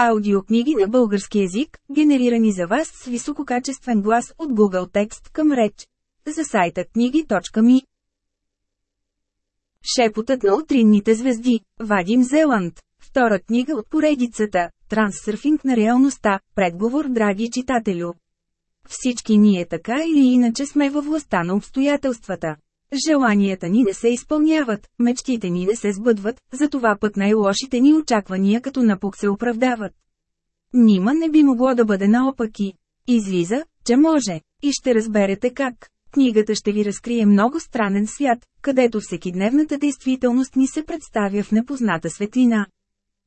Аудиокниги на български език, генерирани за вас с висококачествен глас от Google Текст към реч. За сайта книги.ми Шепотът на утринните звезди, Вадим Зеланд. Втора книга от поредицата, Транссърфинг на реалността, предговор драги читателю. Всички ние така или иначе сме във властта на обстоятелствата. Желанията ни не се изпълняват, мечтите ни не се сбъдват, затова път най-лошите ни очаквания като напук се оправдават. Нима не би могло да бъде наопаки. Излиза, че може. И ще разберете как. Книгата ще ви разкрие много странен свят, където всекидневната действителност ни се представя в непозната светлина.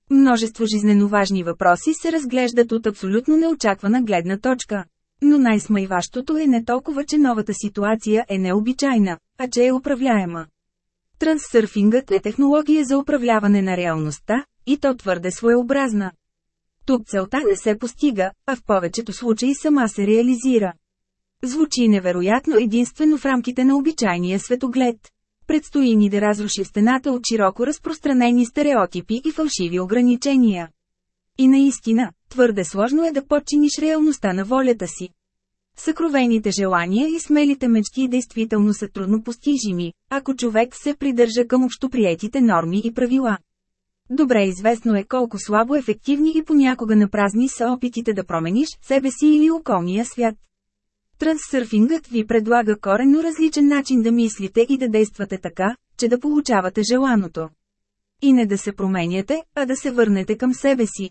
Множество жизнено важни въпроси се разглеждат от абсолютно неочаквана гледна точка. Но най-смайващото е не толкова, че новата ситуация е необичайна, а че е управляема. Транссърфингът е технология за управляване на реалността, и то твърде своеобразна. Тук целта не се постига, а в повечето случаи сама се реализира. Звучи невероятно единствено в рамките на обичайния светоглед. Предстои ни да разруши стената от широко разпространени стереотипи и фалшиви ограничения. И наистина, твърде сложно е да подчиниш реалността на волята си. Съкровените желания и смелите мечти действително са трудно постижими, ако човек се придържа към общоприетите норми и правила. Добре известно е колко слабо ефективни и понякога напразни са опитите да промениш себе си или околния свят. Транссърфингът ви предлага коренно различен начин да мислите и да действате така, че да получавате желаното. И не да се променяте, а да се върнете към себе си.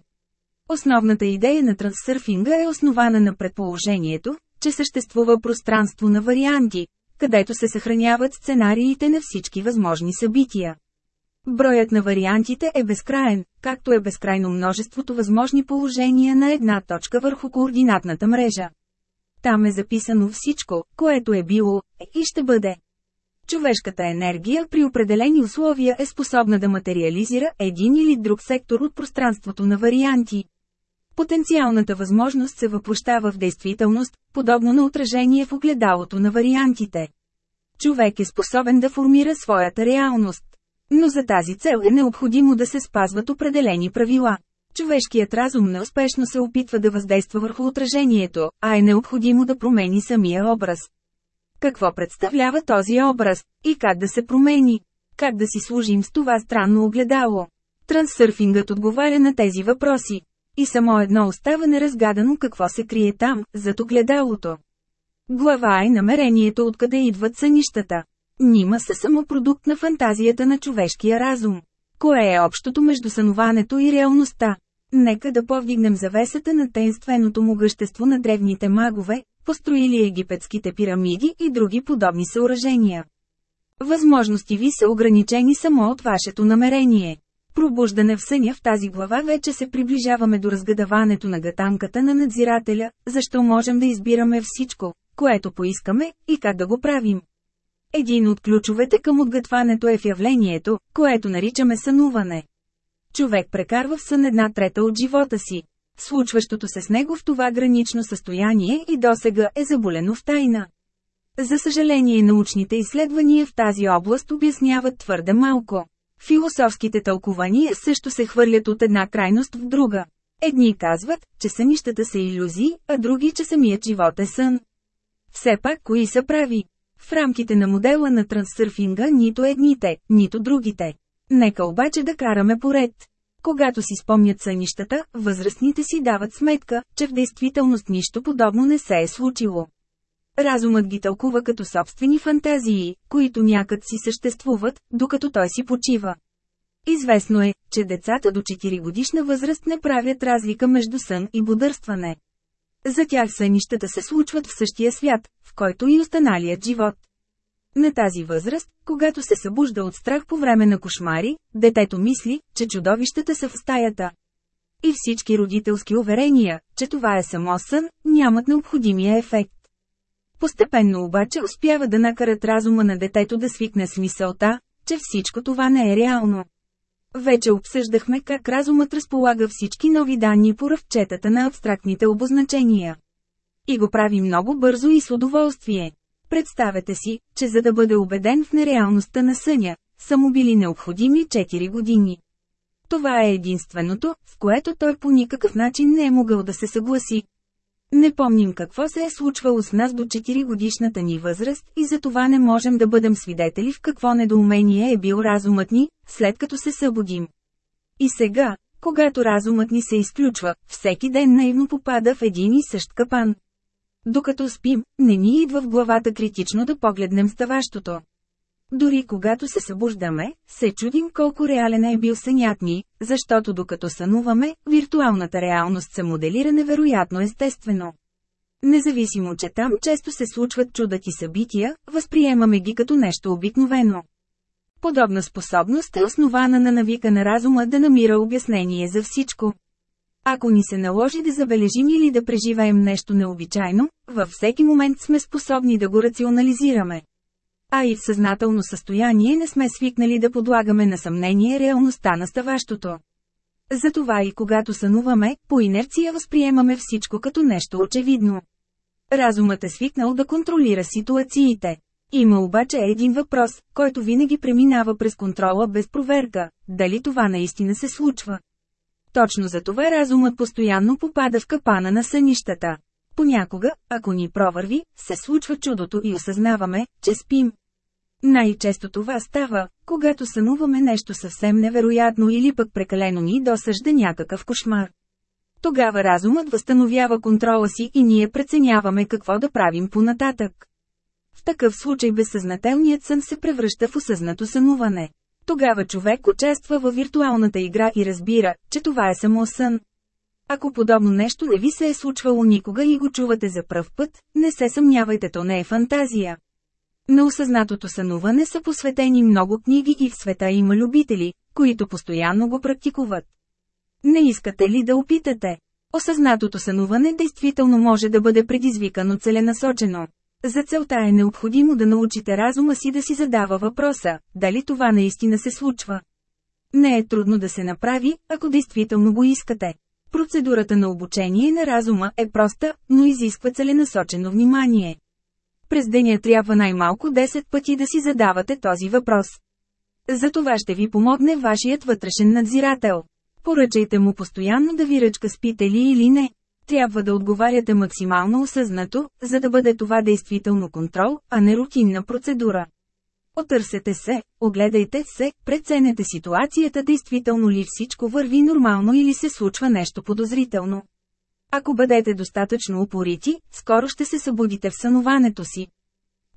Основната идея на транссърфинга е основана на предположението, че съществува пространство на варианти, където се съхраняват сценариите на всички възможни събития. Броят на вариантите е безкраен, както е безкрайно множеството възможни положения на една точка върху координатната мрежа. Там е записано всичко, което е било, е и ще бъде. Човешката енергия при определени условия е способна да материализира един или друг сектор от пространството на варианти. Потенциалната възможност се въплощава в действителност, подобно на отражение в огледалото на вариантите. Човек е способен да формира своята реалност. Но за тази цел е необходимо да се спазват определени правила. Човешкият разум неуспешно се опитва да въздейства върху отражението, а е необходимо да промени самия образ. Какво представлява този образ? И как да се промени? Как да си служим с това странно огледало? Трансърфингът отговаря на тези въпроси. И само едно остава неразгадано какво се крие там, зад огледалото. Глава е намерението откъде идват сънищата. Нима са само продукт на фантазията на човешкия разум. Кое е общото между сънуването и реалността? Нека да повдигнем завесата на тенственото могъщество на древните магове, построили египетските пирамиди и други подобни съоръжения. Възможности ви са ограничени само от вашето намерение. Пробуждане в съня в тази глава вече се приближаваме до разгадаването на гатанката на надзирателя, защо можем да избираме всичко, което поискаме, и как да го правим. Един от ключовете към отгътването е в явлението, което наричаме сънуване. Човек прекарва в сън една трета от живота си. Случващото се с него в това гранично състояние и досега е заболено в тайна. За съжаление научните изследвания в тази област обясняват твърде малко. Философските тълкования също се хвърлят от една крайност в друга. Едни казват, че сънищата са иллюзии, а други, че самият живот е сън. Все пак кои са прави? В рамките на модела на трансърфинга нито едните, нито другите. Нека обаче да караме поред. Когато си спомнят сънищата, възрастните си дават сметка, че в действителност нищо подобно не се е случило. Разумът ги тълкува като собствени фантазии, които някак си съществуват, докато той си почива. Известно е, че децата до 4 годишна възраст не правят разлика между сън и бодърстване. За тях сънищата се случват в същия свят, в който и останалият живот. На тази възраст, когато се събужда от страх по време на кошмари, детето мисли, че чудовищата са в стаята. И всички родителски уверения, че това е само сън, нямат необходимия ефект. Постепенно обаче успява да накарат разума на детето да свикне с мисълта, че всичко това не е реално. Вече обсъждахме как разумът разполага всички нови данни по ръвчетата на абстрактните обозначения. И го прави много бързо и с удоволствие. Представете си, че за да бъде убеден в нереалността на съня, са му били необходими 4 години. Това е единственото, с което той по никакъв начин не е могъл да се съгласи. Не помним какво се е случвало с нас до 4 годишната ни възраст и за това не можем да бъдем свидетели в какво недоумение е бил разумът ни, след като се събудим. И сега, когато разумът ни се изключва, всеки ден наивно попада в един и същ капан. Докато спим, не ни идва в главата критично да погледнем ставащото. Дори когато се събуждаме, се чудим колко реален е бил сънят ни, защото докато сънуваме, виртуалната реалност се моделира невероятно естествено. Независимо, че там често се случват чудати събития, възприемаме ги като нещо обикновено. Подобна способност е основана на навика на разума да намира обяснение за всичко. Ако ни се наложи да забележим или да преживеем нещо необичайно, във всеки момент сме способни да го рационализираме. А и в съзнателно състояние не сме свикнали да подлагаме на съмнение реалността на ставащото. Затова и когато сънуваме, по инерция възприемаме всичко като нещо очевидно. Разумът е свикнал да контролира ситуациите. Има обаче един въпрос, който винаги преминава през контрола без проверка – дали това наистина се случва. Точно за това разумът постоянно попада в капана на сънищата. Понякога, ако ни провърви, се случва чудото и осъзнаваме, че спим. Най-често това става, когато сънуваме нещо съвсем невероятно или пък прекалено ни досъжда някакъв кошмар. Тогава разумът възстановява контрола си и ние преценяваме какво да правим понататък. В такъв случай безсъзнателният сън се превръща в осъзнато сънуване. Тогава човек участва във виртуалната игра и разбира, че това е само сън. Ако подобно нещо не ви се е случвало никога и го чувате за пръв път, не се съмнявайте, то не е фантазия. На осъзнатото сънуване са посветени много книги и в света има любители, които постоянно го практикуват. Не искате ли да опитате? Осъзнатото сънуване действително може да бъде предизвикано целенасочено. За целта е необходимо да научите разума си да си задава въпроса, дали това наистина се случва. Не е трудно да се направи, ако действително го искате. Процедурата на обучение на разума е проста, но изисква целенасочено внимание. През деня трябва най-малко 10 пъти да си задавате този въпрос. За това ще ви помогне вашият вътрешен надзирател. Поръчайте му постоянно да ви ръчка спите ли или не. Трябва да отговаряте максимално осъзнато, за да бъде това действително контрол, а не рутинна процедура. Отърсете се, огледайте се, преценете ситуацията действително ли всичко върви нормално или се случва нещо подозрително. Ако бъдете достатъчно упорити, скоро ще се събудите в сънуването си.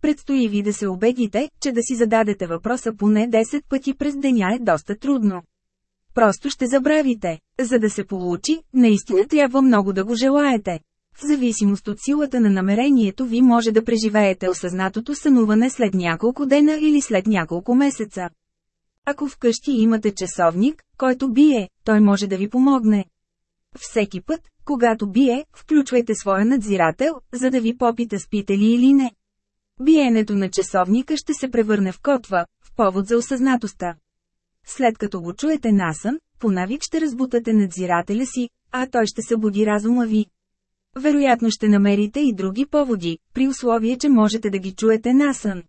Предстои ви да се убедите, че да си зададете въпроса поне 10 пъти през деня е доста трудно. Просто ще забравите. За да се получи, наистина трябва много да го желаете. В зависимост от силата на намерението ви може да преживеете осъзнатото сънуване след няколко дена или след няколко месеца. Ако вкъщи имате часовник, който бие, той може да ви помогне. Всеки път, когато бие, включвайте своя надзирател, за да ви попита спите ли или не. Биенето на часовника ще се превърне в котва, в повод за осъзнатостта. След като го чуете насън, по навик ще разбутате надзирателя си, а той ще събуди разума ви. Вероятно ще намерите и други поводи, при условие, че можете да ги чуете насън.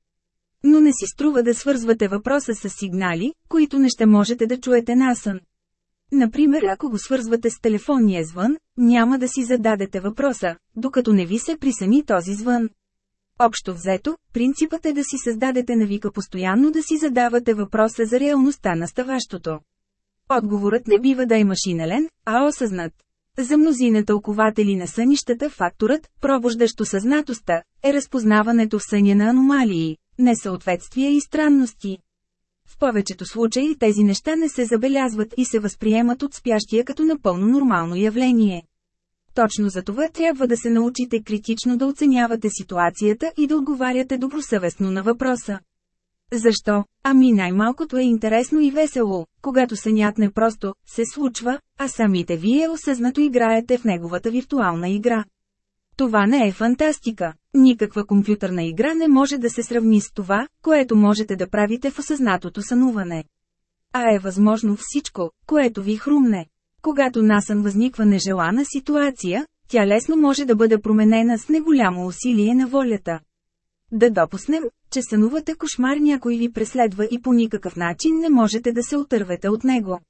Но не си струва да свързвате въпроса с сигнали, които не ще можете да чуете насън. Например, ако го свързвате с телефонния звън, няма да си зададете въпроса, докато не ви се присъни този звън. Общо взето, принципът е да си създадете навика постоянно да си задавате въпроса за реалността на ставащото. Отговорът не бива да е машинален, а осъзнат. За мнозина тълкователи на сънищата факторът, пробуждащо съзнатостта, е разпознаването в съня на аномалии, несъответствия и странности. В повечето случаи тези неща не се забелязват и се възприемат от спящия като напълно нормално явление. Точно за това трябва да се научите критично да оценявате ситуацията и да отговаряте добросъвестно на въпроса. Защо? Ами най-малкото е интересно и весело, когато сънят не просто се случва, а самите вие осъзнато играете в неговата виртуална игра. Това не е фантастика. Никаква компютърна игра не може да се сравни с това, което можете да правите в осъзнатото сънуване. А е възможно всичко, което ви хрумне. Когато насън възниква нежелана ситуация, тя лесно може да бъде променена с неголямо усилие на волята. Да допуснем, че сънувате кошмар някой ви преследва и по никакъв начин не можете да се отървете от него.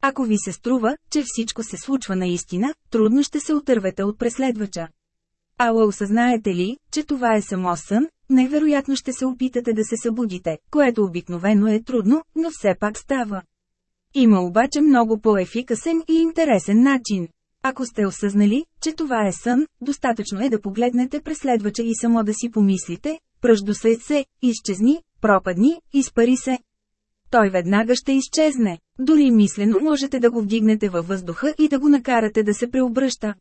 Ако ви се струва, че всичко се случва наистина, трудно ще се отървете от преследвача. Ала осъзнаете ли, че това е само сън, най-вероятно ще се опитате да се събудите, което обикновено е трудно, но все пак става. Има обаче много по-ефикасен и интересен начин. Ако сте осъзнали, че това е сън, достатъчно е да погледнете преследвача и само да си помислите, пръждосай се, изчезни, пропадни, изпари се. Той веднага ще изчезне. Дори мислено можете да го вдигнете във въздуха и да го накарате да се преобръща.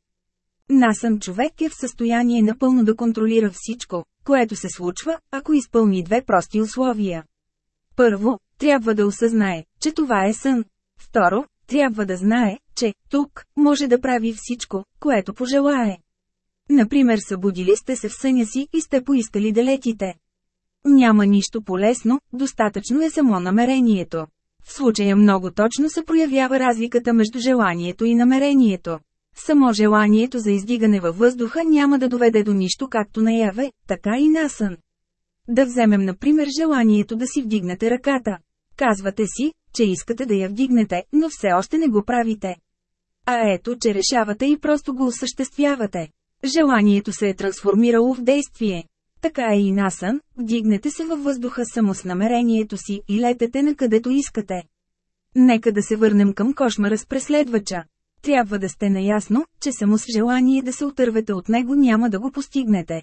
Насън човек е в състояние напълно да контролира всичко, което се случва, ако изпълни две прости условия. Първо, трябва да осъзнае, че това е сън. Второ, трябва да знае, че тук може да прави всичко, което пожелае. Например, събудили сте се в съня си и сте поискали да летите. Няма нищо полезно, достатъчно е само намерението. В случая много точно се проявява разликата между желанието и намерението. Само желанието за издигане във въздуха няма да доведе до нищо както наяве, така и насън. Да вземем например желанието да си вдигнете ръката. Казвате си, че искате да я вдигнете, но все още не го правите. А ето, че решавате и просто го осъществявате. Желанието се е трансформирало в действие. Така е и насън, вдигнете се във въздуха само с намерението си и летете на където искате. Нека да се върнем към кошмара с преследвача. Трябва да сте наясно, че само с желание да се отървете от него няма да го постигнете.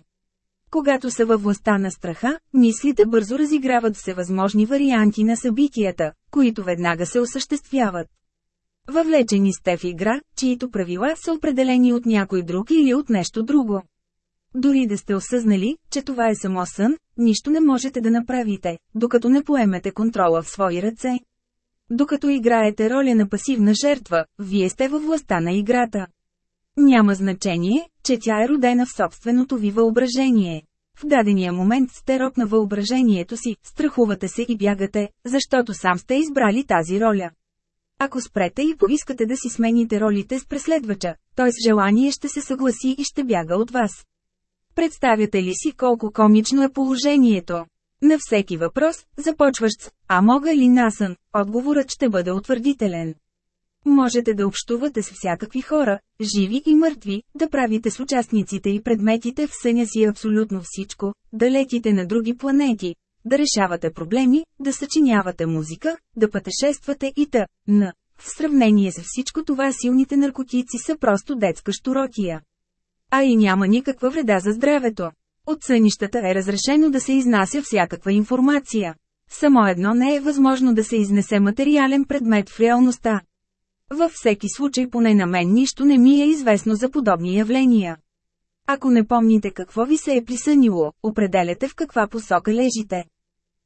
Когато са във властта на страха, мислите бързо разиграват всевъзможни варианти на събитията, които веднага се осъществяват. Въвлечени сте в игра, чието правила са определени от някой друг или от нещо друго. Дори да сте осъзнали, че това е само сън, нищо не можете да направите, докато не поемете контрола в свои ръце. Докато играете роля на пасивна жертва, вие сте във властта на играта. Няма значение, че тя е родена в собственото ви въображение. В дадения момент сте роб на въображението си, страхувате се и бягате, защото сам сте избрали тази роля. Ако спрете и поискате да си смените ролите с преследвача, той с желание ще се съгласи и ще бяга от вас. Представяте ли си колко комично е положението? На всеки въпрос, започващ с «А мога ли насън?», отговорът ще бъде утвърдителен. Можете да общувате с всякакви хора, живи и мъртви, да правите с участниците и предметите в съня си абсолютно всичко, да летите на други планети, да решавате проблеми, да съчинявате музика, да пътешествате и т.н. В сравнение с всичко това силните наркотици са просто детска штуротия. А и няма никаква вреда за здравето. От сънищата е разрешено да се изнася всякаква информация. Само едно не е възможно да се изнесе материален предмет в реалността. Във всеки случай поне на мен нищо не ми е известно за подобни явления. Ако не помните какво ви се е присънило, определяте в каква посока лежите.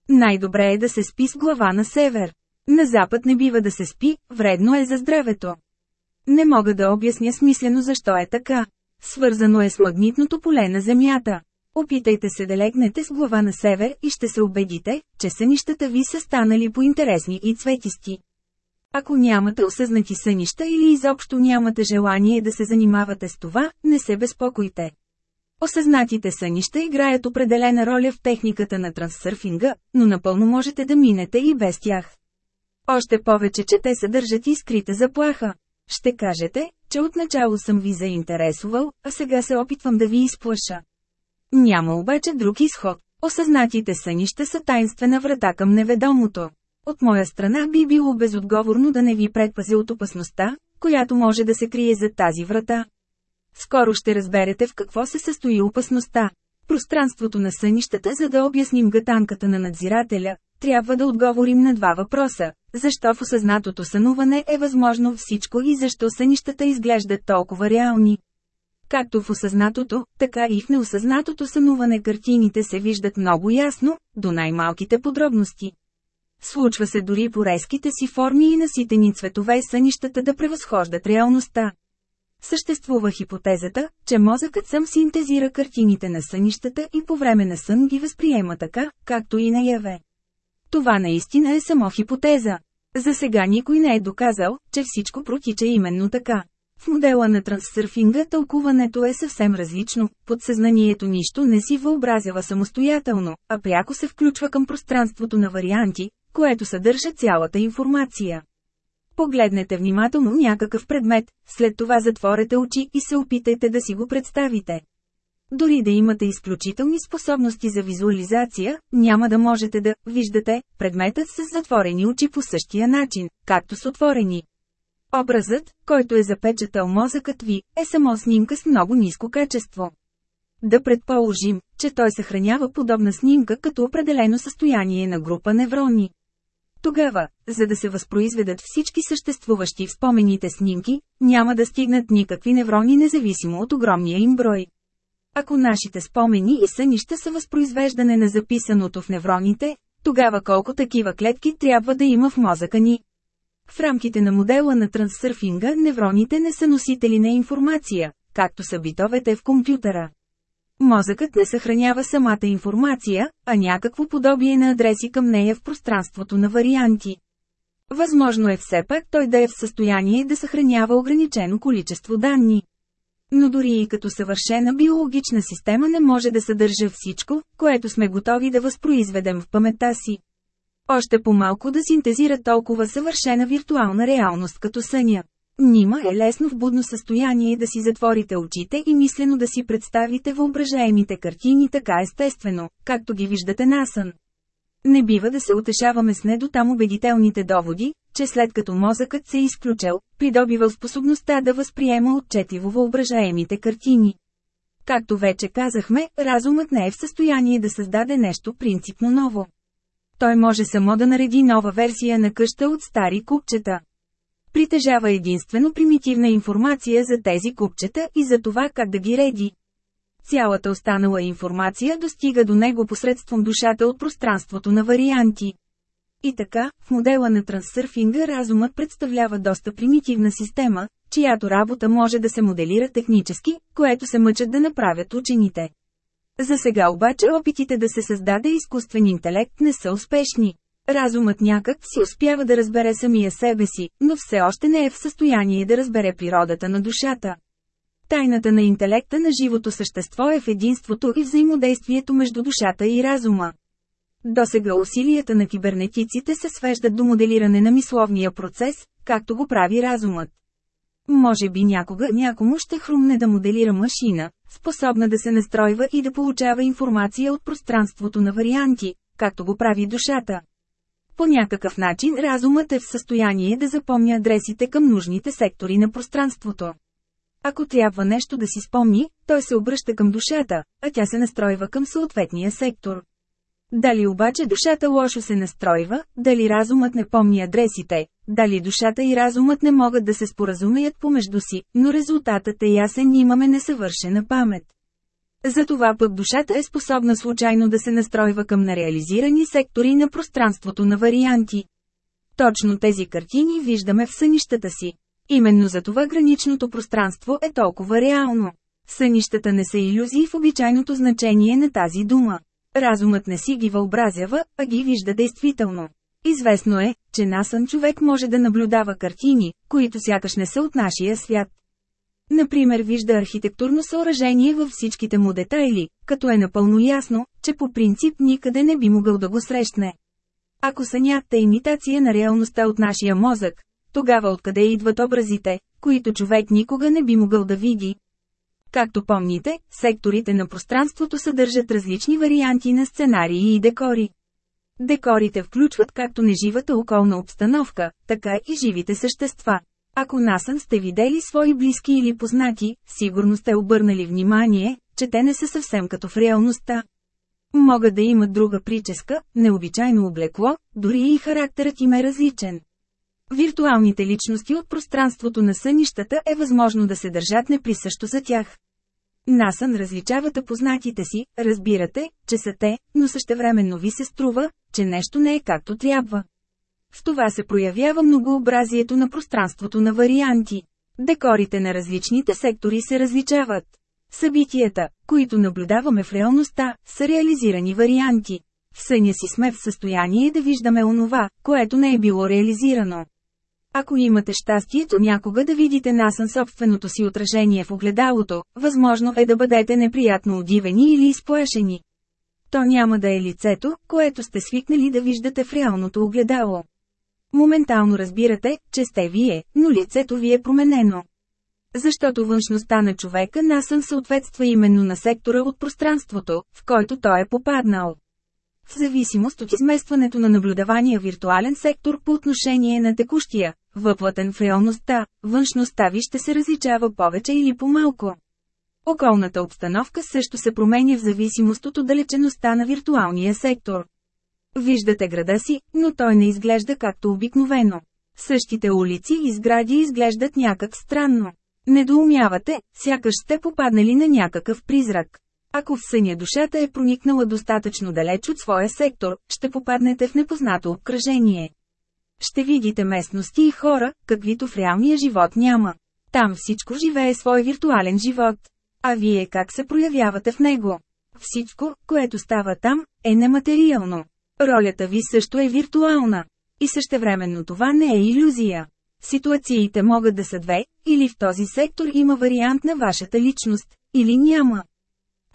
Най-добре е да се спи с глава на север. На запад не бива да се спи, вредно е за здравето. Не мога да обясня смислено защо е така. Свързано е с магнитното поле на Земята. Опитайте се да легнете с глава на север и ще се убедите, че сънищата ви са станали поинтересни и цветисти. Ако нямате осъзнати сънища или изобщо нямате желание да се занимавате с това, не се безпокойте. Осъзнатите сънища играят определена роля в техниката на трансърфинга, но напълно можете да минете и без тях. Още повече, че те съдържат и скрита заплаха. Ще кажете, че отначало съм ви заинтересувал, а сега се опитвам да ви изплаша. Няма обаче друг изход. Осъзнатите сънища са тайнствена врата към неведомото. От моя страна би било безотговорно да не ви предпази от опасността, която може да се крие зад тази врата. Скоро ще разберете в какво се състои опасността. Пространството на сънищата за да обясним гатанката на надзирателя, трябва да отговорим на два въпроса. Защо в осъзнатото сънуване е възможно всичко и защо сънищата изглеждат толкова реални? Както в осъзнатото, така и в неосъзнатото сънуване картините се виждат много ясно, до най-малките подробности. Случва се дори по резките си форми и наситени цветове сънищата да превъзхождат реалността. Съществува хипотезата, че мозъкът сам синтезира картините на сънищата и по време на сън ги възприема така, както и наяве. Това наистина е само хипотеза. За сега никой не е доказал, че всичко протича именно така. В модела на трансърфинга тълкуването е съвсем различно, подсъзнанието нищо не си въобразява самостоятелно, а пряко се включва към пространството на варианти, което съдържа цялата информация. Погледнете внимателно някакъв предмет, след това затворете очи и се опитайте да си го представите. Дори да имате изключителни способности за визуализация, няма да можете да виждате предметът с затворени очи по същия начин, както с отворени. Образът, който е запечатал мозъкът ви, е само снимка с много ниско качество. Да предположим, че той съхранява подобна снимка като определено състояние на група неврони. Тогава, за да се възпроизведат всички съществуващи в спомените снимки, няма да стигнат никакви неврони независимо от огромния им брой. Ако нашите спомени и сънища са възпроизвеждане на записаното в невроните, тогава колко такива клетки трябва да има в мозъка ни? В рамките на модела на трансърфинга невроните не са носители на информация, както са битовете в компютъра. Мозъкът не съхранява самата информация, а някакво подобие на адреси към нея в пространството на варианти. Възможно е все пак той да е в състояние да съхранява ограничено количество данни. Но дори и като съвършена биологична система не може да съдържа всичко, което сме готови да възпроизведем в паметта си. Още по-малко да синтезира толкова съвършена виртуална реалност като съня. Нима е лесно в будно състояние да си затворите очите и мислено да си представите въображаемите картини така естествено, както ги виждате насън. Не бива да се утешаваме с недотам убедителните доводи, че след като мозъкът се е изключил, придобива способността да възприема отчетливо въображаемите картини. Както вече казахме, разумът не е в състояние да създаде нещо принципно ново. Той може само да нареди нова версия на къща от стари купчета. Притежава единствено примитивна информация за тези купчета и за това как да ги реди. Цялата останала информация достига до него посредством душата от пространството на варианти. И така, в модела на трансърфинга разумът представлява доста примитивна система, чиято работа може да се моделира технически, което се мъчат да направят учените. За сега обаче опитите да се създаде изкуствен интелект не са успешни. Разумът някак си успява да разбере самия себе си, но все още не е в състояние да разбере природата на душата. Тайната на интелекта на живото същество е в единството и взаимодействието между душата и разума. До сега усилията на кибернетиците се свеждат до моделиране на мисловния процес, както го прави разумът. Може би някога някому ще хрумне да моделира машина, способна да се настройва и да получава информация от пространството на варианти, както го прави душата. По някакъв начин разумът е в състояние да запомня адресите към нужните сектори на пространството. Ако трябва нещо да си спомни, той се обръща към душата, а тя се настройва към съответния сектор. Дали обаче душата лошо се настройва, дали разумът не помни адресите, дали душата и разумът не могат да се споразумеят помежду си, но резултатът е ясен имаме несъвършена памет. Затова пък душата е способна случайно да се настройва към нереализирани сектори на пространството на варианти. Точно тези картини виждаме в сънищата си. Именно за това граничното пространство е толкова реално. Сънищата не са иллюзии в обичайното значение на тази дума. Разумът не си ги въобразява, а ги вижда действително. Известно е, че насън човек може да наблюдава картини, които сякаш не са от нашия свят. Например вижда архитектурно съоръжение във всичките му детайли, като е напълно ясно, че по принцип никъде не би могъл да го срещне. Ако сънят е имитация на реалността от нашия мозък, тогава откъде идват образите, които човек никога не би могъл да види? Както помните, секторите на пространството съдържат различни варианти на сценарии и декори. Декорите включват както неживата околна обстановка, така и живите същества. Ако насън сте видели свои близки или познати, сигурно сте обърнали внимание, че те не са съвсем като в реалността. Могат да имат друга прическа, необичайно облекло, дори и характерът им е различен. Виртуалните личности от пространството на сънищата е възможно да се държат неприсъщо за тях. Насън различавате познатите си, разбирате, че са те, но същевременно ви се струва, че нещо не е както трябва. В това се проявява многообразието на пространството на варианти. Декорите на различните сектори се различават. Събитията, които наблюдаваме в реалността, са реализирани варианти. В съня си сме в състояние да виждаме онова, което не е било реализирано. Ако имате щастието някога да видите насън собственото си отражение в огледалото, възможно е да бъдете неприятно удивени или изплашени. То няма да е лицето, което сте свикнали да виждате в реалното огледало. Моментално разбирате, че сте вие, но лицето ви е променено. Защото външността на човека насън съответства именно на сектора от пространството, в който той е попаднал. В зависимост от изместването на наблюдавания виртуален сектор по отношение на текущия, въплатен в реалността, външността ви ще се различава повече или по-малко. Околната обстановка също се променя в зависимост от отдалечеността на виртуалния сектор. Виждате града си, но той не изглежда както обикновено. Същите улици и сгради изглеждат някак странно. Недоумявате, сякаш сте попаднали на някакъв призрак. Ако в съня душата е проникнала достатъчно далеч от своя сектор, ще попаднете в непознато обкръжение. Ще видите местности и хора, каквито в реалния живот няма. Там всичко живее свой виртуален живот. А вие как се проявявате в него? Всичко, което става там, е нематериално. Ролята ви също е виртуална. И същевременно това не е иллюзия. Ситуациите могат да са две, или в този сектор има вариант на вашата личност, или няма.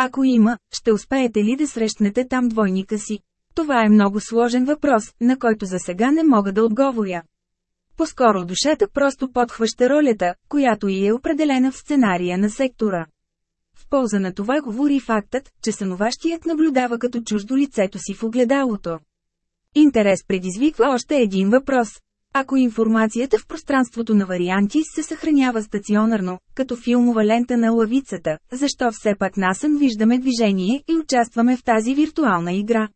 Ако има, ще успеете ли да срещнете там двойника си? Това е много сложен въпрос, на който за сега не мога да отговоря. По-скоро душата просто подхваща ролята, която и е определена в сценария на сектора. В полза на това говори фактът, че съноващият наблюдава като чуждо лицето си в огледалото. Интерес предизвиква още един въпрос. Ако информацията в пространството на варианти се съхранява стационарно, като филмова лента на лавицата, защо все пак насън виждаме движение и участваме в тази виртуална игра?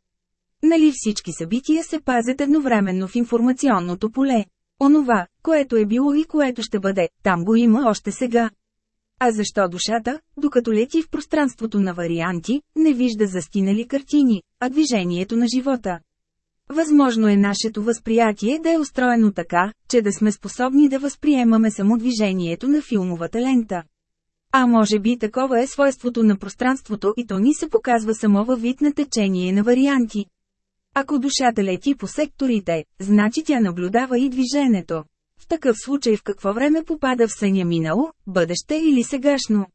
Нали всички събития се пазят едновременно в информационното поле? Онова, което е било и което ще бъде, там го има още сега. А защо душата, докато лети в пространството на варианти, не вижда застинали картини, а движението на живота? Възможно е нашето възприятие да е устроено така, че да сме способни да възприемаме само движението на филмовата лента. А може би такова е свойството на пространството и то ни се показва само във вид на течение на варианти. Ако душата лети по секторите, значи тя наблюдава и движението. В такъв случай в какво време попада в съня минало, бъдеще или сегашно?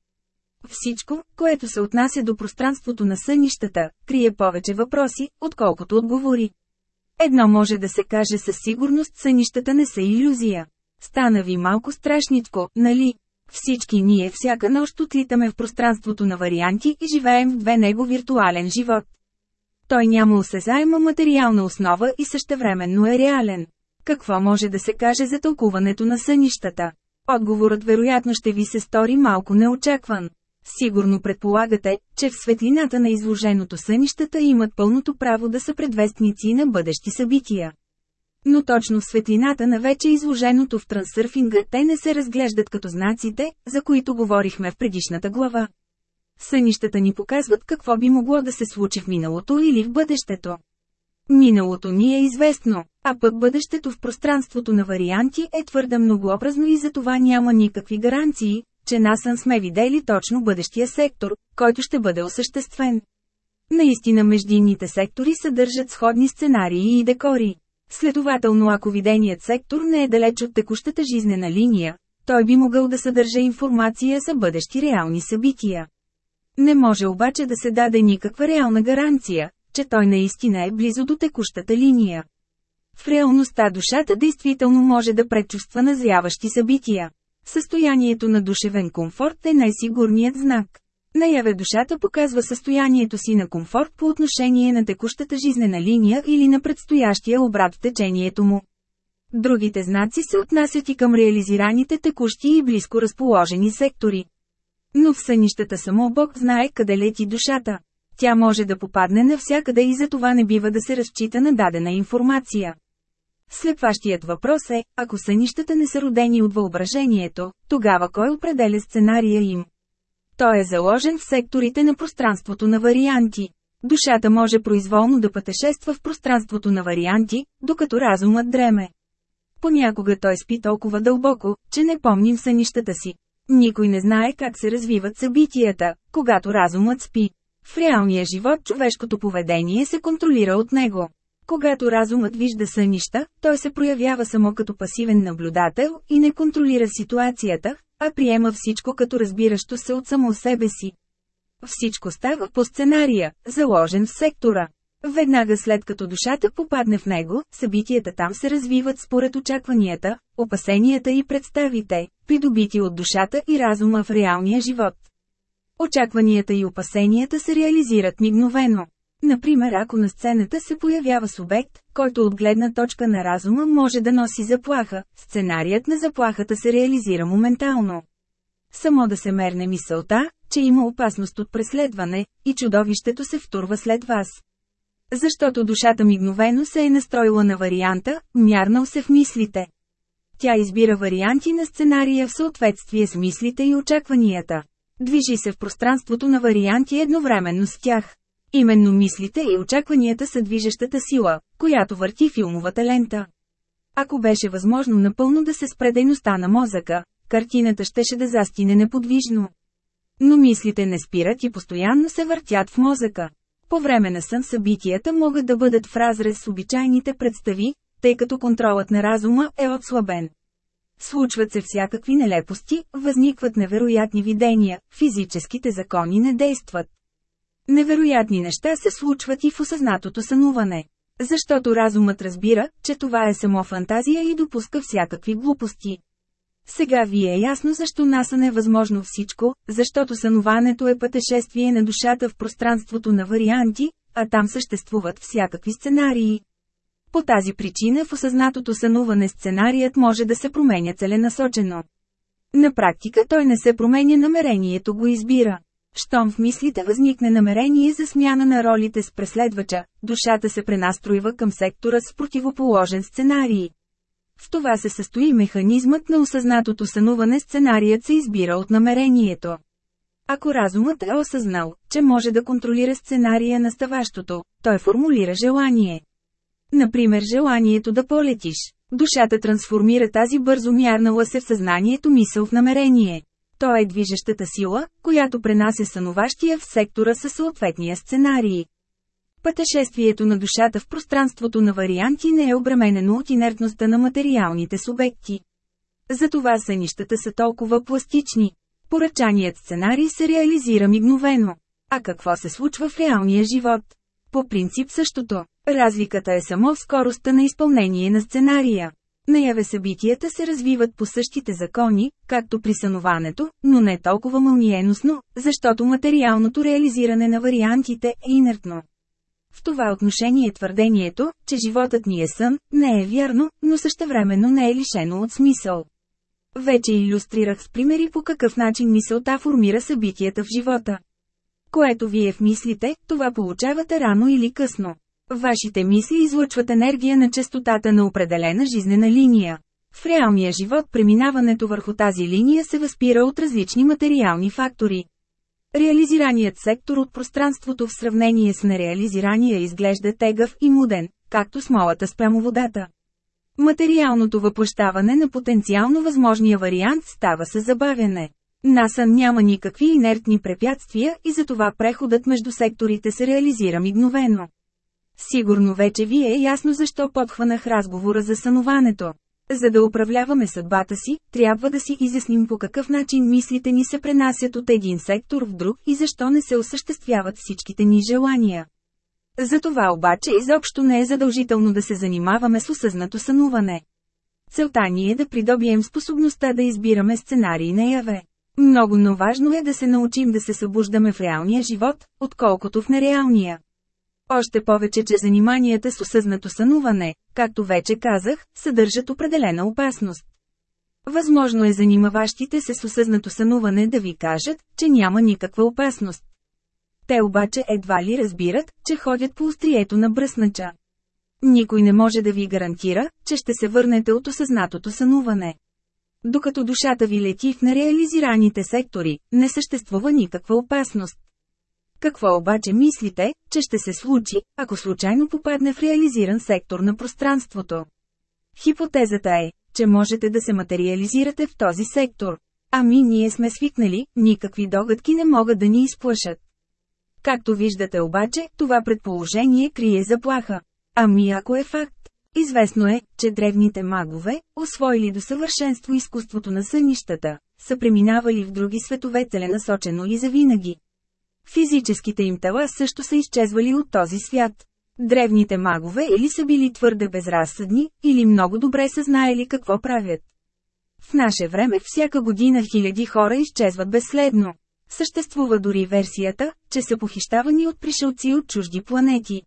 Всичко, което се отнася до пространството на сънищата, крие повече въпроси, отколкото отговори. Едно може да се каже със сигурност сънищата не са иллюзия. Стана ви малко страшничко, нали? Всички ние всяка нощ отлитаме в пространството на варианти и живеем в две него виртуален живот. Той няма осезаема материална основа и същевременно е реален. Какво може да се каже за тълкуването на сънищата? Отговорът вероятно ще ви се стори малко неочакван. Сигурно предполагате, че в светлината на изложеното сънищата имат пълното право да са предвестници на бъдещи събития. Но точно в светлината на вече изложеното в трансърфинга те не се разглеждат като знаците, за които говорихме в предишната глава. Сънищата ни показват какво би могло да се случи в миналото или в бъдещето. Миналото ни е известно, а пък бъдещето в пространството на варианти е твърде многообразно и за това няма никакви гаранции, че насън сме видели точно бъдещия сектор, който ще бъде осъществен. Наистина междинните сектори съдържат сходни сценарии и декори. Следователно ако виденият сектор не е далеч от текущата жизнена линия, той би могъл да съдържа информация за бъдещи реални събития. Не може обаче да се даде никаква реална гаранция, че той наистина е близо до текущата линия. В реалността душата действително може да предчувства назряващи събития. Състоянието на душевен комфорт е най-сигурният знак. Наяве душата показва състоянието си на комфорт по отношение на текущата жизнена линия или на предстоящия обрат в течението му. Другите знаци се отнасят и към реализираните текущи и близко разположени сектори. Но в сънищата само Бог знае къде лети душата. Тя може да попадне навсякъде и за това не бива да се разчита на дадена информация. Следващият въпрос е, ако сънищата не са родени от въображението, тогава кой определя сценария им? Той е заложен в секторите на пространството на варианти. Душата може произволно да пътешества в пространството на варианти, докато разумът дреме. Понякога той спи толкова дълбоко, че не помним сънищата си. Никой не знае как се развиват събитията, когато разумът спи. В реалния живот човешкото поведение се контролира от него. Когато разумът вижда сънища, той се проявява само като пасивен наблюдател и не контролира ситуацията, а приема всичко като разбиращо се от само себе си. Всичко става по сценария, заложен в сектора. Веднага след като душата попадне в него, събитията там се развиват според очакванията, опасенията и представите, придобити от душата и разума в реалния живот. Очакванията и опасенията се реализират мигновено. Например, ако на сцената се появява субект, който от гледна точка на разума може да носи заплаха, сценарият на заплахата се реализира моментално. Само да се мерне мисълта, че има опасност от преследване, и чудовището се втурва след вас. Защото душата мигновено се е настроила на варианта, мярнал се в мислите. Тя избира варианти на сценария в съответствие с мислите и очакванията. Движи се в пространството на варианти едновременно с тях. Именно мислите и очакванията са движещата сила, която върти филмовата лента. Ако беше възможно напълно да се спре дейността на мозъка, картината щеше да застине неподвижно. Но мислите не спират и постоянно се въртят в мозъка. По време на сън събитията могат да бъдат в разрез с обичайните представи, тъй като контролът на разума е отслабен. Случват се всякакви нелепости, възникват невероятни видения, физическите закони не действат. Невероятни неща се случват и в осъзнатото сънуване. Защото разумът разбира, че това е само фантазия и допуска всякакви глупости. Сега ви е ясно защо наса невъзможно всичко, защото сънуването е пътешествие на душата в пространството на варианти, а там съществуват всякакви сценарии. По тази причина в осъзнатото сънуване сценарият може да се променя целенасочено. На практика той не се променя намерението го избира. Щом в мислите възникне намерение за смяна на ролите с преследвача, душата се пренастроива към сектора с противоположен сценарий. В това се състои механизмът на осъзнатото сънуване сценарият се избира от намерението. Ако разумът е осъзнал, че може да контролира сценария на ставащото, той формулира желание. Например желанието да полетиш. Душата трансформира тази бързо мярнала се в съзнанието мисъл в намерение. То е движещата сила, която пренася сънуващия в сектора със съответния сценарий. Пътешествието на душата в пространството на варианти не е обременено от инертността на материалните субекти. Затова сънищата са толкова пластични. Поръчаният сценарий се реализира мигновено. А какво се случва в реалния живот? По принцип същото. Разликата е само в скоростта на изпълнение на сценария. Наяве събитията се развиват по същите закони, както при сънуването, но не толкова мълниеносно, защото материалното реализиране на вариантите е инертно. В това отношение твърдението, че животът ни е сън, не е вярно, но същевременно не е лишено от смисъл. Вече иллюстрирах с примери по какъв начин мисълта формира събитията в живота. Което вие в мислите, това получавате рано или късно. Вашите мисли излъчват енергия на частотата на определена жизнена линия. В реалния живот преминаването върху тази линия се възпира от различни материални фактори. Реализираният сектор от пространството в сравнение с нереализирания изглежда тегъв и муден, както смолата спрямо водата. Материалното въплащаване на потенциално възможния вариант става с забавяне. НАСА няма никакви инертни препятствия и затова преходът между секторите се реализира мигновено. Сигурно вече ви е ясно защо подхванах разговора за сънуването. За да управляваме съдбата си, трябва да си изясним по какъв начин мислите ни се пренасят от един сектор в друг и защо не се осъществяват всичките ни желания. Затова обаче изобщо не е задължително да се занимаваме с осъзнато сънуване. Целта ни е да придобием способността да избираме сценарии наяве. Много но важно е да се научим да се събуждаме в реалния живот, отколкото в нереалния. Още повече, че заниманията с осъзнато сънуване, както вече казах, съдържат определена опасност. Възможно е занимаващите се с осъзнато сънуване да ви кажат, че няма никаква опасност. Те обаче едва ли разбират, че ходят по острието на бръснача. Никой не може да ви гарантира, че ще се върнете от осъзнатото сънуване. Докато душата ви лети в нереализираните сектори, не съществува никаква опасност. Какво обаче мислите, че ще се случи, ако случайно попадне в реализиран сектор на пространството? Хипотезата е, че можете да се материализирате в този сектор. Ами ние сме свикнали, никакви догадки не могат да ни изплашат. Както виждате обаче, това предположение крие заплаха. Ами ако е факт. Известно е, че древните магове, освоили до съвършенство изкуството на сънищата, са преминавали в други светове целенасочено и завинаги. Физическите им тела също са изчезвали от този свят. Древните магове или са били твърде безразсъдни, или много добре са знаели какво правят. В наше време всяка година хиляди хора изчезват безследно. Съществува дори версията, че са похищавани от пришелци от чужди планети.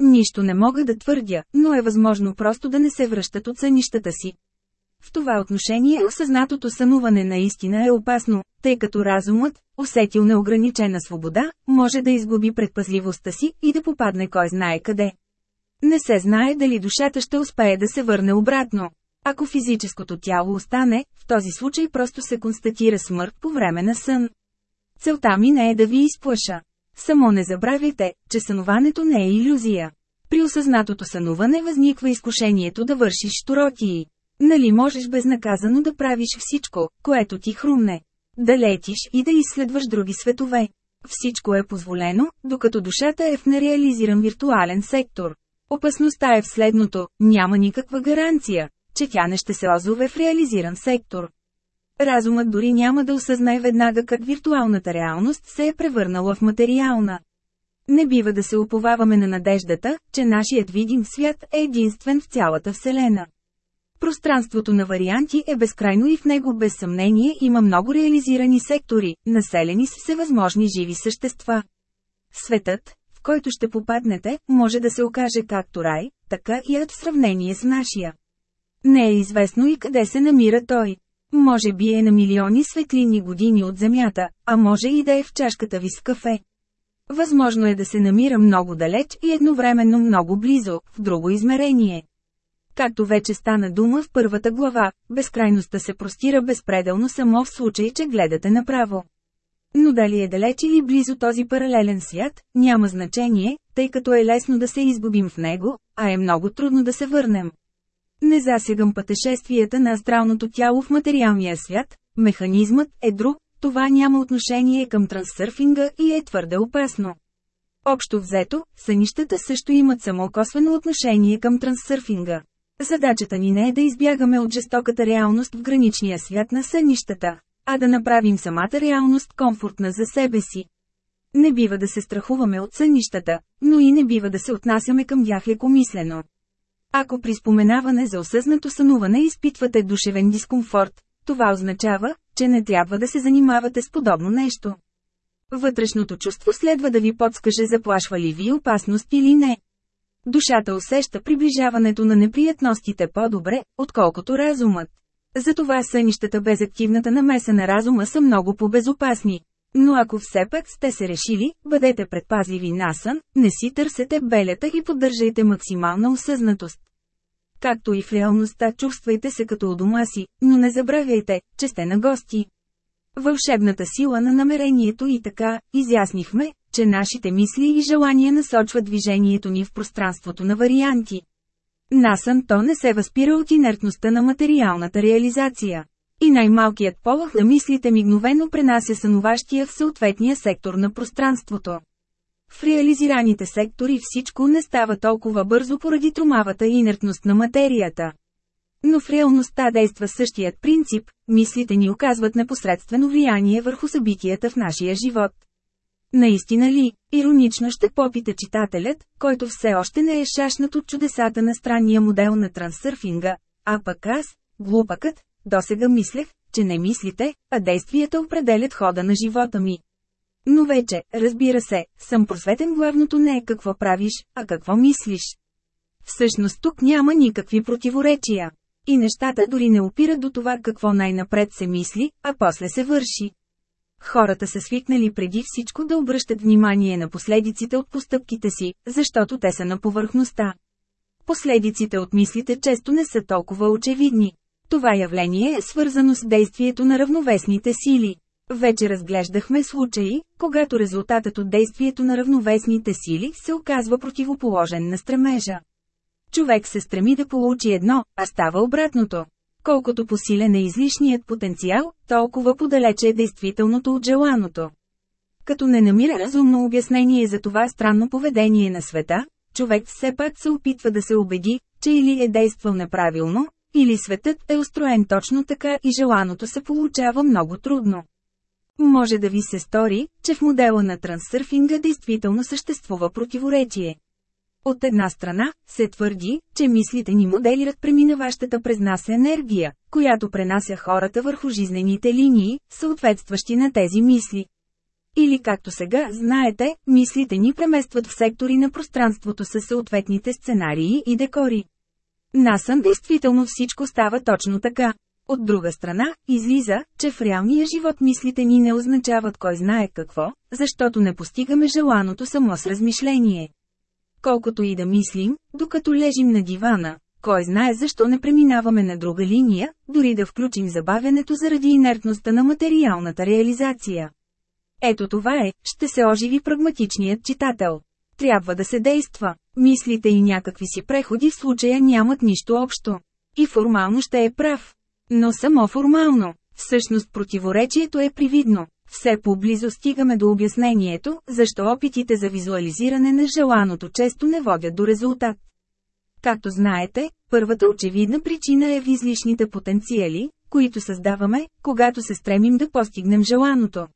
Нищо не мога да твърдя, но е възможно просто да не се връщат от сънищата си. В това отношение осъзнатото сънуване наистина е опасно, тъй като разумът, усетил неограничена свобода, може да изгуби предпазливостта си и да попадне кой знае къде. Не се знае дали душата ще успее да се върне обратно. Ако физическото тяло остане, в този случай просто се констатира смърт по време на сън. Целта ми не е да ви изплаша. Само не забравяйте, че сънуването не е иллюзия. При осъзнатото сънуване възниква изкушението да вършиш шторотии. Нали можеш безнаказано да правиш всичко, което ти хрумне? Да летиш и да изследваш други светове. Всичко е позволено, докато душата е в нереализиран виртуален сектор. Опасността е в следното – няма никаква гаранция, че тя не ще се озове в реализиран сектор. Разумът дори няма да осъзнае веднага как виртуалната реалност се е превърнала в материална. Не бива да се уповаваме на надеждата, че нашият видим свят е единствен в цялата Вселена. Пространството на варианти е безкрайно и в него без съмнение има много реализирани сектори, населени с всевъзможни живи същества. Светът, в който ще попаднете, може да се окаже както рай, така и ад в сравнение с нашия. Не е известно и къде се намира той. Може би е на милиони светлини години от Земята, а може и да е в чашката ви с кафе. Възможно е да се намира много далеч и едновременно много близо, в друго измерение. Както вече стана дума в първата глава, безкрайността се простира безпределно само в случай, че гледате направо. Но дали е далеч или близо този паралелен свят, няма значение, тъй като е лесно да се изгубим в него, а е много трудно да се върнем. Не засягам пътешествията на астралното тяло в материалния свят, механизмът е друг, това няма отношение към трансърфинга и е твърде опасно. Общо взето, сънищата също имат само косвено отношение към трансърфинга. Задачата ни не е да избягаме от жестоката реалност в граничния свят на сънищата, а да направим самата реалност комфортна за себе си. Не бива да се страхуваме от сънищата, но и не бива да се отнасяме към тях лекомислено. Ако при споменаване за осъзнато сънуване изпитвате душевен дискомфорт, това означава, че не трябва да се занимавате с подобно нещо. Вътрешното чувство следва да ви подскаже заплашва ли ви опасност или не. Душата усеща приближаването на неприятностите по-добре, отколкото разумът. Затова сънищата без активната намеса на разума са много по-безопасни. Но ако все пак сте се решили, бъдете предпазливи на сън, не си търсете белята и поддържайте максимална осъзнатост. Както и в реалността чувствайте се като у дома си, но не забравяйте, че сте на гости. Вълшебната сила на намерението и така, изяснихме, че нашите мисли и желания насочват движението ни в пространството на варианти. Насън то не се възпира от инертността на материалната реализация. И най-малкият полах на мислите мигновено пренася сънуващия в съответния сектор на пространството. В реализираните сектори всичко не става толкова бързо поради тромавата инертност на материята. Но в реалността действа същият принцип, мислите ни оказват непосредствено влияние върху събитията в нашия живот. Наистина ли, иронично ще попита читателят, който все още не е шашнат от чудесата на странния модел на трансърфинга, а пък аз, глупакът, досега мислех, че не мислите, а действията определят хода на живота ми. Но вече, разбира се, съм просветен главното не е какво правиш, а какво мислиш. Всъщност тук няма никакви противоречия. И нещата дори не опират до това какво най-напред се мисли, а после се върши. Хората са свикнали преди всичко да обръщат внимание на последиците от постъпките си, защото те са на повърхността. Последиците от мислите често не са толкова очевидни. Това явление е свързано с действието на равновесните сили. Вече разглеждахме случаи, когато резултатът от действието на равновесните сили се оказва противоположен на стремежа. Човек се стреми да получи едно, а става обратното. Колкото посилен е излишният потенциал, толкова подалече е действителното от желаното. Като не намира разумно обяснение за това странно поведение на света, човек все пак се опитва да се убеди, че или е действал неправилно, или светът е устроен точно така и желаното се получава много трудно. Може да ви се стори, че в модела на трансърфинга действително съществува противоречие. От една страна, се твърди, че мислите ни моделират преминаващата през нас енергия, която пренася хората върху жизнените линии, съответстващи на тези мисли. Или както сега знаете, мислите ни преместват в сектори на пространството с съответните сценарии и декори. Насън действително всичко става точно така. От друга страна, излиза, че в реалния живот мислите ни не означават кой знае какво, защото не постигаме желаното само с размишление. Колкото и да мислим, докато лежим на дивана, кой знае защо не преминаваме на друга линия, дори да включим забавянето заради инертността на материалната реализация. Ето това е, ще се оживи прагматичният читател. Трябва да се действа. Мислите и някакви си преходи в случая нямат нищо общо. И формално ще е прав. Но само формално. Всъщност противоречието е привидно. Все по-близо стигаме до обяснението, защо опитите за визуализиране на желаното често не водят до резултат. Както знаете, първата очевидна причина е в излишните потенциали, които създаваме, когато се стремим да постигнем желаното.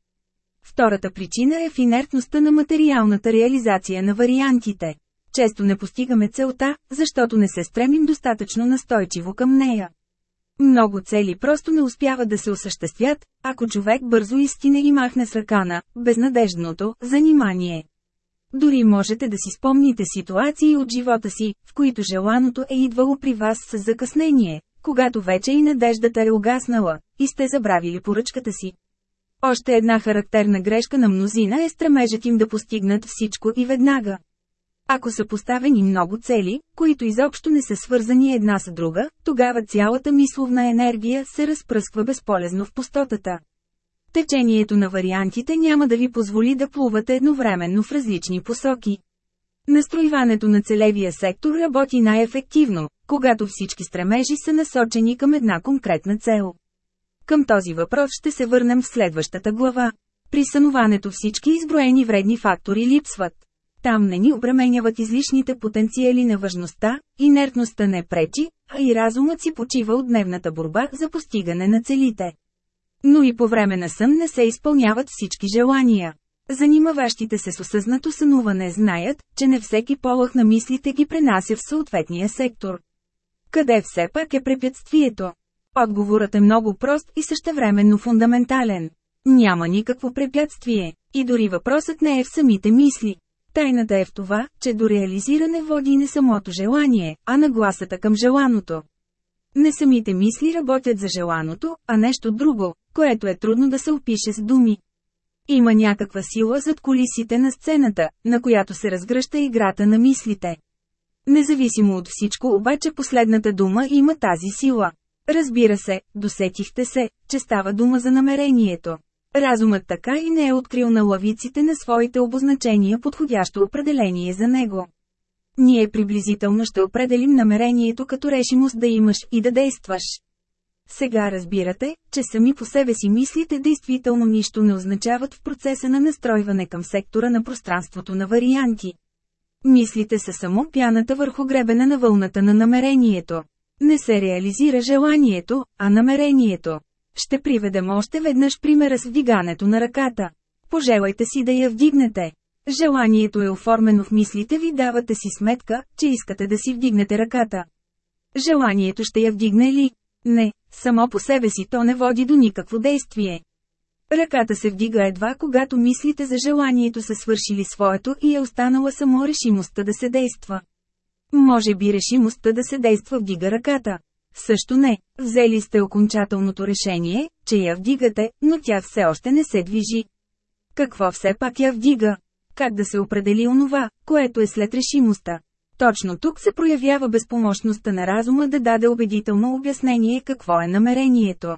Втората причина е в инертността на материалната реализация на вариантите. Често не постигаме целта, защото не се стремим достатъчно настойчиво към нея. Много цели просто не успяват да се осъществят, ако човек бързо истина и махне с ръка на безнадеждното занимание. Дори можете да си спомните ситуации от живота си, в които желаното е идвало при вас с закъснение, когато вече и надеждата е угаснала, и сте забравили поръчката си. Още една характерна грешка на мнозина е стремежът им да постигнат всичко и веднага. Ако са поставени много цели, които изобщо не са свързани една с друга, тогава цялата мисловна енергия се разпръсква безполезно в пустотата. Течението на вариантите няма да ви позволи да плувате едновременно в различни посоки. Настройването на целевия сектор работи най-ефективно, когато всички стремежи са насочени към една конкретна цел. Към този въпрос ще се върнем в следващата глава. При сънуването всички изброени вредни фактори липсват. Там не ни обременяват излишните потенциали на важността, инертността не пречи, а и разумът си почива от дневната борба за постигане на целите. Но и по време на сън не се изпълняват всички желания. Занимаващите се с осъзнато сънуване знаят, че не всеки полах на мислите ги пренася в съответния сектор. Къде все пак е препятствието? Отговорът е много прост и същевременно фундаментален. Няма никакво препятствие, и дори въпросът не е в самите мисли. Тайната е в това, че до реализиране води не самото желание, а нагласата към желаното. Не самите мисли работят за желаното, а нещо друго, което е трудно да се опише с думи. Има някаква сила зад колисите на сцената, на която се разгръща играта на мислите. Независимо от всичко обаче последната дума има тази сила. Разбира се, досетихте се, че става дума за намерението. Разумът така и не е открил на лавиците на своите обозначения подходящо определение за него. Ние приблизително ще определим намерението като решимост да имаш и да действаш. Сега разбирате, че сами по себе си мислите действително нищо не означават в процеса на настройване към сектора на пространството на варианти. Мислите са само пяната върху гребена на вълната на намерението. Не се реализира желанието, а намерението. Ще приведем още веднъж примера с вдигането на ръката. Пожелайте си да я вдигнете. Желанието е оформено в мислите ви, давате си сметка, че искате да си вдигнете ръката. Желанието ще я вдигне ли? Не, само по себе си то не води до никакво действие. Ръката се вдига едва когато мислите за желанието са свършили своето и е останала само решимостта да се действа. Може би решимостта да се действа вдига ръката. Също не, взели сте окончателното решение, че я вдигате, но тя все още не се движи. Какво все пак я вдига? Как да се определи онова, което е след решимостта? Точно тук се проявява безпомощността на разума да даде убедително обяснение какво е намерението.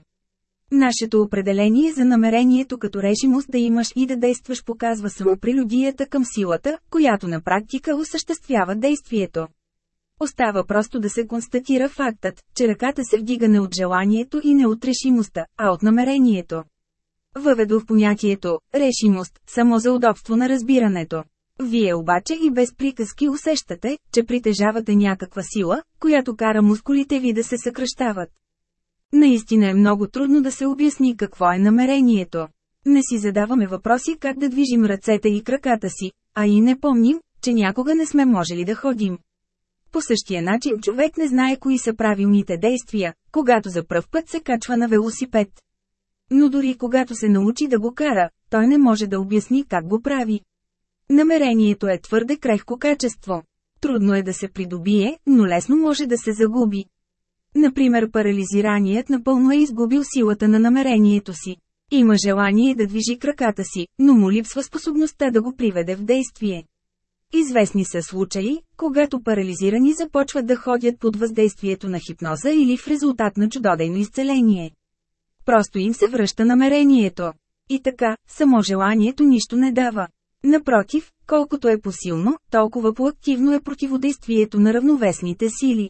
Нашето определение за намерението като решимост да имаш и да действаш показва само прелюдията към силата, която на практика осъществява действието. Остава просто да се констатира фактът, че ръката се вдига не от желанието и не от решимостта, а от намерението. Въведох понятието «решимост» само за удобство на разбирането. Вие обаче и без приказки усещате, че притежавате някаква сила, която кара мускулите ви да се съкръщават. Наистина е много трудно да се обясни какво е намерението. Не си задаваме въпроси как да движим ръцете и краката си, а и не помним, че някога не сме можели да ходим. По същия начин човек не знае кои са правилните действия, когато за пръв път се качва на велосипед. Но дори когато се научи да го кара, той не може да обясни как го прави. Намерението е твърде крехко качество. Трудно е да се придобие, но лесно може да се загуби. Например парализираният напълно е изгубил силата на намерението си. Има желание да движи краката си, но му липсва способността да го приведе в действие. Известни са случаи, когато парализирани започват да ходят под въздействието на хипноза или в резултат на чудодейно изцеление. Просто им се връща намерението. И така, само желанието нищо не дава. Напротив, колкото е посилно, толкова по-активно е противодействието на равновесните сили.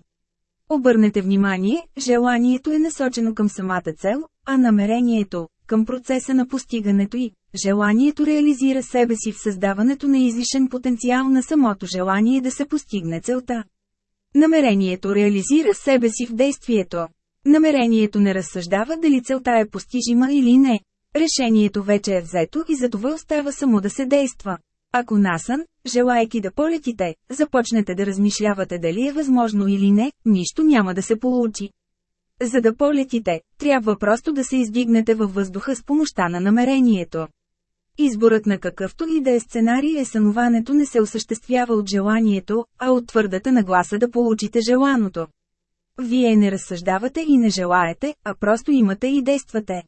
Обърнете внимание, желанието е насочено към самата цел, а намерението – към процеса на постигането й. Желанието реализира себе си в създаването на излишен потенциал на самото желание да се постигне целта. Намерението реализира себе си в действието. Намерението не разсъждава дали целта е постижима или не. Решението вече е взето и за това остава само да се действа. Ако насън, желайки да полетите, започнете да размишлявате дали е възможно или не, нищо няма да се получи. За да полетите, трябва просто да се издигнете във въздуха с помощта на намерението. Изборът на какъвто и да е сценарий е сънуването не се осъществява от желанието, а от твърдата нагласа да получите желаното. Вие не разсъждавате и не желаете, а просто имате и действате.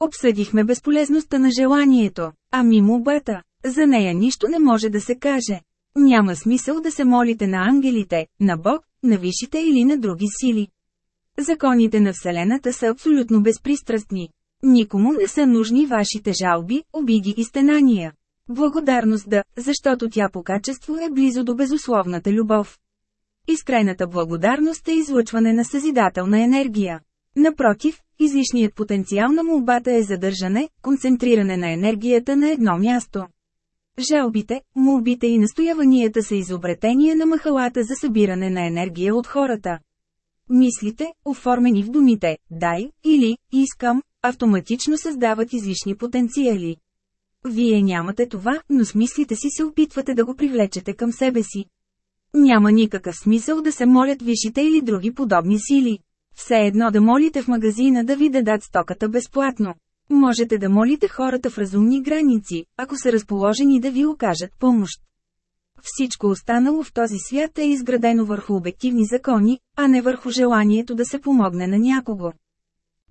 Обсъдихме безполезността на желанието, ами молбата. За нея нищо не може да се каже. Няма смисъл да се молите на ангелите, на Бог, на висшите или на други сили. Законите на Вселената са абсолютно безпристрастни. Никому не са нужни вашите жалби, обиди и стенания. Благодарност да, защото тя по качество е близо до безусловната любов. Изкрайната благодарност е излъчване на съзидателна енергия. Напротив, излишният потенциал на молбата е задържане, концентриране на енергията на едно място. Жалбите, молбите и настояванията са изобретения на махалата за събиране на енергия от хората. Мислите, оформени в думите «дай» или «искам», автоматично създават излишни потенциали. Вие нямате това, но с мислите си се опитвате да го привлечете към себе си. Няма никакъв смисъл да се молят висшите или други подобни сили. Все едно да молите в магазина да ви дадат стоката безплатно. Можете да молите хората в разумни граници, ако са разположени да ви окажат помощ. Всичко останало в този свят е изградено върху обективни закони, а не върху желанието да се помогне на някого.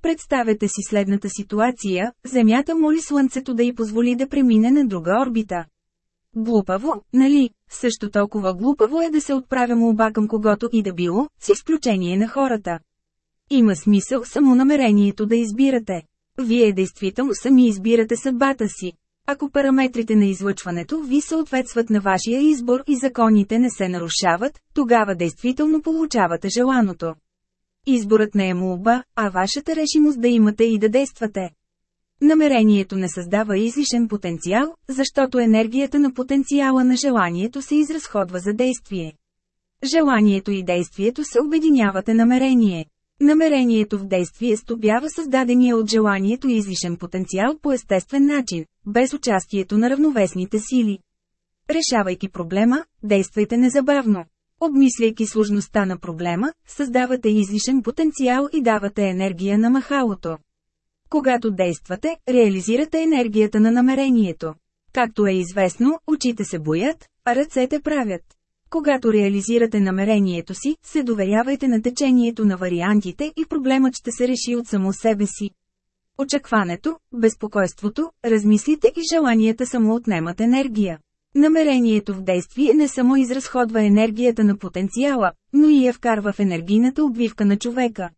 Представете си следната ситуация, Земята моли Слънцето да й позволи да премине на друга орбита. Глупаво, нали? Също толкова глупаво е да се отправя молба към когото и да било, с изключение на хората. Има смисъл само намерението да избирате. Вие действително сами избирате съдбата си. Ако параметрите на излъчването ви съответстват на вашия избор и законите не се нарушават, тогава действително получавате желаното. Изборът не е молба, а вашата решимост да имате и да действате. Намерението не създава излишен потенциал, защото енергията на потенциала на желанието се изразходва за действие. Желанието и действието се обединявате намерение. Намерението в действие стопява създадения от желанието излишен потенциал по естествен начин, без участието на равновесните сили. Решавайки проблема, действайте незабавно. Обмисляйки сложността на проблема, създавате излишен потенциал и давате енергия на махалото. Когато действате, реализирате енергията на намерението. Както е известно, очите се боят, а ръцете правят. Когато реализирате намерението си, се доверявайте на течението на вариантите и проблемът ще се реши от само себе си. Очакването, безпокойството, размислите и желанията само отнемат енергия. Намерението в действие не само изразходва енергията на потенциала, но и я вкарва в енергийната обвивка на човека.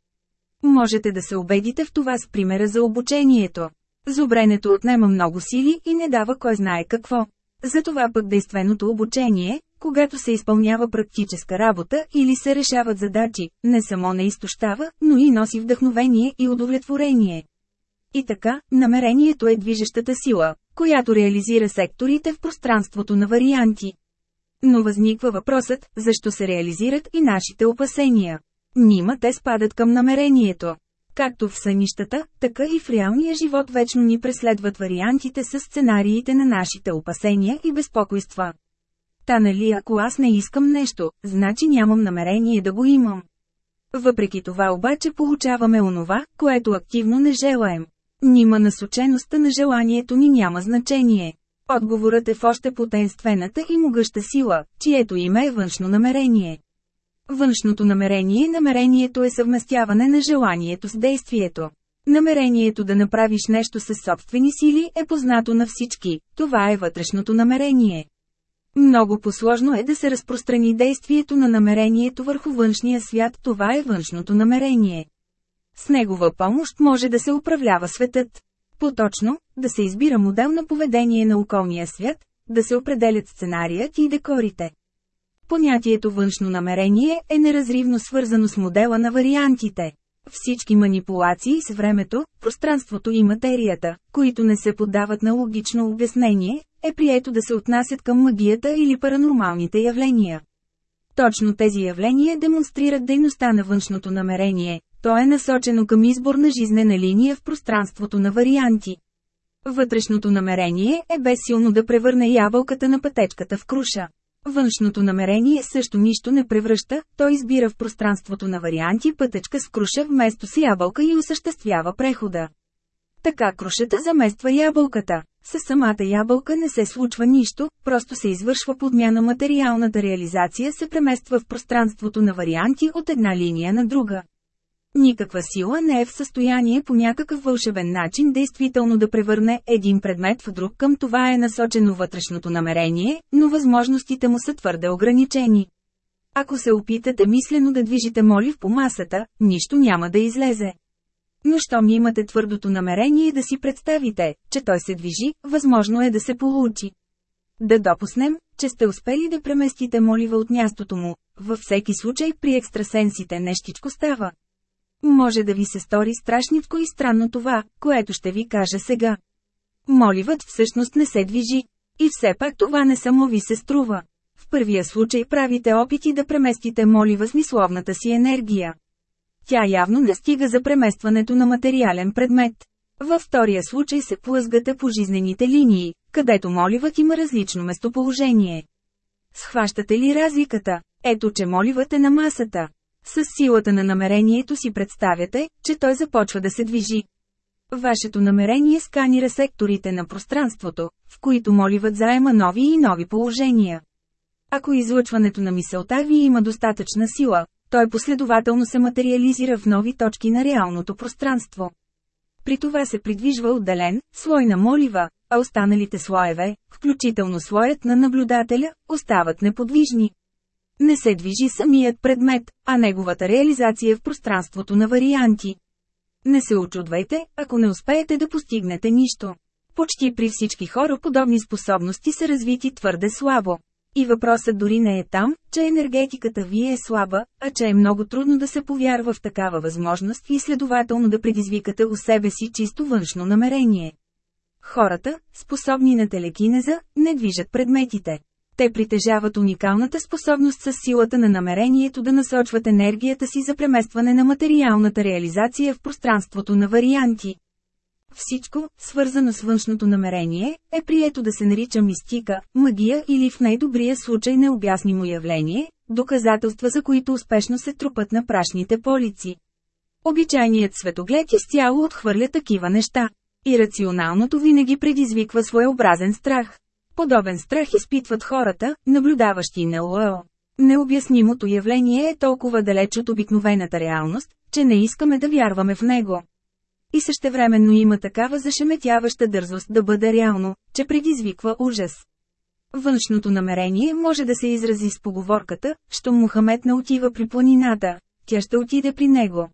Можете да се убедите в това с примера за обучението. Зубренето отнема много сили и не дава кой знае какво. Затова пък действеното обучение, когато се изпълнява практическа работа или се решават задачи, не само не изтощава, но и носи вдъхновение и удовлетворение. И така, намерението е движещата сила, която реализира секторите в пространството на варианти. Но възниква въпросът, защо се реализират и нашите опасения. Нима те спадат към намерението. Както в сънищата, така и в реалния живот вечно ни преследват вариантите с сценариите на нашите опасения и безпокойства. Та нали ако аз не искам нещо, значи нямам намерение да го имам. Въпреки това обаче получаваме онова, което активно не желаем. Нима насочеността на желанието ни няма значение. Отговорът е в още потенствената и могъща сила, чието име е външно намерение. Външното намерение намерението е съвместяване на желанието с действието. Намерението да направиш нещо със собствени сили е познато на всички, това е вътрешното намерение. Много посложно е да се разпространи действието на намерението върху външния свят, това е външното намерение. С негова помощ може да се управлява светът. Поточно, да се избира модел на поведение на околния свят, да се определят сценарият и декорите. Понятието външно намерение е неразривно свързано с модела на вариантите. Всички манипулации с времето, пространството и материята, които не се поддават на логично обяснение, е прието да се отнасят към магията или паранормалните явления. Точно тези явления демонстрират дейността на външното намерение, то е насочено към избор на жизнена линия в пространството на варианти. Вътрешното намерение е безсилно да превърне ябълката на пътечката в круша. Външното намерение също нищо не превръща, то избира в пространството на варианти пътечка с круша вместо с ябълка и осъществява прехода. Така крушата замества ябълката. С самата ябълка не се случва нищо, просто се извършва подмяна материалната реализация се премества в пространството на варианти от една линия на друга. Никаква сила не е в състояние по някакъв вълшебен начин действително да превърне един предмет в друг към това е насочено вътрешното намерение, но възможностите му са твърде ограничени. Ако се опитате мислено да движите молив по масата, нищо няма да излезе. Но щом имате твърдото намерение да си представите, че той се движи, възможно е да се получи. Да допуснем, че сте успели да преместите молива от мястото му, във всеки случай при екстрасенсите нещичко става. Може да ви се стори страшничко и странно това, което ще ви кажа сега. Моливът всъщност не се движи. И все пак това не само ви се струва. В първия случай правите опити да преместите молива с мисловната си енергия. Тя явно не стига за преместването на материален предмет. Във втория случай се плъзгате по жизнените линии, където моливът има различно местоположение. Схващате ли разликата? Ето че моливът е на масата. С силата на намерението си представяте, че той започва да се движи. Вашето намерение сканира секторите на пространството, в които моливът заема нови и нови положения. Ако излъчването на мисълта ви има достатъчна сила, той последователно се материализира в нови точки на реалното пространство. При това се придвижва отделен, слой на молива, а останалите слоеве, включително слоят на наблюдателя, остават неподвижни. Не се движи самият предмет, а неговата реализация в пространството на варианти. Не се очудвайте, ако не успеете да постигнете нищо. Почти при всички хора подобни способности са развити твърде слабо. И въпросът дори не е там, че енергетиката ви е слаба, а че е много трудно да се повярва в такава възможност и следователно да предизвикате у себе си чисто външно намерение. Хората, способни на телекинеза, не движат предметите. Те притежават уникалната способност с силата на намерението да насочват енергията си за преместване на материалната реализация в пространството на варианти. Всичко, свързано с външното намерение, е прието да се нарича мистика, магия или в най-добрия случай необяснимо явление, доказателства за които успешно се трупат на прашните полици. Обичайният светоглед изцяло отхвърля такива неща. И рационалното винаги предизвиква своеобразен страх. Подобен страх изпитват хората, наблюдаващи НЛО. Необяснимото явление е толкова далеч от обикновената реалност, че не искаме да вярваме в него. И същевременно има такава зашеметяваща дързост да бъде реално, че предизвиква ужас. Външното намерение може да се изрази с поговорката, що Мухамед не отива при планината, тя ще отиде при него.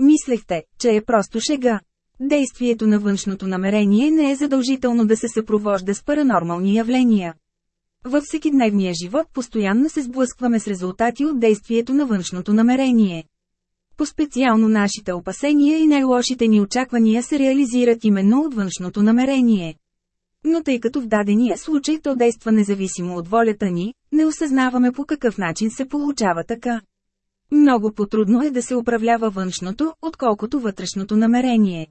Мислехте, че е просто шега. Действието на външното намерение не е задължително да се съпровожда с паранормални явления. Във всекидневния живот постоянно се сблъскваме с резултати от действието на външното намерение. По-специално нашите опасения и най-лошите ни очаквания се реализират именно от външното намерение. Но тъй като в дадения случай то действа независимо от волята ни, не осъзнаваме по какъв начин се получава така. Много по-трудно е да се управлява външното, отколкото вътрешното намерение.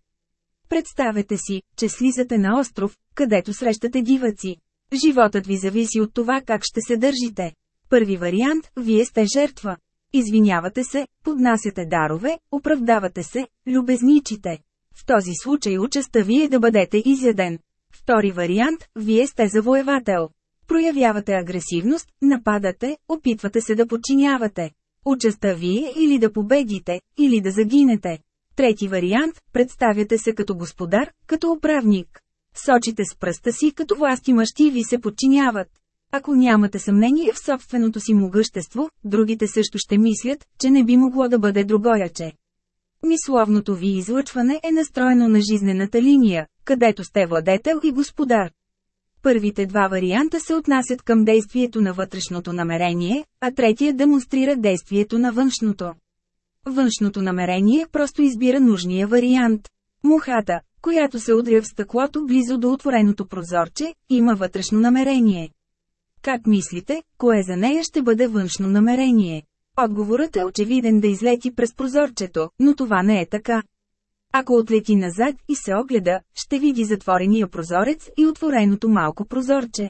Представете си, че слизате на остров, където срещате диваци. Животът ви зависи от това как ще се държите. Първи вариант – вие сте жертва. Извинявате се, поднасяте дарове, оправдавате се, любезничите. В този случай участа ви е да бъдете изяден. Втори вариант – вие сте завоевател. Проявявате агресивност, нападате, опитвате се да подчинявате. Участа ви е или да победите, или да загинете. Трети вариант – представяте се като господар, като управник. Сочите с пръста си като власти мъщи ви се подчиняват. Ако нямате съмнение в собственото си могъщество, другите също ще мислят, че не би могло да бъде другояче. Мисловното ви излъчване е настроено на жизнената линия, където сте владетел и господар. Първите два варианта се отнасят към действието на вътрешното намерение, а третия демонстрира действието на външното. Външното намерение просто избира нужния вариант. Мухата, която се удря в стъклото близо до отвореното прозорче, има вътрешно намерение. Как мислите, кое за нея ще бъде външно намерение? Отговорът е очевиден да излети през прозорчето, но това не е така. Ако отлети назад и се огледа, ще види затворения прозорец и отвореното малко прозорче.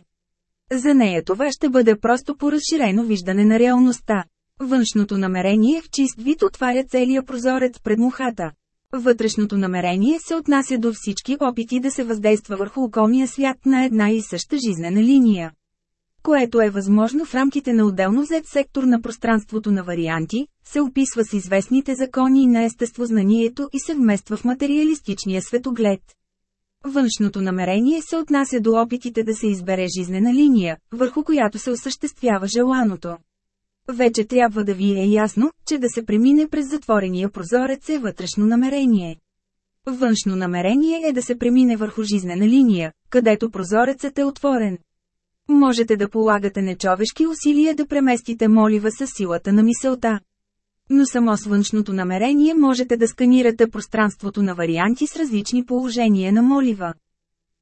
За нея това ще бъде просто по разширено виждане на реалността. Външното намерение в чист вид отваря целия прозорец пред мухата. Вътрешното намерение се отнася до всички опити да се въздейства върху околния свят на една и съща жизнена линия което е възможно в рамките на отделно взет сектор на пространството на варианти, се описва с известните закони на естествознанието и се вмества в материалистичния светоглед. Външното намерение се отнася до опитите да се избере жизнена линия, върху която се осъществява желаното. Вече трябва да ви е ясно, че да се премине през затворения прозорец е вътрешно намерение. Външно намерение е да се премине върху жизнена линия, където прозорецът е отворен. Можете да полагате нечовешки усилия да преместите молива с силата на мисълта. Но само с външното намерение можете да сканирате пространството на варианти с различни положения на молива.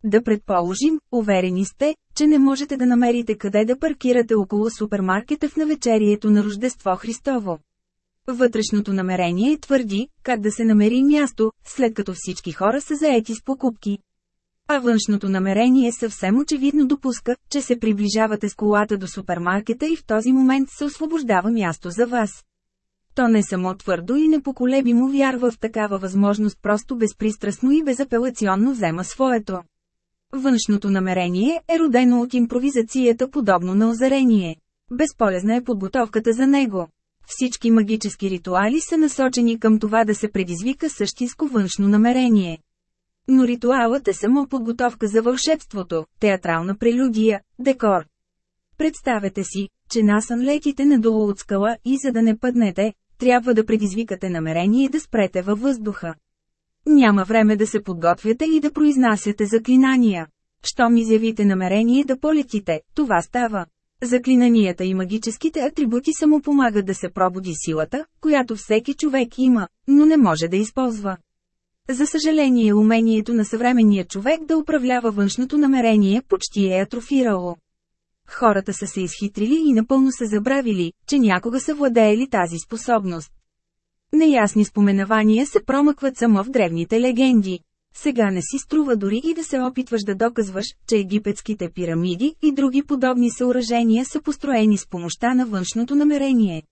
Да предположим, уверени сте, че не можете да намерите къде да паркирате около супермаркета в навечерието на Рождество Христово. Вътрешното намерение твърди, как да се намери място, след като всички хора са заети с покупки. А външното намерение съвсем очевидно допуска, че се приближавате с колата до супермаркета и в този момент се освобождава място за вас. То не само твърдо и непоколебимо вярва в такава възможност, просто безпристрастно и безапелационно взема своето. Външното намерение е родено от импровизацията подобно на озарение. Безполезна е подготовката за него. Всички магически ритуали са насочени към това да се предизвика същинско външно намерение. Но ритуалът е само подготовка за вълшебството, театрална прелюдия, декор. Представете си, че насън летите надолу от скала и за да не пътнете, трябва да предизвикате намерение да спрете във въздуха. Няма време да се подготвяте и да произнасяте заклинания. Щом изявите намерение да полетите, това става. Заклинанията и магическите атрибути само помагат да се пробуди силата, която всеки човек има, но не може да използва. За съжаление умението на съвременния човек да управлява външното намерение почти е атрофирало. Хората са се изхитрили и напълно са забравили, че някога са владеели тази способност. Неясни споменавания се промъкват само в древните легенди. Сега не си струва дори и да се опитваш да доказваш, че египетските пирамиди и други подобни съоръжения са построени с помощта на външното намерение.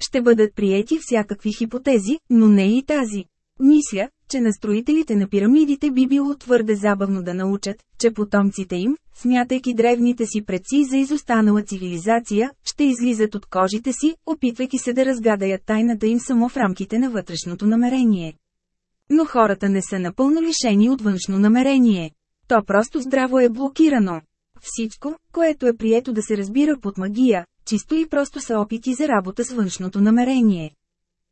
Ще бъдат приети всякакви хипотези, но не и тази. Мисля, че на строителите на пирамидите би било твърде забавно да научат, че потомците им, смятайки древните си предци за изостанала цивилизация, ще излизат от кожите си, опитвайки се да разгадаят тайната им само в рамките на вътрешното намерение. Но хората не са напълно лишени от външно намерение. То просто здраво е блокирано. Всичко, което е прието да се разбира под магия, чисто и просто са опити за работа с външното намерение.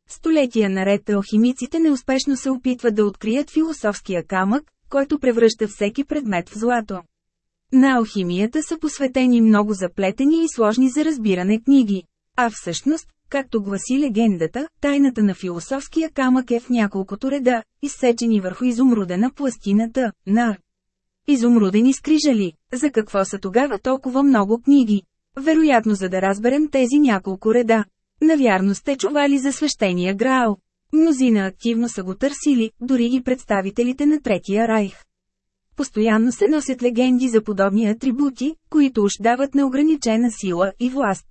Столетия наред алхимиците неуспешно се опитват да открият философския камък, който превръща всеки предмет в злато. На алхимията са посветени много заплетени и сложни за разбиране книги. А всъщност, както гласи легендата, тайната на философския камък е в няколкото реда, изсечени върху изумрудена пластината, на изумрудени скрижали. За какво са тогава толкова много книги? Вероятно за да разберем тези няколко реда. Навярно сте чували за свещения Граал. Мнозина активно са го търсили, дори и представителите на Третия райх. постоянно се носят легенди за подобни атрибути, които уж дават неограничена сила и власт.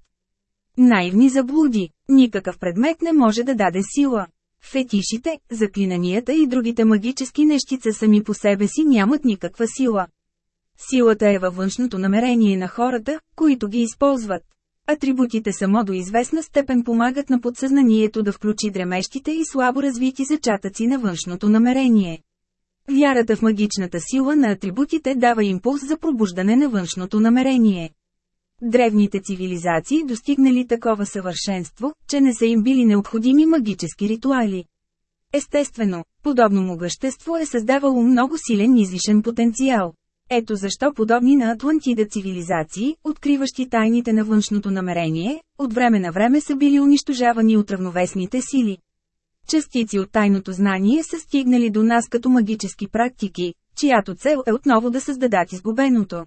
Наивни заблуди. Никакъв предмет не може да даде сила. Фетишите, заклинанията и другите магически нещица сами по себе си нямат никаква сила. Силата е във външното намерение на хората, които ги използват. Атрибутите само до известна степен помагат на подсъзнанието да включи дремещите и слабо развити зачатъци на външното намерение. Вярата в магичната сила на атрибутите дава импулс за пробуждане на външното намерение. Древните цивилизации достигнали такова съвършенство, че не са им били необходими магически ритуали. Естествено, подобно могъщество е създавало много силен излишен потенциал. Ето защо подобни на Атлантида цивилизации, откриващи тайните на външното намерение, от време на време са били унищожавани от равновесните сили. Частици от тайното знание са стигнали до нас като магически практики, чиято цел е отново да създадат изгубеното.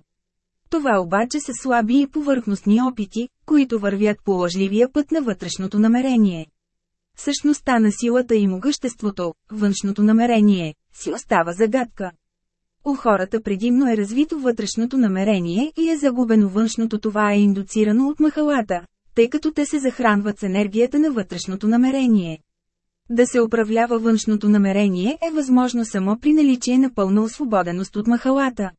Това обаче са слаби и повърхностни опити, които вървят по лъжливия път на вътрешното намерение. Същността на силата и могъществото, външното намерение, си остава загадка. У хората предимно е развито вътрешното намерение и е загубено външното това е индуцирано от махалата, тъй като те се захранват с енергията на вътрешното намерение. Да се управлява външното намерение е възможно само при наличие на пълна освободеност от махалата.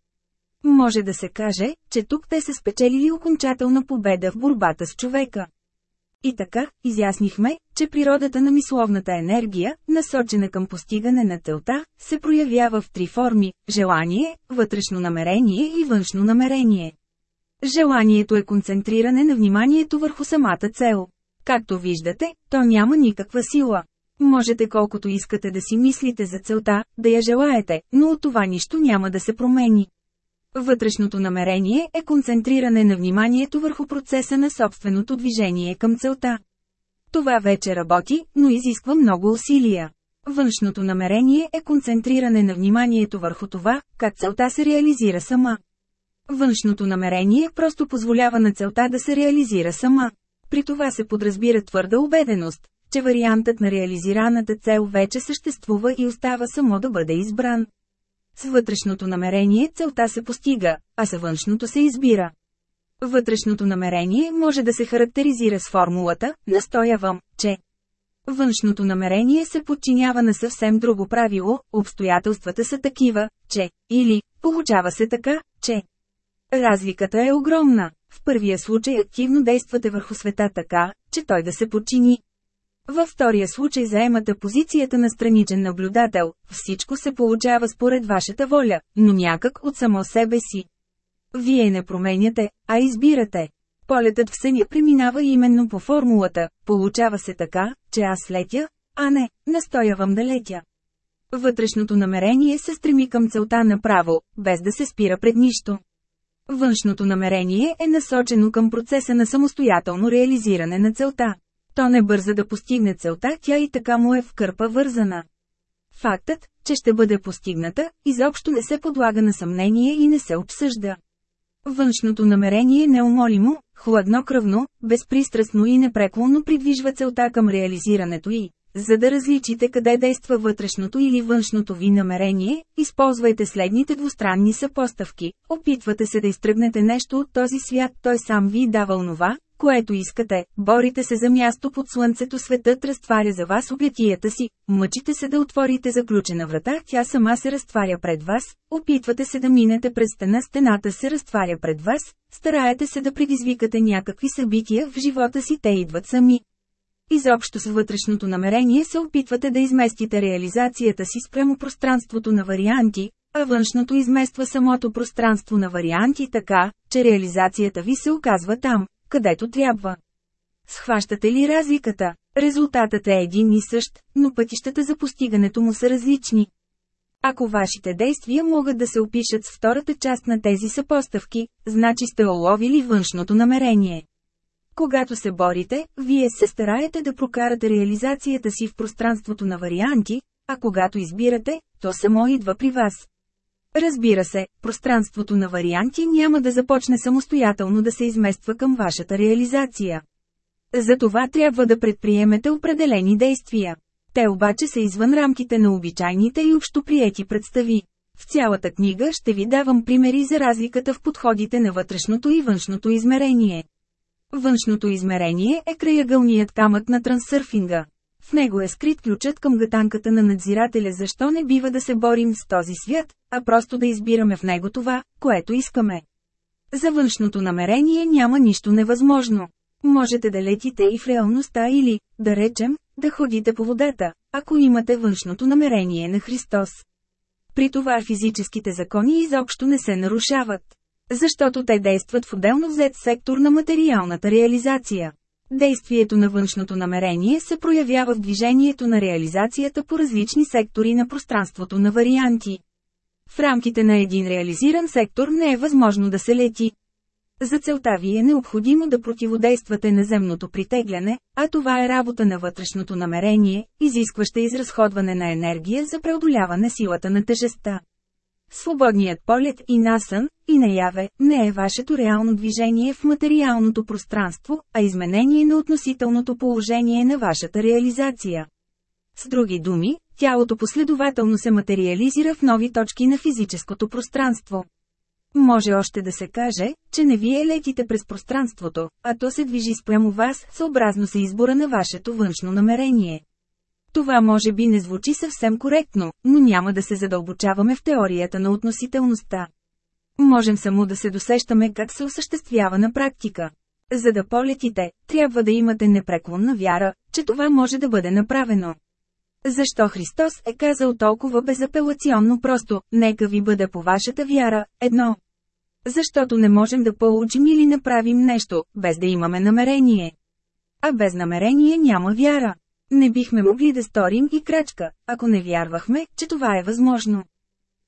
Може да се каже, че тук те са спечелили окончателна победа в борбата с човека. И така, изяснихме, че природата на мисловната енергия, насочена към постигане на целта, се проявява в три форми – желание, вътрешно намерение и външно намерение. Желанието е концентриране на вниманието върху самата цел. Както виждате, то няма никаква сила. Можете колкото искате да си мислите за целта, да я желаете, но от това нищо няма да се промени. Вътрешното намерение е концентриране на вниманието върху процеса на собственото движение към целта. Това вече работи, но изисква много усилия. Външното намерение е концентриране на вниманието върху това, как целта се реализира сама. Външното намерение просто позволява на целта да се реализира сама. При това се подразбира твърда убеденост, че вариантът на реализираната цел вече съществува и остава само да бъде избран. С вътрешното намерение целта се постига, а с външното се избира. Вътрешното намерение може да се характеризира с формулата «настоявам, че». Външното намерение се подчинява на съвсем друго правило, обстоятелствата са такива, че, или, получава се така, че. Разликата е огромна. В първия случай активно действате върху света така, че той да се подчини. Във втория случай заемате позицията на страничен наблюдател, всичко се получава според вашата воля, но някак от само себе си. Вие не променяте, а избирате. Полетът в съня преминава именно по формулата, получава се така, че аз летя, а не, настоявам да летя. Вътрешното намерение се стреми към целта направо, без да се спира пред нищо. Външното намерение е насочено към процеса на самостоятелно реализиране на целта то не бърза да постигне целта, тя и така му е в кърпа вързана. Фактът, че ще бъде постигната, изобщо не се подлага на съмнение и не се обсъжда. Външното намерение неумолимо, хладнокръвно, безпристрастно и непреклонно придвижва целта към реализирането й. За да различите къде действа вътрешното или външното ви намерение, използвайте следните двустранни съпоставки. Опитвате се да изтръгнете нещо от този свят, той сам ви дава онова, което искате, борите се за място под слънцето светът разтваря за вас облетията си, мъчите се да отворите заключена врата, тя сама се разтваря пред вас, опитвате се да минете през стена, стената се разтваря пред вас, стараете се да предизвикате някакви събития в живота си, те идват сами. Изобщо с вътрешното намерение се опитвате да изместите реализацията си спрямо пространството на варианти, а външното измества самото пространство на варианти така, че реализацията ви се оказва там, където трябва. Схващате ли разликата? Резултатът е един и същ, но пътищата за постигането му са различни. Ако вашите действия могат да се опишат с втората част на тези съпоставки, значи сте оловили външното намерение. Когато се борите, вие се стараете да прокарате реализацията си в пространството на варианти, а когато избирате, то само идва при вас. Разбира се, пространството на варианти няма да започне самостоятелно да се измества към вашата реализация. За това трябва да предприемете определени действия. Те обаче са извън рамките на обичайните и общоприети представи. В цялата книга ще ви давам примери за разликата в подходите на вътрешното и външното измерение. Външното измерение е краягълният камък на трансърфинга. В него е скрит ключът към гатанката на надзирателя защо не бива да се борим с този свят, а просто да избираме в него това, което искаме. За външното намерение няма нищо невъзможно. Можете да летите и в реалността или, да речем, да ходите по водата, ако имате външното намерение на Христос. При това физическите закони изобщо не се нарушават. Защото те действат в отделно взет сектор на материалната реализация. Действието на външното намерение се проявява в движението на реализацията по различни сектори на пространството на варианти. В рамките на един реализиран сектор не е възможно да се лети. За целта ви е необходимо да противодействате на земното притегляне, а това е работа на вътрешното намерение, изискваща изразходване на енергия за преодоляване силата на тежестта. Свободният полет и насън, и наяве, не е вашето реално движение в материалното пространство, а изменение на относителното положение на вашата реализация. С други думи, тялото последователно се материализира в нови точки на физическото пространство. Може още да се каже, че не вие летите през пространството, а то се движи спрямо вас, съобразно се избора на вашето външно намерение. Това може би не звучи съвсем коректно, но няма да се задълбочаваме в теорията на относителността. Можем само да се досещаме как се осъществява на практика. За да полетите, трябва да имате непреклонна вяра, че това може да бъде направено. Защо Христос е казал толкова безапелационно просто, нека ви бъде по вашата вяра, едно. Защото не можем да получим или направим нещо, без да имаме намерение. А без намерение няма вяра. Не бихме могли да сторим и крачка, ако не вярвахме, че това е възможно.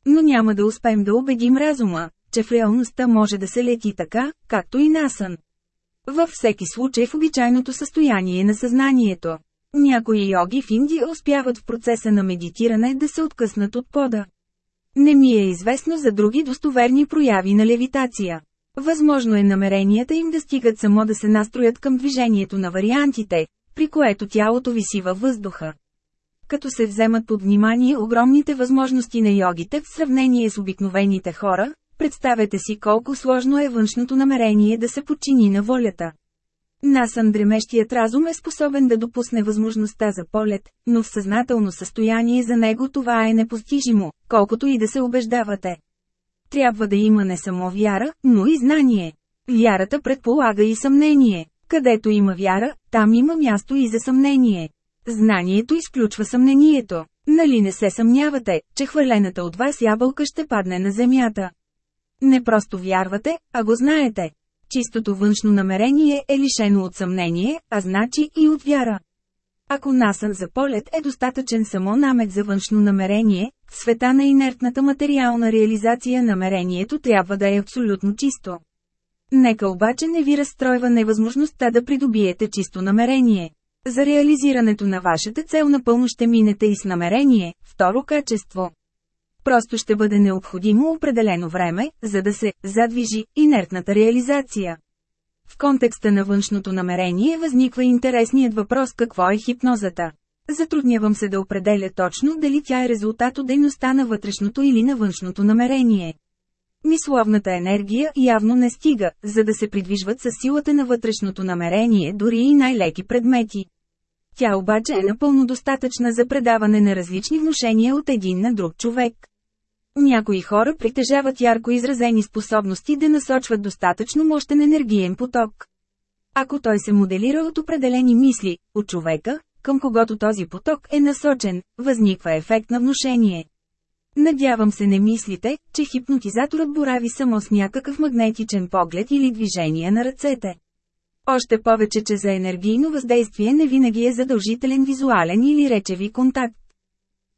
Но няма да успеем да убедим разума, че в реалността може да се лети така, както и насън. Във всеки случай в обичайното състояние на съзнанието. Някои йоги в Индия успяват в процеса на медитиране да се откъснат от пода. Не ми е известно за други достоверни прояви на левитация. Възможно е намеренията им да стигат само да се настроят към движението на вариантите, при което тялото виси във въздуха. Като се вземат под внимание огромните възможности на йогите в сравнение с обикновените хора, представете си колко сложно е външното намерение да се подчини на волята. Насън дремещият разум е способен да допусне възможността за полет, но в съзнателно състояние за него това е непостижимо, колкото и да се убеждавате. Трябва да има не само вяра, но и знание. Вярата предполага и съмнение. Където има вяра, там има място и за съмнение. Знанието изключва съмнението. Нали не се съмнявате, че хвърлената от вас ябълка ще падне на земята? Не просто вярвате, а го знаете. Чистото външно намерение е лишено от съмнение, а значи и от вяра. Ако насън за полет е достатъчен само намек за външно намерение, в света на инертната материална реализация намерението трябва да е абсолютно чисто. Нека обаче не ви разстройва невъзможността да придобиете чисто намерение. За реализирането на вашата цел напълно ще минете и с намерение, второ качество. Просто ще бъде необходимо определено време, за да се задвижи инертната реализация. В контекста на външното намерение възниква интересният въпрос какво е хипнозата. Затруднявам се да определя точно дали тя е резултат от дейността на вътрешното или на външното намерение. Мисловната енергия явно не стига, за да се придвижват със силата на вътрешното намерение дори и най-леки предмети. Тя обаче е напълно достатъчна за предаване на различни внушения от един на друг човек. Някои хора притежават ярко изразени способности да насочват достатъчно мощен енергиен поток. Ако той се моделира от определени мисли, от човека, към когото този поток е насочен, възниква ефект на внушение. Надявам се не мислите, че хипнотизаторът борави само с някакъв магнетичен поглед или движение на ръцете. Още повече, че за енергийно въздействие не винаги е задължителен визуален или речеви контакт.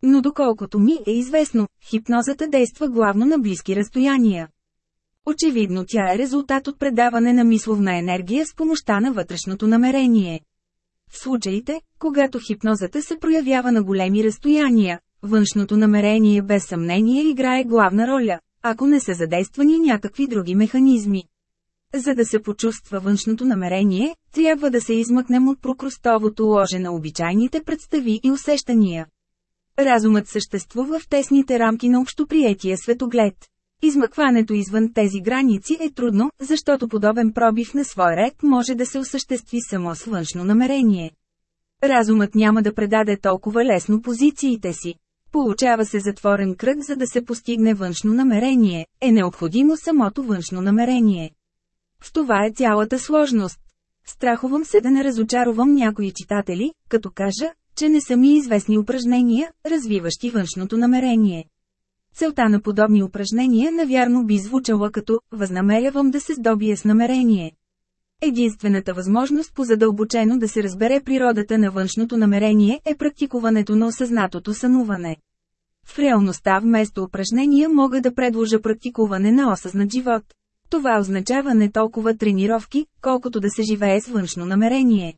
Но доколкото ми е известно, хипнозата действа главно на близки разстояния. Очевидно тя е резултат от предаване на мисловна енергия с помощта на вътрешното намерение. В случаите, когато хипнозата се проявява на големи разстояния, външното намерение без съмнение играе главна роля, ако не са задействани някакви други механизми. За да се почувства външното намерение, трябва да се измъкнем от прокрустовото ложе на обичайните представи и усещания. Разумът съществува в тесните рамки на общоприетия светоглед. Измъкването извън тези граници е трудно, защото подобен пробив на свой ред може да се осъществи само с външно намерение. Разумът няма да предаде толкова лесно позициите си. Получава се затворен кръг за да се постигне външно намерение, е необходимо самото външно намерение. В това е цялата сложност. Страхувам се да не разочаровам някои читатели, като кажа, че не са ми известни упражнения, развиващи външното намерение. Целта на подобни упражнения навярно би звучала като «възнамерявам да се здобия с намерение». Единствената възможност по задълбочено да се разбере природата на външното намерение е практикуването на осъзнатото сънуване. В реалността вместо упражнения мога да предложа практикуване на осъзнат живот. Това означава не толкова тренировки, колкото да се живее с външно намерение.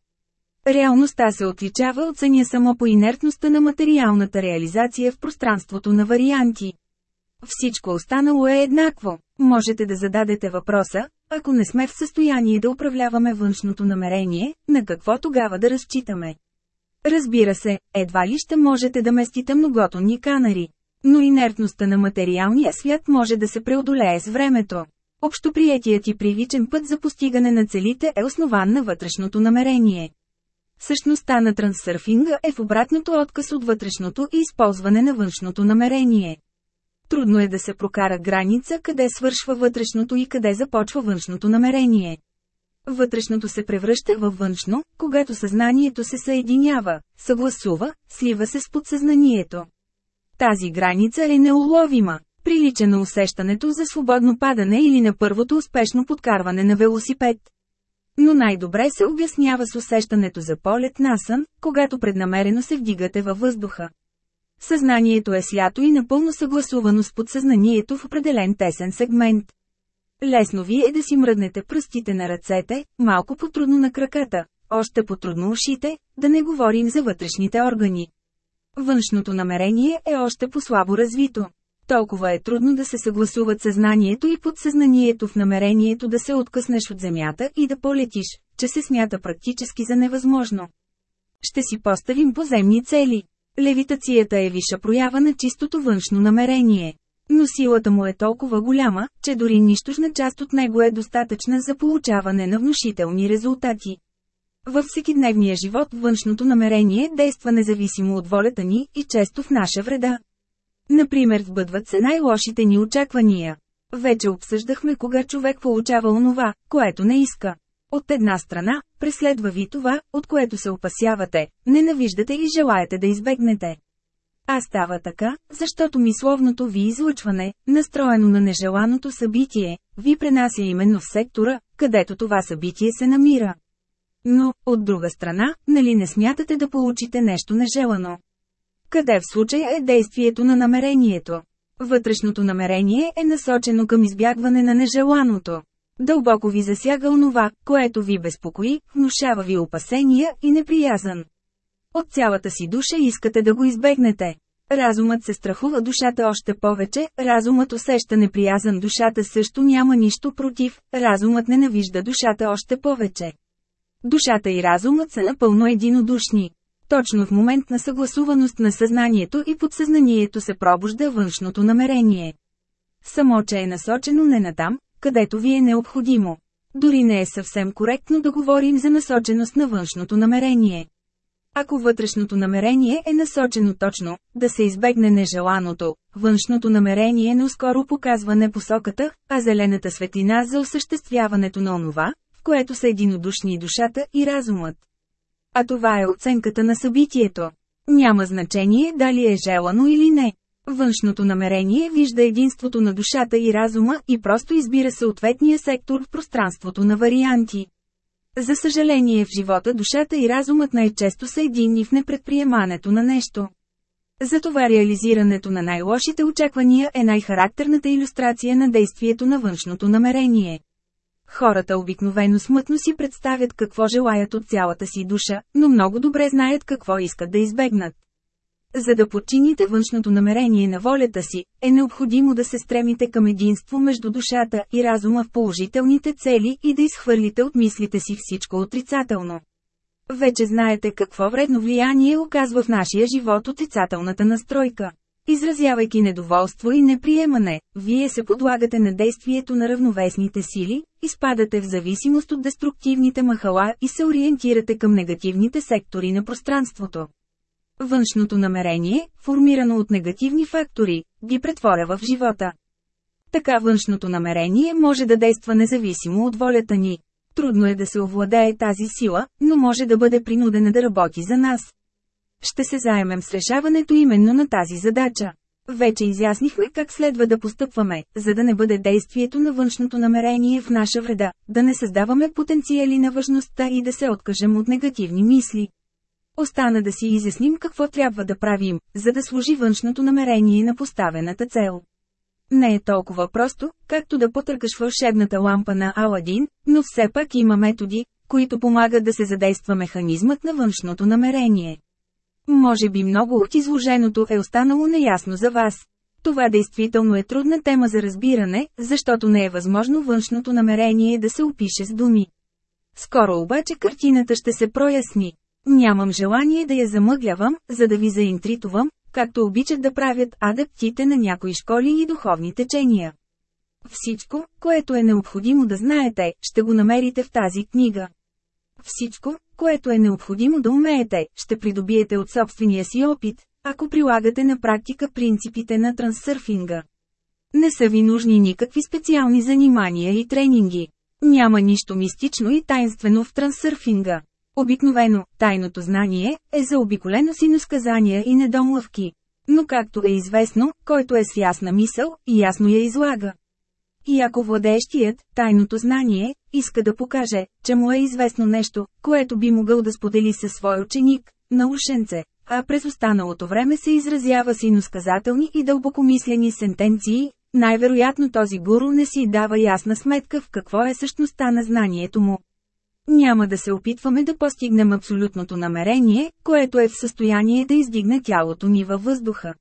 Реалността се отличава от съня само по инертността на материалната реализация в пространството на варианти. Всичко останало е еднакво. Можете да зададете въпроса, ако не сме в състояние да управляваме външното намерение, на какво тогава да разчитаме? Разбира се, едва ли ще можете да местите многотонни канари. Но инертността на материалния свят може да се преодолее с времето. Общоприетият и привичен път за постигане на целите е основан на вътрешното намерение. Същността на трансърфинга е в обратното отказ от вътрешното и използване на външното намерение. Трудно е да се прокара граница къде свършва вътрешното и къде започва външното намерение. Вътрешното се превръща във външно, когато съзнанието се съединява, съгласува, слива се с подсъзнанието. Тази граница е неуловима, прилича на усещането за свободно падане или на първото успешно подкарване на велосипед. Но най-добре се обяснява с усещането за полет насън, когато преднамерено се вдигате във въздуха. Съзнанието е свято и напълно съгласувано с подсъзнанието в определен тесен сегмент. Лесно ви е да си мръднете пръстите на ръцете, малко потрудно на краката, още потрудно ушите, да не говорим за вътрешните органи. Външното намерение е още по-слабо развито. Толкова е трудно да се съгласуват съзнанието и подсъзнанието в намерението да се откъснеш от земята и да полетиш, че се смята практически за невъзможно. Ще си поставим поземни цели. Левитацията е виша проява на чистото външно намерение. Но силата му е толкова голяма, че дори нищожна част от него е достатъчна за получаване на внушителни резултати. Във всекидневния живот външното намерение действа независимо от волята ни и често в наша вреда. Например сбъдват се най-лошите ни очаквания. Вече обсъждахме кога човек получава онова, което не иска. От една страна, преследва ви това, от което се опасявате, ненавиждате и желаете да избегнете. А става така, защото мисловното ви излъчване, настроено на нежеланото събитие, ви пренася именно в сектора, където това събитие се намира. Но, от друга страна, нали не смятате да получите нещо нежелано? Къде в случая е действието на намерението? Вътрешното намерение е насочено към избягване на нежеланото. Дълбоко ви засяга онова, което ви безпокои, внушава ви опасения и неприязан. От цялата си душа искате да го избегнете. Разумът се страхува душата още повече, разумът усеща неприязан душата също няма нищо против, разумът ненавижда душата още повече. Душата и разумът са напълно единодушни. Точно в момент на съгласуваност на съзнанието и подсъзнанието се пробужда външното намерение. Само че е насочено не на там, където ви е необходимо. Дори не е съвсем коректно да говорим за насоченост на външното намерение. Ако вътрешното намерение е насочено точно, да се избегне нежеланото, външното намерение не ускоро показва не посоката, а зелената светлина за осъществяването на онова, в което са единодушни душата и разумът. А това е оценката на събитието. Няма значение дали е желано или не. Външното намерение вижда единството на душата и разума и просто избира съответния сектор в пространството на варианти. За съжаление в живота душата и разумът най-често са единни в непредприемането на нещо. Затова реализирането на най-лошите очаквания е най-характерната иллюстрация на действието на външното намерение. Хората обикновено смътно си представят какво желаят от цялата си душа, но много добре знаят какво искат да избегнат. За да подчините външното намерение на волята си, е необходимо да се стремите към единство между душата и разума в положителните цели и да изхвърлите от мислите си всичко отрицателно. Вече знаете какво вредно влияние оказва в нашия живот отрицателната настройка. Изразявайки недоволство и неприемане, вие се подлагате на действието на равновесните сили, изпадате в зависимост от деструктивните махала и се ориентирате към негативните сектори на пространството. Външното намерение, формирано от негативни фактори, ги претворя в живота. Така външното намерение може да действа независимо от волята ни. Трудно е да се овладее тази сила, но може да бъде принудена да работи за нас. Ще се заемем с решаването именно на тази задача. Вече изяснихме как следва да постъпваме, за да не бъде действието на външното намерение в наша вреда, да не създаваме потенциали на важността и да се откажем от негативни мисли. Остана да си изясним какво трябва да правим, за да служи външното намерение на поставената цел. Не е толкова просто, както да потъркаш вълшебната лампа на Аладин, но все пак има методи, които помагат да се задейства механизмът на външното намерение. Може би много от изложеното е останало неясно за вас. Това действително е трудна тема за разбиране, защото не е възможно външното намерение да се опише с думи. Скоро обаче картината ще се проясни. Нямам желание да я замъглявам, за да ви заинтритувам, както обичат да правят адептите на някои школи и духовни течения. Всичко, което е необходимо да знаете, ще го намерите в тази книга. Всичко, което е необходимо да умеете, ще придобиете от собствения си опит, ако прилагате на практика принципите на трансърфинга. Не са ви нужни никакви специални занимания и тренинги. Няма нищо мистично и тайнствено в трансърфинга. Обикновено, тайното знание е заобиколено с иносказания и недомлъвки. Но както е известно, който е с ясна мисъл, ясно я излага. И ако владеещият, тайното знание, иска да покаже, че му е известно нещо, което би могъл да сподели със свой ученик, наушенце, а през останалото време се изразява с иносказателни и дълбокомислени сентенции, най-вероятно този гуру не си дава ясна сметка в какво е същността на знанието му. Няма да се опитваме да постигнем абсолютното намерение, което е в състояние да издигне тялото ни във въздуха.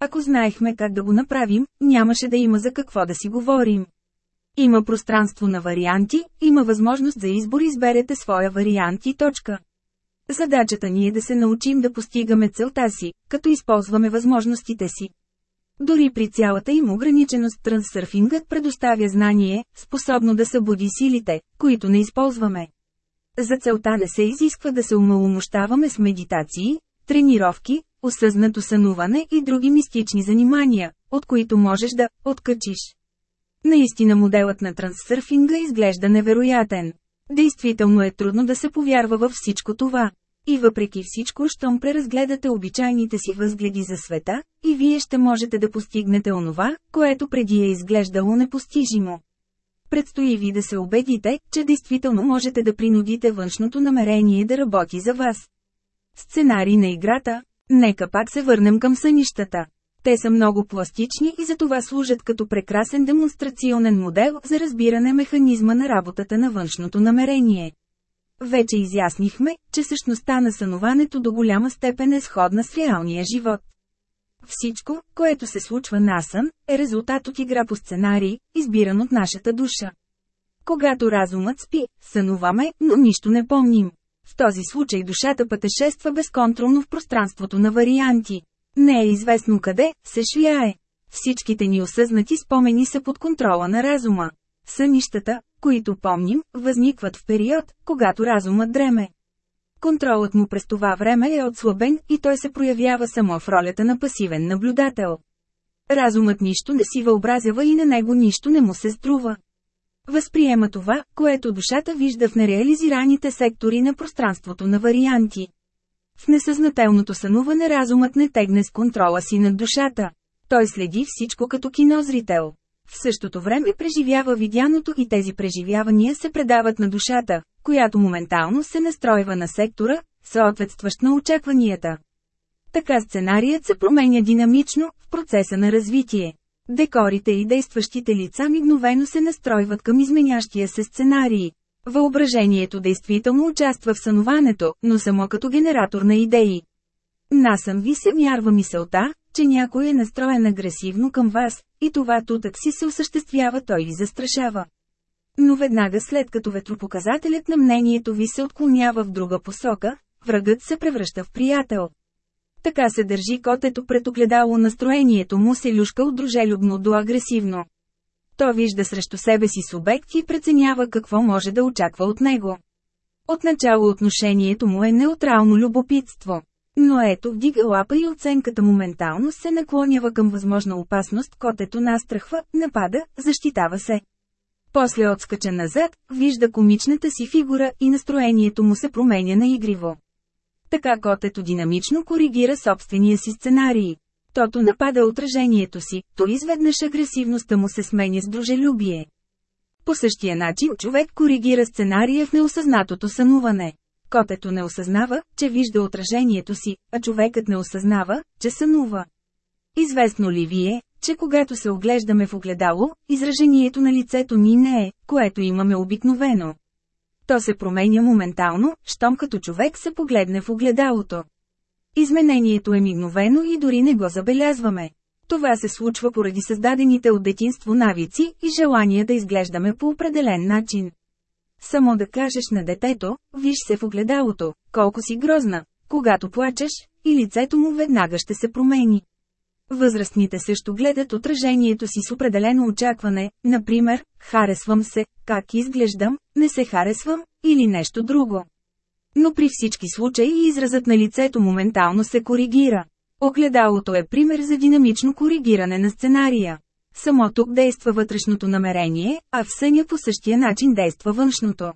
Ако знаехме как да го направим, нямаше да има за какво да си говорим. Има пространство на варианти, има възможност за избор изберете своя вариант и точка. Задачата ни е да се научим да постигаме целта си, като използваме възможностите си. Дори при цялата им ограниченост трансърфингът предоставя знание, способно да събуди силите, които не използваме. За целта не се изисква да се умаломощаваме с медитации, тренировки, осъзнато сънуване и други мистични занимания, от които можеш да откачиш. Наистина моделът на трансърфинга изглежда невероятен. Действително е трудно да се повярва във всичко това. И въпреки всичко, щом преразгледате обичайните си възгледи за света, и вие ще можете да постигнете онова, което преди е изглеждало непостижимо. Предстои ви да се убедите, че действително можете да принудите външното намерение да работи за вас. Сценарий на играта Нека пак се върнем към сънищата. Те са много пластични и затова служат като прекрасен демонстрационен модел за разбиране механизма на работата на външното намерение. Вече изяснихме, че същността на сънуването до голяма степен е сходна с реалния живот. Всичко, което се случва на сън, е резултат от игра по сценарий, избиран от нашата душа. Когато разумът спи, сънуваме, но нищо не помним. В този случай душата пътешества безконтролно в пространството на варианти. Не е известно къде се швяе. Всичките ни осъзнати спомени са под контрола на разума. Сънищата, които помним, възникват в период, когато разумът дреме. Контролът му през това време е отслабен и той се проявява само в ролята на пасивен наблюдател. Разумът нищо не си въобразява и на него нищо не му се струва. Възприема това, което душата вижда в нереализираните сектори на пространството на варианти. В несъзнателното сънуване разумът не тегне с контрола си над душата. Той следи всичко като кинозрител. В същото време преживява видяното и тези преживявания се предават на душата, която моментално се настройва на сектора, съответстващ на очакванията. Така сценарият се променя динамично, в процеса на развитие. Декорите и действащите лица мигновено се настройват към изменящия се сценарий. Въображението действително участва в сънуването, но само като генератор на идеи. Насъм ви се мярва мисълта, че някой е настроен агресивно към вас, и това тутък си се осъществява той ви застрашава. Но веднага след като ветропоказателят на мнението ви се отклонява в друга посока, врагът се превръща в приятел. Така се държи котето пред огледало настроението му се люшка от дружелюбно до агресивно. То вижда срещу себе си субект и преценява какво може да очаква от него. Отначало отношението му е неутрално любопитство. Но ето вдига лапа и оценката моментално се наклонява към възможна опасност, котето настрахва, напада, защитава се. После отскача назад, вижда комичната си фигура и настроението му се променя на игриво. Така котето динамично коригира собствения си сценарий. Тото напада отражението си, то изведнъж агресивността му се сменя с дружелюбие. По същия начин човек коригира сценария в неосъзнатото сънуване. Котето не осъзнава, че вижда отражението си, а човекът не осъзнава, че сънува. Известно ли ви е, че когато се оглеждаме в огледало, изражението на лицето ни не е, което имаме обикновено. То се променя моментално, щом като човек се погледне в огледалото. Изменението е мигновено и дори не го забелязваме. Това се случва поради създадените от детинство навици и желание да изглеждаме по определен начин. Само да кажеш на детето, виж се в огледалото, колко си грозна, когато плачеш, и лицето му веднага ще се промени. Възрастните също гледат отражението си с определено очакване, например, харесвам се, как изглеждам, не се харесвам, или нещо друго. Но при всички случаи изразът на лицето моментално се коригира. Огледалото е пример за динамично коригиране на сценария. Само тук действа вътрешното намерение, а в съня по същия начин действа външното.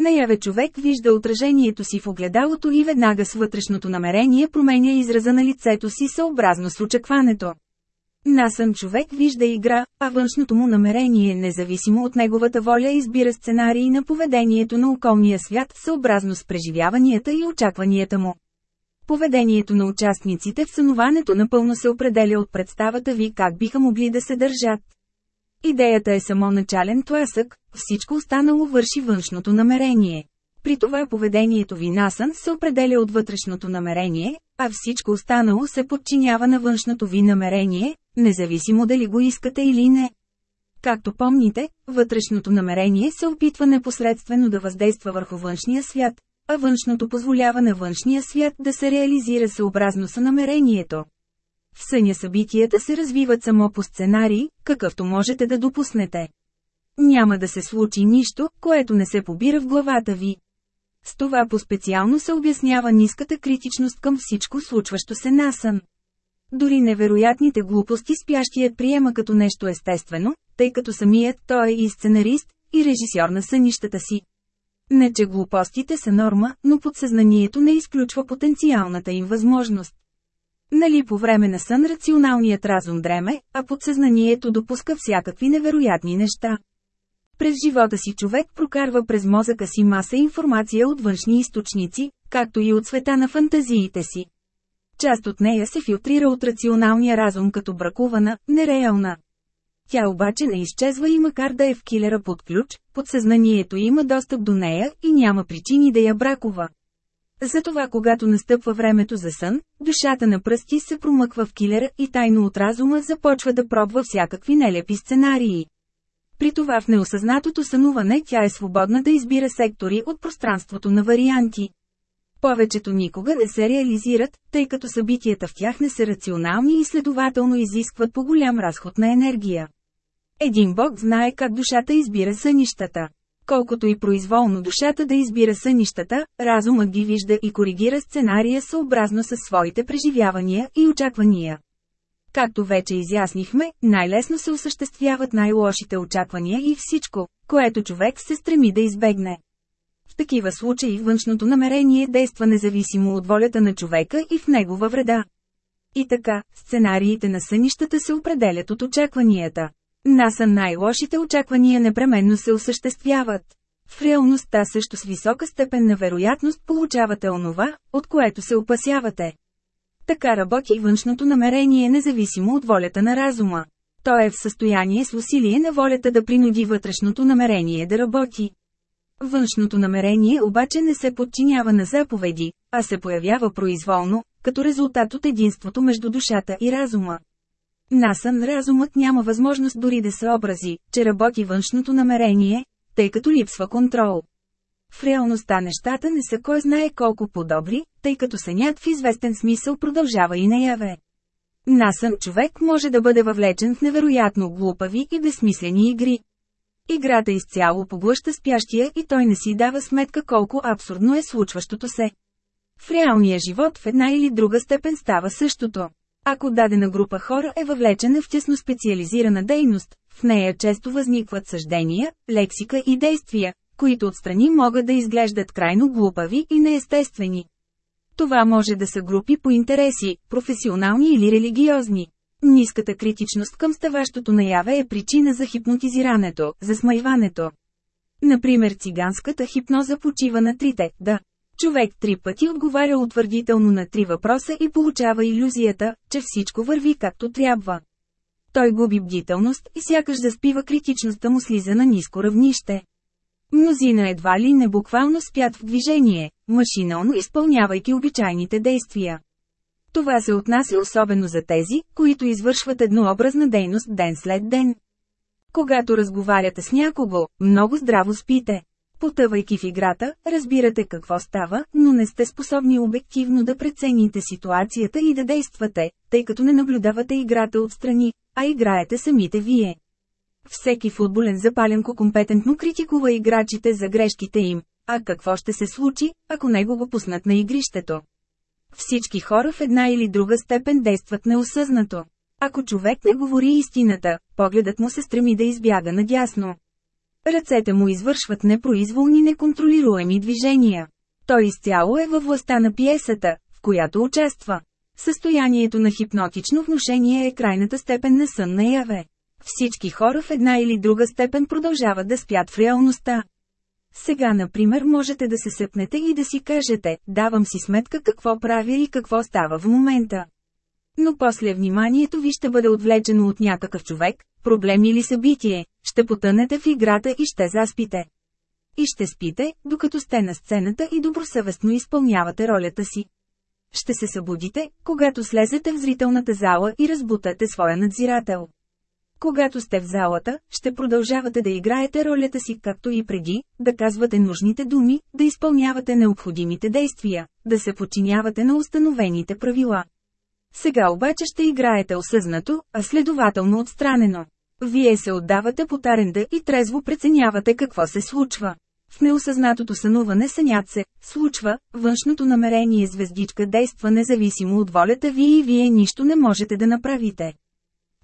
Наяве човек вижда отражението си в огледалото и веднага с вътрешното намерение променя израза на лицето си съобразно с очакването. Насън човек вижда игра, а външното му намерение, независимо от неговата воля, избира сценарии на поведението на околния свят, съобразно с преживяванията и очакванията му. Поведението на участниците в сънуването напълно се определя от представата ви как биха могли да се държат. Идеята е само начален тласък, всичко останало върши външното намерение. При това поведението ви насън се определя от вътрешното намерение, а всичко останало се подчинява на външното ви намерение, независимо дали го искате или не. Както помните, вътрешното намерение се опитва непосредствено да въздейства върху външния свят, а външното позволява на външния свят да се реализира съобразно с намерението. В съня събитията се развиват само по сценарий, какъвто можете да допуснете. Няма да се случи нищо, което не се побира в главата ви. С това по-специално се обяснява ниската критичност към всичко случващо се насън. Дори невероятните глупости спящият приема като нещо естествено, тъй като самият той е и сценарист, и режисьор на сънищата си. Не че глупостите са норма, но подсъзнанието не изключва потенциалната им възможност. Нали по време на сън рационалният разум дреме, а подсъзнанието допуска всякакви невероятни неща. През живота си човек прокарва през мозъка си маса информация от външни източници, както и от света на фантазиите си. Част от нея се филтрира от рационалния разум като бракувана, нереална. Тя обаче не изчезва и макар да е в килера под ключ, подсъзнанието има достъп до нея и няма причини да я бракува. Затова когато настъпва времето за сън, душата на пръсти се промъква в килера и тайно от разума започва да пробва всякакви нелепи сценарии. При това в неосъзнатото сънуване тя е свободна да избира сектори от пространството на варианти. Повечето никога не се реализират, тъй като събитията в тях не са рационални и следователно изискват по голям разход на енергия. Един бог знае как душата избира сънищата. Колкото и произволно душата да избира сънищата, разумът ги вижда и коригира сценария съобразно със своите преживявания и очаквания. Както вече изяснихме, най-лесно се осъществяват най-лошите очаквания и всичко, което човек се стреми да избегне. В такива случаи външното намерение действа независимо от волята на човека и в негова вреда. И така, сценариите на сънищата се определят от очакванията. Наса най-лошите очаквания непременно се осъществяват. В реалността също с висока степен на вероятност получавате онова, от което се опасявате. Така работи външното намерение независимо от волята на разума. То е в състояние с усилие на волята да принуди вътрешното намерение да работи. Външното намерение обаче не се подчинява на заповеди, а се появява произволно, като резултат от единството между душата и разума. Насън разумът няма възможност дори да се образи, че работи външното намерение, тъй като липсва контрол. В реалността нещата не са кой знае колко по-добри, тъй като сънят в известен смисъл продължава и наяве. Насън човек може да бъде въвлечен в невероятно глупави и безсмислени игри. Играта изцяло поглъща спящия и той не си дава сметка колко абсурдно е случващото се. В реалния живот в една или друга степен става същото. Ако дадена група хора е въвлечена в тясно специализирана дейност, в нея често възникват съждения, лексика и действия, които отстрани могат да изглеждат крайно глупави и неестествени. Това може да са групи по интереси, професионални или религиозни. Ниската критичност към ставащото наяве е причина за хипнотизирането, за смайването. Например циганската хипноза почива на трите «да». Човек три пъти отговаря утвърдително на три въпроса и получава иллюзията, че всичко върви както трябва. Той губи бдителност и сякаш заспива критичността му слиза на ниско равнище. Мнозина едва ли не буквално спят в движение, машинално изпълнявайки обичайните действия. Това се отнася особено за тези, които извършват еднообразна дейност ден след ден. Когато разговаряте с някого, много здраво спите. Потъвайки в играта, разбирате какво става, но не сте способни обективно да прецените ситуацията и да действате, тъй като не наблюдавате играта отстрани, а играете самите вие. Всеки футболен запаленко компетентно критикува играчите за грешките им, а какво ще се случи, ако него го пуснат на игрището? Всички хора в една или друга степен действат неосъзнато. Ако човек не говори истината, погледът му се стреми да избяга надясно. Ръцете му извършват непроизволни неконтролируеми движения. Той изцяло е във властта на пиесата, в която участва. Състоянието на хипнотично внушение е крайната степен на сън наяве. Всички хора в една или друга степен продължават да спят в реалността. Сега, например, можете да се съпнете и да си кажете, давам си сметка какво правя и какво става в момента. Но после вниманието ви ще бъде отвлечено от някакъв човек, проблем или събитие, ще потънете в играта и ще заспите. И ще спите, докато сте на сцената и добросъвестно изпълнявате ролята си. Ще се събудите, когато слезете в зрителната зала и разбутате своя надзирател. Когато сте в залата, ще продължавате да играете ролята си както и преди, да казвате нужните думи, да изпълнявате необходимите действия, да се подчинявате на установените правила. Сега обаче ще играете осъзнато, а следователно отстранено. Вие се отдавате по таренда и трезво преценявате какво се случва. В неосъзнатото сънуване сънят се, случва, външното намерение звездичка действа независимо от волята ви и вие нищо не можете да направите.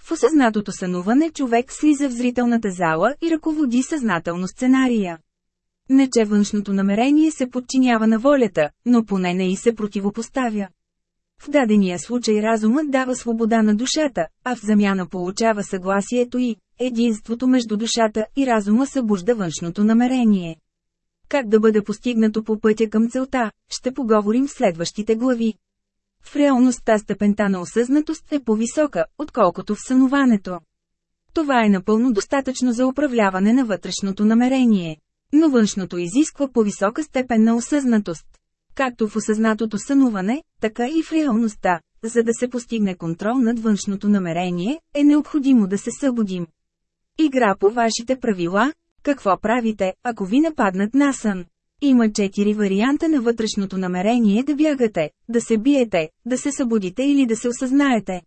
В осъзнатото сънуване човек слиза в зрителната зала и ръководи съзнателно сценария. Не че външното намерение се подчинява на волята, но поне не и се противопоставя. В дадения случай разумът дава свобода на душата, а в замяна получава съгласието и единството между душата и разума събужда външното намерение. Как да бъде постигнато по пътя към целта, ще поговорим в следващите глави. В реалността степента на осъзнатост е по-висока, отколкото в сънуването. Това е напълно достатъчно за управляване на вътрешното намерение. Но външното изисква по-висока степен на осъзнатост. Както в осъзнатото сънуване, така и в реалността. За да се постигне контрол над външното намерение, е необходимо да се събудим. Игра по вашите правила. Какво правите, ако ви нападнат на сън? Има четири варианта на вътрешното намерение да бягате, да се биете, да се събудите или да се осъзнаете.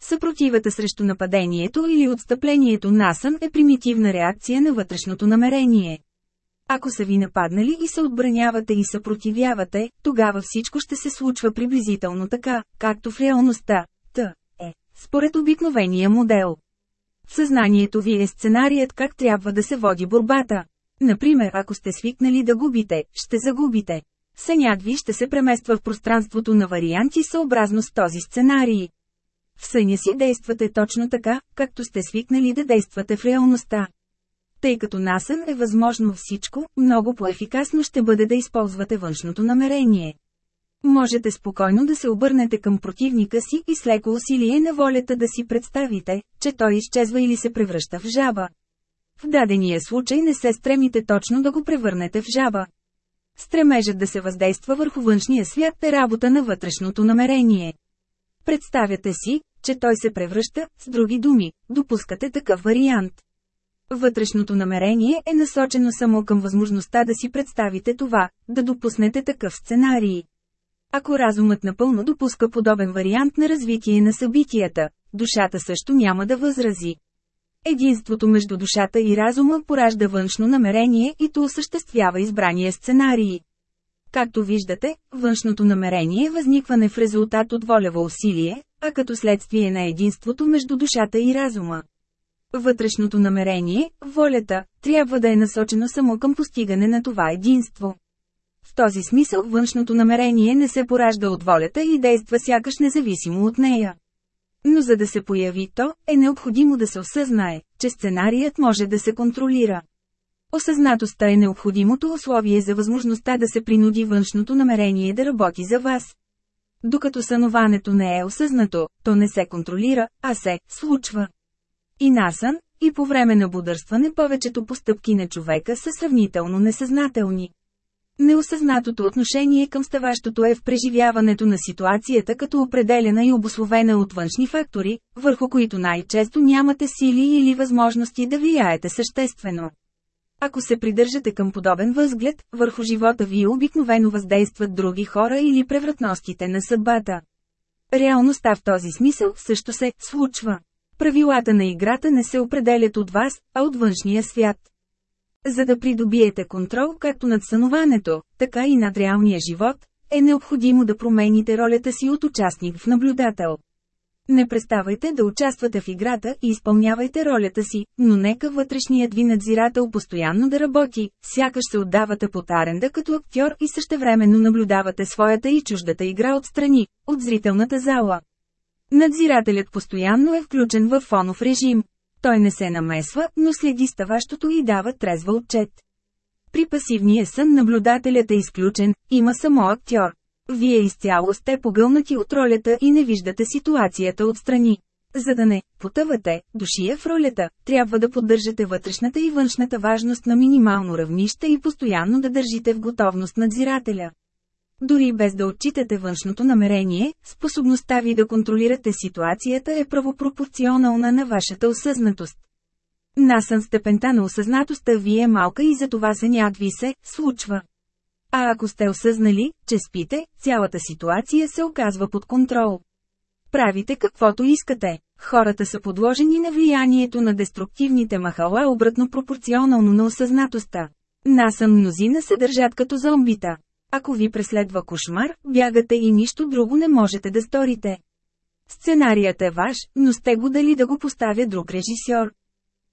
Съпротивата срещу нападението или отстъплението насън е примитивна реакция на вътрешното намерение. Ако са ви нападнали и се отбранявате и съпротивявате, тогава всичко ще се случва приблизително така, както в реалността. Т. е. Според обикновения модел. В съзнанието ви е сценарият как трябва да се води борбата. Например, ако сте свикнали да губите, ще загубите. Сънят ви ще се премества в пространството на варианти съобразно с този сценарий. В съня си действате точно така, както сте свикнали да действате в реалността. Тъй като насън е възможно всичко, много по-ефикасно ще бъде да използвате външното намерение. Можете спокойно да се обърнете към противника си и с леко усилие на волята да си представите, че той изчезва или се превръща в жаба. В дадения случай не се стремите точно да го превърнете в жаба. Стремежът да се въздейства върху външния свят е работа на вътрешното намерение. Представяте си, че той се превръща, с други думи, допускате такъв вариант. Вътрешното намерение е насочено само към възможността да си представите това, да допуснете такъв сценарий. Ако разумът напълно допуска подобен вариант на развитие на събитията, душата също няма да възрази. Единството между душата и разума поражда външно намерение и то осъществява избрания сценарии. Както виждате, външното намерение възниква не в резултат от волево усилие, а като следствие на единството между душата и разума. Вътрешното намерение, волята, трябва да е насочено само към постигане на това единство. В този смисъл външното намерение не се поражда от волята и действа сякаш независимо от нея. Но за да се появи то, е необходимо да се осъзнае, че сценарият може да се контролира. Осъзнатостта е необходимото условие за възможността да се принуди външното намерение да работи за вас. Докато сънуването не е осъзнато, то не се контролира, а се случва. И насън, и по време на бодърстване повечето постъпки на човека са сравнително несъзнателни. Неосъзнатото отношение към ставащото е в преживяването на ситуацията като определена и обословена от външни фактори, върху които най-често нямате сили или възможности да влияете съществено. Ако се придържате към подобен възглед, върху живота ви обикновено въздействат други хора или превратностите на съдбата. Реалността в този смисъл също се случва. Правилата на играта не се определят от вас, а от външния свят. За да придобиете контрол както над сънуването, така и над реалния живот, е необходимо да промените ролята си от участник в наблюдател. Не преставайте да участвате в играта и изпълнявайте ролята си, но нека вътрешният ви надзирател постоянно да работи, сякаш се отдавате под аренда като актьор и същевременно наблюдавате своята и чуждата игра отстрани, от зрителната зала. Надзирателят постоянно е включен в фонов режим. Той не се намесва, но следи ставащото и дава трезва отчет. При пасивния сън наблюдателят е изключен, има само актьор. Вие изцяло сте погълнати от ролята и не виждате ситуацията отстрани. За да не потъвате, душия в ролята, трябва да поддържате вътрешната и външната важност на минимално равнище и постоянно да държите в готовност надзирателя. Дори без да отчитате външното намерение, способността ви да контролирате ситуацията е правопропорционална на вашата осъзнатост. Насън степента на осъзнатостта ви е малка и за това се някакви се случва. А ако сте осъзнали, че спите, цялата ситуация се оказва под контрол. Правите каквото искате. Хората са подложени на влиянието на деструктивните махала обратно пропорционално на осъзнатостта. Насън мнозина се държат като зомбита. Ако ви преследва кошмар, бягате и нищо друго не можете да сторите. Сценарият е ваш, но сте го дали да го поставя друг режисьор.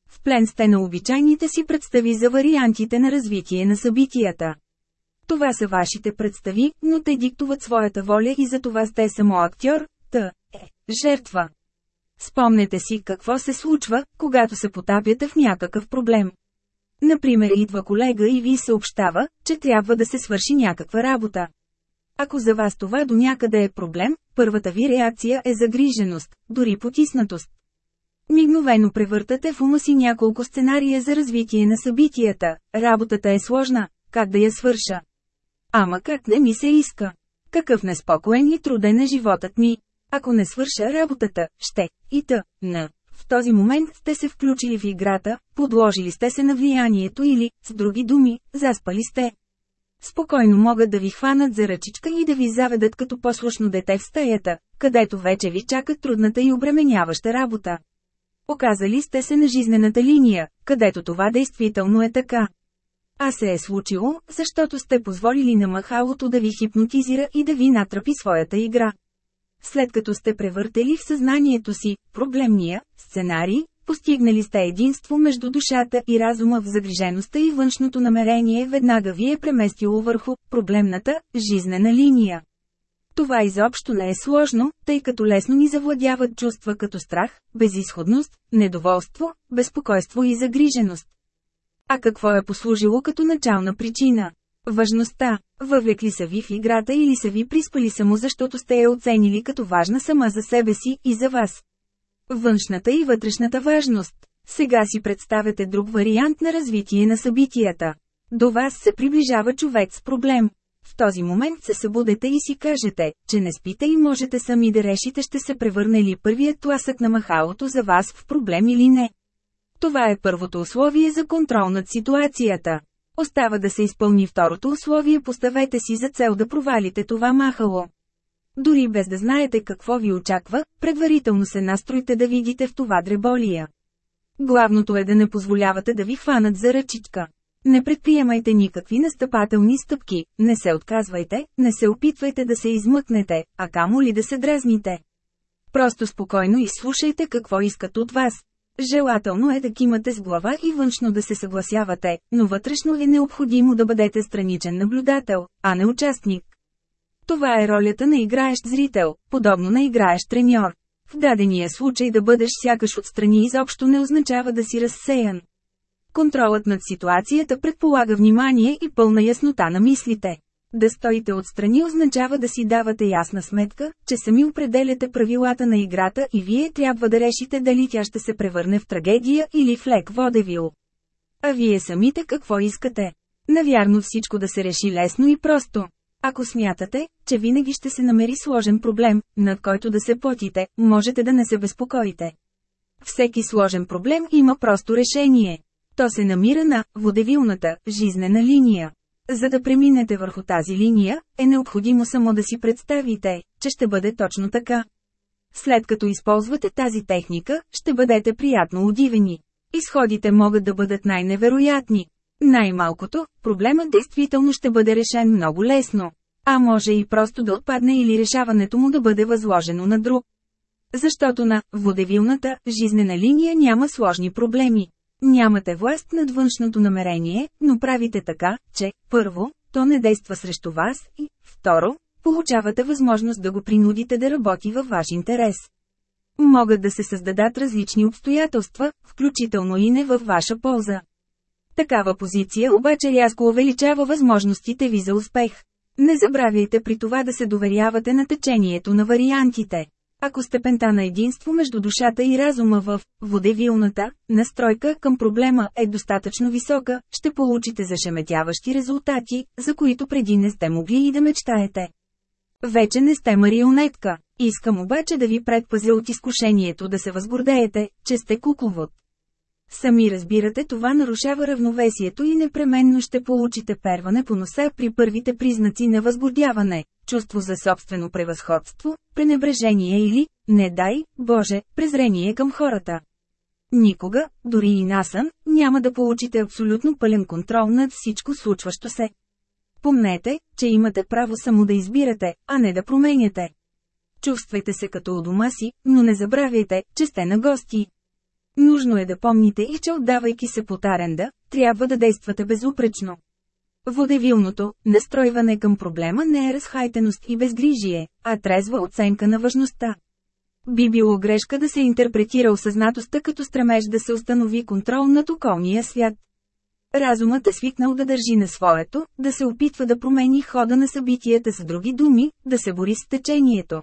В плен сте на обичайните си представи за вариантите на развитие на събитията. Това са вашите представи, но те диктуват своята воля и за това сте само актьор, т. е, жертва. Спомнете си какво се случва, когато се потапяте в някакъв проблем. Например идва колега и ви съобщава, че трябва да се свърши някаква работа. Ако за вас това до някъде е проблем, първата ви реакция е загриженост, дори потиснатост. Мигновено превъртате в ума си няколко сценария за развитие на събитията. Работата е сложна, как да я свърша? Ама как не ми се иска? Какъв неспокоен и труден е животът ми? Ако не свърша работата, ще, и та, на. В този момент сте се включили в играта, подложили сте се на влиянието или, с други думи, заспали сте. Спокойно могат да ви хванат за ръчичка и да ви заведат като послушно дете в стаята, където вече ви чака трудната и обременяваща работа. Оказали сте се на жизнената линия, където това действително е така. А се е случило, защото сте позволили на махалото да ви хипнотизира и да ви натрапи своята игра. След като сте превъртели в съзнанието си проблемния сценарий, постигнали сте единство между душата и разума в загрижеността и външното намерение веднага ви е преместило върху проблемната, жизнена линия. Това изобщо не е сложно, тъй като лесно ни завладяват чувства като страх, безисходност, недоволство, безпокойство и загриженост. А какво е послужило като начална причина? Важността. Въвлекли са ви в играта или са ви приспали само защото сте я оценили като важна сама за себе си и за вас. Външната и вътрешната важност. Сега си представете друг вариант на развитие на събитията. До вас се приближава човек с проблем. В този момент се събудете и си кажете, че не спите и можете сами да решите ще се превърне ли първият тласък на махалото за вас в проблем или не. Това е първото условие за контрол над ситуацията. Остава да се изпълни второто условие поставете си за цел да провалите това махало. Дори без да знаете какво ви очаква, предварително се настройте да видите в това дреболия. Главното е да не позволявате да ви хванат за ръчичка. Не предприемайте никакви настъпателни стъпки, не се отказвайте, не се опитвайте да се измъкнете, а камо ли да се дразните. Просто спокойно изслушайте какво искат от вас. Желателно е да кимате с глава и външно да се съгласявате, но вътрешно е необходимо да бъдете страничен наблюдател, а не участник. Това е ролята на играещ зрител, подобно на играещ треньор. В дадения случай да бъдеш сякаш отстрани изобщо не означава да си разсеян. Контролът над ситуацията предполага внимание и пълна яснота на мислите. Да стоите отстрани означава да си давате ясна сметка, че сами определяте правилата на играта и вие трябва да решите дали тя ще се превърне в трагедия или в лек водевил. А вие самите какво искате? Навярно всичко да се реши лесно и просто. Ако смятате, че винаги ще се намери сложен проблем, над който да се потите, можете да не се безпокоите. Всеки сложен проблем има просто решение. То се намира на водевилната, жизнена линия. За да преминете върху тази линия, е необходимо само да си представите, че ще бъде точно така. След като използвате тази техника, ще бъдете приятно удивени. Изходите могат да бъдат най-невероятни. Най-малкото, проблемът действително ще бъде решен много лесно. А може и просто да отпадне или решаването му да бъде възложено на друг. Защото на водевилната, жизнена линия няма сложни проблеми. Нямате власт над външното намерение, но правите така, че, първо, то не действа срещу вас и, второ, получавате възможност да го принудите да работи във ваш интерес. Могат да се създадат различни обстоятелства, включително и не във ваша полза. Такава позиция обаче рязко увеличава възможностите ви за успех. Не забравяйте при това да се доверявате на течението на вариантите. Ако степента на единство между душата и разума в водевилната настройка към проблема е достатъчно висока, ще получите зашеметяващи резултати, за които преди не сте могли и да мечтаете. Вече не сте марионетка. Искам обаче да ви предпазя от изкушението да се възгордеете, че сте кукловод. Сами разбирате това нарушава равновесието и непременно ще получите перване по носа при първите признаци на възгордяване, чувство за собствено превъзходство, пренебрежение или, не дай, Боже, презрение към хората. Никога, дори и насън, няма да получите абсолютно пълен контрол над всичко случващо се. Помнете, че имате право само да избирате, а не да променяте. Чувствайте се като у дома си, но не забравяйте, че сте на гости. Нужно е да помните и че отдавайки се под аренда, трябва да действате безупречно. Водевилното настройване към проблема не е разхайтеност и безгрижие, а трезва оценка на важността. Би било грешка да се интерпретира осъзнатостта като стремеж да се установи контрол над околния свят. Разумът е свикнал да държи на своето, да се опитва да промени хода на събитията с други думи, да се бори с течението.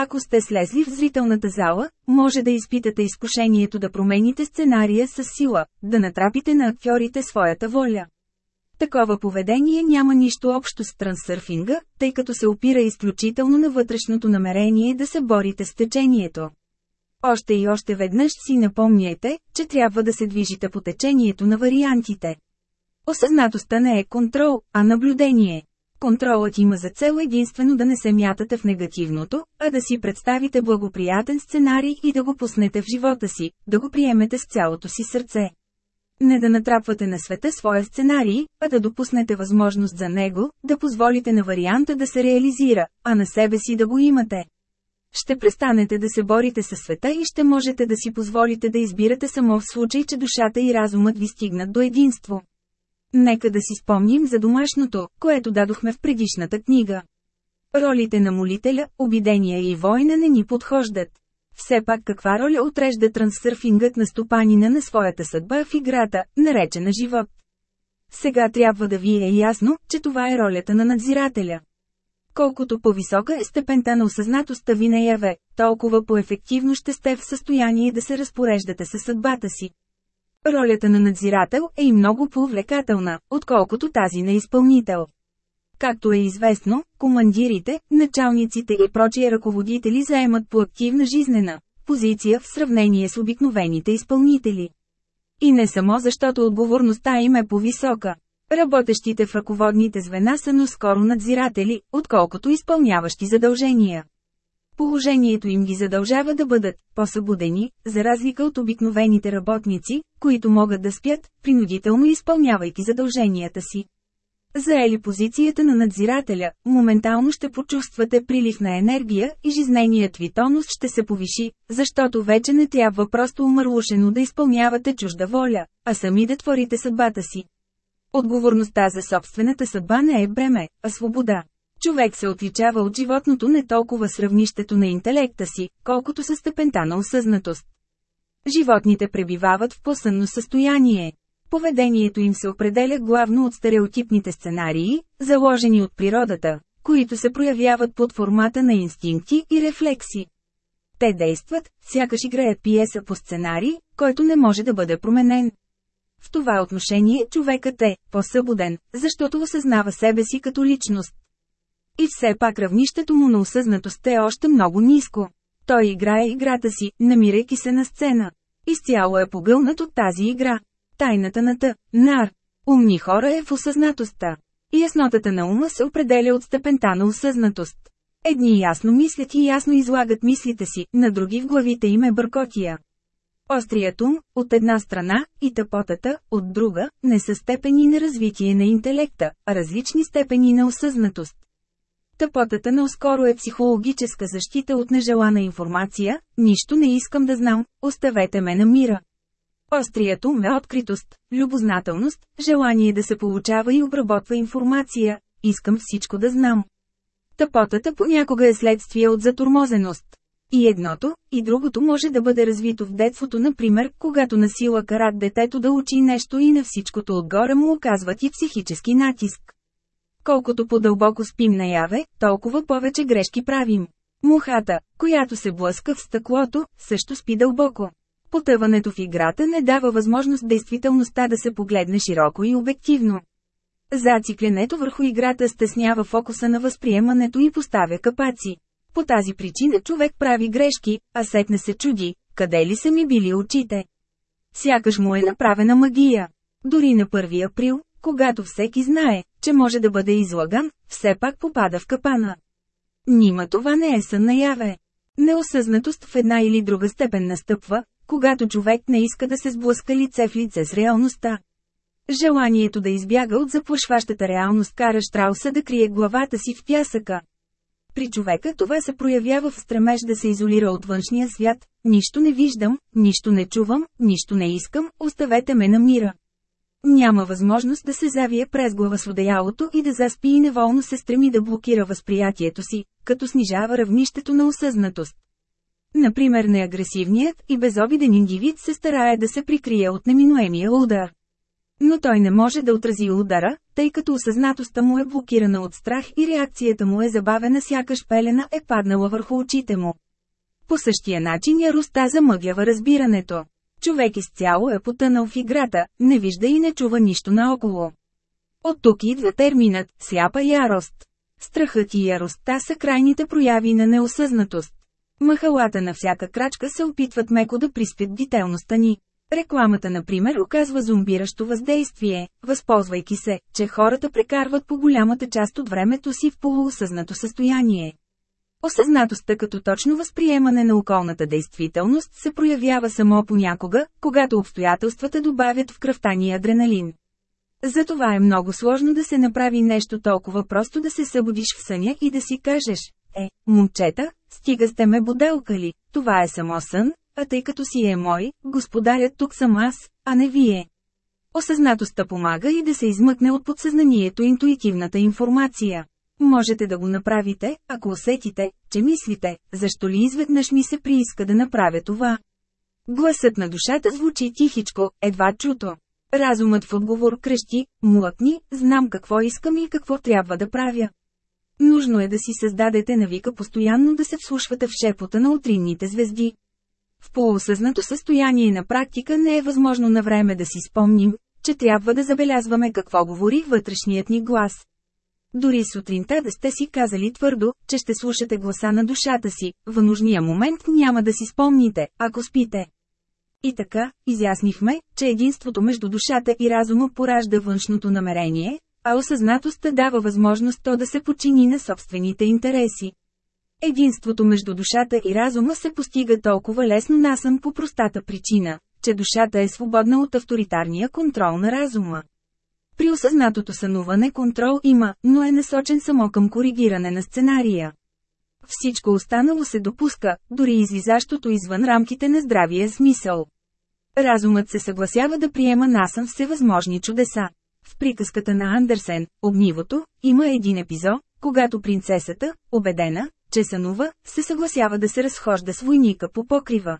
Ако сте слезли в зрителната зала, може да изпитате изкушението да промените сценария с сила, да натрапите на актьорите своята воля. Такова поведение няма нищо общо с трансърфинга, тъй като се опира изключително на вътрешното намерение да се борите с течението. Още и още веднъж си напомняйте, че трябва да се движите по течението на вариантите. Осъзнатостта не е контрол, а наблюдение. Контролът има за цел единствено да не се мятате в негативното, а да си представите благоприятен сценарий и да го пуснете в живота си, да го приемете с цялото си сърце. Не да натрапвате на света своя сценарий, а да допуснете възможност за него, да позволите на варианта да се реализира, а на себе си да го имате. Ще престанете да се борите със света и ще можете да си позволите да избирате само в случай, че душата и разумът ви стигнат до единство. Нека да си спомним за домашното, което дадохме в предишната книга. Ролите на молителя, обидения и война не ни подхождат. Все пак каква роля отрежда трансърфингът на стопанина на своята съдба в играта, наречена живот? Сега трябва да ви е ясно, че това е ролята на надзирателя. Колкото по-висока е степента на осъзнатостта ви наяве, толкова по-ефективно ще сте в състояние да се разпореждате със съдбата си. Ролята на надзирател е и много по-увлекателна, отколкото тази на изпълнител. Както е известно, командирите, началниците и прочие ръководители заемат по активна жизнена позиция в сравнение с обикновените изпълнители. И не само защото отговорността им е по-висока. Работещите в ръководните звена са но скоро надзиратели, отколкото изпълняващи задължения. Положението им ги задължава да бъдат по-събудени, за разлика от обикновените работници, които могат да спят, принудително изпълнявайки задълженията си. Заели позицията на надзирателя, моментално ще почувствате прилив на енергия и жизненият ви тонус ще се повиши, защото вече не трябва просто умърлушено да изпълнявате чужда воля, а сами да творите съдбата си. Отговорността за собствената съдба не е бреме, а свобода. Човек се отличава от животното не толкова с равнището на интелекта си, колкото със степента на осъзнатост. Животните пребивават в посънно състояние. Поведението им се определя главно от стереотипните сценарии, заложени от природата, които се проявяват под формата на инстинкти и рефлекси. Те действат, сякаш играят пиеса по сценарий, който не може да бъде променен. В това отношение човекът е по-събуден, защото осъзнава себе си като личност. И все пак равнището му на осъзнатост е още много ниско. Той играе играта си, намирайки се на сцена. Изцяло е погълнат от тази игра. Тайната на Т. Нар. Умни хора е в осъзнатостта. Яснотата на ума се определя от степента на осъзнатост. Едни ясно мислят и ясно излагат мислите си, на други в главите им е бъркотия. Острият ум, от една страна, и тъпотата, от друга, не са степени на развитие на интелекта, а различни степени на осъзнатост. Тъпотата наскоро е психологическа защита от нежелана информация, нищо не искам да знам, оставете ме на мира. Острият ум е откритост, любознателност, желание да се получава и обработва информация, искам всичко да знам. Тъпотата понякога е следствие от затормозеност. И едното, и другото може да бъде развито в детството, например, когато насила карат детето да учи нещо и на всичкото отгоре му оказват и психически натиск. Колкото по-дълбоко спим наяве, толкова повече грешки правим. Мухата, която се блъска в стъклото, също спи дълбоко. Потъването в играта не дава възможност действителността да се погледне широко и обективно. Зацикленето върху играта стеснява фокуса на възприемането и поставя капаци. По тази причина човек прави грешки, а сетне се чуди, къде ли са ми били очите. Сякаш му е направена магия. Дори на 1 април, когато всеки знае, че може да бъде излаган, все пак попада в капана. Нима това не е сън наяве. Неосъзнатост в една или друга степен настъпва, когато човек не иска да се сблъска лице в лице с реалността. Желанието да избяга от заплашващата реалност кара Штрауса да крие главата си в пясъка. При човека това се проявява в стремеж да се изолира от външния свят, нищо не виждам, нищо не чувам, нищо не искам, оставете ме на мира. Няма възможност да се завие през глава с одеялото и да заспи и неволно се стреми да блокира възприятието си, като снижава равнището на осъзнатост. Например неагресивният и безобиден индивид се старае да се прикрие от неминуемия удар. Но той не може да отрази удара, тъй като осъзнатостта му е блокирана от страх и реакцията му е забавена сякаш пелена е паднала върху очите му. По същия начин яростта замъглява разбирането. Човек изцяло е потънал в играта, не вижда и не чува нищо наоколо. От тук идва терминът «сляпа ярост». Страхът и яростта са крайните прояви на неосъзнатост. Махалата на всяка крачка се опитват меко да приспят дителността ни. Рекламата, например, оказва зомбиращо въздействие, възползвайки се, че хората прекарват по голямата част от времето си в полуосъзнато състояние. Осъзнатостта като точно възприемане на околната действителност се проявява само понякога, когато обстоятелствата добавят в кръвта ни адреналин. Затова е много сложно да се направи нещо толкова просто да се събудиш в съня и да си кажеш, е, момчета, стига сте ме боделкали, това е само сън, а тъй като си е мой, господарят тук съм аз, а не вие. Осъзнатостта помага и да се измъкне от подсъзнанието интуитивната информация. Можете да го направите, ако усетите, че мислите, защо ли изведнъж ми се прииска да направя това. Гласът на душата звучи тихичко, едва чуто. Разумът в отговор крещи, млъкни, знам какво искам и какво трябва да правя. Нужно е да си създадете навика постоянно да се вслушвате в шепота на утринните звезди. В полусъзнато състояние на практика не е възможно на време да си спомним, че трябва да забелязваме какво говори вътрешният ни глас. Дори сутринта да сте си казали твърдо, че ще слушате гласа на душата си, в нужния момент няма да си спомните, ако спите. И така, изяснихме, че единството между душата и разума поражда външното намерение, а осъзнатостта дава възможност то да се почини на собствените интереси. Единството между душата и разума се постига толкова лесно насъм по простата причина, че душата е свободна от авторитарния контрол на разума. При осъзнатото сънуване контрол има, но е насочен само към коригиране на сценария. Всичко останало се допуска, дори излизащото извън рамките на здравия смисъл. Разумът се съгласява да приема насъм всевъзможни чудеса. В приказката на Андерсен, Огнивото, има един епизод, когато принцесата, убедена, че сънува, се съгласява да се разхожда с войника по покрива.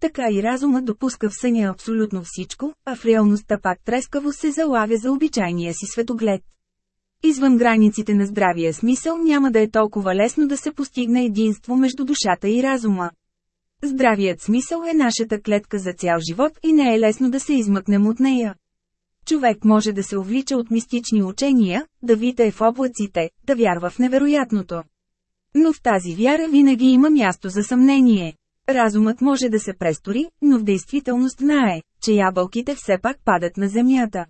Така и разумът допуска в съня абсолютно всичко, а в реалността пак трескаво се залавя за обичайния си светоглед. Извън границите на здравия смисъл няма да е толкова лесно да се постигне единство между душата и разума. Здравият смисъл е нашата клетка за цял живот и не е лесно да се измъкнем от нея. Човек може да се увлича от мистични учения, да витае в облаците, да вярва в невероятното. Но в тази вяра винаги има място за съмнение. Разумът може да се престори, но в действителност знае, че ябълките все пак падат на земята.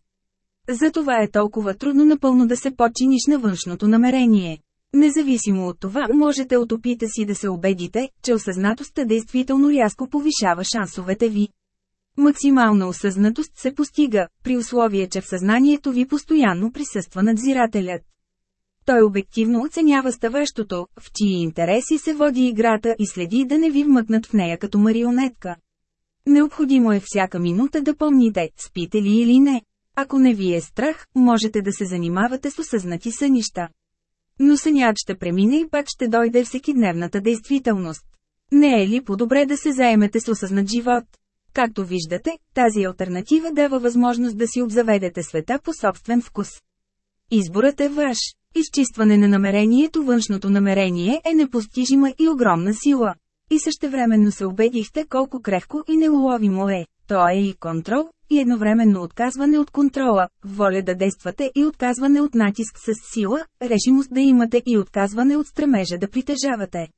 Затова е толкова трудно напълно да се подчиниш на външното намерение. Независимо от това, можете от опита си да се убедите, че осъзнатостта действително рязко повишава шансовете ви. Максимална осъзнатост се постига, при условие, че в съзнанието ви постоянно присъства надзирателят. Той обективно оценява ставащото, в чии интереси се води играта и следи да не ви вмъкнат в нея като марионетка. Необходимо е всяка минута да помните, спите ли или не. Ако не ви е страх, можете да се занимавате с осъзнати сънища. Но сънят ще премине и пак ще дойде всекидневната действителност. Не е ли по-добре да се заемете с осъзнат живот? Както виждате, тази альтернатива дава възможност да си обзаведете света по собствен вкус. Изборът е ваш. Изчистване на намерението Външното намерение е непостижима и огромна сила. И същевременно се убедихте колко крехко и неуловимо е. То е и контрол, и едновременно отказване от контрола, воля да действате и отказване от натиск с сила, решимост да имате и отказване от стремежа да притежавате.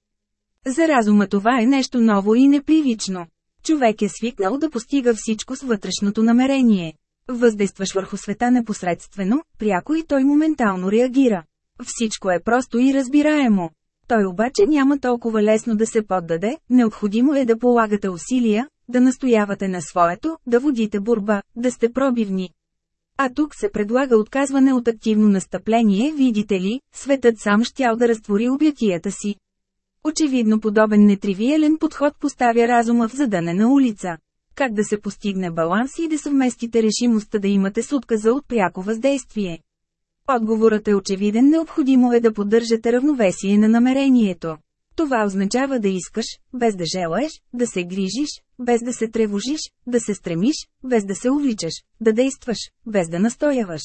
За разума това е нещо ново и непривично. Човек е свикнал да постига всичко с вътрешното намерение. Въздействаш върху света непосредствено, пряко и той моментално реагира. Всичко е просто и разбираемо. Той обаче няма толкова лесно да се поддаде, необходимо е да полагате усилия, да настоявате на своето, да водите борба, да сте пробивни. А тук се предлага отказване от активно настъпление, видите ли, светът сам щял да разтвори обятията си. Очевидно подобен нетривиален подход поставя разума в задънена улица. Как да се постигне баланс и да съвместите решимостта да имате с отказа от пряко въздействие? Отговорът е очевиден необходимо е да поддържате равновесие на намерението. Това означава да искаш, без да желаеш, да се грижиш, без да се тревожиш, да се стремиш, без да се увличаш, да действаш, без да настояваш.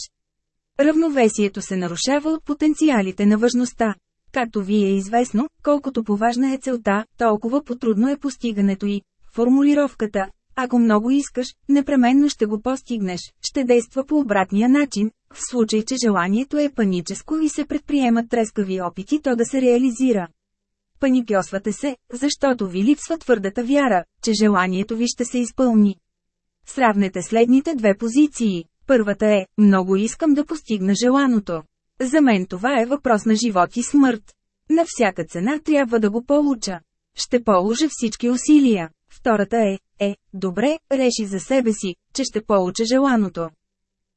Равновесието се нарушава от потенциалите на важността. Както ви е известно, колкото поважна е целта, толкова потрудно е постигането й. Формулировката «Ако много искаш, непременно ще го постигнеш» ще действа по обратния начин, в случай че желанието е паническо и се предприемат трескави опити то да се реализира. Паникьосвате се, защото ви липсва твърдата вяра, че желанието ви ще се изпълни. Сравнете следните две позиции. Първата е, много искам да постигна желаното. За мен това е въпрос на живот и смърт. На всяка цена трябва да го получа. Ще положа всички усилия. Втората е, е, добре, реши за себе си, че ще получа желаното.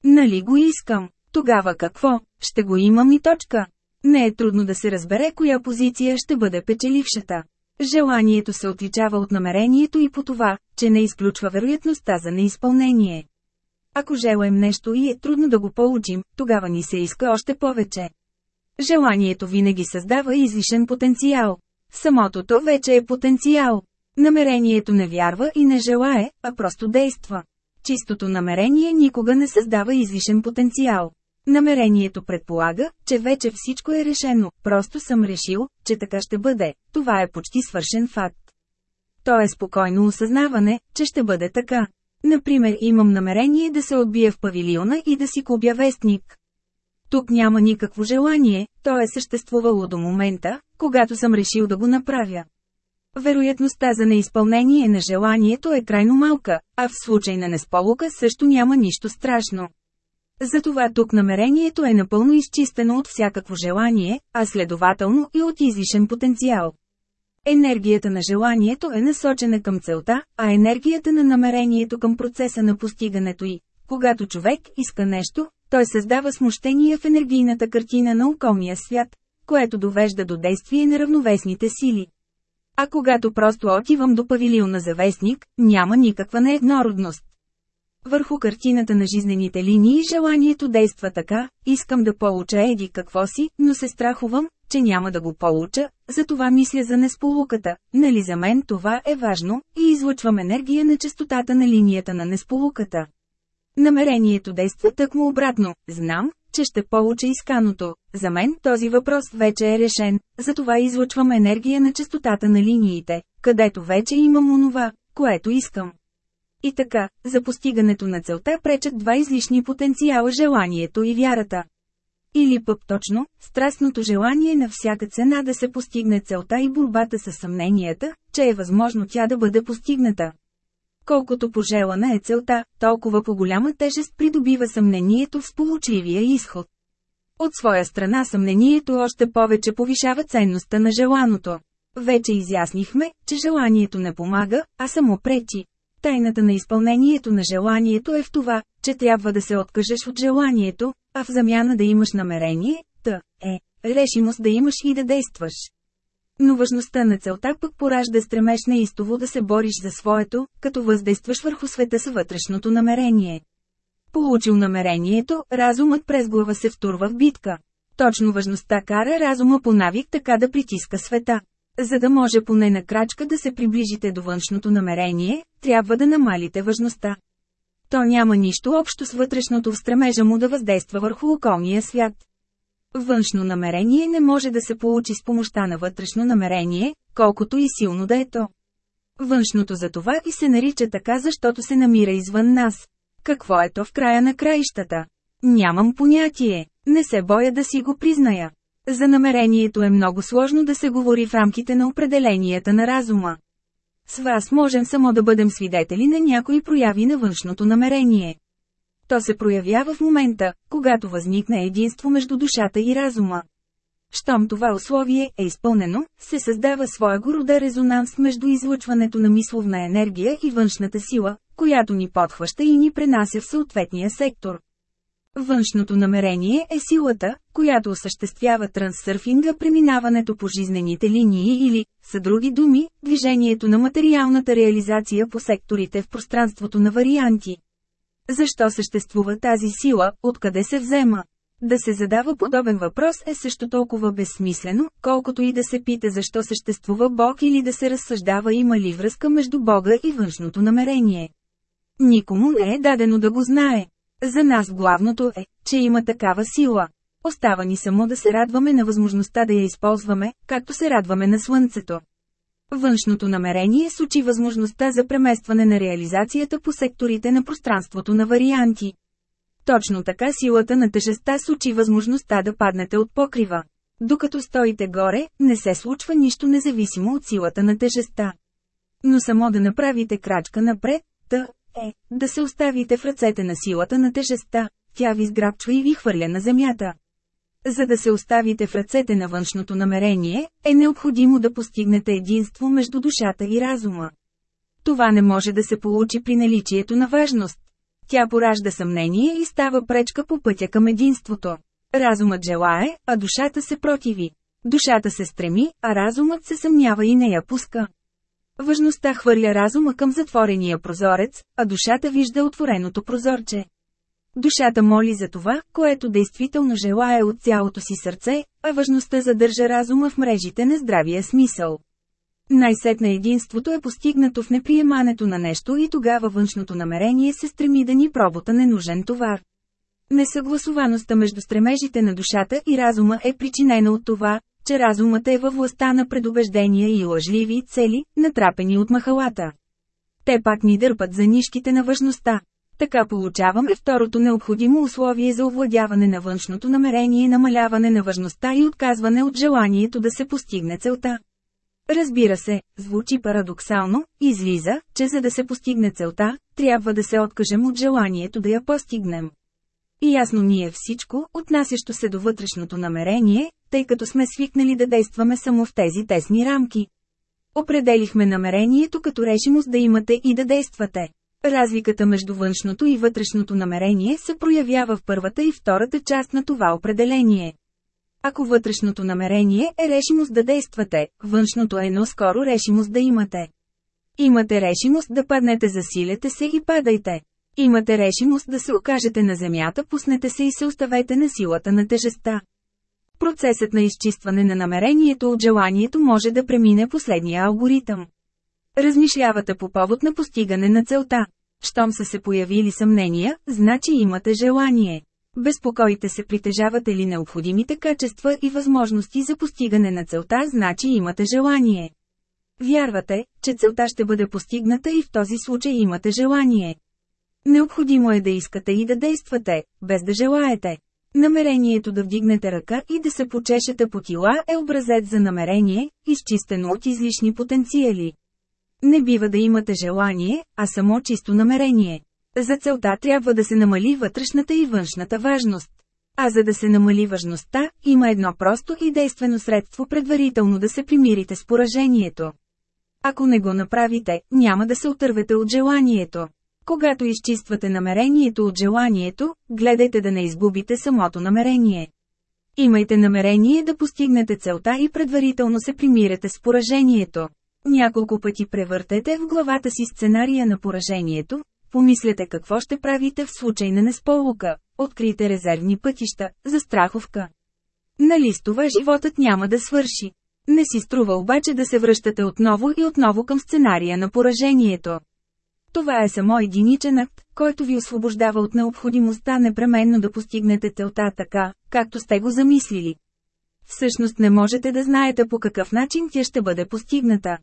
Нали го искам? Тогава какво? Ще го имам и точка. Не е трудно да се разбере коя позиция ще бъде печелившата. Желанието се отличава от намерението и по това, че не изключва вероятността за неизпълнение. Ако желаем нещо и е трудно да го получим, тогава ни се иска още повече. Желанието винаги създава излишен потенциал. Самото то вече е потенциал. Намерението не вярва и не желае, а просто действа. Чистото намерение никога не създава излишен потенциал. Намерението предполага, че вече всичко е решено, просто съм решил, че така ще бъде, това е почти свършен факт. То е спокойно осъзнаване, че ще бъде така. Например имам намерение да се отбия в павилиона и да си купя вестник. Тук няма никакво желание, то е съществувало до момента, когато съм решил да го направя. Вероятността за неизпълнение на желанието е крайно малка, а в случай на несполука също няма нищо страшно. Затова тук намерението е напълно изчистено от всякакво желание, а следователно и от излишен потенциал. Енергията на желанието е насочена към целта, а енергията на намерението към процеса на постигането й. Когато човек иска нещо, той създава смущение в енергийната картина на околния свят, което довежда до действие на равновесните сили. А когато просто отивам до павилиона за вестник, няма никаква нееднородност. Върху картината на жизнените линии желанието действа така, искам да получа еди какво си, но се страхувам, че няма да го получа, затова мисля за несполуката, нали за мен това е важно, и излъчвам енергия на частотата на линията на несполуката. Намерението действа тъкмо обратно, знам, че ще получа исканото. За мен този въпрос вече е решен, затова излъчвам енергия на частотата на линиите, където вече имам онова, което искам. И така, за постигането на целта пречат два излишни потенциала желанието и вярата. Или пък точно, страстното желание на всяка цена да се постигне целта и борбата с съмненията, че е възможно тя да бъде постигната. Колкото пожелана е целта, толкова по-голяма тежест придобива съмнението в сполучливия изход. От своя страна съмнението още повече повишава ценността на желаното. Вече изяснихме, че желанието не помага, а само пречи. Тайната на изпълнението на желанието е в това, че трябва да се откажеш от желанието, а в замяна да имаш намерение, та, е, решимост да имаш и да действаш. Но важността на целта пък поражда стремеж неистово да се бориш за своето, като въздействаш върху света с вътрешното намерение. Получил намерението, разумът през глава се втурва в битка. Точно важността кара разума по навик така да притиска света. За да може поне на крачка да се приближите до външното намерение, трябва да намалите важността. То няма нищо общо с вътрешното в стремежа му да въздейства върху околния свят. Външно намерение не може да се получи с помощта на вътрешно намерение, колкото и силно да е то. Външното за това и се нарича така, защото се намира извън нас. Какво е то в края на краищата? Нямам понятие, не се боя да си го призная. За намерението е много сложно да се говори в рамките на определенията на разума. С вас можем само да бъдем свидетели на някои прояви на външното намерение. То се проявява в момента, когато възникне единство между душата и разума. Щом това условие е изпълнено, се създава своего рода резонанс между излъчването на мисловна енергия и външната сила, която ни подхваща и ни пренася в съответния сектор. Външното намерение е силата, която осъществява трансърфинга преминаването по жизнените линии или, са други думи, движението на материалната реализация по секторите в пространството на варианти. Защо съществува тази сила, откъде се взема? Да се задава подобен въпрос е също толкова безсмислено, колкото и да се пита защо съществува Бог или да се разсъждава има ли връзка между Бога и външното намерение. Никому не е дадено да го знае. За нас главното е, че има такава сила. Остава ни само да се радваме на възможността да я използваме, както се радваме на Слънцето. Външното намерение сочи възможността за преместване на реализацията по секторите на пространството на варианти. Точно така силата на тежестта сочи възможността да паднете от покрива. Докато стоите горе, не се случва нищо независимо от силата на тежестта. Но само да направите крачка напред, та, е, да се оставите в ръцете на силата на тежестта, тя ви сграбчва и ви хвърля на земята. За да се оставите в ръцете на външното намерение, е необходимо да постигнете единство между душата и разума. Това не може да се получи при наличието на важност. Тя поражда съмнение и става пречка по пътя към единството. Разумът желае, а душата се противи. Душата се стреми, а разумът се съмнява и не я пуска. Важността хвърля разума към затворения прозорец, а душата вижда отвореното прозорче. Душата моли за това, което действително желая от цялото си сърце, а важността задържа разума в мрежите на здравия смисъл. Най-сетне единството е постигнато в неприемането на нещо и тогава външното намерение се стреми да ни пробота ненужен товар. Несъгласуваността между стремежите на душата и разума е причинена от това, че разумът е във властта на предубеждения и лъжливи цели, натрапени от махалата. Те пак ни дърпат за нишките на важността. Така получаваме второто необходимо условие за овладяване на външното намерение намаляване на важността и отказване от желанието да се постигне целта. Разбира се, звучи парадоксално, излиза, че за да се постигне целта, трябва да се откажем от желанието да я постигнем. И ясно ни е всичко, отнасящо се до вътрешното намерение, тъй като сме свикнали да действаме само в тези тесни рамки. Определихме намерението като решимост да имате и да действате. Разликата между външното и вътрешното намерение се проявява в първата и втората част на това определение. Ако вътрешното намерение е решимост да действате, външното е но скоро решимост да имате. Имате решимост да паднете, засилете се и падайте. Имате решимост да се окажете на земята, пуснете се и се оставете на силата на тежеста. Процесът на изчистване на намерението от желанието може да премине последния алгоритъм. Размишлявате по повод на постигане на целта. Щом са се появили съмнения, значи имате желание. Безпокоите се притежавате ли необходимите качества и възможности за постигане на целта, значи имате желание. Вярвате, че целта ще бъде постигната и в този случай имате желание. Необходимо е да искате и да действате, без да желаете. Намерението да вдигнете ръка и да се почешете по тила е образец за намерение, изчистено от излишни потенциали. Не бива да имате желание, а само чисто намерение. За целта трябва да се намали вътрешната и външната важност. А за да се намали важността, има едно просто и действено средство предварително да се примирите с поражението. Ако не го направите, няма да се отървете от желанието. Когато изчиствате намерението от желанието, гледайте да не изгубите самото намерение. Имайте намерение да постигнете целта и предварително се примирете с поражението. Няколко пъти превъртете в главата си сценария на поражението, помислете какво ще правите в случай на несполука, открийте резервни пътища, за страховка. Нали с това животът няма да свърши. Не си струва обаче да се връщате отново и отново към сценария на поражението. Това е само единичен акт, който ви освобождава от необходимостта непременно да постигнете целта така, както сте го замислили. Всъщност не можете да знаете по какъв начин тя ще бъде постигната.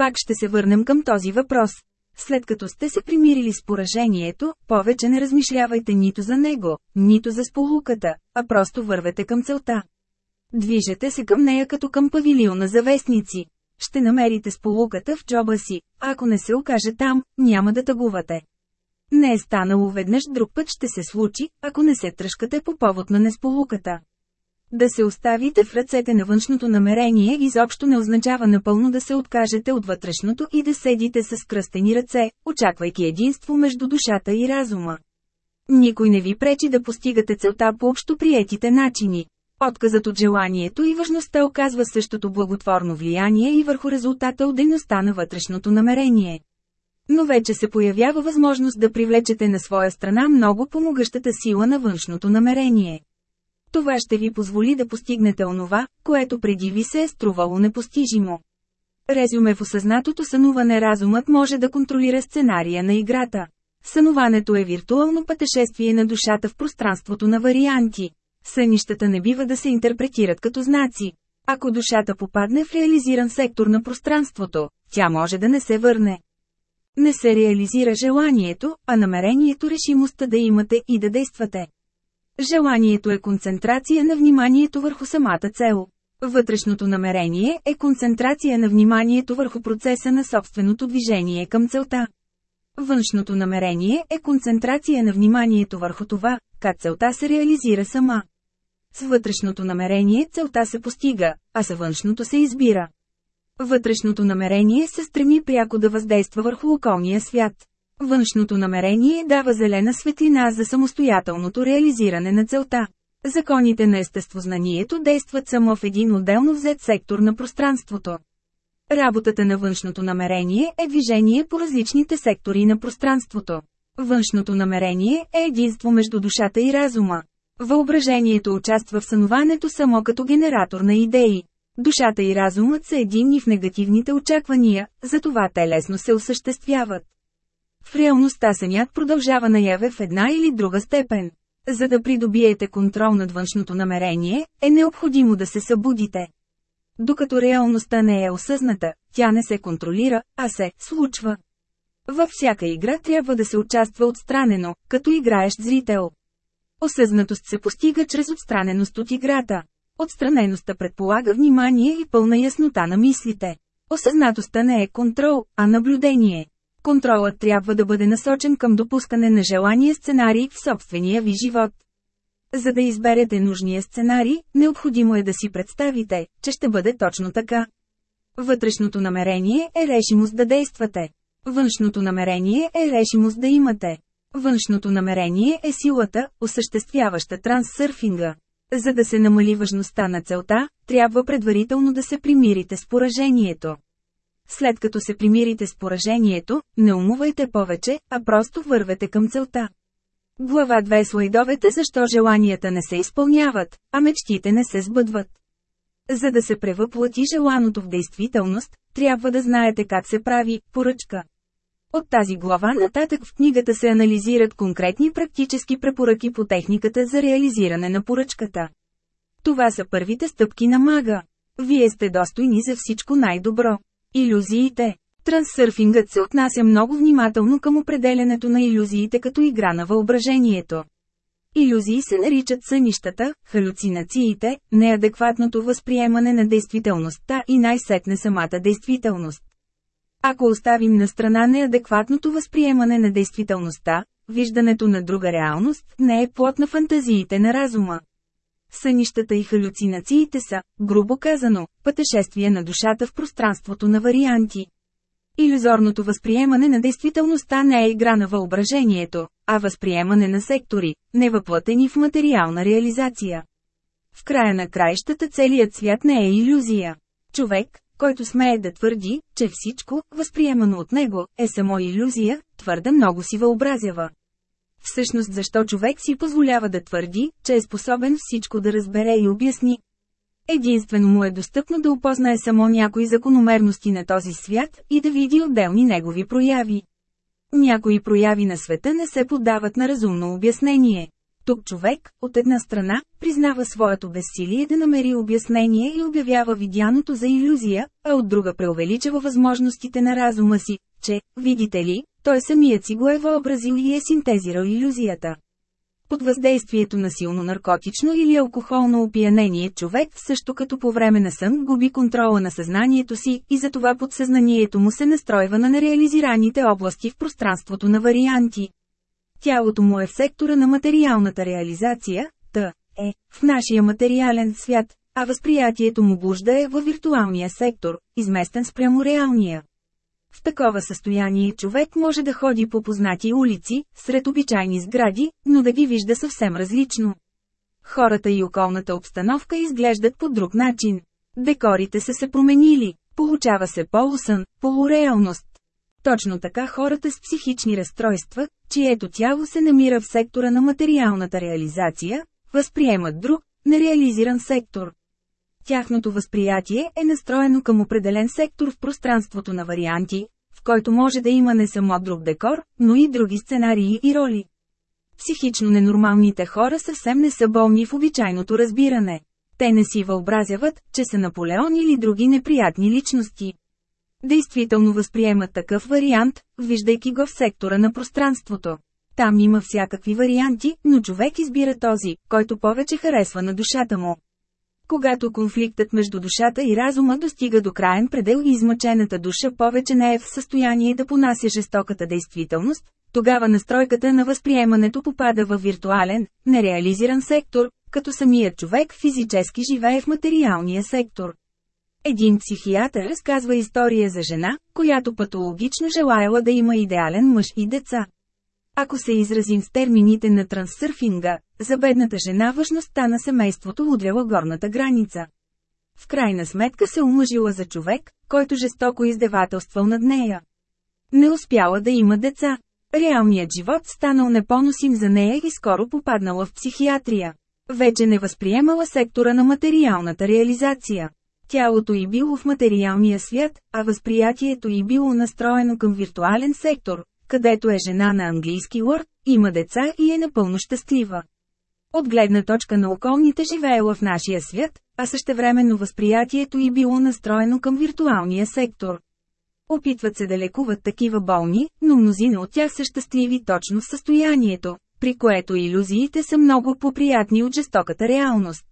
Пак ще се върнем към този въпрос. След като сте се примирили с поражението, повече не размишлявайте нито за него, нито за сполуката, а просто вървете към целта. Движете се към нея като към павилион на завестници. Ще намерите сполуката в джоба си, ако не се окаже там, няма да тъгувате. Не е станало веднъж друг път ще се случи, ако не се тръжкате по повод на несполуката. Да се оставите в ръцете на външното намерение изобщо не означава напълно да се откажете от вътрешното и да седите с кръстени ръце, очаквайки единство между душата и разума. Никой не ви пречи да постигате целта по общо приетите начини. Отказът от желанието и важността оказва същото благотворно влияние и върху резултата от дейността на вътрешното намерение. Но вече се появява възможност да привлечете на своя страна много помогащата сила на външното намерение. Това ще ви позволи да постигнете онова, което преди ви се е струвало непостижимо. Резюме в осъзнатото сънуване разумът може да контролира сценария на играта. Сънуването е виртуално пътешествие на душата в пространството на варианти. Сънищата не бива да се интерпретират като знаци. Ако душата попадне в реализиран сектор на пространството, тя може да не се върне. Не се реализира желанието, а намерението решимостта да имате и да действате. Желанието е концентрация на вниманието върху самата цел. Вътрешното намерение е концентрация на вниманието върху процеса на собственото движение към целта. Външното намерение е концентрация на вниманието върху това, как целта се реализира сама. С вътрешното намерение целта се постига, а с външното се избира. Вътрешното намерение се стреми пряко да въздейства върху околния свят. Външното намерение дава зелена светлина за самостоятелното реализиране на целта. Законите на естествознанието действат само в един отделно взет сектор на пространството. Работата на външното намерение е движение по различните сектори на пространството. Външното намерение е единство между душата и разума. Въображението участва в сънуването само като генератор на идеи. Душата и разумът са единни в негативните очаквания, затова те лесно се осъществяват. В реалността сънят продължава наяве в една или друга степен. За да придобиете контрол над външното намерение, е необходимо да се събудите. Докато реалността не е осъзната, тя не се контролира, а се случва. Във всяка игра трябва да се участва отстранено, като играещ зрител. Осъзнатост се постига чрез отстраненост от играта. Отстранеността предполага внимание и пълна яснота на мислите. Осъзнатостта не е контрол, а наблюдение. Контролът трябва да бъде насочен към допускане на желания сценарий в собствения ви живот. За да изберете нужния сценарий, необходимо е да си представите, че ще бъде точно така. Вътрешното намерение е решимост да действате. Външното намерение е решимост да имате. Външното намерение е силата, осъществяваща транссърфинга. За да се намали важността на целта, трябва предварително да се примирите с поражението. След като се примирите с поражението, не умувайте повече, а просто вървете към целта. Глава 2 Слайдовете защо желанията не се изпълняват, а мечтите не се сбъдват. За да се превъплати желаното в действителност, трябва да знаете как се прави поръчка. От тази глава нататък в книгата се анализират конкретни практически препоръки по техниката за реализиране на поръчката. Това са първите стъпки на мага. Вие сте достойни за всичко най-добро. Иллюзиите. Трансърфингът се отнася много внимателно към определенето на иллюзиите като игра на въображението. Иллюзии се наричат сънищата, халюцинациите, неадекватното възприемане на действителността и най-сетне самата действителност. Ако оставим на страна неадекватното възприемане на действителността, виждането на друга реалност не е плод на фантазиите на разума. Сънищата и халюцинациите са, грубо казано, пътешествие на душата в пространството на варианти. Иллюзорното възприемане на действителността не е игра на въображението, а възприемане на сектори, невъплатени в материална реализация. В края на краищата целият свят не е иллюзия. Човек, който смее да твърди, че всичко, възприемано от него, е само иллюзия, твърде много си въобразява. Всъщност защо човек си позволява да твърди, че е способен всичко да разбере и обясни? Единствено му е достъпно да опознае само някои закономерности на този свят и да види отделни негови прояви. Някои прояви на света не се поддават на разумно обяснение. Тук човек, от една страна, признава своето безсилие да намери обяснение и обявява видяното за иллюзия, а от друга преувеличава възможностите на разума си, че, видите ли, той самият си го е въобразил и е синтезирал иллюзията. Под въздействието на силно наркотично или алкохолно опиянение човек също като по време на сън губи контрола на съзнанието си и затова подсъзнанието му се настройва на нереализираните области в пространството на варианти. Тялото му е в сектора на материалната реализация, т. е, в нашия материален свят, а възприятието му блужда е във виртуалния сектор, изместен спрямо реалния. В такова състояние човек може да ходи по познати улици, сред обичайни сгради, но да ги вижда съвсем различно. Хората и околната обстановка изглеждат по друг начин. Декорите са се променили, получава се полусън, полуреалност. Точно така хората с психични разстройства, чието тяло се намира в сектора на материалната реализация, възприемат друг, нереализиран сектор. Тяхното възприятие е настроено към определен сектор в пространството на варианти, в който може да има не само друг декор, но и други сценарии и роли. Психично ненормалните хора съвсем не са болни в обичайното разбиране. Те не си въобразяват, че са Наполеон или други неприятни личности. Действително възприемат такъв вариант, виждайки го в сектора на пространството. Там има всякакви варианти, но човек избира този, който повече харесва на душата му. Когато конфликтът между душата и разума достига до краен предел и измъчената душа повече не е в състояние да понася жестоката действителност, тогава настройката на възприемането попада в виртуален, нереализиран сектор, като самият човек физически живее в материалния сектор. Един психиатър разказва история за жена, която патологично желаяла да има идеален мъж и деца. Ако се изразим с термините на трансърфинга, за бедната жена важността на семейството удряла горната граница. В крайна сметка се омъжила за човек, който жестоко издевателствал над нея. Не успяла да има деца. Реалният живот станал непоносим за нея и скоро попаднала в психиатрия. Вече не възприемала сектора на материалната реализация. Тялото й било в материалния свят, а възприятието й било настроено към виртуален сектор, където е жена на английски лорд, има деца и е напълно щастлива. От гледна точка на околните живеела в нашия свят, а същевременно възприятието й било настроено към виртуалния сектор. Опитват се да лекуват такива болни, но мнозина от тях са щастливи точно в състоянието, при което иллюзиите са много поприятни от жестоката реалност.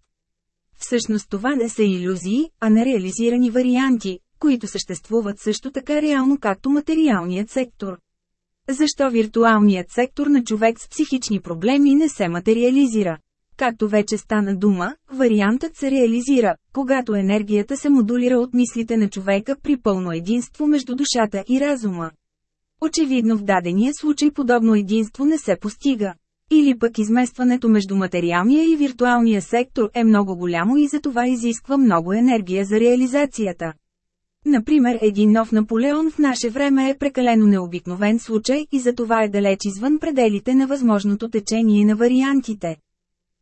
Всъщност това не са иллюзии, а нереализирани варианти, които съществуват също така реално както материалният сектор. Защо виртуалният сектор на човек с психични проблеми не се материализира? Както вече стана дума, вариантът се реализира, когато енергията се модулира от мислите на човека при пълно единство между душата и разума. Очевидно в дадения случай подобно единство не се постига. Или пък изместването между материалния и виртуалния сектор е много голямо и за това изисква много енергия за реализацията. Например един нов Наполеон в наше време е прекалено необикновен случай и за това е далеч извън пределите на възможното течение на вариантите.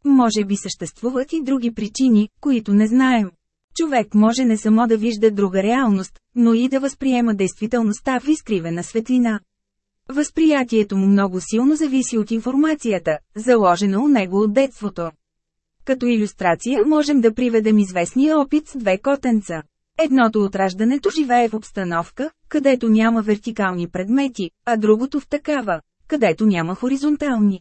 Може би съществуват и други причини, които не знаем. Човек може не само да вижда друга реалност, но и да възприема действителността в изкривена светлина. Възприятието му много силно зависи от информацията, заложена у него от детството. Като иллюстрация можем да приведем известния опит с две котенца. Едното от раждането живее в обстановка, където няма вертикални предмети, а другото в такава, където няма хоризонтални.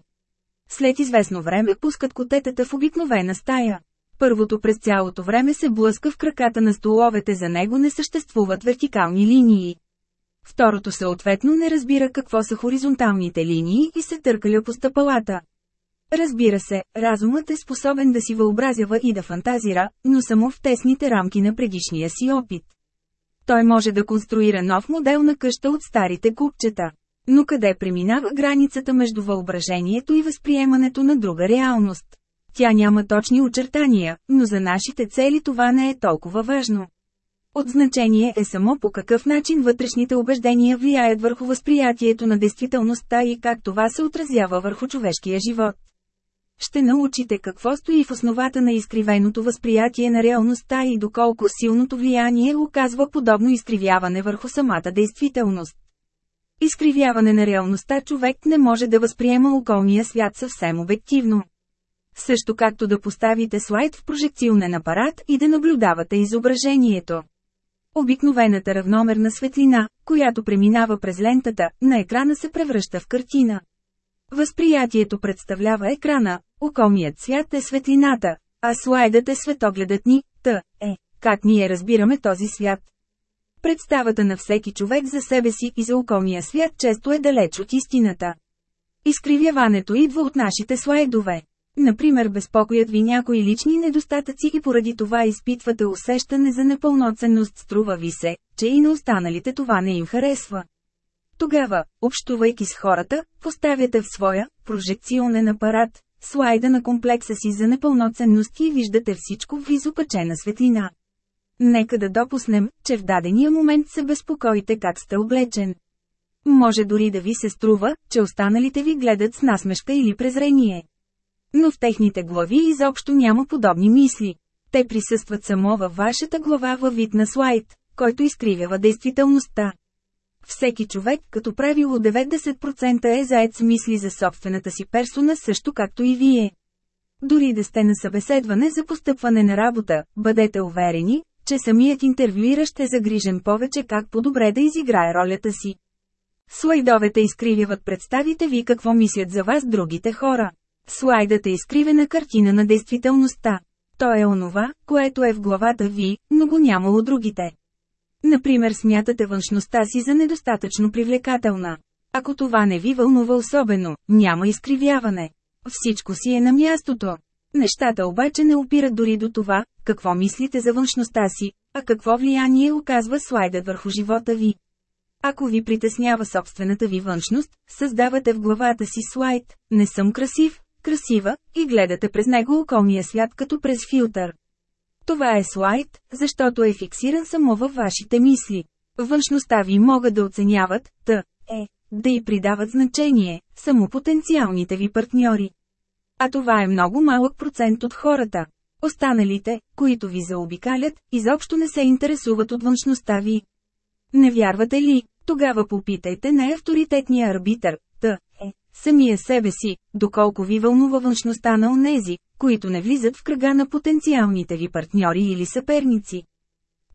След известно време пускат котетата в обикновена стая. Първото през цялото време се блъска в краката на столовете, за него не съществуват вертикални линии. Второто съответно не разбира какво са хоризонталните линии и се търкаля по стъпалата. Разбира се, разумът е способен да си въобразява и да фантазира, но само в тесните рамки на предишния си опит. Той може да конструира нов модел на къща от старите купчета. Но къде преминава границата между въображението и възприемането на друга реалност? Тя няма точни очертания, но за нашите цели това не е толкова важно. От значение е само по какъв начин вътрешните убеждения влияят върху възприятието на действителността и как това се отразява върху човешкия живот. Ще научите какво стои в основата на изкривеното възприятие на реалността и доколко силното влияние оказва подобно изкривяване върху самата действителност. Изкривяване на реалността човек не може да възприема околния свят съвсем обективно. Също както да поставите слайд в прожекционен апарат и да наблюдавате изображението. Обикновената равномерна светлина, която преминава през лентата, на екрана се превръща в картина. Възприятието представлява екрана, околният свят е светлината, а слайдът е светогледът ни, т. е, как ние разбираме този свят. Представата на всеки човек за себе си и за околния свят често е далеч от истината. Изкривяването идва от нашите слайдове. Например безпокоят ви някои лични недостатъци и поради това изпитвате усещане за непълноценност струва ви се, че и на останалите това не им харесва. Тогава, общувайки с хората, поставяте в своя прожекционен апарат слайда на комплекса си за непълноценност и виждате всичко в изопачена светлина. Нека да допуснем, че в дадения момент се безпокоите как сте облечен. Може дори да ви се струва, че останалите ви гледат с насмешка или презрение. Но в техните глави изобщо няма подобни мисли. Те присъстват само във вашата глава във вид на слайд, който изкривява действителността. Всеки човек, като правило 90% е заед с мисли за собствената си персона също както и вие. Дори да сте на събеседване за постъпване на работа, бъдете уверени, че самият интервюиращ е загрижен повече как по-добре да изиграе ролята си. Слайдовете изкривяват представите ви какво мислят за вас другите хора. Слайдът е изкривена картина на действителността. То е онова, което е в главата ви, но го няма у другите. Например смятате външността си за недостатъчно привлекателна. Ако това не ви вълнува особено, няма изкривяване. Всичко си е на мястото. Нещата обаче не опират дори до това, какво мислите за външността си, а какво влияние оказва слайдът върху живота ви. Ако ви притеснява собствената ви външност, създавате в главата си слайд «Не съм красив», «Красива» и гледате през него околния свят като през филтър. Това е слайд, защото е фиксиран само във вашите мисли. Външността ви могат да оценяват, т. е, да й придават значение, само потенциалните ви партньори. А това е много малък процент от хората. Останалите, които ви заобикалят, изобщо не се интересуват от външността ви. Не вярвате ли? Тогава попитайте най-авторитетния арбитър, т. е, самия себе си, доколко ви вълнува външността на онези, които не влизат в кръга на потенциалните ви партньори или съперници.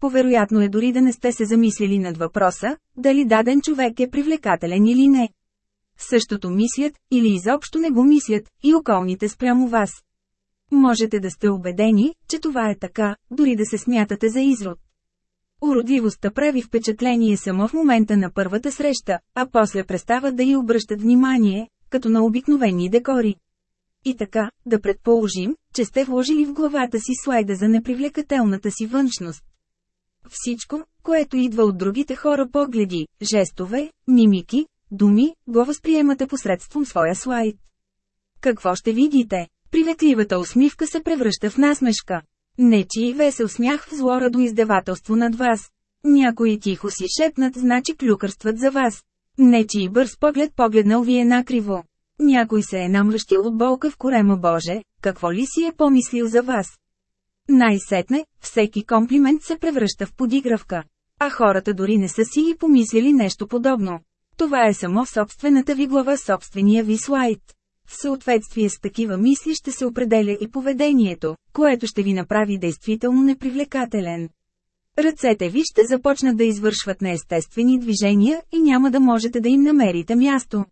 Повероятно е дори да не сте се замислили над въпроса, дали даден човек е привлекателен или не. Същото мислят, или изобщо не го мислят, и околните спрямо вас. Можете да сте убедени, че това е така, дори да се смятате за изрод. Уродливостта прави впечатление само в момента на първата среща, а после престава да й обръщат внимание, като на обикновени декори. И така, да предположим, че сте вложили в главата си слайда за непривлекателната си външност. Всичко, което идва от другите хора погледи, жестове, мимики, думи, го възприемате посредством своя слайд. Какво ще видите? Приветливата усмивка се превръща в насмешка. Нечи весел смях в злорадо издевателство над вас. Някои тихо си шепнат, значи клюкърстват за вас. Нечи бърз поглед погледнал ви е накриво. Някой се е намръщил от болка в корема Боже, какво ли си е помислил за вас? Най-сетне, всеки комплимент се превръща в подигравка. А хората дори не са си и помислили нещо подобно. Това е само собствената ви глава, собствения ви слайд. В съответствие с такива мисли ще се определя и поведението, което ще ви направи действително непривлекателен. Ръцете ви ще започнат да извършват неестествени движения и няма да можете да им намерите място.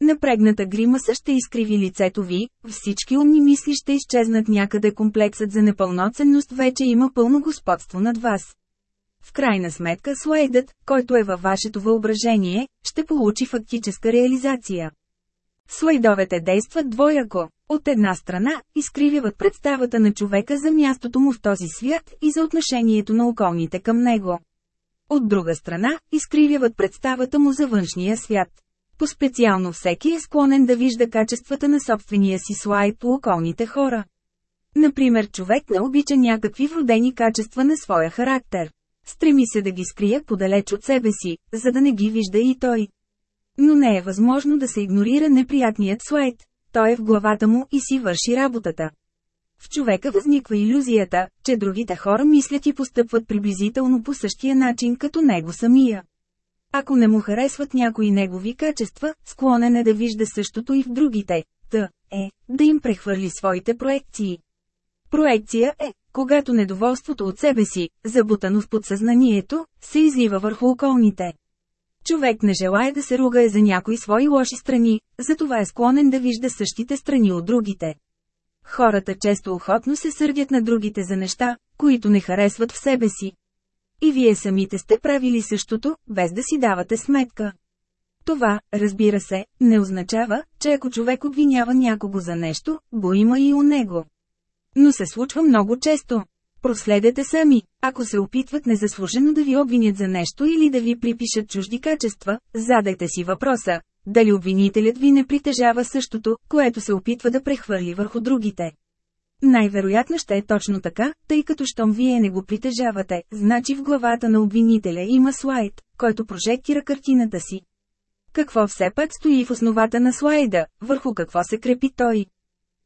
Напрегната гримаса ще изкриви лицето ви, всички умни мисли ще изчезнат някъде комплексът за непълноценност вече има пълно господство над вас. В крайна сметка слайдът, който е във вашето въображение, ще получи фактическа реализация. Слайдовете действат двояко. От една страна, изкривяват представата на човека за мястото му в този свят и за отношението на околните към него. От друга страна, изкривяват представата му за външния свят. По-специално всеки е склонен да вижда качествата на собствения си слайд по околните хора. Например, човек не обича някакви вродени качества на своя характер. Стреми се да ги скрие подалеч от себе си, за да не ги вижда и той. Но не е възможно да се игнорира неприятният слайд. Той е в главата му и си върши работата. В човека възниква иллюзията, че другите хора мислят и постъпват приблизително по същия начин като него самия. Ако не му харесват някои негови качества, склонен е да вижда същото и в другите, т. е, да им прехвърли своите проекции. Проекция е, когато недоволството от себе си, забутано в подсъзнанието, се излива върху околните. Човек не желая да се ругае за някои свои лоши страни, затова е склонен да вижда същите страни от другите. Хората често охотно се сърдят на другите за неща, които не харесват в себе си. И вие самите сте правили същото, без да си давате сметка. Това, разбира се, не означава, че ако човек обвинява някого за нещо, го има и у него. Но се случва много често. Проследете сами, ако се опитват незаслужено да ви обвинят за нещо или да ви припишат чужди качества, задайте си въпроса, дали обвинителят ви не притежава същото, което се опитва да прехвърли върху другите. Най-вероятно ще е точно така, тъй като щом вие не го притежавате, значи в главата на обвинителя има слайд, който прожектира картината си. Какво все пак стои в основата на слайда, върху какво се крепи той?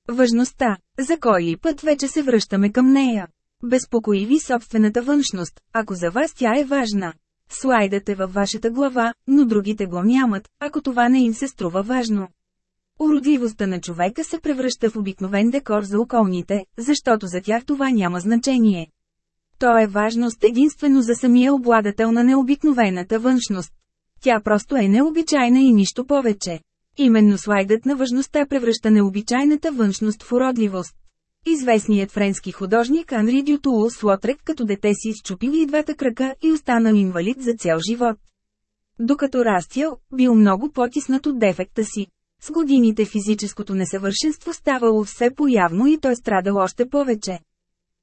Важността. За кой път вече се връщаме към нея? Безпокои ви собствената външност, ако за вас тя е важна. Слайдът е във вашата глава, но другите го нямат, ако това не им се струва важно. Уродливостта на човека се превръща в обикновен декор за околните, защото за тях това няма значение. То е важност единствено за самия обладател на необикновената външност. Тя просто е необичайна и нищо повече. Именно слайдът на важността превръща необичайната външност в уродливост. Известният френски художник Анри Дютулу Слотрек като дете си изчупил и двата крака и останал инвалид за цял живот. Докато растял, бил много потиснат от дефекта си. С годините физическото несъвършенство ставало все по-явно и той страдал още повече.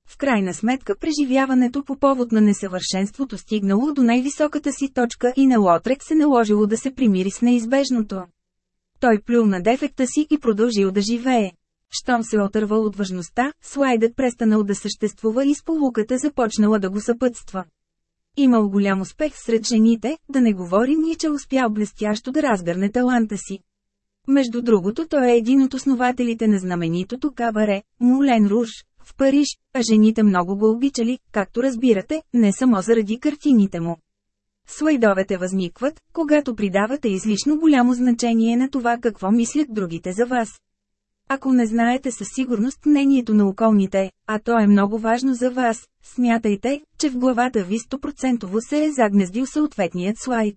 В крайна сметка преживяването по повод на несъвършенството стигнало до най-високата си точка и на Лотрек се наложило да се примири с неизбежното. Той плюл на дефекта си и продължил да живее. Щом се отървал от важността, слайдът престанал да съществува и сполуката започнала да го съпътства. Имал голям успех сред жените, да не говорим и че успял блестящо да разгърне таланта си. Между другото той е един от основателите на знаменитото кабаре, Мулен Руш, в Париж, а жените много го обичали, както разбирате, не само заради картините му. Слайдовете възникват, когато придавате излишно голямо значение на това какво мислят другите за вас. Ако не знаете със сигурност мнението на околните, а то е много важно за вас, смятайте, че в главата ви 100% се е загнездил съответният слайд.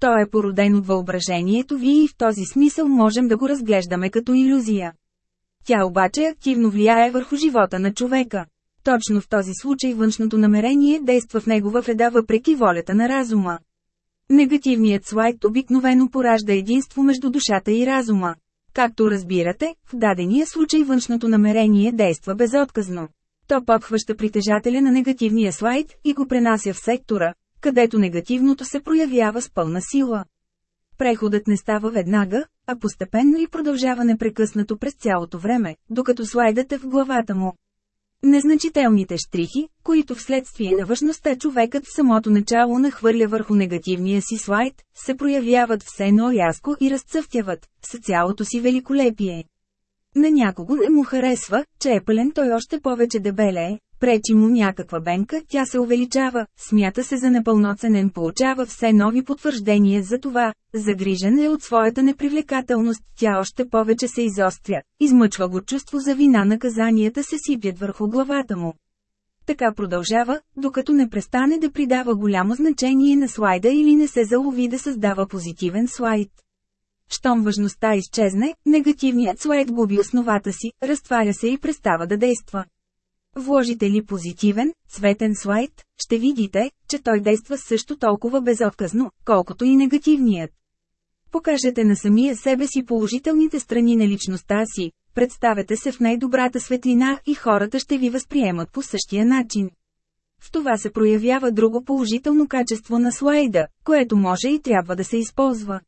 То е породен от въображението ви и в този смисъл можем да го разглеждаме като иллюзия. тя обаче активно влияе върху живота на човека. Точно в този случай външното намерение действа в негова вреда въпреки волята на разума. Негативният слайд обикновено поражда единство между душата и разума. Както разбирате, в дадения случай външното намерение действа безотказно. То подхваща притежателя на негативния слайд и го пренася в сектора, където негативното се проявява с пълна сила. Преходът не става веднага, а постепенно и продължава непрекъснато през цялото време, докато слайдът е в главата му. Незначителните штрихи, които вследствие на важността човекът в самото начало нахвърля върху негативния си слайд, се проявяват все рязко и разцъфтяват, с цялото си великолепие. На някого не му харесва, че е пълен той още повече дебелее, пречи му някаква бенка, тя се увеличава, смята се за непълноценен, получава все нови потвърждения за това, загрижен е от своята непривлекателност, тя още повече се изостря, измъчва го чувство за вина наказанията се сипят върху главата му. Така продължава, докато не престане да придава голямо значение на слайда или не се залови да създава позитивен слайд. Щом важността изчезне, негативният слайд губи основата си, разтваря се и престава да действа. Вложите ли позитивен, цветен слайд, ще видите, че той действа също толкова безотказно, колкото и негативният. Покажете на самия себе си положителните страни на личността си, представете се в най-добрата светлина и хората ще ви възприемат по същия начин. В това се проявява друго положително качество на слайда, което може и трябва да се използва.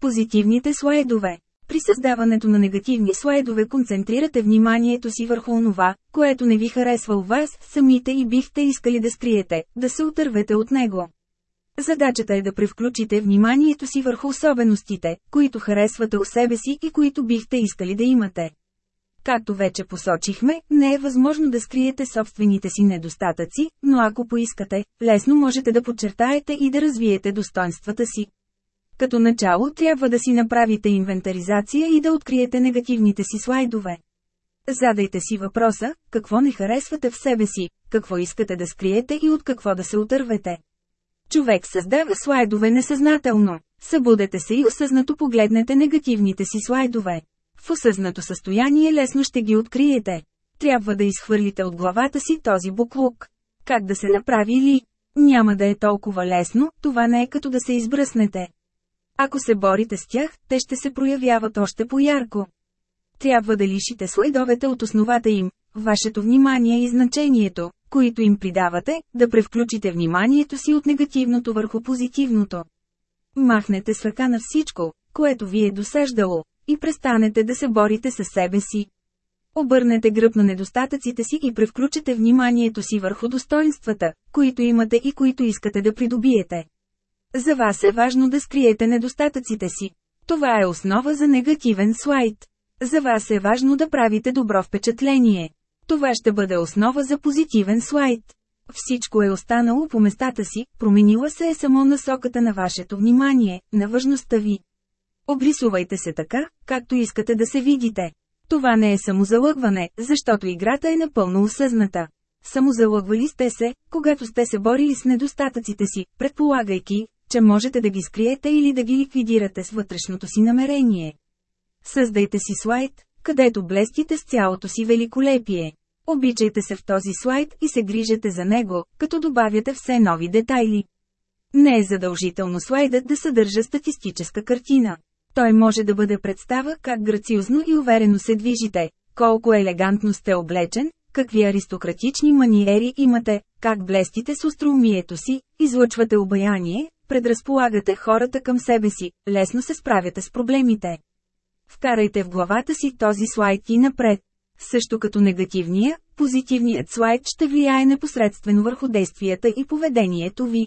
Позитивните слайдове при създаването на негативни слайдове концентрирате вниманието си върху онова, което не ви харесва у вас, самите и бихте искали да скриете, да се отървете от него. Задачата е да превключите вниманието си върху особеностите, които харесвате у себе си и които бихте искали да имате. Както вече посочихме, не е възможно да скриете собствените си недостатъци, но ако поискате, лесно можете да подчертаете и да развиете достоинствата си. Като начало трябва да си направите инвентаризация и да откриете негативните си слайдове. Задайте си въпроса, какво не харесвате в себе си, какво искате да скриете и от какво да се отървете. Човек създава слайдове несъзнателно. Събудете се и осъзнато погледнете негативните си слайдове. В осъзнато състояние лесно ще ги откриете. Трябва да изхвърлите от главата си този буклук. Как да се направи ли? Няма да е толкова лесно, това не е като да се избръснете. Ако се борите с тях, те ще се проявяват още по-ярко. Трябва да лишите слайдовете от основата им, вашето внимание и значението, които им придавате, да превключите вниманието си от негативното върху позитивното. Махнете с ръка на всичко, което ви е досаждало, и престанете да се борите със себе си. Обърнете гръб на недостатъците си и превключете вниманието си върху достоинствата, които имате и които искате да придобиете. За вас е важно да скриете недостатъците си. Това е основа за негативен слайд. За вас е важно да правите добро впечатление. Това ще бъде основа за позитивен слайд. Всичко е останало по местата си, променила се е само насоката на вашето внимание, на важността ви. Обрисувайте се така, както искате да се видите. Това не е самозалъгване, защото играта е напълно осъзната. Самозалъгвали сте се, когато сте се борили с недостатъците си, предполагайки, че можете да ги скриете или да ги ликвидирате с вътрешното си намерение. Създайте си слайд, където блестите с цялото си великолепие. Обичайте се в този слайд и се грижете за него, като добавяте все нови детайли. Не е задължително слайдът да съдържа статистическа картина. Той може да бъде представа как грациозно и уверено се движите, колко елегантно сте облечен, какви аристократични маниери имате, как блестите с остроумието си, излъчвате обаяние, предразполагате хората към себе си, лесно се справяте с проблемите. Вкарайте в главата си този слайд и напред. Също като негативния, позитивният слайд ще влияе непосредствено върху действията и поведението ви.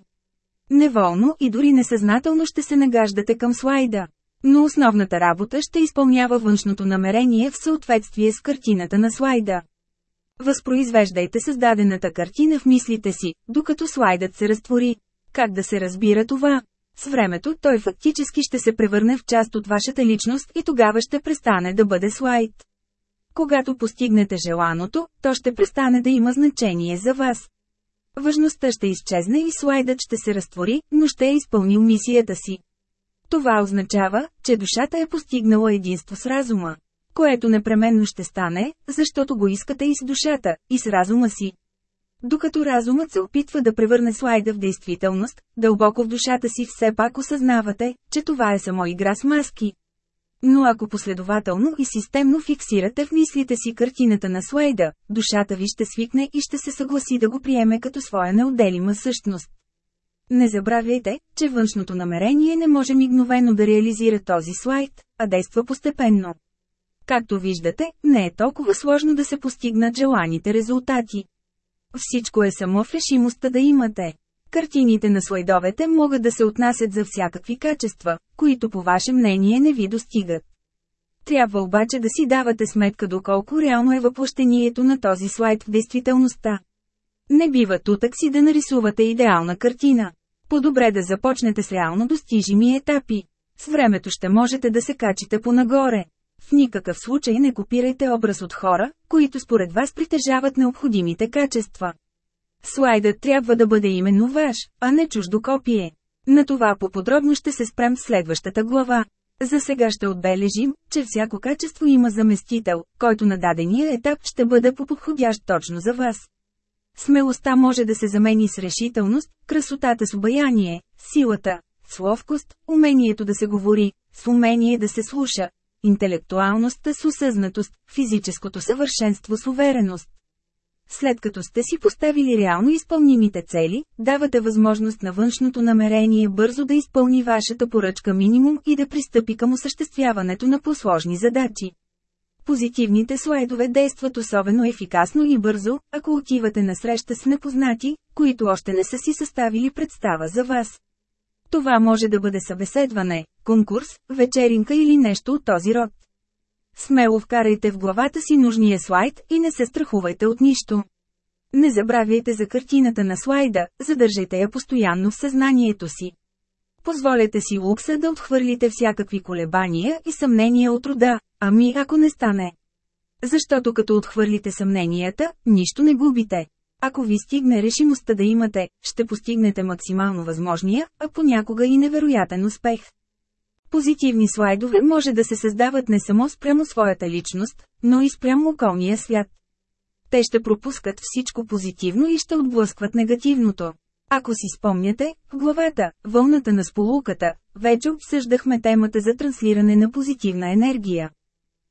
Неволно и дори несъзнателно ще се нагаждате към слайда. Но основната работа ще изпълнява външното намерение в съответствие с картината на слайда. Възпроизвеждайте създадената картина в мислите си, докато слайдът се разтвори. Как да се разбира това? С времето той фактически ще се превърне в част от вашата личност и тогава ще престане да бъде слайд. Когато постигнете желаното, то ще престане да има значение за вас. Важността ще изчезне и слайдът ще се разтвори, но ще е изпълнил мисията си. Това означава, че душата е постигнала единство с разума. което непременно ще стане, защото го искате и с душата, и с разума си. Докато разумът се опитва да превърне слайда в действителност, дълбоко в душата си все пак осъзнавате, че това е само игра с маски. Но ако последователно и системно фиксирате в мислите си картината на слайда, душата ви ще свикне и ще се съгласи да го приеме като своя неотделима същност. Не забравяйте, че външното намерение не може мигновено да реализира този слайд, а действа постепенно. Както виждате, не е толкова сложно да се постигнат желаните резултати. Всичко е само в решимостта да имате. Картините на слайдовете могат да се отнасят за всякакви качества, които по ваше мнение не ви достигат. Трябва обаче да си давате сметка доколко реално е въплъщението на този слайд в действителността. Не бива тутък си да нарисувате идеална картина. По-добре да започнете с реално достижими етапи. С времето ще можете да се качите по-нагоре. В никакъв случай не копирайте образ от хора, които според вас притежават необходимите качества. Слайдът трябва да бъде именно ваш, а не чуждо копие. На това по-подробно ще се спрем в следващата глава. За сега ще отбележим, че всяко качество има заместител, който на дадения етап ще бъде по-подходящ точно за вас. Смелостта може да се замени с решителност, красотата с обаяние, силата, с ловкост, умението да се говори, с умение да се слуша, интелектуалността с осъзнатост, физическото съвършенство с увереност. След като сте си поставили реално изпълнимите цели, давате възможност на външното намерение бързо да изпълни вашата поръчка минимум и да пристъпи към осъществяването на посложни задачи. Позитивните слайдове действат особено ефикасно и бързо, ако отивате на среща с непознати, които още не са си съставили представа за вас. Това може да бъде събеседване, конкурс, вечеринка или нещо от този род. Смело вкарайте в главата си нужния слайд и не се страхувайте от нищо. Не забравяйте за картината на слайда, задържайте я постоянно в съзнанието си. Позволете си лукса да отхвърлите всякакви колебания и съмнения от рода, ами ако не стане. Защото като отхвърлите съмненията, нищо не губите. Ако ви стигне решимостта да имате, ще постигнете максимално възможния, а понякога и невероятен успех. Позитивни слайдове може да се създават не само спрямо своята личност, но и спрямо околния свят. Те ще пропускат всичко позитивно и ще отблъскват негативното. Ако си спомняте, в главата «Вълната на сполуката» вече обсъждахме темата за транслиране на позитивна енергия.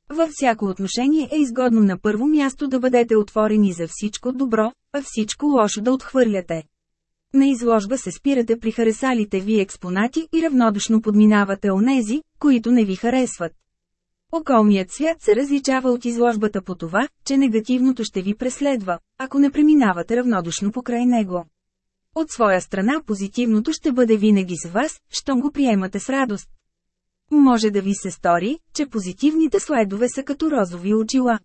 Във всяко отношение е изгодно на първо място да бъдете отворени за всичко добро, а всичко лошо да отхвърляте. На изложба се спирате при харесалите ви експонати и равнодушно подминавате онези, които не ви харесват. Околният свят се различава от изложбата по това, че негативното ще ви преследва, ако не преминавате равнодушно покрай него. От своя страна позитивното ще бъде винаги с вас, щом го приемате с радост. Може да ви се стори, че позитивните слайдове са като розови очила.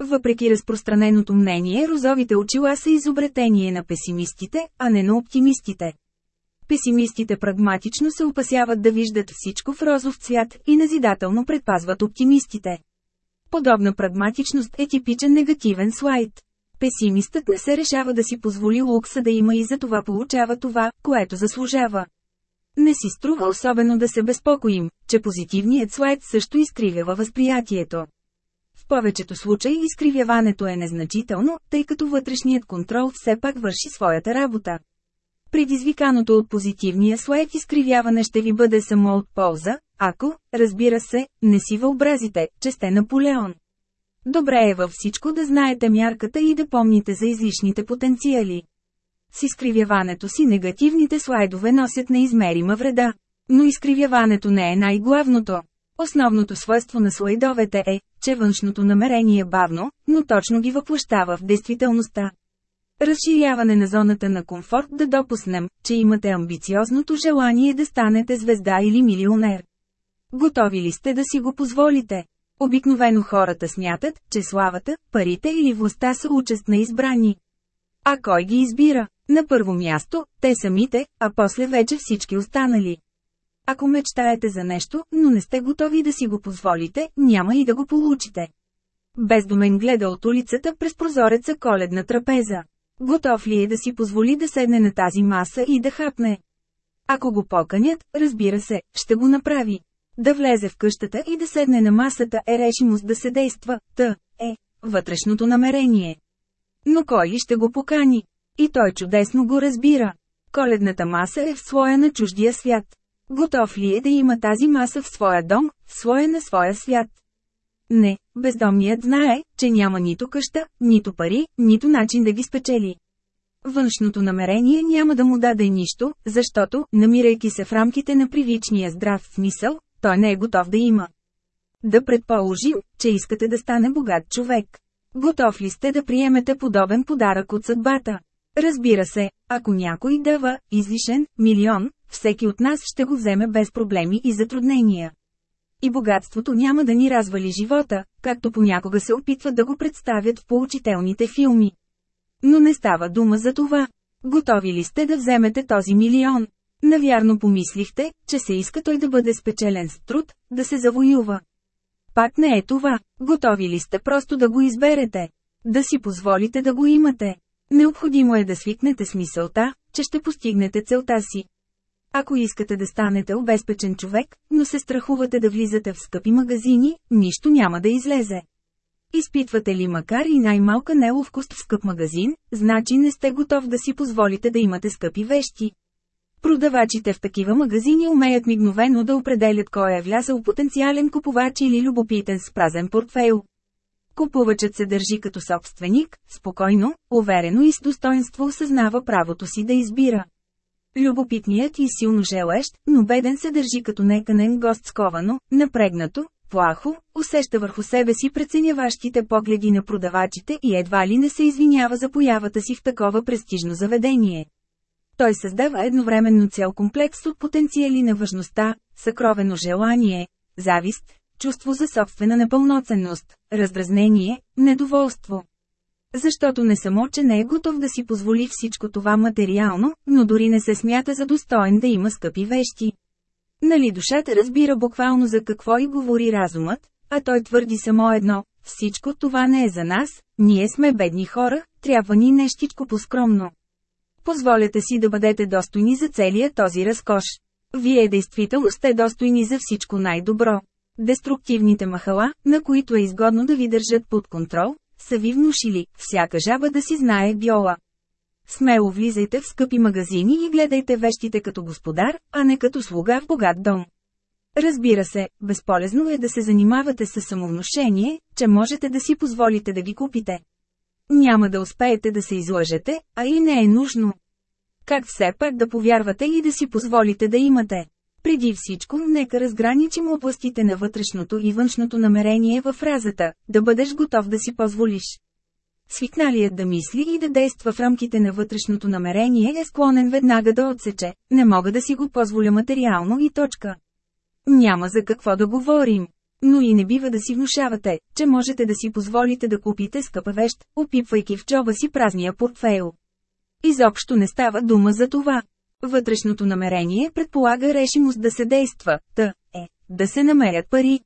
Въпреки разпространеното мнение, розовите очила са изобретение на песимистите, а не на оптимистите. Песимистите прагматично се опасяват да виждат всичко в розов цвят и назидателно предпазват оптимистите. Подобна прагматичност е типичен негативен слайд. Песимистът не се решава да си позволи лукса да има и за това получава това, което заслужава. Не си струва особено да се безпокоим, че позитивният слайд също изкривява възприятието. В повечето случаи изкривяването е незначително, тъй като вътрешният контрол все пак върши своята работа. Предизвиканото от позитивния слайд изкривяване ще ви бъде само от полза, ако, разбира се, не си въобразите, че сте Наполеон. Добре е във всичко да знаете мярката и да помните за излишните потенциали. С изкривяването си негативните слайдове носят неизмерима вреда. Но изкривяването не е най-главното. Основното свойство на слайдовете е, че външното намерение е бавно, но точно ги въплащава в действителността. Разширяване на зоната на комфорт да допуснем, че имате амбициозното желание да станете звезда или милионер. Готови ли сте да си го позволите? Обикновено хората смятат, че славата, парите или властта са участ на избрани. А кой ги избира? На първо място, те самите, а после вече всички останали. Ако мечтаете за нещо, но не сте готови да си го позволите, няма и да го получите. Бездомен гледа от улицата през прозореца коледна трапеза. Готов ли е да си позволи да седне на тази маса и да хапне? Ако го поканят, разбира се, ще го направи. Да влезе в къщата и да седне на масата е решимост да се действа, т. е, вътрешното намерение. Но кой ли ще го покани? И той чудесно го разбира. Коледната маса е в своя на чуждия свят. Готов ли е да има тази маса в своя дом, в своя на своя свят? Не, бездомният знае, че няма нито къща, нито пари, нито начин да ги спечели. Външното намерение няма да му даде нищо, защото, намирайки се в рамките на привичния здрав смисъл, той не е готов да има. Да предположим, че искате да стане богат човек. Готов ли сте да приемете подобен подарък от съдбата? Разбира се, ако някой дава излишен милион, всеки от нас ще го вземе без проблеми и затруднения. И богатството няма да ни развали живота, както понякога се опитват да го представят в поучителните филми. Но не става дума за това. Готови ли сте да вземете този милион? Навярно помислихте, че се иска той да бъде спечелен с труд, да се завоюва. Пак не е това. Готови ли сте просто да го изберете? Да си позволите да го имате? Необходимо е да свикнете с мисълта, че ще постигнете целта си. Ако искате да станете обезпечен човек, но се страхувате да влизате в скъпи магазини, нищо няма да излезе. Изпитвате ли макар и най-малка неловкост в скъп магазин, значи не сте готов да си позволите да имате скъпи вещи. Продавачите в такива магазини умеят мигновено да определят кой е влязъл потенциален купувач или любопитен с празен портфейл. Купувачът се държи като собственик, спокойно, уверено и с достоинство осъзнава правото си да избира. Любопитният и силно желещ, но беден се държи като неканен гост сковано, напрегнато, плахо, усеща върху себе си преценяващите погледи на продавачите и едва ли не се извинява за появата си в такова престижно заведение. Той създава едновременно цял комплекс от потенциали на важността, съкровено желание, завист, чувство за собствена непълноценност, раздразнение, недоволство. Защото не само, че не е готов да си позволи всичко това материално, но дори не се смята за достоен да има скъпи вещи. Нали душата разбира буквално за какво и говори разумът, а той твърди само едно – всичко това не е за нас, ние сме бедни хора, трябва ни нещичко по-скромно. Позволете си да бъдете достойни за целия този разкош. Вие действително сте достойни за всичко най-добро. Деструктивните махала, на които е изгодно да ви държат под контрол, са ви внушили, всяка жаба да си знае биола. Смело влизайте в скъпи магазини и гледайте вещите като господар, а не като слуга в богат дом. Разбира се, безполезно е да се занимавате с самовнушение, че можете да си позволите да ги купите. Няма да успеете да се излъжете, а и не е нужно. Как все пак да повярвате и да си позволите да имате? Преди всичко, нека разграничим областите на вътрешното и външното намерение във фразата «да бъдеш готов да си позволиш». Свикналият да мисли и да действа в рамките на вътрешното намерение е склонен веднага да отсече, не мога да си го позволя материално и точка. Няма за какво да говорим. Но и не бива да си внушавате, че можете да си позволите да купите скъпа вещ, опипвайки в джоба си празния портфейл. Изобщо не става дума за това. Вътрешното намерение предполага решимост да се действа, т. е, да се намерят пари.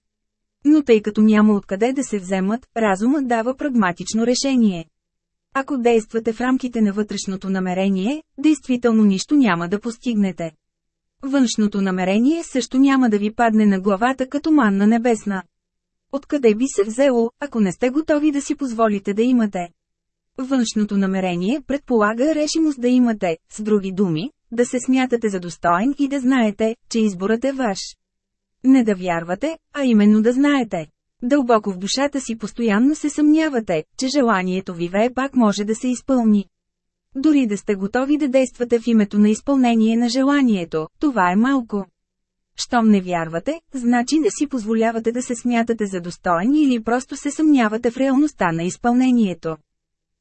Но тъй като няма откъде да се вземат, разумът дава прагматично решение. Ако действате в рамките на вътрешното намерение, действително нищо няма да постигнете. Външното намерение също няма да ви падне на главата като манна небесна. Откъде би се взело, ако не сте готови да си позволите да имате? Външното намерение предполага решимост да имате, с други думи, да се смятате за достоен и да знаете, че изборът е ваш. Не да вярвате, а именно да знаете. Дълбоко в душата си постоянно се съмнявате, че желанието ви ве пак може да се изпълни. Дори да сте готови да действате в името на изпълнение на желанието, това е малко. Щом не вярвате, значи не си позволявате да се смятате за достоен или просто се съмнявате в реалността на изпълнението.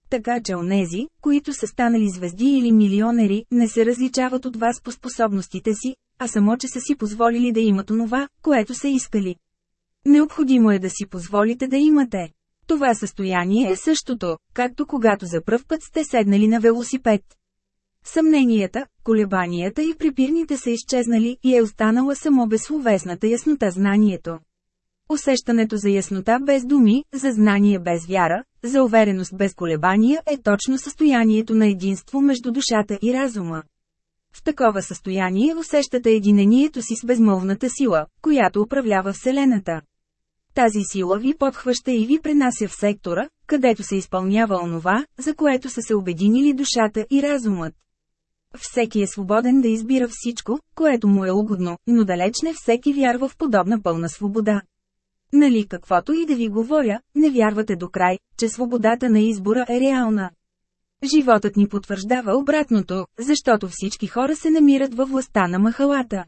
Така че онези, които са станали звезди или милионери, не се различават от вас по способностите си, а само че са си позволили да имат онова, което са искали. Необходимо е да си позволите да имате. Това състояние е същото, както когато за пръв път сте седнали на велосипед. Съмненията, колебанията и припирните са изчезнали и е останала само безсловесната яснота знанието. Усещането за яснота без думи, за знание без вяра, за увереност без колебания е точно състоянието на единство между душата и разума. В такова състояние усещате единението си с безмолвната сила, която управлява Вселената. Тази сила ви подхваща и ви пренася в сектора, където се изпълнява онова, за което са се обединили душата и разумът. Всеки е свободен да избира всичко, което му е угодно, но далеч не всеки вярва в подобна пълна свобода. Нали каквото и да ви говоря, не вярвате до край, че свободата на избора е реална. Животът ни потвърждава обратното, защото всички хора се намират във властта на махалата.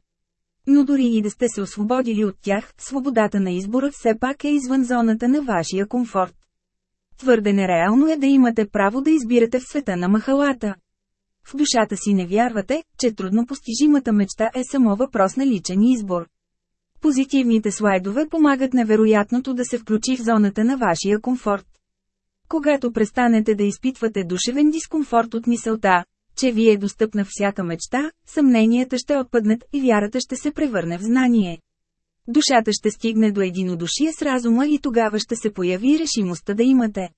Но дори и да сте се освободили от тях, свободата на избора все пак е извън зоната на вашия комфорт. Твърде нереално е да имате право да избирате в света на махалата. В душата си не вярвате, че трудно постижимата мечта е само въпрос на личен избор. Позитивните слайдове помагат невероятното да се включи в зоната на вашия комфорт. Когато престанете да изпитвате душевен дискомфорт от мисълта, че ви е достъпна всяка мечта, съмненията ще отпаднат и вярата ще се превърне в знание. Душата ще стигне до единодушие с разума и тогава ще се появи решимостта да имате.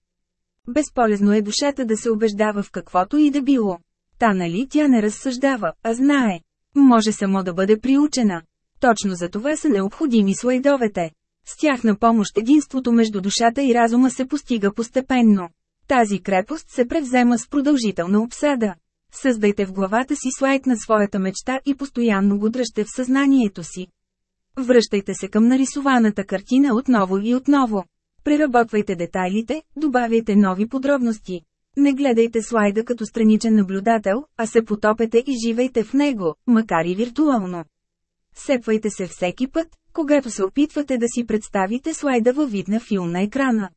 Безполезно е душата да се убеждава в каквото и да било. Та нали тя не разсъждава, а знае. Може само да бъде приучена. Точно за това са необходими слайдовете. С тях на помощ единството между душата и разума се постига постепенно. Тази крепост се превзема с продължителна обсада. Създайте в главата си слайд на своята мечта и постоянно го дръжте в съзнанието си. Връщайте се към нарисуваната картина отново и отново. Преработвайте детайлите, добавяйте нови подробности. Не гледайте слайда като страничен наблюдател, а се потопете и живейте в него, макар и виртуално. Сепвайте се всеки път, когато се опитвате да си представите слайда във вид на филм на екрана.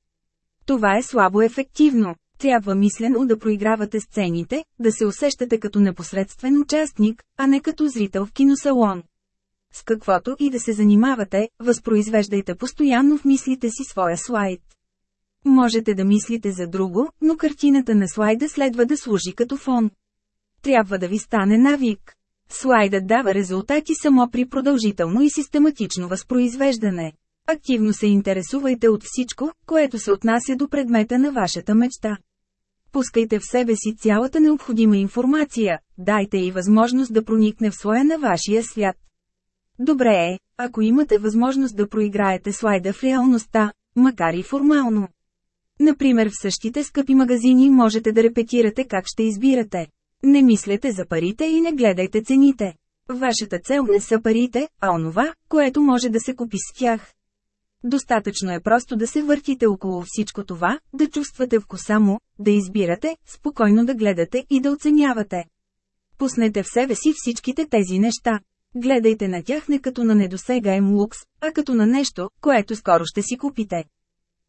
Това е слабо ефективно. Трябва мислено да проигравате сцените, да се усещате като непосредствен участник, а не като зрител в киносалон. С каквото и да се занимавате, възпроизвеждайте постоянно в мислите си своя слайд. Можете да мислите за друго, но картината на слайда следва да служи като фон. Трябва да ви стане навик. Слайдът дава резултати само при продължително и систематично възпроизвеждане. Активно се интересувайте от всичко, което се отнася до предмета на вашата мечта. Пускайте в себе си цялата необходима информация, дайте и възможност да проникне в слоя на вашия свят. Добре е, ако имате възможност да проиграете слайда в реалността, макар и формално. Например в същите скъпи магазини можете да репетирате как ще избирате. Не мислете за парите и не гледайте цените. Вашата цел не са парите, а онова, което може да се купи с тях. Достатъчно е просто да се въртите около всичко това, да чувствате вкуса му, да избирате, спокойно да гледате и да оценявате. Пуснете в себе си всичките тези неща. Гледайте на тях не като на недосегаем лукс, а като на нещо, което скоро ще си купите.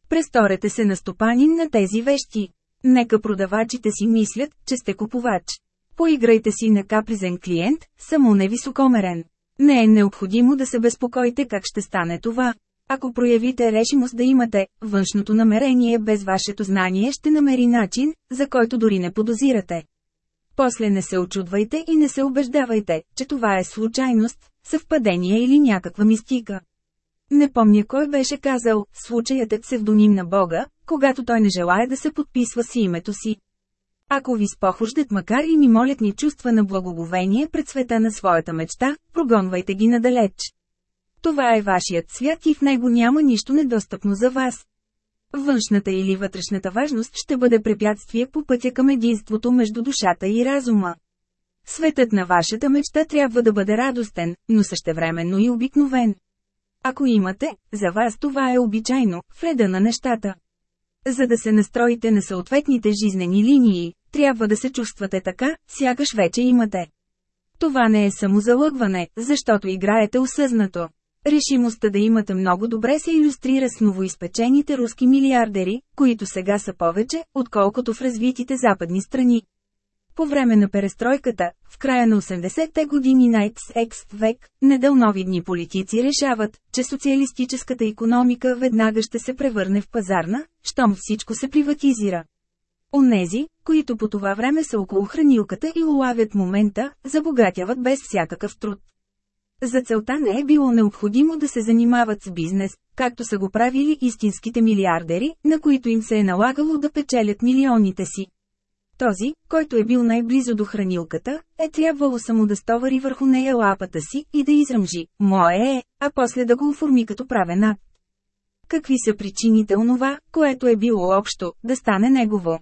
Престорете се на стопанин на тези вещи. Нека продавачите си мислят, че сте купувач. Поиграйте си на капризен клиент, само невисокомерен. Не е необходимо да се безпокоите как ще стане това. Ако проявите решимост да имате, външното намерение без вашето знание ще намери начин, за който дори не подозирате. После не се очудвайте и не се убеждавайте, че това е случайност, съвпадение или някаква мистика. Не помня кой беше казал, случаят е псевдоним на Бога, когато той не желая да се подписва с името си. Ако ви спохождат макар и мимолетни чувства на благоговение пред света на своята мечта, прогонвайте ги надалеч. Това е вашият свят и в него няма нищо недостъпно за вас. Външната или вътрешната важност ще бъде препятствие по пътя към единството между душата и разума. Светът на вашата мечта трябва да бъде радостен, но същевременно и обикновен. Ако имате, за вас това е обичайно, вреда на нещата. За да се настроите на съответните жизнени линии, трябва да се чувствате така, сякаш вече имате. Това не е само залъгване, защото играете осъзнато. Решимостта да имате много добре се иллюстрира с новоизпечените руски милиардери, които сега са повече, отколкото в развитите западни страни. По време на перестройката, в края на 80-те години на X век, недълновидни политици решават, че социалистическата економика веднага ще се превърне в пазарна, щом всичко се приватизира. Онези, които по това време са около хранилката и улавят момента, забогатяват без всякакъв труд. За целта не е било необходимо да се занимават с бизнес, както са го правили истинските милиардери, на които им се е налагало да печелят милионите си. Този, който е бил най-близо до хранилката, е трябвало само да стовари върху нея лапата си и да изръмжи «Мое е», а после да го оформи като правен акт. Какви са причините онова, което е било общо, да стане негово?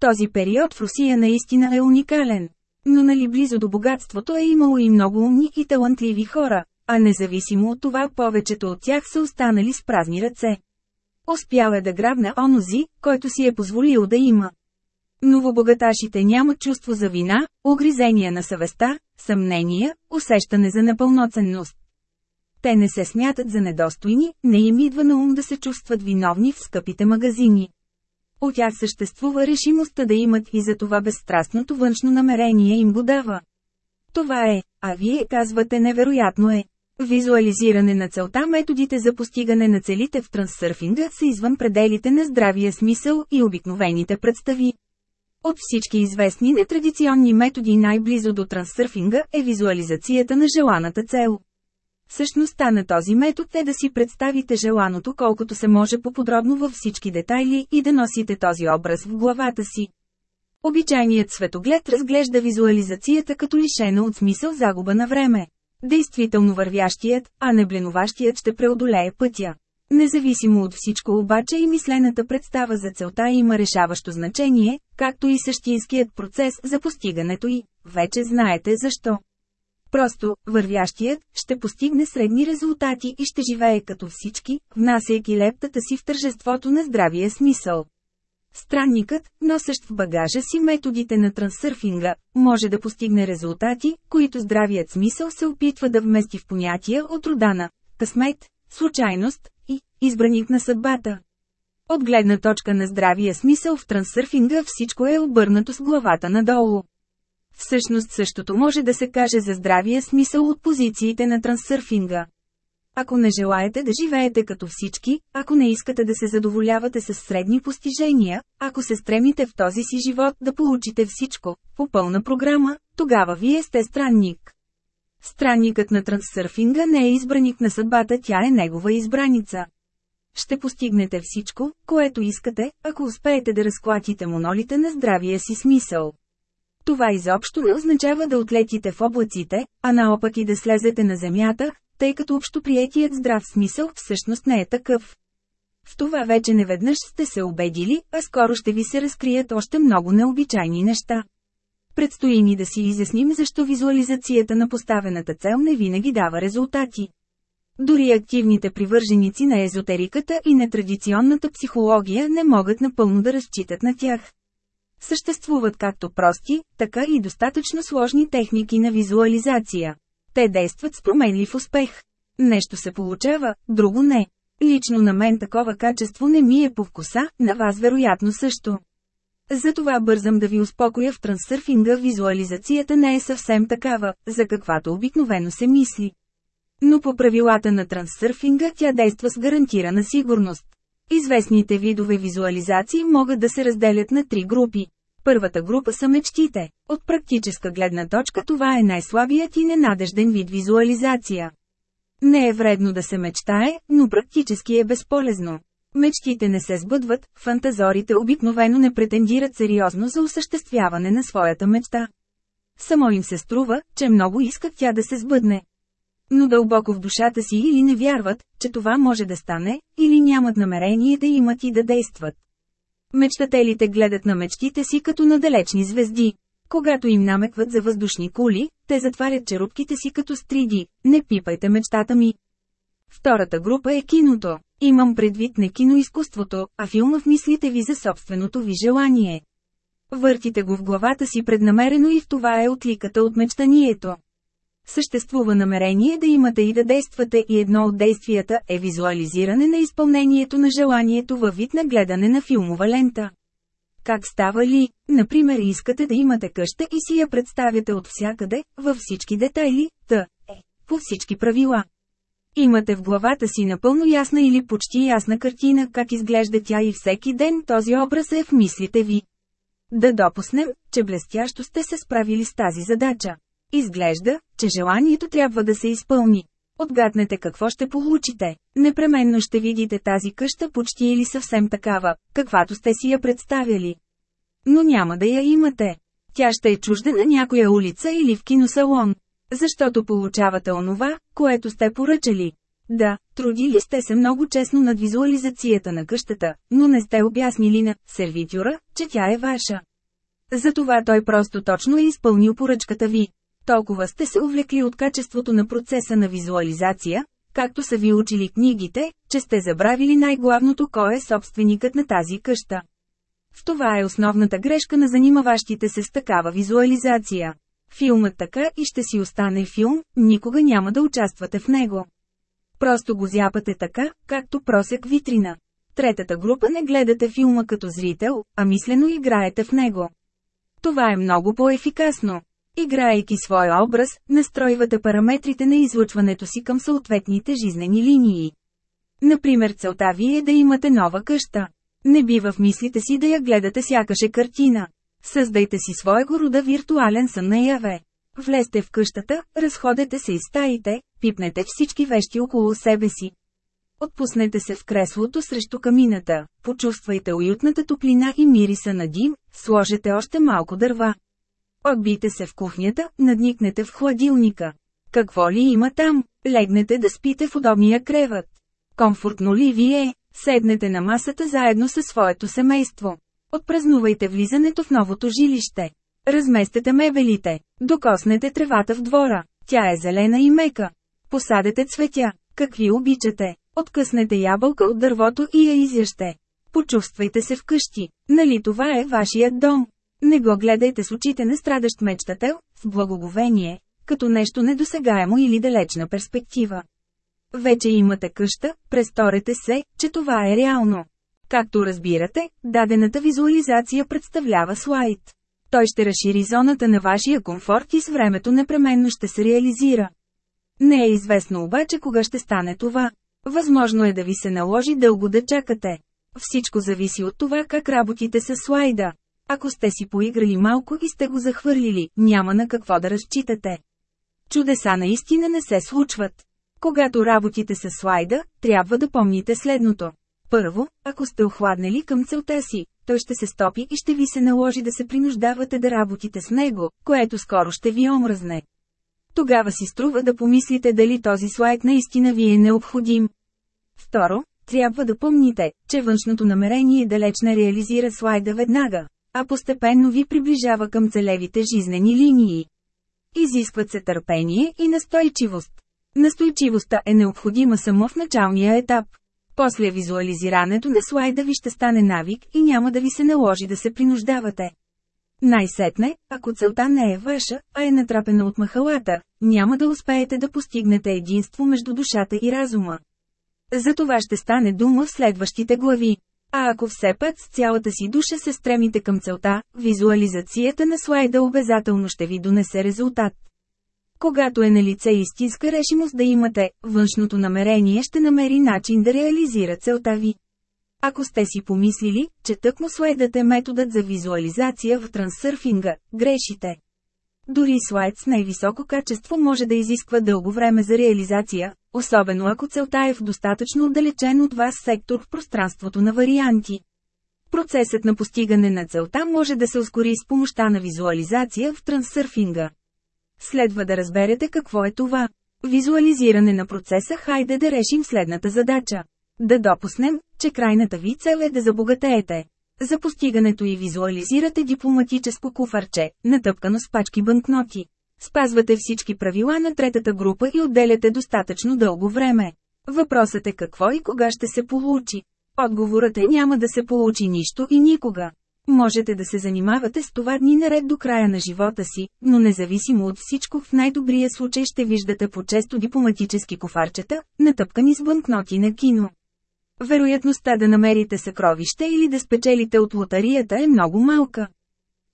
Този период в Русия наистина е уникален. Но нали близо до богатството е имало и много умни и талантливи хора, а независимо от това повечето от тях са останали с празни ръце. Успял е да грабне онози, който си е позволил да има. Новобогаташите нямат чувство за вина, огризения на съвестта, съмнения, усещане за непълноценност. Те не се смятат за недостойни, не им идва на ум да се чувстват виновни в скъпите магазини. От тях съществува решимостта да имат и за това безстрастното външно намерение им го дава. Това е, а вие казвате невероятно е. Визуализиране на целта Методите за постигане на целите в трансърфинга са извън пределите на здравия смисъл и обикновените представи. От всички известни нетрадиционни методи най-близо до трансърфинга е визуализацията на желаната цел. Същността на този метод е да си представите желаното колкото се може по-подробно във всички детайли и да носите този образ в главата си. Обичайният светоглед разглежда визуализацията като лишена от смисъл загуба на време. Действително вървящият, а не бленуващият ще преодолее пътя. Независимо от всичко обаче и мислената представа за целта има решаващо значение, както и същинският процес за постигането й. Вече знаете защо. Просто, вървящият, ще постигне средни резултати и ще живее като всички, внасяйки лептата си в тържеството на здравия смисъл. Странникът, носещ в багажа си методите на трансърфинга, може да постигне резултати, които здравият смисъл се опитва да вмести в понятия от родана, късмет, случайност и избраник на съдбата. От гледна точка на здравия смисъл в трансърфинга всичко е обърнато с главата надолу. Всъщност същото може да се каже за здравия смисъл от позициите на трансърфинга. Ако не желаете да живеете като всички, ако не искате да се задоволявате с средни постижения, ако се стремите в този си живот да получите всичко, по пълна програма, тогава вие сте странник. Странникът на трансърфинга не е избраник на съдбата, тя е негова избраница. Ще постигнете всичко, което искате, ако успеете да разклатите монолите на здравия си смисъл. Това изобщо не означава да отлетите в облаците, а наопак и да слезете на земята, тъй като общоприетият здрав смисъл всъщност не е такъв. В това вече неведнъж сте се убедили, а скоро ще ви се разкрият още много необичайни неща. Предстои ни да си изясним защо визуализацията на поставената цел не винаги дава резултати. Дори активните привърженици на езотериката и нетрадиционната психология не могат напълно да разчитат на тях. Съществуват както прости, така и достатъчно сложни техники на визуализация. Те действат с променлив успех. Нещо се получава, друго не. Лично на мен такова качество не ми е по вкуса, на вас вероятно също. Затова бързам да ви успокоя в трансърфинга визуализацията не е съвсем такава, за каквато обикновено се мисли. Но по правилата на трансърфинга тя действа с гарантирана сигурност. Известните видове визуализации могат да се разделят на три групи. Първата група са мечтите. От практическа гледна точка това е най-слабият и ненадежден вид визуализация. Не е вредно да се мечтае, но практически е безполезно. Мечтите не се сбъдват, фантазорите обикновено не претендират сериозно за осъществяване на своята мечта. Само им се струва, че много искат тя да се сбъдне. Но дълбоко в душата си или не вярват, че това може да стане, или нямат намерение да имат и да действат. Мечтателите гледат на мечтите си като на далечни звезди. Когато им намекват за въздушни кули, те затварят черупките си като стриди, не пипайте мечтата ми. Втората група е киното. Имам предвид не киноизкуството, а филма в мислите ви за собственото ви желание. Въртите го в главата си преднамерено и в това е отликата от мечтанието. Съществува намерение да имате и да действате и едно от действията е визуализиране на изпълнението на желанието във вид на гледане на филмова лента. Как става ли, например искате да имате къща и си я представяте от всякъде, във всички детайли, т. е, по всички правила. Имате в главата си напълно ясна или почти ясна картина как изглежда тя и всеки ден този образ е в мислите ви. Да допуснем, че блестящо сте се справили с тази задача. Изглежда, че желанието трябва да се изпълни. Отгаднете какво ще получите. Непременно ще видите тази къща почти или съвсем такава, каквато сте си я представяли. но няма да я имате. Тя ще е чужда на някоя улица или в киносалон. Защото получавате онова, което сте поръчали. Да, трудили сте се много честно над визуализацията на къщата, но не сте обяснили на сервитюра, че тя е ваша. Затова той просто точно е изпълнил поръчката ви. Толкова сте се увлекли от качеството на процеса на визуализация, както са ви учили книгите, че сте забравили най-главното кой е собственикът на тази къща. В това е основната грешка на занимаващите се с такава визуализация. Филмът така и ще си остане филм, никога няма да участвате в него. Просто го зяпате така, както просек витрина. Третата група не гледате филма като зрител, а мислено играете в него. Това е много по-ефикасно. Играйки своя образ, настройвате параметрите на излъчването си към съответните жизнени линии. Например целта ви е да имате нова къща. Не бива в мислите си да я гледате сякаше картина. Създайте си своего рода виртуален сън наяве. Влезте в къщата, разходете се из стаите, пипнете всички вещи около себе си. Отпуснете се в креслото срещу камината, почувствайте уютната топлина и мириса на дим, сложете още малко дърва. Отбийте се в кухнята, надникнете в хладилника. Какво ли има там? Легнете да спите в удобния креват. Комфортно ли ви е? Седнете на масата заедно със своето семейство. Отпразнувайте влизането в новото жилище. Разместете мебелите. Докоснете тревата в двора. Тя е зелена и мека. Посадете цветя. Какви обичате? Откъснете ябълка от дървото и я изяще. Почувствайте се вкъщи. Нали това е вашият дом? Не го гледайте с очите на страдащ мечтател, с благоговение, като нещо недосегаемо или далечна перспектива. Вече имате къща, престорете се, че това е реално. Както разбирате, дадената визуализация представлява слайд. Той ще разшири зоната на вашия комфорт и с времето непременно ще се реализира. Не е известно обаче кога ще стане това. Възможно е да ви се наложи дълго да чакате. Всичко зависи от това как работите с слайда. Ако сте си поиграли малко и сте го захвърлили, няма на какво да разчитате. Чудеса наистина не се случват. Когато работите с слайда, трябва да помните следното. Първо, ако сте охладнели към целта си, той ще се стопи и ще ви се наложи да се принуждавате да работите с него, което скоро ще ви омръзне. Тогава си струва да помислите дали този слайд наистина ви е необходим. Второ, трябва да помните, че външното намерение далеч не реализира слайда веднага, а постепенно ви приближава към целевите жизнени линии. Изискват се търпение и настойчивост. Настойчивостта е необходима само в началния етап. После визуализирането на слайда ви ще стане навик и няма да ви се наложи да се принуждавате. Най-сетне, ако целта не е ваша, а е натрапена от махалата, няма да успеете да постигнете единство между душата и разума. За това ще стане дума в следващите глави. А ако все път с цялата си душа се стремите към целта, визуализацията на слайда обязателно ще ви донесе резултат. Когато е на лице истинска решимост да имате, външното намерение ще намери начин да реализира целта ви. Ако сте си помислили, че тъкмо слайдът е методът за визуализация в трансърфинга, грешите. Дори слайд с най-високо качество може да изисква дълго време за реализация, особено ако целта е в достатъчно отдалечен от вас сектор в пространството на варианти. Процесът на постигане на целта може да се ускори с помощта на визуализация в трансърфинга. Следва да разберете какво е това. Визуализиране на процеса хайде да решим следната задача. Да допуснем, че крайната ви цел е да забогатеете. За постигането и визуализирате дипломатическо куфарче, натъпкано с пачки банкноти. Спазвате всички правила на третата група и отделяте достатъчно дълго време. Въпросът е какво и кога ще се получи. Отговорът е няма да се получи нищо и никога. Можете да се занимавате с това дни наред до края на живота си, но независимо от всичко в най-добрия случай ще виждате по-често дипломатически кофарчета, натъпкани с банкноти на кино. Вероятността да намерите съкровище или да спечелите от лотарията е много малка.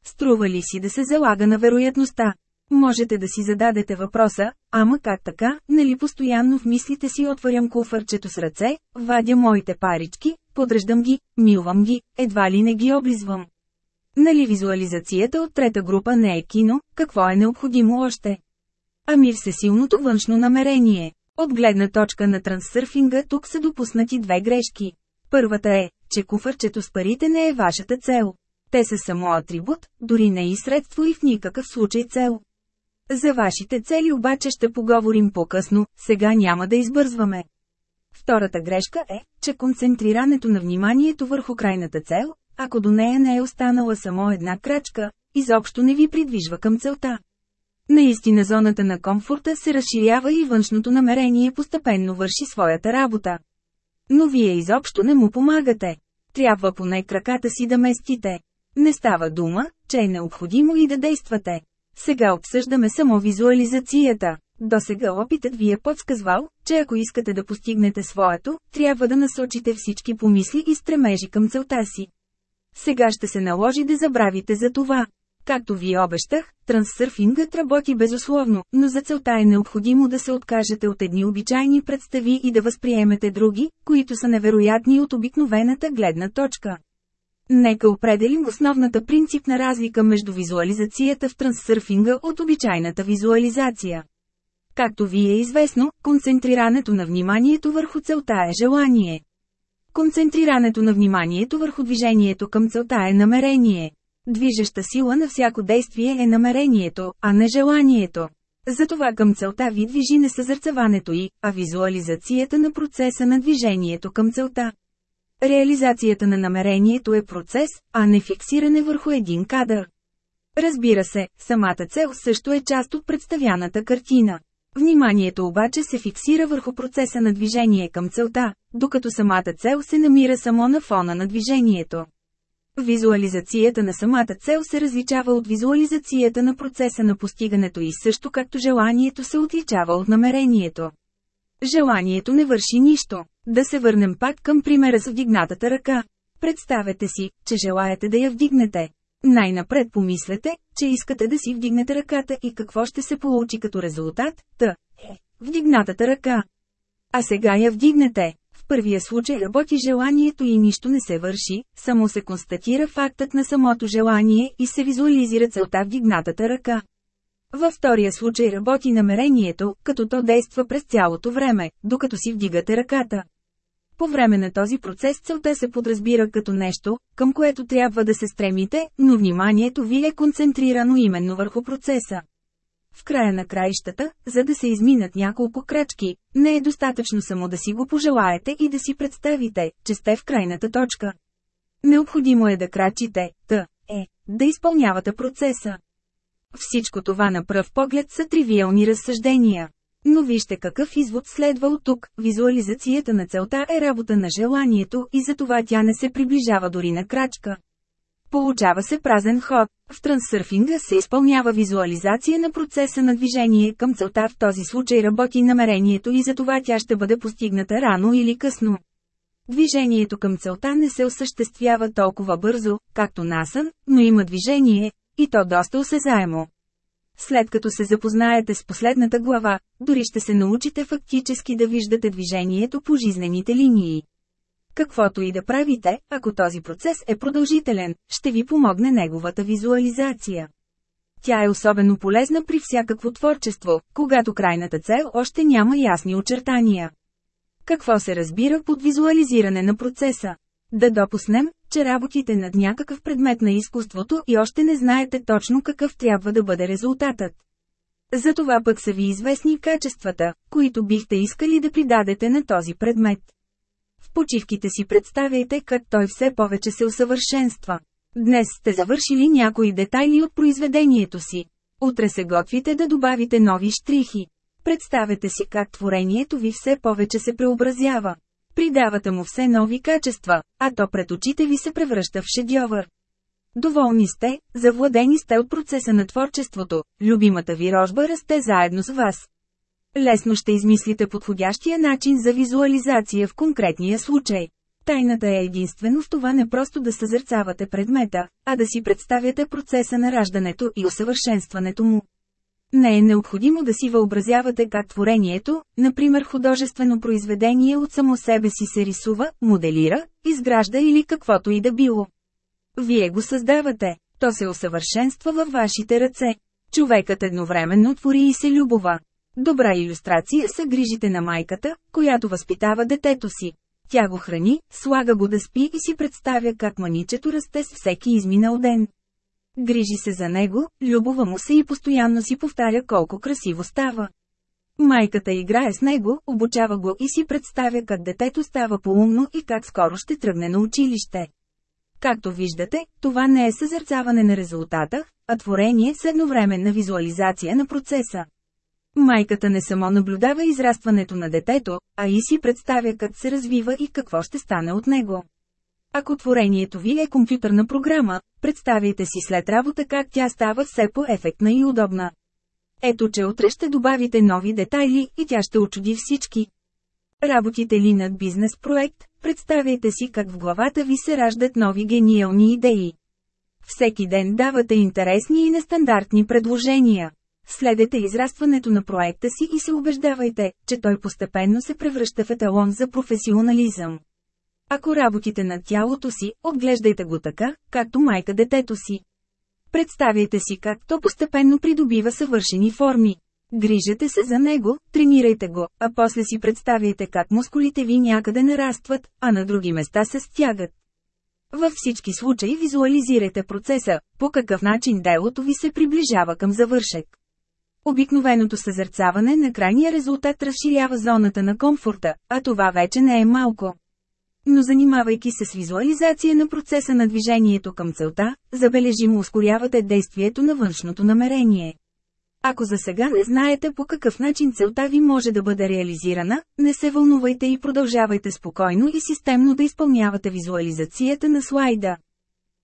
Струва ли си да се залага на вероятността? Можете да си зададете въпроса, ама как така, нали постоянно в мислите си отварям куфърчето с ръце, вадя моите парички, подреждам ги, милвам ги, едва ли не ги облизвам. Нали визуализацията от трета група не е кино, какво е необходимо още? Ами всесилното външно намерение. От гледна точка на трансърфинга тук са допуснати две грешки. Първата е, че куфърчето с парите не е вашата цел. Те са само атрибут, дори не и средство и в никакъв случай цел. За вашите цели обаче ще поговорим по-късно, сега няма да избързваме. Втората грешка е, че концентрирането на вниманието върху крайната цел, ако до нея не е останала само една крачка, изобщо не ви придвижва към целта. Наистина зоната на комфорта се разширява и външното намерение постепенно върши своята работа. Но вие изобщо не му помагате. Трябва поне краката си да местите. Не става дума, че е необходимо и да действате. Сега обсъждаме само визуализацията. До сега опитът ви е подсказвал, че ако искате да постигнете своето, трябва да насочите всички помисли и стремежи към целта си. Сега ще се наложи да забравите за това. Както ви обещах, трансърфингът работи безусловно, но за целта е необходимо да се откажете от едни обичайни представи и да възприемете други, които са невероятни от обикновената гледна точка. Нека определим основната принципна разлика между визуализацията в трансърфинга от обичайната визуализация. Както ви е известно, концентрирането на вниманието върху целта е желание. Концентрирането на вниманието върху движението към целта е намерение. Движеща сила на всяко действие е намерението, а не желанието. Затова към целта ви движи не съзърцаването й, а визуализацията на процеса на движението към целта. Реализацията на намерението е процес, а не фиксиране върху един кадър. Разбира се, самата цел също е част от представяната картина. Вниманието обаче се фиксира върху процеса на движение към целта, докато самата цел се намира само на фона на движението. Визуализацията на самата цел се различава от визуализацията на процеса на постигането и също както желанието се отличава от намерението. Желанието не върши нищо. Да се върнем пак към примера с вдигнатата ръка. Представете си, че желаете да я вдигнете. Най-напред помислете, че искате да си вдигнете ръката и какво ще се получи като резултат, та, е, вдигнатата ръка. А сега я вдигнете. В първия случай работи желанието и нищо не се върши, само се констатира фактът на самото желание и се визуализира целта вдигнатата ръка. Във втория случай работи намерението, като то действа през цялото време, докато си вдигате ръката. По време на този процес целта се подразбира като нещо, към което трябва да се стремите, но вниманието ви е концентрирано именно върху процеса. В края на краищата, за да се изминат няколко крачки, не е достатъчно само да си го пожелаете и да си представите, че сте в крайната точка. Необходимо е да крачите, т. е, да изпълнявате процеса. Всичко това на пръв поглед са тривиални разсъждения. Но вижте какъв извод следва от тук. Визуализацията на целта е работа на желанието и затова тя не се приближава дори на крачка. Получава се празен ход. В трансърфинга се изпълнява визуализация на процеса на движение към целта в този случай работи намерението и затова тя ще бъде постигната рано или късно. Движението към целта не се осъществява толкова бързо, както насън, но има движение, и то доста осезаемо. След като се запознаете с последната глава, дори ще се научите фактически да виждате движението по жизнените линии. Каквото и да правите, ако този процес е продължителен, ще ви помогне неговата визуализация. Тя е особено полезна при всякакво творчество, когато крайната цел още няма ясни очертания. Какво се разбира под визуализиране на процеса? Да допуснем, че работите над някакъв предмет на изкуството и още не знаете точно какъв трябва да бъде резултатът. Затова пък са ви известни качествата, които бихте искали да придадете на този предмет. Почивките си представяйте как той все повече се усъвършенства. Днес сте завършили някои детайли от произведението си. Утре се готвите да добавите нови штрихи. Представете си как творението ви все повече се преобразява. Придавате му все нови качества, а то пред очите ви се превръща в шедьовър. Доволни сте, завладени сте от процеса на творчеството, любимата ви рожба расте заедно с вас. Лесно ще измислите подходящия начин за визуализация в конкретния случай. Тайната е единствено в това не просто да съзерцавате предмета, а да си представяте процеса на раждането и усъвършенстването му. Не е необходимо да си въобразявате как творението, например художествено произведение от само себе си се рисува, моделира, изгражда или каквото и да било. Вие го създавате, то се усъвършенства във вашите ръце. Човекът едновременно твори и се любова. Добра иллюстрация са грижите на майката, която възпитава детето си. Тя го храни, слага го да спи и си представя как маничето расте с всеки изминал ден. Грижи се за него, любова му се и постоянно си повтаря колко красиво става. Майката играе с него, обучава го и си представя как детето става по-умно и как скоро ще тръгне на училище. Както виждате, това не е съзерцаване на резултата, а творение с едновременна визуализация на процеса. Майката не само наблюдава израстването на детето, а и си представя как се развива и какво ще стане от него. Ако творението ви е компютърна програма, представяйте си след работа как тя става все по-ефектна и удобна. Ето че утре ще добавите нови детайли и тя ще очуди всички. Работите ли над бизнес проект, представяйте си как в главата ви се раждат нови гениални идеи. Всеки ден давате интересни и нестандартни предложения. Следете израстването на проекта си и се убеждавайте, че той постепенно се превръща в еталон за професионализъм. Ако работите над тялото си, отглеждайте го така, както майка детето си. Представяйте си как то постепенно придобива съвършени форми. Грижете се за него, тренирайте го, а после си представяйте как мускулите ви някъде нарастват, а на други места се стягат. Във всички случаи визуализирайте процеса, по какъв начин делото ви се приближава към завършек. Обикновеното съзерцаване на крайния резултат разширява зоната на комфорта, а това вече не е малко. Но занимавайки се с визуализация на процеса на движението към целта, забележимо ускорявате действието на външното намерение. Ако за сега не знаете по какъв начин целта ви може да бъде реализирана, не се вълнувайте и продължавайте спокойно и системно да изпълнявате визуализацията на слайда.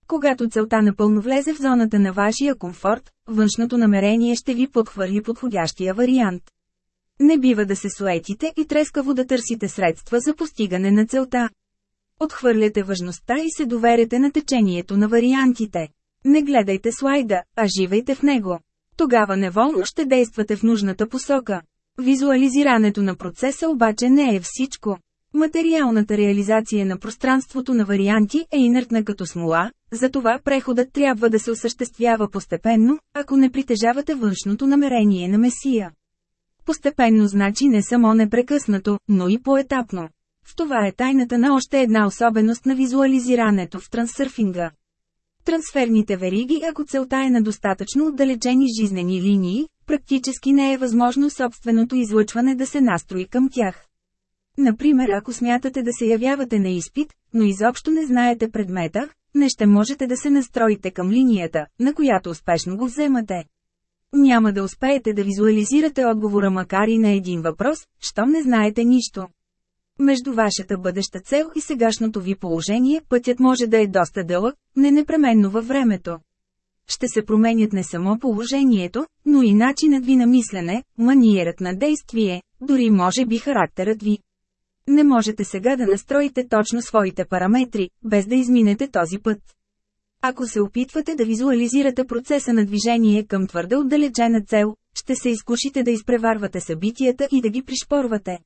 Когато целта напълно влезе в зоната на вашия комфорт, външното намерение ще ви подхвърли подходящия вариант. Не бива да се суетите и трескаво да търсите средства за постигане на целта. Отхвърляте важността и се доверяте на течението на вариантите. Не гледайте слайда, а живейте в него. Тогава неволно ще действате в нужната посока. Визуализирането на процеса обаче не е всичко. Материалната реализация на пространството на варианти е инертна като смола, затова преходът трябва да се осъществява постепенно, ако не притежавате външното намерение на Месия. Постепенно значи не само непрекъснато, но и поетапно. В това е тайната на още една особеност на визуализирането в трансърфинга. Трансферните вериги, ако целта е на достатъчно отдалечени жизнени линии, практически не е възможно собственото излъчване да се настрои към тях. Например, ако смятате да се явявате на изпит, но изобщо не знаете предмета, не ще можете да се настроите към линията, на която успешно го вземате. Няма да успеете да визуализирате отговора макар и на един въпрос, щом не знаете нищо. Между вашата бъдеща цел и сегашното ви положение пътят може да е доста дълъг, не непременно във времето. Ще се променят не само положението, но и начинът ви на мислене, маниерът на действие, дори може би характерът ви. Не можете сега да настроите точно своите параметри, без да изминете този път. Ако се опитвате да визуализирате процеса на движение към твърде отдалечена цел, ще се изкушите да изпреварвате събитията и да ги пришпорвате.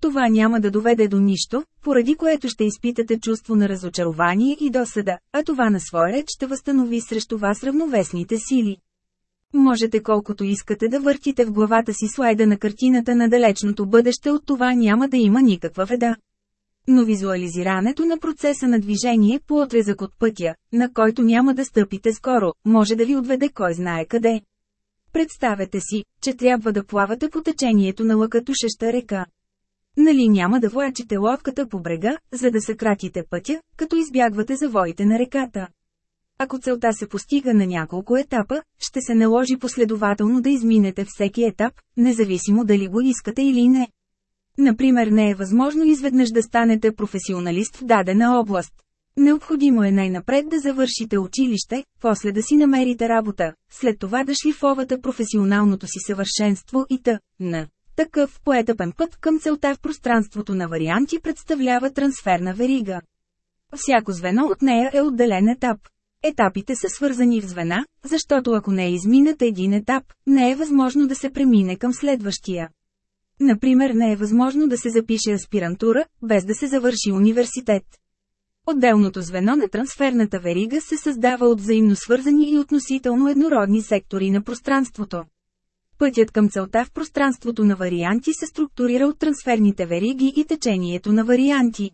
Това няма да доведе до нищо, поради което ще изпитате чувство на разочарование и досада, а това на своя ред ще възстанови срещу вас равновесните сили. Можете колкото искате да въртите в главата си слайда на картината на далечното бъдеще от това няма да има никаква веда. Но визуализирането на процеса на движение по отрезък от пътя, на който няма да стъпите скоро, може да ви отведе кой знае къде. Представете си, че трябва да плавате по течението на лъкатушеща река. Нали няма да влачите лодката по брега, за да съкратите пътя, като избягвате завоите на реката. Ако целта се постига на няколко етапа, ще се наложи последователно да изминете всеки етап, независимо дали го искате или не. Например не е възможно изведнъж да станете професионалист в дадена област. Необходимо е най-напред да завършите училище, после да си намерите работа, след това да шлифовате професионалното си съвършенство и т.н. Такъв поетапен път към целта в пространството на варианти представлява трансферна верига. Всяко звено от нея е отделен етап. Етапите са свързани в звена, защото ако не е изминат един етап, не е възможно да се премине към следващия. Например не е възможно да се запише аспирантура, без да се завърши университет. Отделното звено на трансферната верига се създава от взаимно свързани и относително еднородни сектори на пространството. Пътят към целта в пространството на варианти се структурира от трансферните вериги и течението на варианти.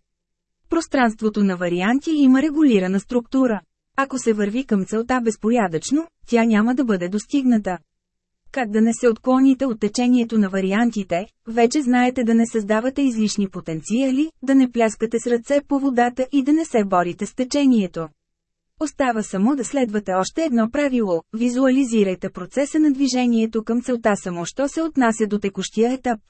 Пространството на варианти има регулирана структура. Ако се върви към целта безпорядъчно, тя няма да бъде достигната. Как да не се отклоните от течението на вариантите, вече знаете да не създавате излишни потенциали, да не пляскате с ръце по водата и да не се борите с течението. Остава само да следвате още едно правило – визуализирайте процеса на движението към целта само що се отнася до текущия етап.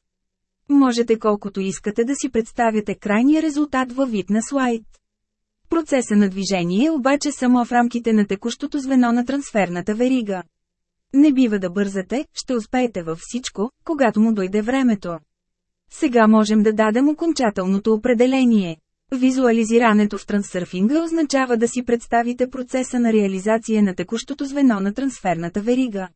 Можете колкото искате да си представяте крайния резултат във вид на слайд. Процеса на движение обаче само в рамките на текущото звено на трансферната верига. Не бива да бързате, ще успеете във всичко, когато му дойде времето. Сега можем да дадем окончателното определение. Визуализирането в трансърфинга означава да си представите процеса на реализация на текущото звено на трансферната верига.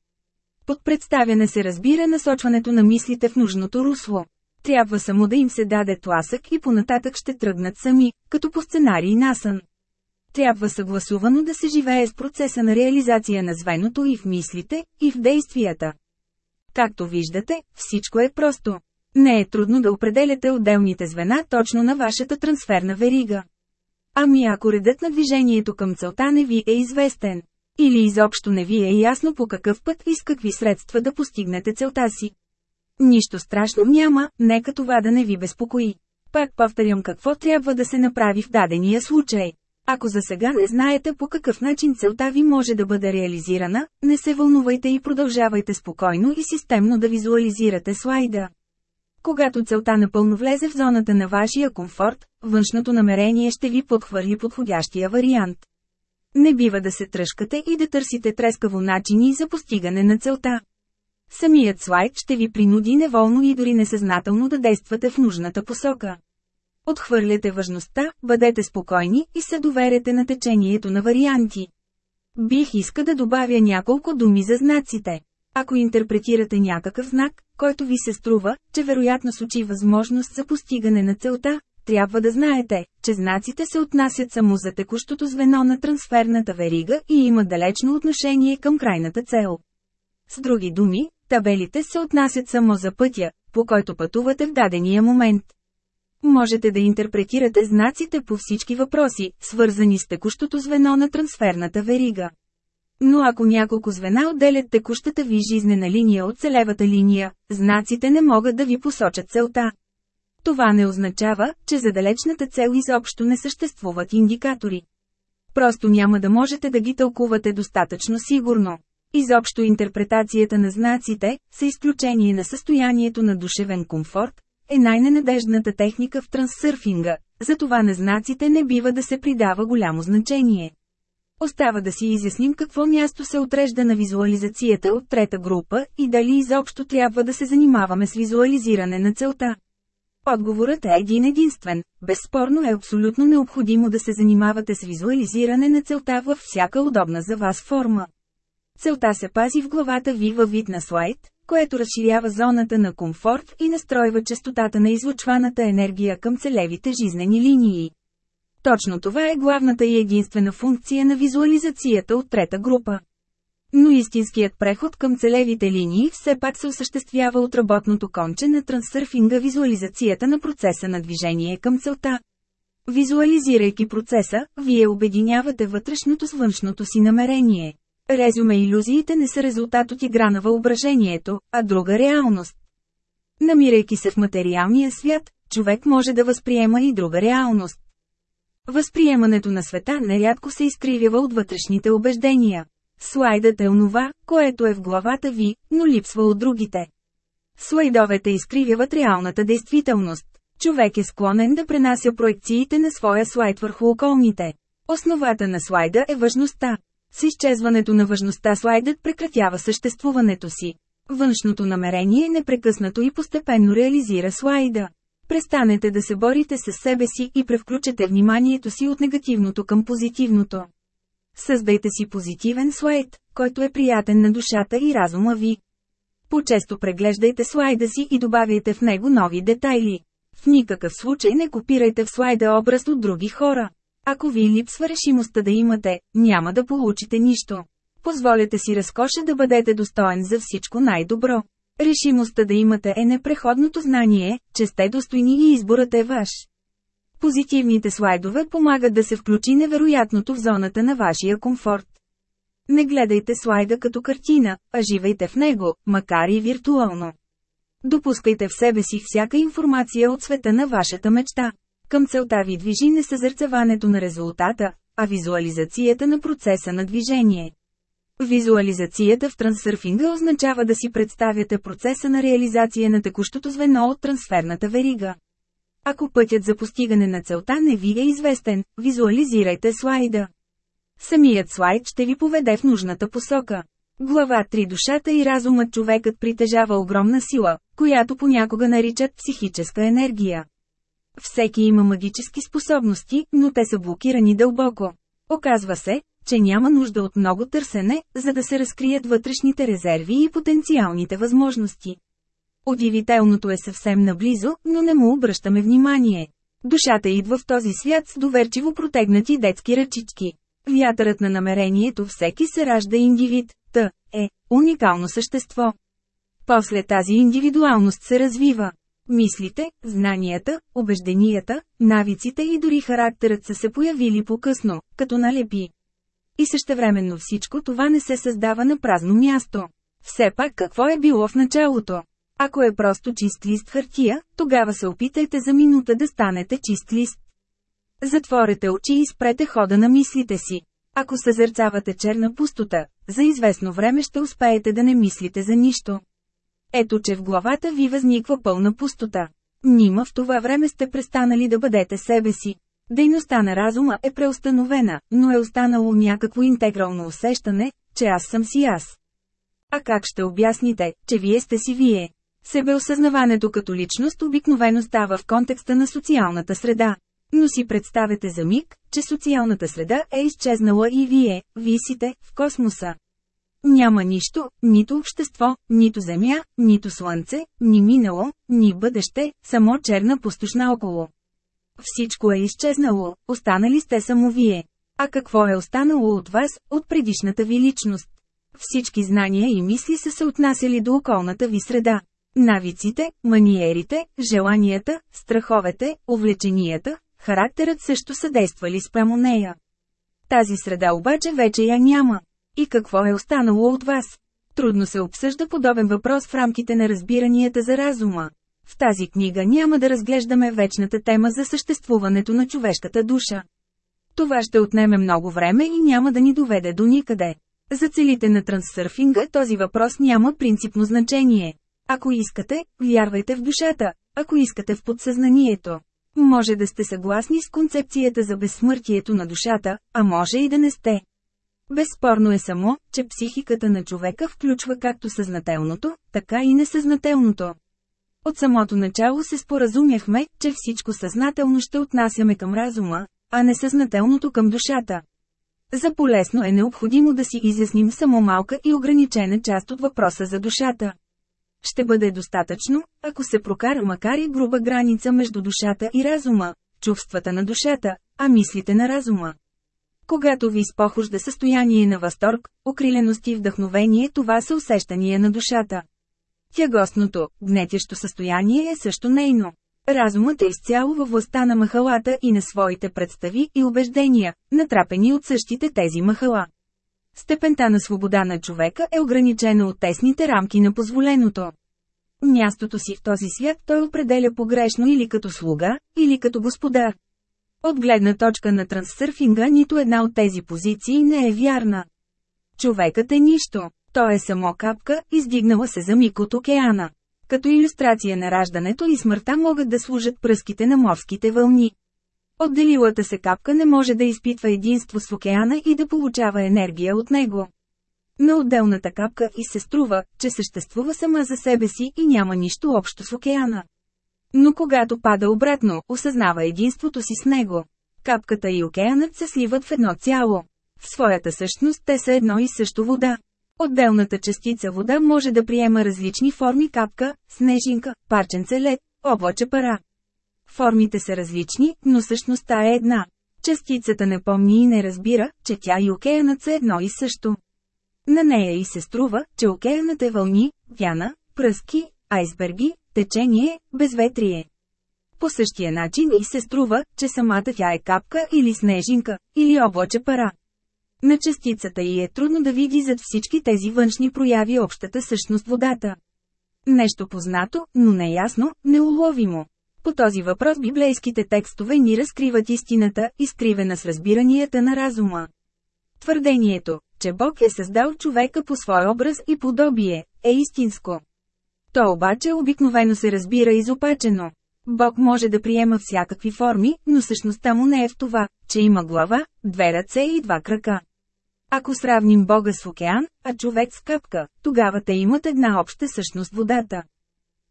Под представяне се разбира насочването на мислите в нужното русло. Трябва само да им се даде тласък и понататък ще тръгнат сами, като по сценарий насън. Трябва съгласувано да се живее с процеса на реализация на звеното и в мислите, и в действията. Както виждате, всичко е просто. Не е трудно да определяте отделните звена точно на вашата трансферна верига. Ами ако редът на движението към целта не ви е известен, или изобщо не ви е ясно по какъв път и с какви средства да постигнете целта си. Нищо страшно няма, нека това да не ви безпокои. Пак повторям какво трябва да се направи в дадения случай. Ако за сега не знаете по какъв начин целта ви може да бъде реализирана, не се вълнувайте и продължавайте спокойно и системно да визуализирате слайда. Когато целта напълно влезе в зоната на вашия комфорт, външното намерение ще ви подхвърли подходящия вариант. Не бива да се тръжкате и да търсите трескаво начини за постигане на целта. Самият слайд ще ви принуди неволно и дори несъзнателно да действате в нужната посока. Отхвърляте важността, бъдете спокойни и се доверете на течението на варианти. Бих иска да добавя няколко думи за знаците. Ако интерпретирате някакъв знак, който ви се струва, че вероятно сочи възможност за постигане на целта, трябва да знаете, че знаците се отнасят само за текущото звено на трансферната верига и имат далечно отношение към крайната цел. С други думи, табелите се отнасят само за пътя, по който пътувате в дадения момент. Можете да интерпретирате знаците по всички въпроси, свързани с текущото звено на трансферната верига. Но ако няколко звена отделят текущата ви жизнена линия от целевата линия, знаците не могат да ви посочат целта. Това не означава, че за далечната цел изобщо не съществуват индикатори. Просто няма да можете да ги тълкувате достатъчно сигурно. Изобщо интерпретацията на знаците, с изключение на състоянието на душевен комфорт, е най-ненадеждната техника в трансърфинга, затова на знаците не бива да се придава голямо значение. Остава да си изясним какво място се отрежда на визуализацията от трета група и дали изобщо трябва да се занимаваме с визуализиране на целта. Отговорът е един единствен. Безспорно е абсолютно необходимо да се занимавате с визуализиране на целта във всяка удобна за вас форма. Целта се пази в главата ви във вид на слайд, което разширява зоната на комфорт и настройва частотата на излучваната енергия към целевите жизнени линии. Точно това е главната и единствена функция на визуализацията от трета група. Но истинският преход към целевите линии все пак се осъществява от работното конче на трансърфинга визуализацията на процеса на движение към целта. Визуализирайки процеса, вие обединявате вътрешното с външното си намерение. Резюме иллюзиите не са резултат от игра на въображението, а друга реалност. Намирайки се в материалния свят, човек може да възприема и друга реалност. Възприемането на света нерядко се изкривява от вътрешните убеждения. Слайдът е онова, което е в главата ви, но липсва от другите. Слайдовете изкривяват реалната действителност. Човек е склонен да пренася проекциите на своя слайд върху околните. Основата на слайда е важността. С изчезването на важността слайдът прекратява съществуването си. Външното намерение непрекъснато и постепенно реализира слайда. Престанете да се борите с себе си и превключете вниманието си от негативното към позитивното. Създайте си позитивен слайд, който е приятен на душата и разума ви. По-често преглеждайте слайда си и добавяйте в него нови детайли. В никакъв случай не копирайте в слайда образ от други хора. Ако ви липсва решимостта да имате, няма да получите нищо. Позволете си разкоша да бъдете достоен за всичко най-добро. Решимостта да имате е непреходното знание, че сте достойни и изборът е ваш. Позитивните слайдове помагат да се включи невероятното в зоната на вашия комфорт. Не гледайте слайда като картина, а живейте в него, макар и виртуално. Допускайте в себе си всяка информация от света на вашата мечта. Към целта ви движи не съзърцаването на резултата, а визуализацията на процеса на движение. Визуализацията в трансърфинга означава да си представяте процеса на реализация на текущото звено от трансферната верига. Ако пътят за постигане на целта не ви е известен, визуализирайте слайда. Самият слайд ще ви поведе в нужната посока. Глава 3 Душата и разумът човекът притежава огромна сила, която понякога наричат психическа енергия. Всеки има магически способности, но те са блокирани дълбоко. Оказва се, че няма нужда от много търсене, за да се разкрият вътрешните резерви и потенциалните възможности. Удивителното е съвсем наблизо, но не му обръщаме внимание. Душата идва в този свят с доверчиво протегнати детски ръчички. Вятърът на намерението всеки се ражда индивид, т. е уникално същество. После тази индивидуалност се развива. Мислите, знанията, убежденията, навиците и дори характерът са се появили по-късно, като налепи. И същевременно всичко това не се създава на празно място. Все пак какво е било в началото? Ако е просто чист лист хартия, тогава се опитайте за минута да станете чист лист. Затворете очи и спрете хода на мислите си. Ако съзерцавате черна пустота, за известно време ще успеете да не мислите за нищо. Ето че в главата ви възниква пълна пустота. Нима в това време сте престанали да бъдете себе си. Дейността на разума е преустановена, но е останало някакво интегрално усещане, че аз съм си аз. А как ще обясните, че вие сте си вие? Себеосъзнаването като личност обикновено става в контекста на социалната среда. Но си представете за миг, че социалната среда е изчезнала и вие, висите, в космоса. Няма нищо, нито общество, нито земя, нито слънце, ни минало, ни бъдеще, само черна пустошна около. Всичко е изчезнало, останали сте само вие. А какво е останало от вас, от предишната ви личност? Всички знания и мисли са се отнасяли до околната ви среда. Навиците, маниерите, желанията, страховете, увлеченията, характерът също са действали спрямо нея. Тази среда обаче вече я няма. И какво е останало от вас? Трудно се обсъжда подобен въпрос в рамките на разбиранията за разума. В тази книга няма да разглеждаме вечната тема за съществуването на човешката душа. Това ще отнеме много време и няма да ни доведе до никъде. За целите на трансърфинга този въпрос няма принципно значение. Ако искате, вярвайте в душата, ако искате в подсъзнанието. Може да сте съгласни с концепцията за безсмъртието на душата, а може и да не сте. Безспорно е само, че психиката на човека включва както съзнателното, така и несъзнателното. От самото начало се споразумяхме, че всичко съзнателно ще отнасяме към разума, а несъзнателното към душата. За полезно е необходимо да си изясним само малка и ограничена част от въпроса за душата. Ще бъде достатъчно, ако се прокара макар и груба граница между душата и разума, чувствата на душата, а мислите на разума. Когато ви изпохожда състояние на възторг, окриленост и вдъхновение, това са усещания на душата. Тягостното, гнетящо състояние е също нейно. Разумът е изцяло във властта на махалата и на своите представи и убеждения, натрапени от същите тези махала. Степента на свобода на човека е ограничена от тесните рамки на позволеното. Мястото си в този свят той определя погрешно или като слуга, или като господар. От гледна точка на трансърфинга нито една от тези позиции не е вярна. Човекът е нищо. Той е само капка, издигнала се за миг от океана. Като иллюстрация на раждането и смъртта могат да служат пръските на морските вълни. Отделилата се капка не може да изпитва единство с океана и да получава енергия от него. На отделната капка и се струва, че съществува сама за себе си и няма нищо общо с океана. Но когато пада обратно, осъзнава единството си с него. Капката и океанът се сливат в едно цяло. В своята същност те са едно и също вода. Отделната частица вода може да приема различни форми капка, снежинка, парченце лед, облаче пара. Формите са различни, но същността е една. Частицата не помни и не разбира, че тя и океанът са едно и също. На нея и се струва, че океанът е вълни, вяна, пръски, айсберги, течение, безветрие. По същия начин и се струва, че самата тя е капка или снежинка, или облаче пара. На частицата й е трудно да види зад всички тези външни прояви общата същност водата. Нещо познато, но неясно, неуловимо. По този въпрос библейските текстове ни разкриват истината, изкривена с разбиранията на разума. Твърдението, че Бог е създал човека по свой образ и подобие, е истинско. То обаче обикновено се разбира изопачено. Бог може да приема всякакви форми, но същността му не е в това, че има глава, две ръце и два крака. Ако сравним Бога с океан, а човек с капка, тогава те имат една обща същност водата.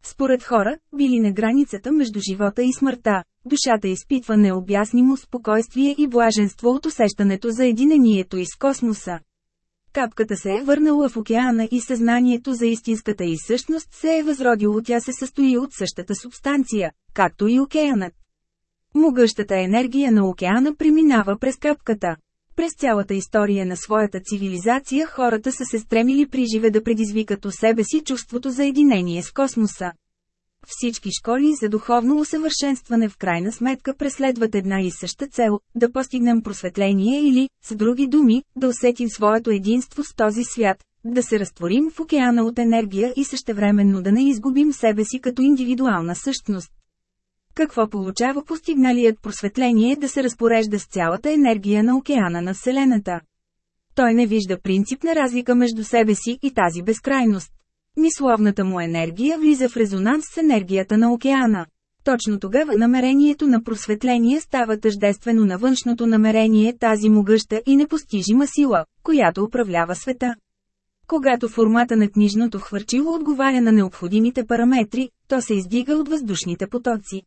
Според хора, били на границата между живота и смъртта, душата изпитва необяснимо спокойствие и блаженство от усещането за единението из космоса. Капката се е върнала в океана и съзнанието за истинската и същност се е възродило тя се състои от същата субстанция, както и океанът. Могъщата енергия на океана преминава през капката. През цялата история на своята цивилизация хората са се стремили при живе да предизвикат у себе си чувството за единение с космоса. Всички школи за духовно усъвършенстване в крайна сметка преследват една и съща цел – да постигнем просветление или, с други думи, да усетим своето единство с този свят, да се разтворим в океана от енергия и същевременно да не изгубим себе си като индивидуална същност. Какво получава постигналият просветление да се разпорежда с цялата енергия на океана на Вселената? Той не вижда принципна разлика между себе си и тази безкрайност. Мисловната му енергия влиза в резонанс с енергията на океана. Точно тогава намерението на просветление става тъждествено на външното намерение тази могъща и непостижима сила, която управлява света. Когато формата на книжното хвърчило отговаря на необходимите параметри, то се издига от въздушните потоци.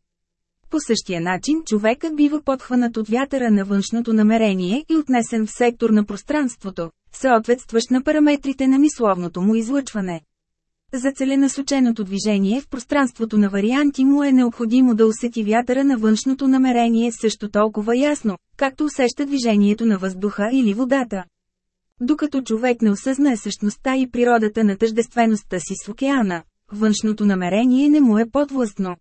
По същия начин човекът бива подхванат от вятъра на външното намерение и отнесен в сектор на пространството, съответстващ на параметрите на мисловното му излъчване. За целенасоченото движение в пространството на варианти му е необходимо да усети вятъра на външното намерение също толкова ясно, както усеща движението на въздуха или водата. Докато човек не осъзнае същността и природата на тъждествеността си с океана, външното намерение не му е подвластно.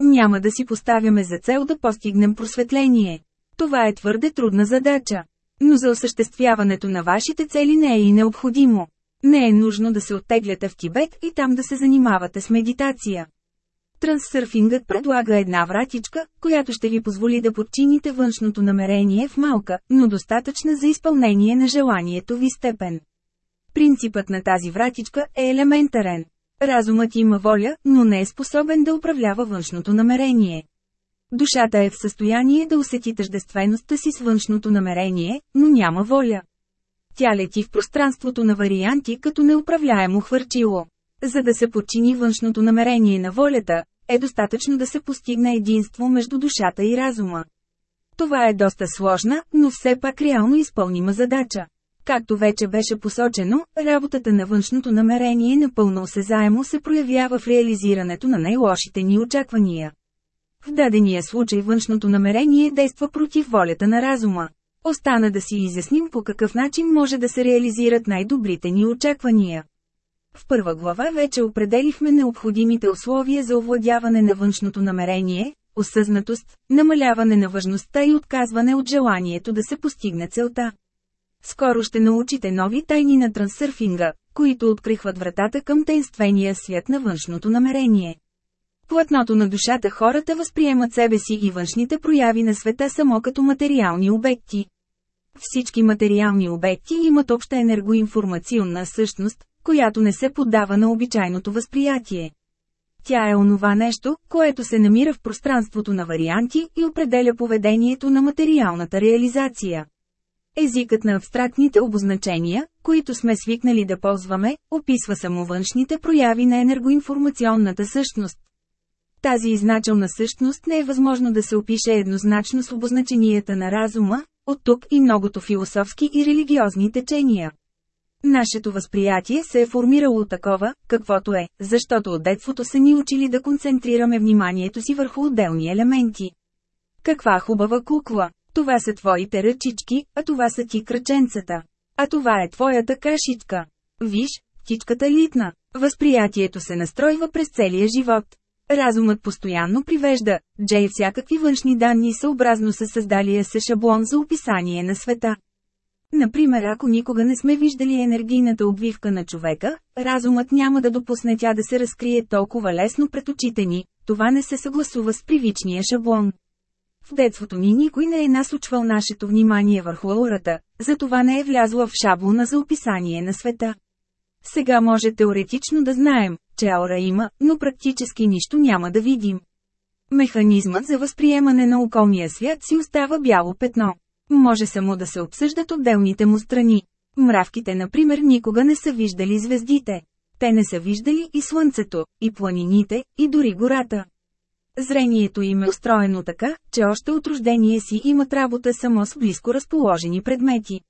Няма да си поставяме за цел да постигнем просветление. Това е твърде трудна задача. Но за осъществяването на вашите цели не е и необходимо. Не е нужно да се оттегляте в Тибет и там да се занимавате с медитация. Трансърфингът предлага една вратичка, която ще ви позволи да подчините външното намерение в малка, но достатъчна за изпълнение на желанието ви степен. Принципът на тази вратичка е елементарен. Разумът има воля, но не е способен да управлява външното намерение. Душата е в състояние да усети тъждествеността си с външното намерение, но няма воля. Тя лети в пространството на варианти като неуправляемо хвърчило. За да се подчини външното намерение на волята, е достатъчно да се постигне единство между душата и разума. Това е доста сложна, но все пак реално изпълнима задача. Както вече беше посочено, работата на външното намерение напълно осезаемо се проявява в реализирането на най-лошите ни очаквания. В дадения случай външното намерение действа против волята на разума. Остана да си изясним по какъв начин може да се реализират най-добрите ни очаквания. В първа глава вече определихме необходимите условия за овладяване на външното намерение, осъзнатост, намаляване на важността и отказване от желанието да се постигне целта. Скоро ще научите нови тайни на трансърфинга, които открихват вратата към тайнствения свят на външното намерение. Платното на душата хората възприемат себе си и външните прояви на света само като материални обекти. Всички материални обекти имат обща енергоинформационна същност, която не се поддава на обичайното възприятие. Тя е онова нещо, което се намира в пространството на варианти и определя поведението на материалната реализация. Езикът на абстрактните обозначения, които сме свикнали да ползваме, описва само външните прояви на енергоинформационната същност. Тази изначална същност не е възможно да се опише еднозначно с обозначенията на разума, от тук и многото философски и религиозни течения. Нашето възприятие се е формирало такова, каквото е, защото от детството са ни учили да концентрираме вниманието си върху отделни елементи. Каква хубава кукла! Това са твоите ръчички, а това са ти кръченцата. А това е твоята кашичка. Виж, птичката литна. Възприятието се настройва през целия живот. Разумът постоянно привежда, Джей всякакви външни данни съобразно със създалия се шаблон за описание на света. Например ако никога не сме виждали енергийната обвивка на човека, разумът няма да допусне тя да се разкрие толкова лесно пред очите ни, това не се съгласува с привичния шаблон. В детството ни никой не е насочвал нашето внимание върху аурата, затова не е влязла в шаблона за описание на света. Сега може теоретично да знаем, че аура има, но практически нищо няма да видим. Механизмът за възприемане на околния свят си остава бяло петно. Може само да се обсъждат отделните му страни. Мравките, например, никога не са виждали звездите. Те не са виждали и слънцето, и планините, и дори гората. Зрението им е устроено така, че още от рождение си имат работа само с близко разположени предмети.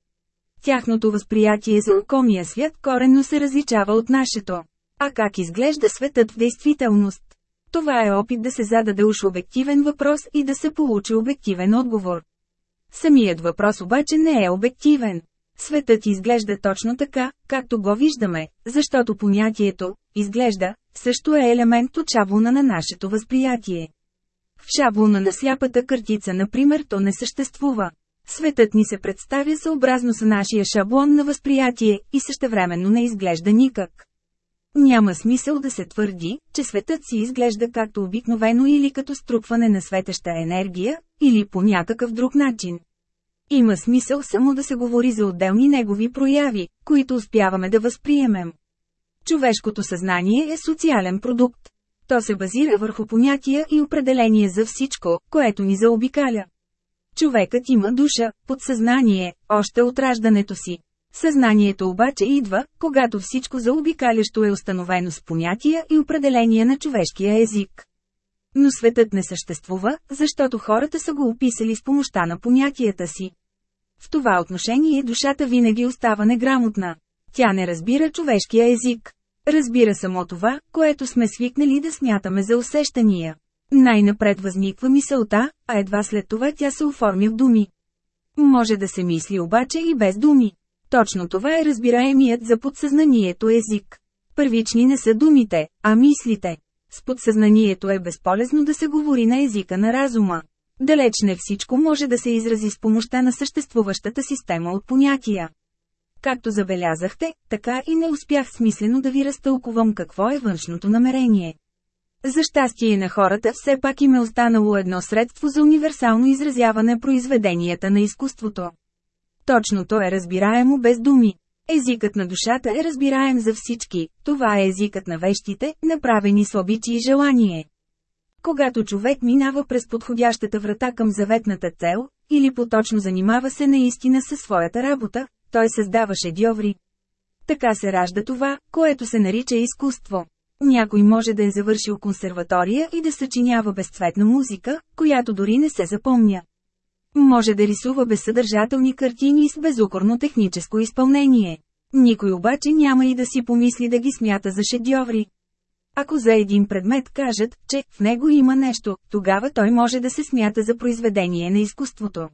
Тяхното възприятие за околния свят коренно се различава от нашето. А как изглежда светът в действителност? Това е опит да се зададе уж обективен въпрос и да се получи обективен отговор. Самият въпрос обаче не е обективен. Светът изглежда точно така, както го виждаме, защото понятието «изглежда» също е елемент от шаблона на нашето възприятие. В шаблона на сляпата картица, например, то не съществува. Светът ни се представя съобразно с нашия шаблон на възприятие и същевременно не изглежда никак. Няма смисъл да се твърди, че светът си изглежда както обикновено или като струпване на светеща енергия, или по някакъв друг начин. Има смисъл само да се говори за отделни негови прояви, които успяваме да възприемем. Човешкото съзнание е социален продукт. То се базира върху понятия и определения за всичко, което ни заобикаля. Човекът има душа, подсъзнание, още от раждането си. Съзнанието обаче идва, когато всичко заобикалящо е установено с понятия и определения на човешкия език. Но светът не съществува, защото хората са го описали с помощта на понятията си. В това отношение душата винаги остава неграмотна. Тя не разбира човешкия език. Разбира само това, което сме свикнали да смятаме за усещания. Най-напред възниква мисълта, а едва след това тя се оформя в думи. Може да се мисли обаче и без думи. Точно това е разбираемият за подсъзнанието език. Първични не са думите, а мислите. С подсъзнанието е безполезно да се говори на езика на разума. Далеч не всичко може да се изрази с помощта на съществуващата система от понятия. Както забелязахте, така и не успях смислено да ви разтълкувам какво е външното намерение. За щастие на хората все пак им е останало едно средство за универсално изразяване произведенията на изкуството. Точното е разбираемо без думи. Езикът на душата е разбираем за всички, това е езикът на вещите, направени с обичи и желание. Когато човек минава през подходящата врата към заветната цел, или поточно занимава се наистина със своята работа, той създава шедьоври. Така се ражда това, което се нарича изкуство. Някой може да е завършил консерватория и да съчинява безцветна музика, която дори не се запомня. Може да рисува безсъдържателни картини с безукорно техническо изпълнение. Никой обаче няма и да си помисли да ги смята за шедьоври. Ако за един предмет кажат, че в него има нещо, тогава той може да се смята за произведение на изкуството.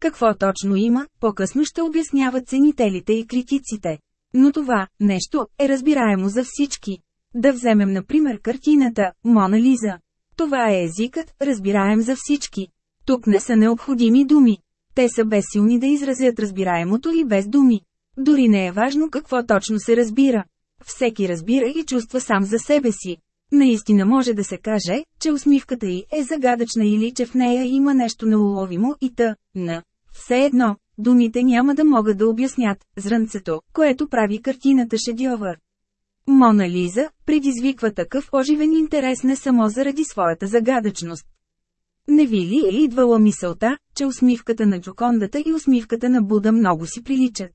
Какво точно има, по-късно ще обясняват ценителите и критиците. Но това, нещо, е разбираемо за всички. Да вземем например картината «Мона Лиза». Това е езикът, разбираем за всички. Тук не са необходими думи. Те са безсилни да изразят разбираемото и без думи. Дори не е важно какво точно се разбира. Всеки разбира и чувства сам за себе си. Наистина може да се каже, че усмивката й е загадъчна или че в нея има нещо неуловимо и т. на. Все едно, думите няма да могат да обяснят зрънцето, което прави картината шедьовър. Мона Лиза предизвиква такъв оживен интерес не само заради своята загадъчност. Не ви ли е идвала мисълта, че усмивката на Джокондата и усмивката на Буда много си приличат?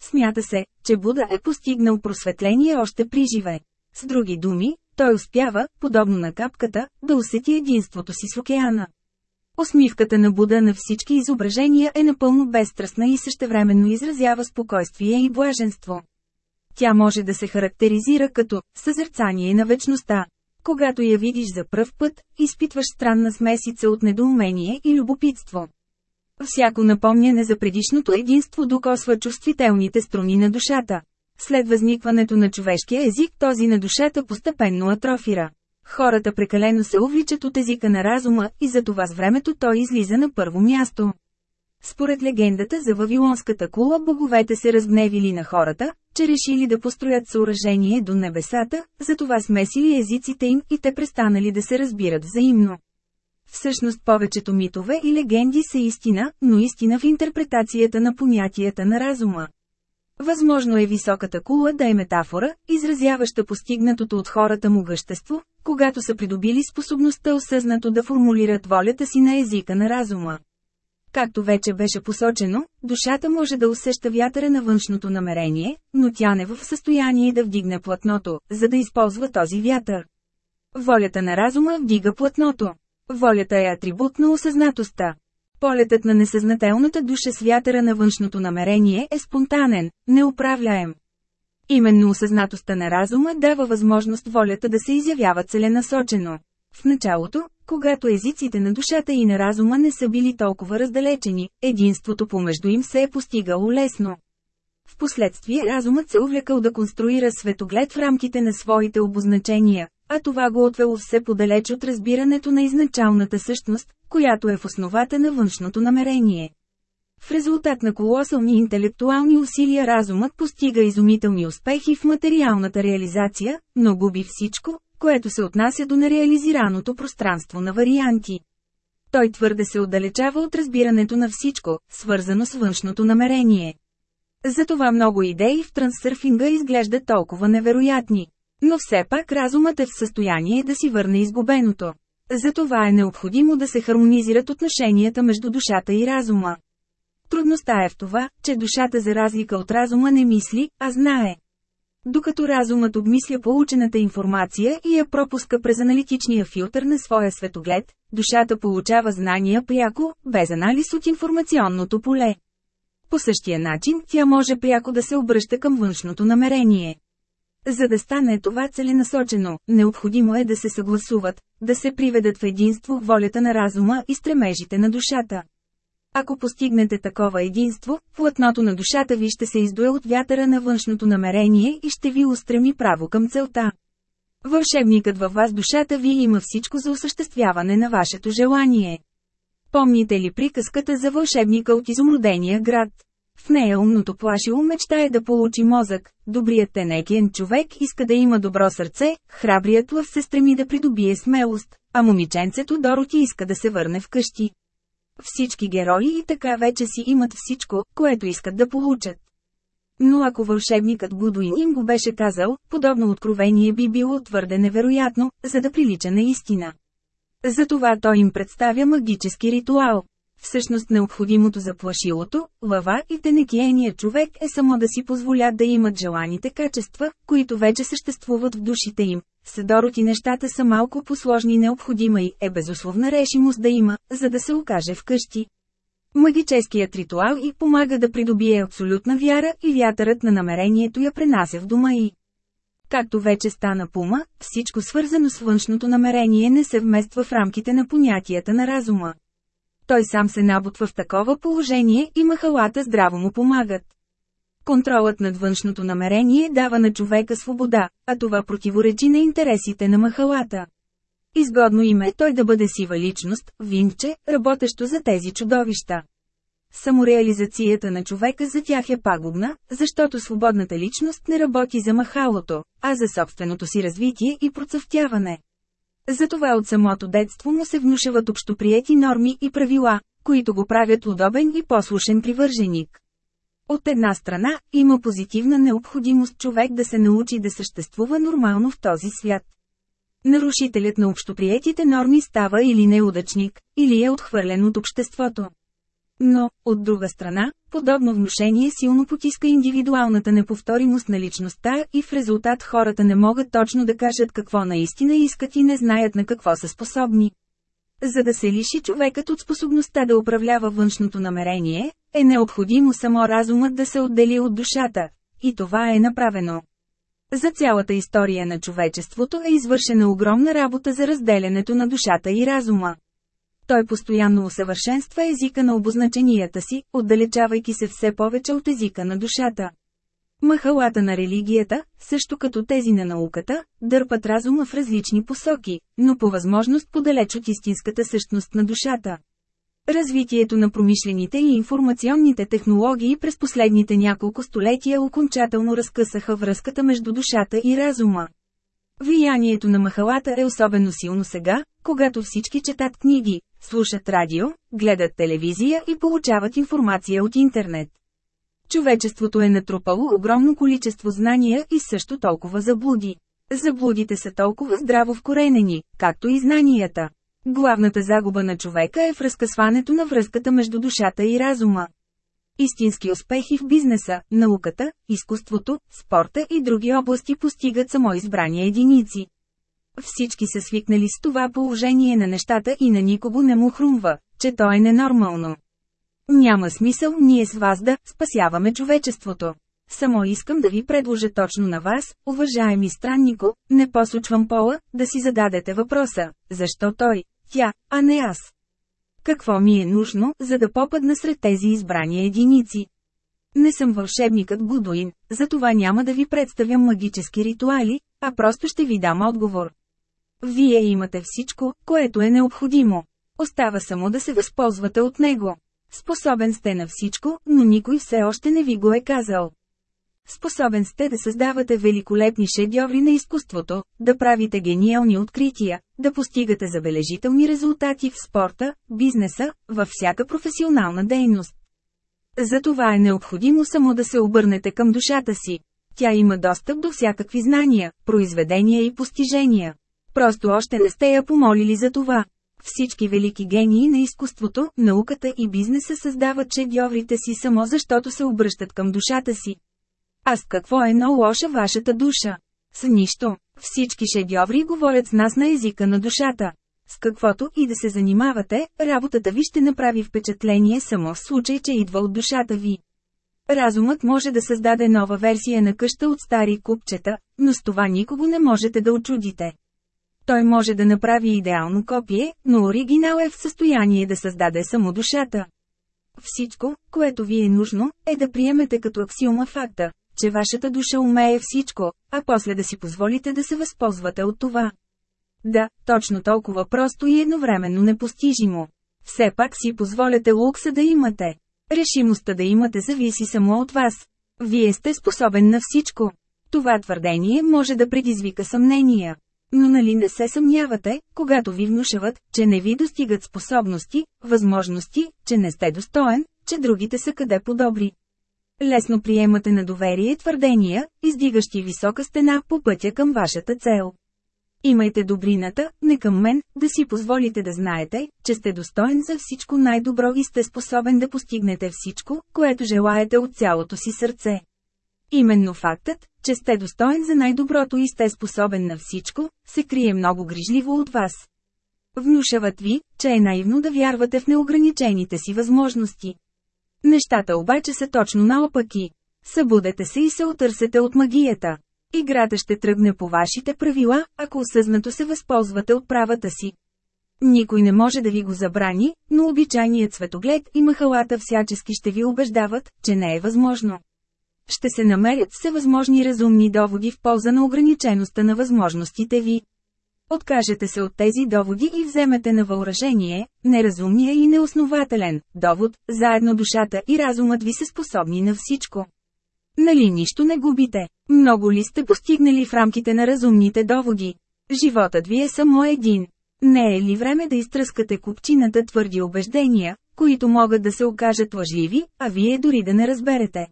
Смята се, че Буда е постигнал просветление още при живе. С други думи, той успява, подобно на капката, да усети единството си с океана. Усмивката на Буда на всички изображения е напълно безстрастна и същевременно изразява спокойствие и блаженство. Тя може да се характеризира като съзерцание на вечността. Когато я видиш за пръв път, изпитваш странна смесица от недоумение и любопитство. Всяко напомняне за предишното единство докосва чувствителните струни на душата. След възникването на човешкия език този на душата постепенно атрофира. Хората прекалено се увличат от езика на разума и за това с времето той излиза на първо място. Според легендата за Вавилонската кула боговете се разгневили на хората, че решили да построят съоръжение до небесата, затова смесили езиците им и те престанали да се разбират взаимно. Всъщност повечето митове и легенди са истина, но истина в интерпретацията на понятията на разума. Възможно е високата кула да е метафора, изразяваща постигнатото от хората могъщество, когато са придобили способността осъзнато да формулират волята си на езика на разума. Както вече беше посочено, душата може да усеща вятъра на външното намерение, но тя не е в състояние да вдигне платното, за да използва този вятър. Волята на разума вдига платното. Волята е атрибут на осъзнатостта. Полетът на несъзнателната душа с вятъра на външното намерение е спонтанен, неуправляем. Именно осъзнатостта на разума дава възможност волята да се изявява целенасочено. В началото, когато езиците на душата и на разума не са били толкова раздалечени, единството помежду им се е постигало лесно. Впоследствие разумът се увлекал да конструира светоглед в рамките на своите обозначения, а това го отвело все подалеч от разбирането на изначалната същност, която е в основата на външното намерение. В резултат на колосални интелектуални усилия разумът постига изумителни успехи в материалната реализация, но губи всичко, което се отнася до нереализираното пространство на варианти. Той твърде се отдалечава от разбирането на всичко, свързано с външното намерение. Затова много идеи в трансърфинга изглеждат толкова невероятни. Но все пак разумът е в състояние да си върне изгубеното. Затова е необходимо да се хармонизират отношенията между душата и разума. Трудността е в това, че душата за разлика от разума не мисли, а знае. Докато разумът обмисля получената информация и я пропуска през аналитичния филтър на своя светоглед, душата получава знания пряко, без анализ от информационното поле. По същия начин, тя може пряко да се обръща към външното намерение. За да стане това целенасочено, необходимо е да се съгласуват, да се приведат в единство волята на разума и стремежите на душата. Ако постигнете такова единство, плътното на душата ви ще се издуе от вятъра на външното намерение и ще ви устреми право към целта. Вълшебникът във вас душата ви има всичко за осъществяване на вашето желание. Помните ли приказката за вълшебника от изумрудения град? В нея умното плашило мечтае да получи мозък, добрият тенекиен човек иска да има добро сърце, храбрият лъв се стреми да придобие смелост, а момиченцето Дороти иска да се върне вкъщи. Всички герои и така вече си имат всичко, което искат да получат. Но ако вълшебникът Гудуин им го беше казал, подобно откровение би било твърде невероятно, за да прилича на истина. Затова той им представя магически ритуал. Всъщност необходимото за плашилото, лава и тенекиения човек е само да си позволят да имат желаните качества, които вече съществуват в душите им. Съдороти нещата са малко посложни необходима и е безусловна решимост да има, за да се окаже вкъщи. Магическият ритуал и помага да придобие абсолютна вяра и вятърът на намерението я пренася в дома и. Както вече стана пума, всичко свързано с външното намерение не се вмества в рамките на понятията на разума. Той сам се набутва в такова положение и махалата здраво му помагат. Контролът над външното намерение дава на човека свобода, а това противоречи на интересите на махалата. Изгодно им е той да бъде сива личност, винче, работещо за тези чудовища. Самореализацията на човека за тях е пагубна, защото свободната личност не работи за махалото, а за собственото си развитие и процъфтяване. Затова от самото детство му се внушават общоприети норми и правила, които го правят удобен и послушен привърженик. От една страна, има позитивна необходимост човек да се научи да съществува нормално в този свят. Нарушителят на общоприетите норми става или неудачник, или е отхвърлен от обществото. Но, от друга страна, подобно внушение силно потиска индивидуалната неповторимост на личността и в резултат хората не могат точно да кажат какво наистина искат и не знаят на какво са способни. За да се лиши човекът от способността да управлява външното намерение, е необходимо само разумът да се отдели от душата. И това е направено. За цялата история на човечеството е извършена огромна работа за разделянето на душата и разума. Той постоянно усъвършенства езика на обозначенията си, отдалечавайки се все повече от езика на душата. Махалата на религията, също като тези на науката, дърпат разума в различни посоки, но по възможност подалеч от истинската същност на душата. Развитието на промишлените и информационните технологии през последните няколко столетия окончателно разкъсаха връзката между душата и разума. Влиянието на махалата е особено силно сега, когато всички четат книги, слушат радио, гледат телевизия и получават информация от интернет. Човечеството е натрупало огромно количество знания и също толкова заблуди. Заблудите са толкова здраво вкоренени, както и знанията. Главната загуба на човека е в разкъсването на връзката между душата и разума. Истински успехи в бизнеса, науката, изкуството, спорта и други области постигат само избрани единици. Всички са свикнали с това положение на нещата и на никого не му хрумва, че то е ненормално. Няма смисъл ние с вас да спасяваме човечеството. Само искам да ви предложа точно на вас, уважаеми страннико, не посочвам пола, да си зададете въпроса, защо той, тя, а не аз. Какво ми е нужно, за да попадна сред тези избрани единици? Не съм вълшебникът Будуин, затова няма да ви представям магически ритуали, а просто ще ви дам отговор. Вие имате всичко, което е необходимо. Остава само да се възползвате от него. Способен сте на всичко, но никой все още не ви го е казал. Способен сте да създавате великолепни шедьоври на изкуството, да правите гениални открития, да постигате забележителни резултати в спорта, бизнеса, във всяка професионална дейност. За това е необходимо само да се обърнете към душата си. Тя има достъп до всякакви знания, произведения и постижения. Просто още не сте я помолили за това. Всички велики гении на изкуството, науката и бизнеса създават шедьоврите си само защото се обръщат към душата си. А с какво е много лоша вашата душа? С нищо. Всички шедьоври говорят с нас на езика на душата. С каквото и да се занимавате, работата ви ще направи впечатление само в случай, че идва от душата ви. Разумът може да създаде нова версия на къща от стари купчета, но с това никого не можете да очудите. Той може да направи идеално копие, но оригинал е в състояние да създаде само душата. Всичко, което ви е нужно, е да приемете като аксиома факта, че вашата душа умее всичко, а после да си позволите да се възползвате от това. Да, точно толкова просто и едновременно непостижимо. Все пак си позволяте лукса да имате. Решимостта да имате зависи само от вас. Вие сте способен на всичко. Това твърдение може да предизвика съмнения. Но нали не се съмнявате, когато ви внушават, че не ви достигат способности, възможности, че не сте достоен, че другите са къде по-добри. Лесно приемате на доверие твърдения, издигащи висока стена по пътя към вашата цел. Имайте добрината, не към мен, да си позволите да знаете, че сте достоен за всичко най-добро и сте способен да постигнете всичко, което желаете от цялото си сърце. Именно фактът, че сте достоен за най-доброто и сте способен на всичко, се крие много грижливо от вас. Внушават ви, че е наивно да вярвате в неограничените си възможности. Нещата обаче са точно наопаки. Събудете се и се отърсете от магията. Играта ще тръгне по вашите правила, ако осъзнато се възползвате от правата си. Никой не може да ви го забрани, но обичайният светоглед и махалата всячески ще ви убеждават, че не е възможно. Ще се намерят всевъзможни разумни доводи в полза на ограничеността на възможностите ви. Откажете се от тези доводи и вземете на въоръжение, неразумния и неоснователен, довод, заедно душата и разумът ви са способни на всичко. Нали нищо не губите? Много ли сте постигнали в рамките на разумните доводи? Животът ви е само един. Не е ли време да изтръскате купчината твърди убеждения, които могат да се окажат лъжливи, а вие дори да не разберете?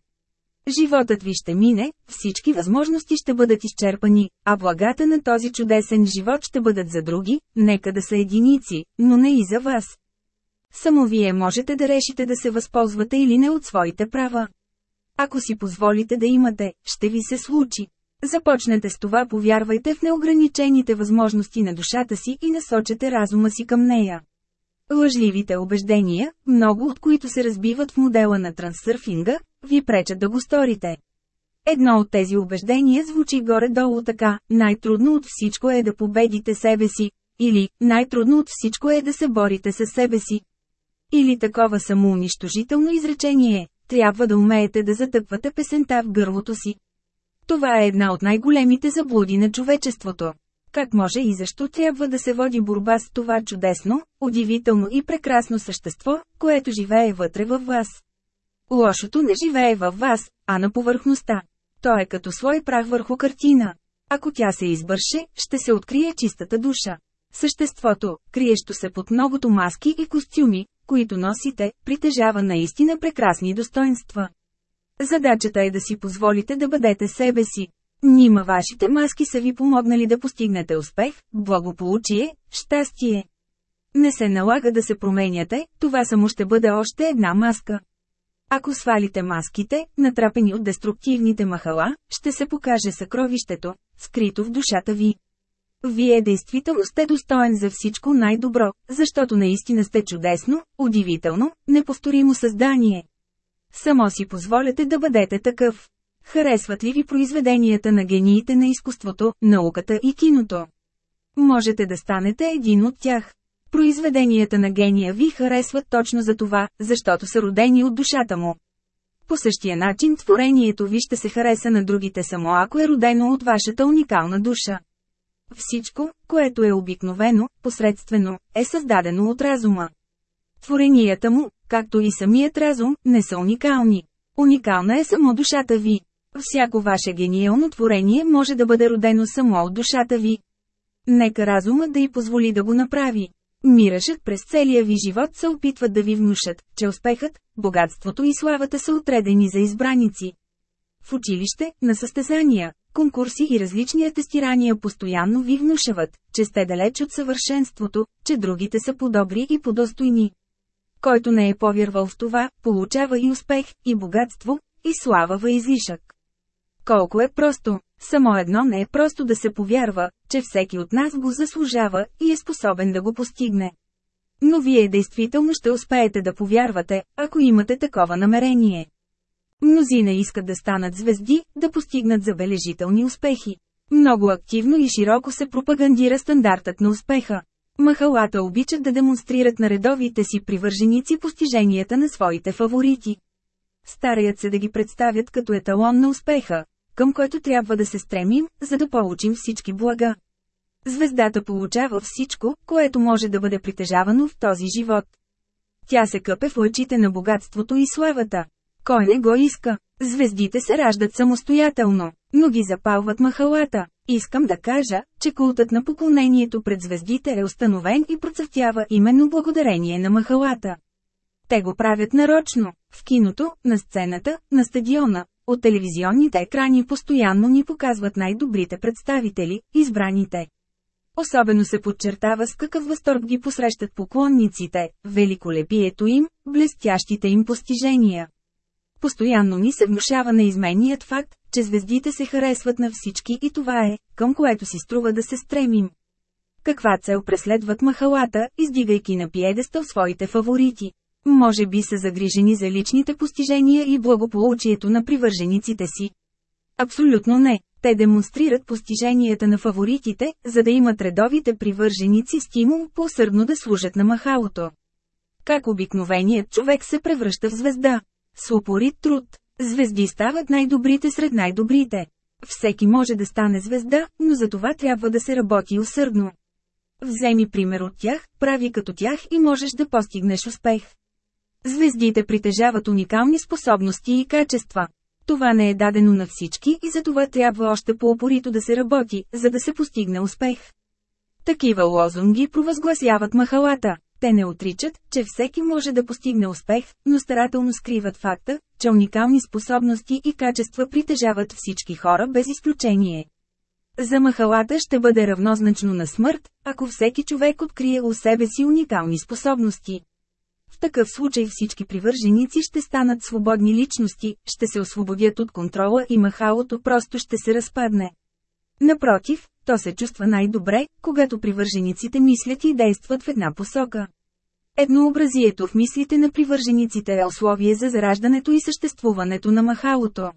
Животът ви ще мине, всички възможности ще бъдат изчерпани, а благата на този чудесен живот ще бъдат за други, нека да са единици, но не и за вас. Само вие можете да решите да се възползвате или не от своите права. Ако си позволите да имате, ще ви се случи. Започнете с това повярвайте в неограничените възможности на душата си и насочете разума си към нея. Лъжливите убеждения, много от които се разбиват в модела на трансърфинга, ви пречат да го сторите. Едно от тези убеждения звучи горе-долу така, най-трудно от всичко е да победите себе си, или най-трудно от всичко е да се борите със себе си. Или такова самоунищожително изречение, трябва да умеете да затъпвате песента в гърлото си. Това е една от най-големите заблуди на човечеството. Как може и защо трябва да се води борба с това чудесно, удивително и прекрасно същество, което живее вътре във вас? Лошото не живее във вас, а на повърхността. То е като свой прах върху картина. Ако тя се избърше, ще се открие чистата душа. Съществото, криещо се под многото маски и костюми, които носите, притежава наистина прекрасни достоинства. Задачата е да си позволите да бъдете себе си. Нима вашите маски са ви помогнали да постигнете успех, благополучие, щастие. Не се налага да се променяте, това само ще бъде още една маска. Ако свалите маските, натрапени от деструктивните махала, ще се покаже съкровището, скрито в душата ви. Вие действително сте достоен за всичко най-добро, защото наистина сте чудесно, удивително, неповторимо създание. Само си позволяте да бъдете такъв. Харесват ли ви произведенията на гениите на изкуството, науката и киното? Можете да станете един от тях. Произведенията на гения ви харесват точно за това, защото са родени от душата му. По същия начин творението ви ще се хареса на другите само ако е родено от вашата уникална душа. Всичко, което е обикновено, посредствено, е създадено от разума. Творенията му, както и самият разум, не са уникални. Уникална е само душата ви. Всяко ваше гениално творение може да бъде родено само от душата ви. Нека разума да й позволи да го направи. Мирашът през целия ви живот се опитват да ви внушат, че успехът, богатството и славата са отредени за избраници. В училище, на състезания, конкурси и различни атестирания постоянно ви внушават, че сте далеч от съвършенството, че другите са по-добри и по-достойни. Който не е повярвал в това, получава и успех, и богатство, и слава във излишък. Колко е просто, само едно не е просто да се повярва, че всеки от нас го заслужава и е способен да го постигне. Но вие действително ще успеете да повярвате, ако имате такова намерение. Мнозина искат да станат звезди, да постигнат забележителни успехи. Много активно и широко се пропагандира стандартът на успеха. Махалата обичат да демонстрират на редовите си привърженици постиженията на своите фаворити. Стараят се да ги представят като еталон на успеха, към който трябва да се стремим, за да получим всички блага. Звездата получава всичко, което може да бъде притежавано в този живот. Тя се къпе в лъчите на богатството и славата. Кой не го иска? Звездите се раждат самостоятелно, но ги запалват махалата. Искам да кажа, че култът на поклонението пред звездите е установен и процъфтява именно благодарение на махалата. Те го правят нарочно, в киното, на сцената, на стадиона, от телевизионните екрани постоянно ни показват най-добрите представители, избраните. Особено се подчертава с какъв възторг ги посрещат поклонниците, великолепието им, блестящите им постижения. Постоянно ни се внушава неизменният факт, че звездите се харесват на всички и това е, към което си струва да се стремим. Каква цел преследват махалата, издигайки на пиедестъл своите фаворити? Може би са загрижени за личните постижения и благополучието на привържениците си. Абсолютно не. Те демонстрират постиженията на фаворитите, за да имат редовите привърженици стимул по-сърдно да служат на махалото. Как обикновеният човек се превръща в звезда? С упорит труд. Звезди стават най-добрите сред най-добрите. Всеки може да стане звезда, но за това трябва да се работи усърдно. Вземи пример от тях, прави като тях и можеш да постигнеш успех. Звездите притежават уникални способности и качества. Това не е дадено на всички и за това трябва още по-опорито да се работи, за да се постигне успех. Такива лозунги провъзгласяват махалата. Те не отричат, че всеки може да постигне успех, но старателно скриват факта, че уникални способности и качества притежават всички хора без изключение. За махалата ще бъде равнозначно на смърт, ако всеки човек открие у себе си уникални способности. В такъв случай всички привърженици ще станат свободни личности, ще се освободят от контрола и махалото просто ще се разпадне. Напротив, то се чувства най-добре, когато привържениците мислят и действат в една посока. Еднообразието в мислите на привържениците е условие за зараждането и съществуването на махалото.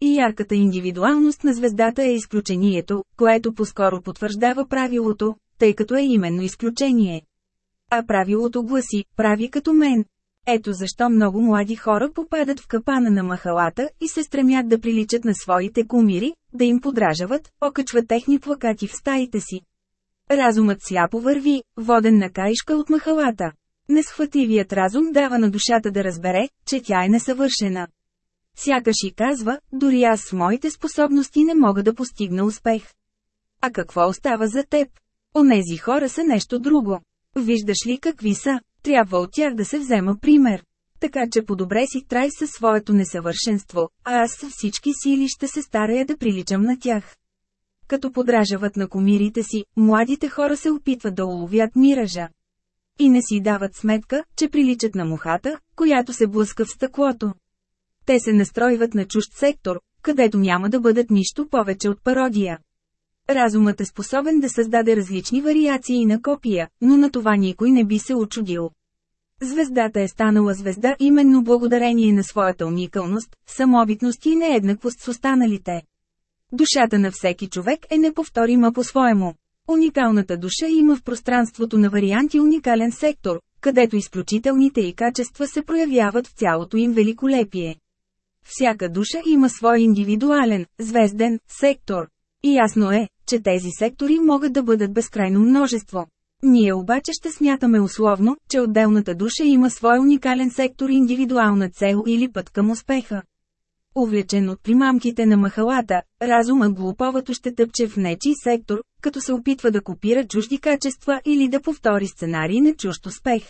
И ярката индивидуалност на звездата е изключението, което по-скоро потвърждава правилото, тъй като е именно изключение. А правилото гласи, прави като мен. Ето защо много млади хора попадат в капана на махалата и се стремят да приличат на своите кумири, да им подражават, окачват техни плакати в стаите си. Разумът сляпо върви, воден на каишка от махалата. Несхватливият разум дава на душата да разбере, че тя е несъвършена. Сякаш и казва, дори аз с моите способности не мога да постигна успех. А какво остава за теб? Онези хора са нещо друго. Виждаш ли какви са? Трябва от тях да се взема пример. Така че по-добре си трай със своето несъвършенство, а аз с всички сили ще се старая да приличам на тях. Като подражават на комирите си, младите хора се опитват да уловят миража. И не си дават сметка, че приличат на мухата, която се блъска в стъклото. Те се настройват на чужд сектор, където няма да бъдат нищо повече от пародия. Разумът е способен да създаде различни вариации на копия, но на това никой не би се очудил. Звездата е станала звезда именно благодарение на своята уникалност, самобитност и нееднаквост с останалите. Душата на всеки човек е неповторима по-своему. Уникалната душа има в пространството на варианти уникален сектор, където изключителните и качества се проявяват в цялото им великолепие. Всяка душа има свой индивидуален, звезден, сектор. И ясно е, че тези сектори могат да бъдат безкрайно множество. Ние обаче ще смятаме условно, че отделната душа има свой уникален сектор индивидуална цел или път към успеха. Увлечен от примамките на махалата, разумът глуповато ще тъпче в нечий сектор, като се опитва да копира чужди качества или да повтори сценарий на чужд успех.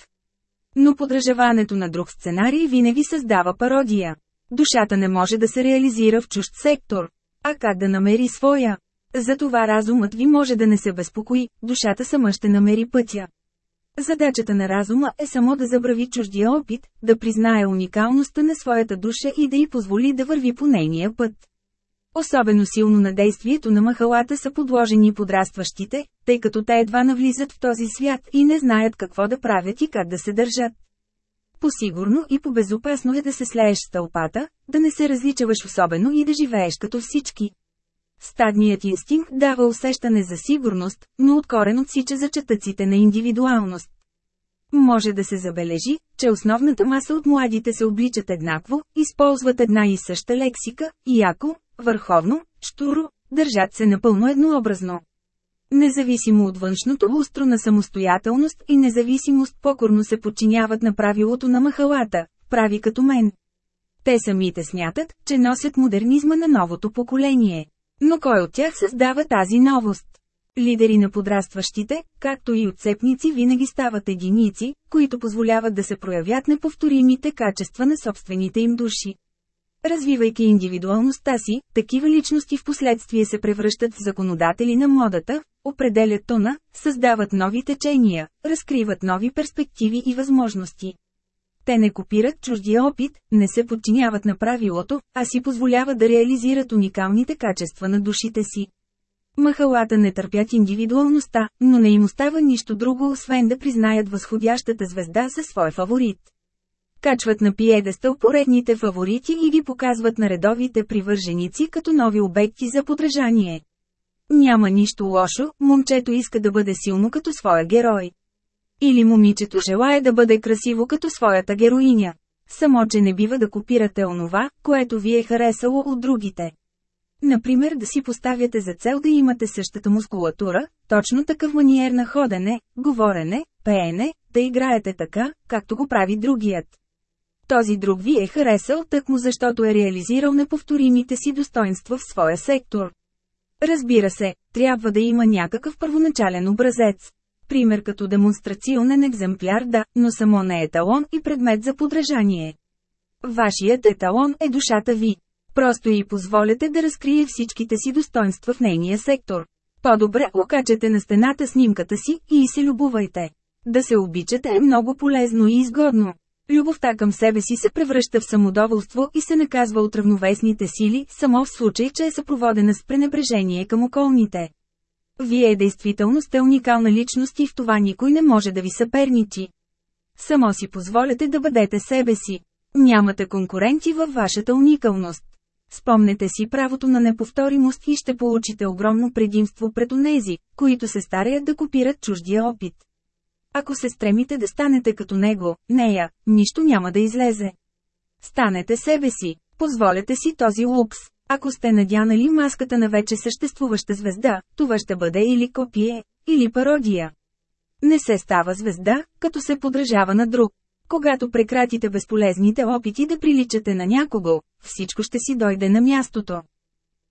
Но подражаването на друг сценарий винаги създава пародия. Душата не може да се реализира в чужд сектор. А как да намери своя? Затова разумът ви може да не се безпокои, душата сама ще намери пътя. Задачата на разума е само да забрави чуждия опит, да признае уникалността на своята душа и да й позволи да върви по нейния път. Особено силно на действието на махалата са подложени подрастващите, тъй като те едва навлизат в този свят и не знаят какво да правят и как да се държат. Посигурно и по-безопасно е да се слееш с тълпата, да не се различаваш особено и да живееш като всички. Стадният инстинкт дава усещане за сигурност, но откорен отсича зачатъците на индивидуалност. Може да се забележи, че основната маса от младите се обличат еднакво, използват една и съща лексика, яко, върховно, штуро, държат се напълно еднообразно. Независимо от външното лустро на самостоятелност и независимост покорно се подчиняват на правилото на махалата, прави като мен. Те самите смятат, че носят модернизма на новото поколение. Но кой от тях създава тази новост? Лидери на подрастващите, както и отцепници винаги стават единици, които позволяват да се проявят неповторимите качества на собствените им души. Развивайки индивидуалността си, такива личности в последствие се превръщат в законодатели на модата, определят тона, създават нови течения, разкриват нови перспективи и възможности. Те не копират чуждия опит, не се подчиняват на правилото, а си позволяват да реализират уникалните качества на душите си. Махалата не търпят индивидуалността, но не им остава нищо друго освен да признаят възходящата звезда със свой фаворит. Качват на пиедестъл поредните фаворити и ги показват на редовите привърженици като нови обекти за подражание. Няма нищо лошо, момчето иска да бъде силно като своя герой. Или момичето желая да бъде красиво като своята героиня. Само, че не бива да копирате онова, което ви е харесало от другите. Например да си поставяте за цел да имате същата мускулатура, точно такъв маниер на ходене, говорене, пеене, да играете така, както го прави другият. Този друг ви е харесал тъкмо защото е реализирал неповторимите си достоинства в своя сектор. Разбира се, трябва да има някакъв първоначален образец. Пример като демонстрационен екземпляр да, но само не еталон и предмет за подражание. Вашият еталон е душата ви. Просто и позволете да разкрие всичките си достоинства в нейния сектор. По-добре окачете на стената снимката си и се любовайте. Да се обичате е много полезно и изгодно. Любовта към себе си се превръща в самодоволство и се наказва от равновесните сили, само в случай, че е съпроводена с пренебрежение към околните. Вие действително сте уникална личност и в това никой не може да ви съперничи. Само си позволете да бъдете себе си. Нямате конкуренти във вашата уникалност. Спомнете си правото на неповторимост и ще получите огромно предимство пред онези, които се стараят да копират чуждия опит. Ако се стремите да станете като него, нея, нищо няма да излезе. Станете себе си, позволете си този лукс. Ако сте надянали маската на вече съществуваща звезда, това ще бъде или копие, или пародия. Не се става звезда, като се подражава на друг. Когато прекратите безполезните опити да приличате на някого, всичко ще си дойде на мястото.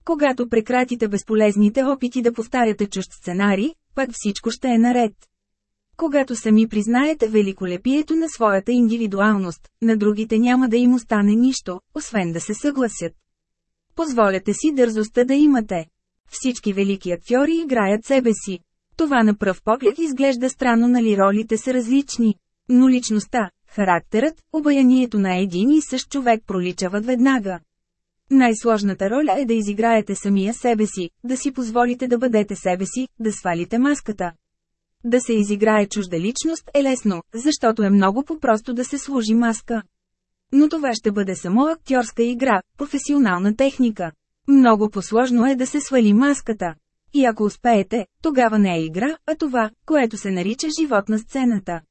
Когато прекратите безполезните опити да повтаряте чужд сценарий, пак всичко ще е наред. Когато сами признаете великолепието на своята индивидуалност, на другите няма да им остане нищо, освен да се съгласят. Позволете си дързостта да имате. Всички велики актьори играят себе си. Това на пръв поглед изглежда странно, нали ролите са различни. Но личността, характерът, обаянието на един и същ човек проличават веднага. Най-сложната роля е да изиграете самия себе си, да си позволите да бъдете себе си, да свалите маската. Да се изиграе чужда личност е лесно, защото е много по-просто да се служи маска. Но това ще бъде само актьорска игра, професионална техника. Много посложно е да се свали маската. И ако успеете, тогава не е игра, а това, което се нарича живот на сцената.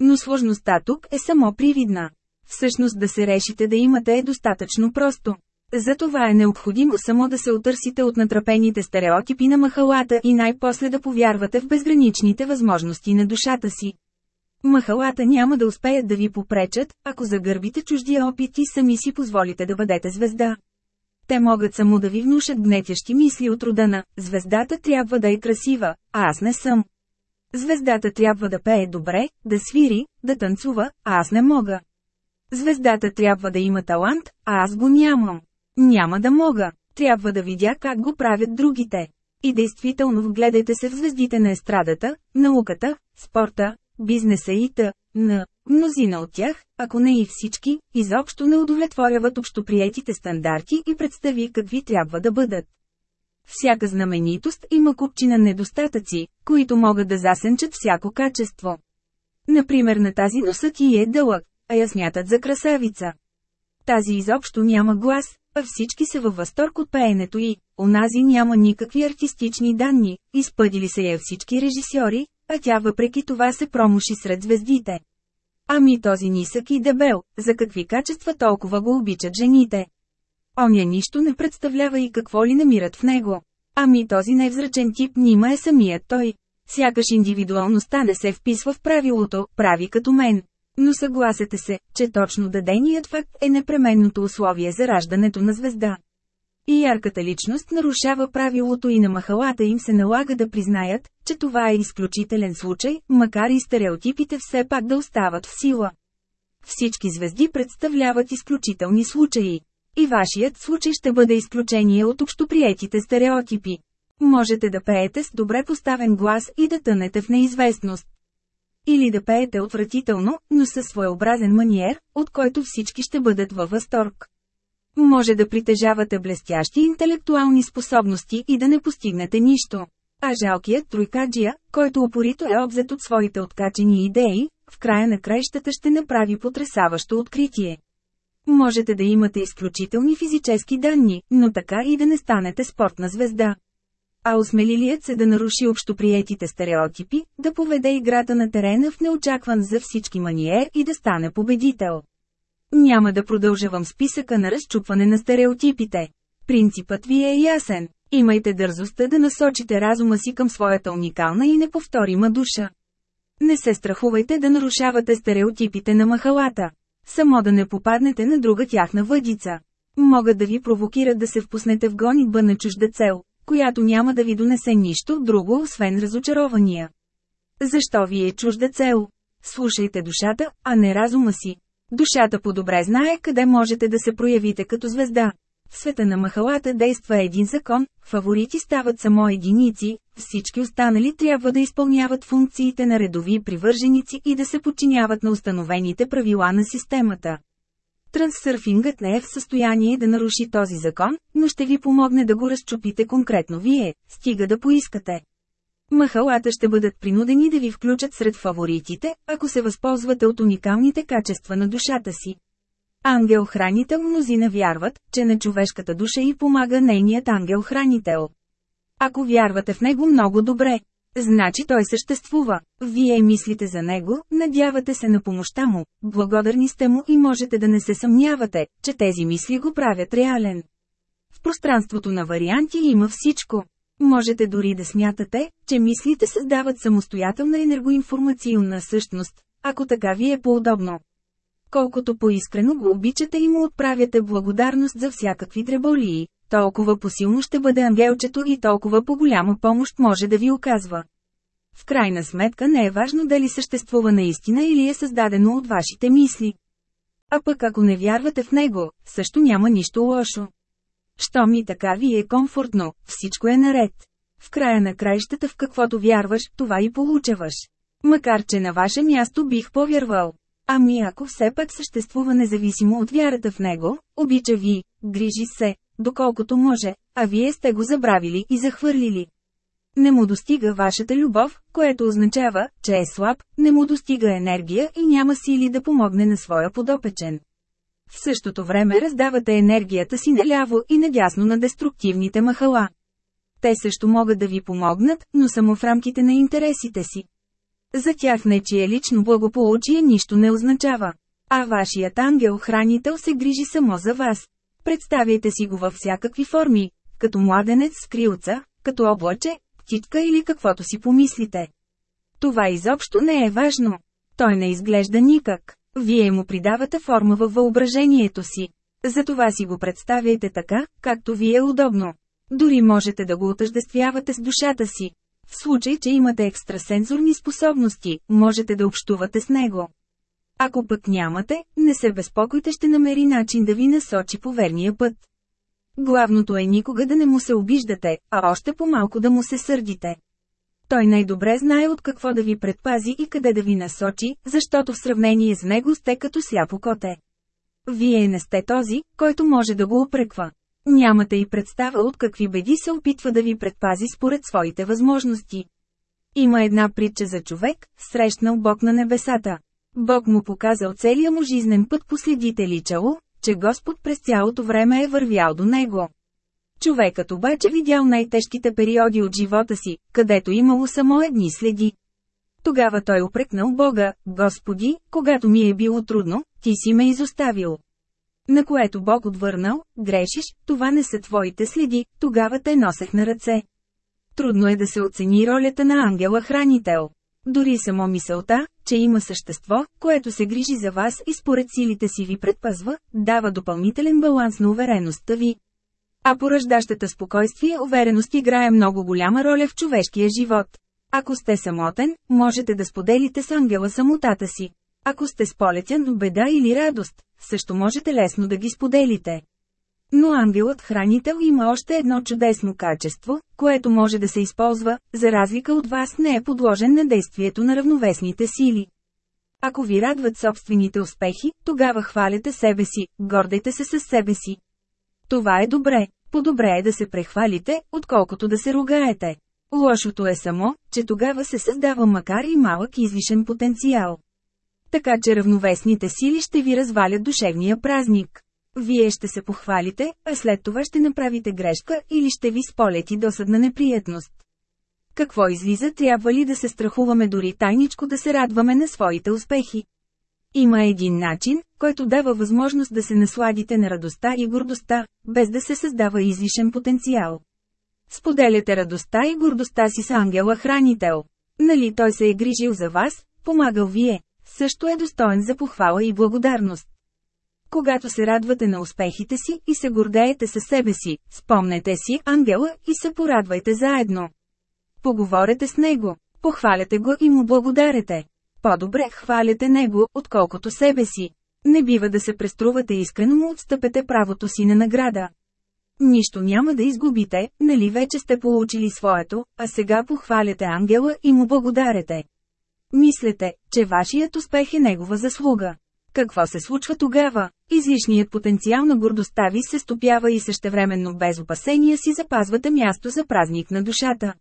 Но сложността тук е само привидна. Всъщност да се решите да имате е достатъчно просто. Затова е необходимо само да се отърсите от натрапените стереотипи на махалата и най-после да повярвате в безграничните възможности на душата си. Махалата няма да успеят да ви попречат, ако загърбите чуждия опит и сами си позволите да бъдете звезда. Те могат само да ви внушат гнетящи мисли от рода на «Звездата трябва да е красива, а аз не съм». Звездата трябва да пее добре, да свири, да танцува, а аз не мога. Звездата трябва да има талант, а аз го нямам. Няма да мога. Трябва да видя как го правят другите. И действително вгледайте се в звездите на естрадата, науката, спорта, бизнеса и т.н. Мнозина от тях, ако не и всички, изобщо не удовлетворяват общоприетите стандарти и представи какви трябва да бъдат. Всяка знаменитост има купчина недостатъци, които могат да засенчат всяко качество. Например на тази носът и е дълъг, а я смятат за красавица. Тази изобщо няма глас, а всички са във възторг от пеенето и, онази няма никакви артистични данни, изпъдили се я всички режисьори, а тя въпреки това се промуши сред звездите. Ами този нисък и дебел, за какви качества толкова го обичат жените? Оня нищо не представлява и какво ли намират в него. Ами този невзрачен тип нима е самият той. Сякаш индивидуалността не се вписва в правилото, прави като мен. Но съгласете се, че точно даденият факт е непременното условие за раждането на звезда. И ярката личност нарушава правилото и на махалата им се налага да признаят, че това е изключителен случай, макар и стереотипите все пак да остават в сила. Всички звезди представляват изключителни случаи. И вашият случай ще бъде изключение от общоприетите стереотипи. Можете да пеете с добре поставен глас и да тънете в неизвестност. Или да пеете отвратително, но със своеобразен маниер, от който всички ще бъдат във възторг. Може да притежавате блестящи интелектуални способности и да не постигнете нищо. А жалкият тройкаджия, който упорито е обзет от своите откачени идеи, в края на краищата ще направи потрясаващо откритие. Можете да имате изключителни физически данни, но така и да не станете спортна звезда. А осмелилият се да наруши общоприетите стереотипи, да поведе играта на терена в неочакван за всички маниер и да стане победител. Няма да продължавам списъка на разчупване на стереотипите. Принципът ви е ясен. Имайте дързостта да насочите разума си към своята уникална и неповторима душа. Не се страхувайте да нарушавате стереотипите на махалата. Само да не попаднете на друга тяхна въдица. Могат да ви провокират да се впуснете в гонитба на чужда цел, която няма да ви донесе нищо друго, освен разочарования. Защо ви е чужда цел? Слушайте душата, а не разума си. Душата по-добре знае къде можете да се проявите като звезда. В света на махалата действа един закон, фаворити стават само единици, всички останали трябва да изпълняват функциите на редови привърженици и да се подчиняват на установените правила на системата. Трансърфингът не е в състояние да наруши този закон, но ще ви помогне да го разчупите конкретно вие, стига да поискате. Махалата ще бъдат принудени да ви включат сред фаворитите, ако се възползвате от уникалните качества на душата си. Ангел-хранител мнозина вярват, че на човешката душа и помага нейният ангел-хранител. Ако вярвате в него много добре, Значи той съществува. Вие мислите за него, надявате се на помощта му, благодарни сте му и можете да не се съмнявате, че тези мисли го правят реален. В пространството на варианти има всичко. Можете дори да смятате, че мислите създават самостоятелна енергоинформационна същност, ако така ви е по-удобно. Колкото по-искрено го обичате и му отправяте благодарност за всякакви дреболии, толкова посилно ще бъде ангелчето и толкова по-голяма помощ може да ви оказва. В крайна сметка не е важно дали съществува наистина или е създадено от вашите мисли. А пък ако не вярвате в него, също няма нищо лошо. Що ми така ви е комфортно, всичко е наред. В края на краищата в каквото вярваш, това и получаваш. Макар че на ваше място бих повярвал. Ами ако все пак съществува независимо от вярата в него, обича ви, грижи се, доколкото може, а вие сте го забравили и захвърлили. Не му достига вашата любов, което означава, че е слаб, не му достига енергия и няма сили да помогне на своя подопечен. В същото време раздавате енергията си наляво и надясно на деструктивните махала. Те също могат да ви помогнат, но само в рамките на интересите си. За тях нечие лично благополучие нищо не означава. А вашият ангел-хранител се грижи само за вас. Представяйте си го във всякакви форми, като младенец с крилца, като облаче, птичка или каквото си помислите. Това изобщо не е важно. Той не изглежда никак. Вие му придавате форма във въображението си. Затова си го представяйте така, както ви е удобно. Дори можете да го отъждествявате с душата си. В случай, че имате екстрасензорни способности, можете да общувате с него. Ако пък нямате, не се безпокойте ще намери начин да ви насочи по верния път. Главното е никога да не му се обиждате, а още по-малко да му се сърдите. Той най-добре знае от какво да ви предпази и къде да ви насочи, защото в сравнение с него сте като сляпо коте. Вие не сте този, който може да го опреква. Нямате и представа от какви беди се опитва да ви предпази според своите възможности. Има една притча за човек, срещнал Бог на небесата. Бог му показал целия му жизнен път последите личало, че Господ през цялото време е вървял до него. Човекът обаче видял най-тежките периоди от живота си, където имало само едни следи. Тогава той опрекнал Бога, Господи, когато ми е било трудно, ти си ме изоставил. На което Бог отвърнал, грешиш, това не са твоите следи, тогава те носех на ръце. Трудно е да се оцени ролята на ангела-хранител. Дори само мисълта, че има същество, което се грижи за вас и според силите си ви предпазва, дава допълнителен баланс на увереността ви. А пораждащата спокойствие увереност играе много голяма роля в човешкия живот. Ако сте самотен, можете да споделите с ангела самотата си. Ако сте сполетен беда или радост, също можете лесно да ги споделите. Но ангелът хранител има още едно чудесно качество, което може да се използва, за разлика от вас не е подложен на действието на равновесните сили. Ако ви радват собствените успехи, тогава хваляте себе си, гордайте се с себе си. Това е добре, по-добре е да се прехвалите, отколкото да се ругаете. Лошото е само, че тогава се създава макар и малък излишен потенциал. Така че равновесните сили ще ви развалят душевния празник. Вие ще се похвалите, а след това ще направите грешка или ще ви сполети досадна неприятност. Какво излиза, трябва ли да се страхуваме дори тайничко да се радваме на своите успехи? Има един начин, който дава възможност да се насладите на радостта и гордостта, без да се създава излишен потенциал. Споделяте радостта и гордостта си с ангела-хранител. Нали той се е грижил за вас, помагал вие, също е достоен за похвала и благодарност. Когато се радвате на успехите си и се гордеете със себе си, спомнете си ангела и се порадвайте заедно. Поговорете с него, похваляте го и му благодарете. По-добре хваляте него, отколкото себе си. Не бива да се преструвате искрено му отстъпете правото си на награда. Нищо няма да изгубите, нали вече сте получили своето, а сега похваляте ангела и му благодарете. Мислете, че вашият успех е негова заслуга. Какво се случва тогава? Излишният потенциал на гордостта ви се стопява и същевременно без опасения си запазвате място за празник на душата.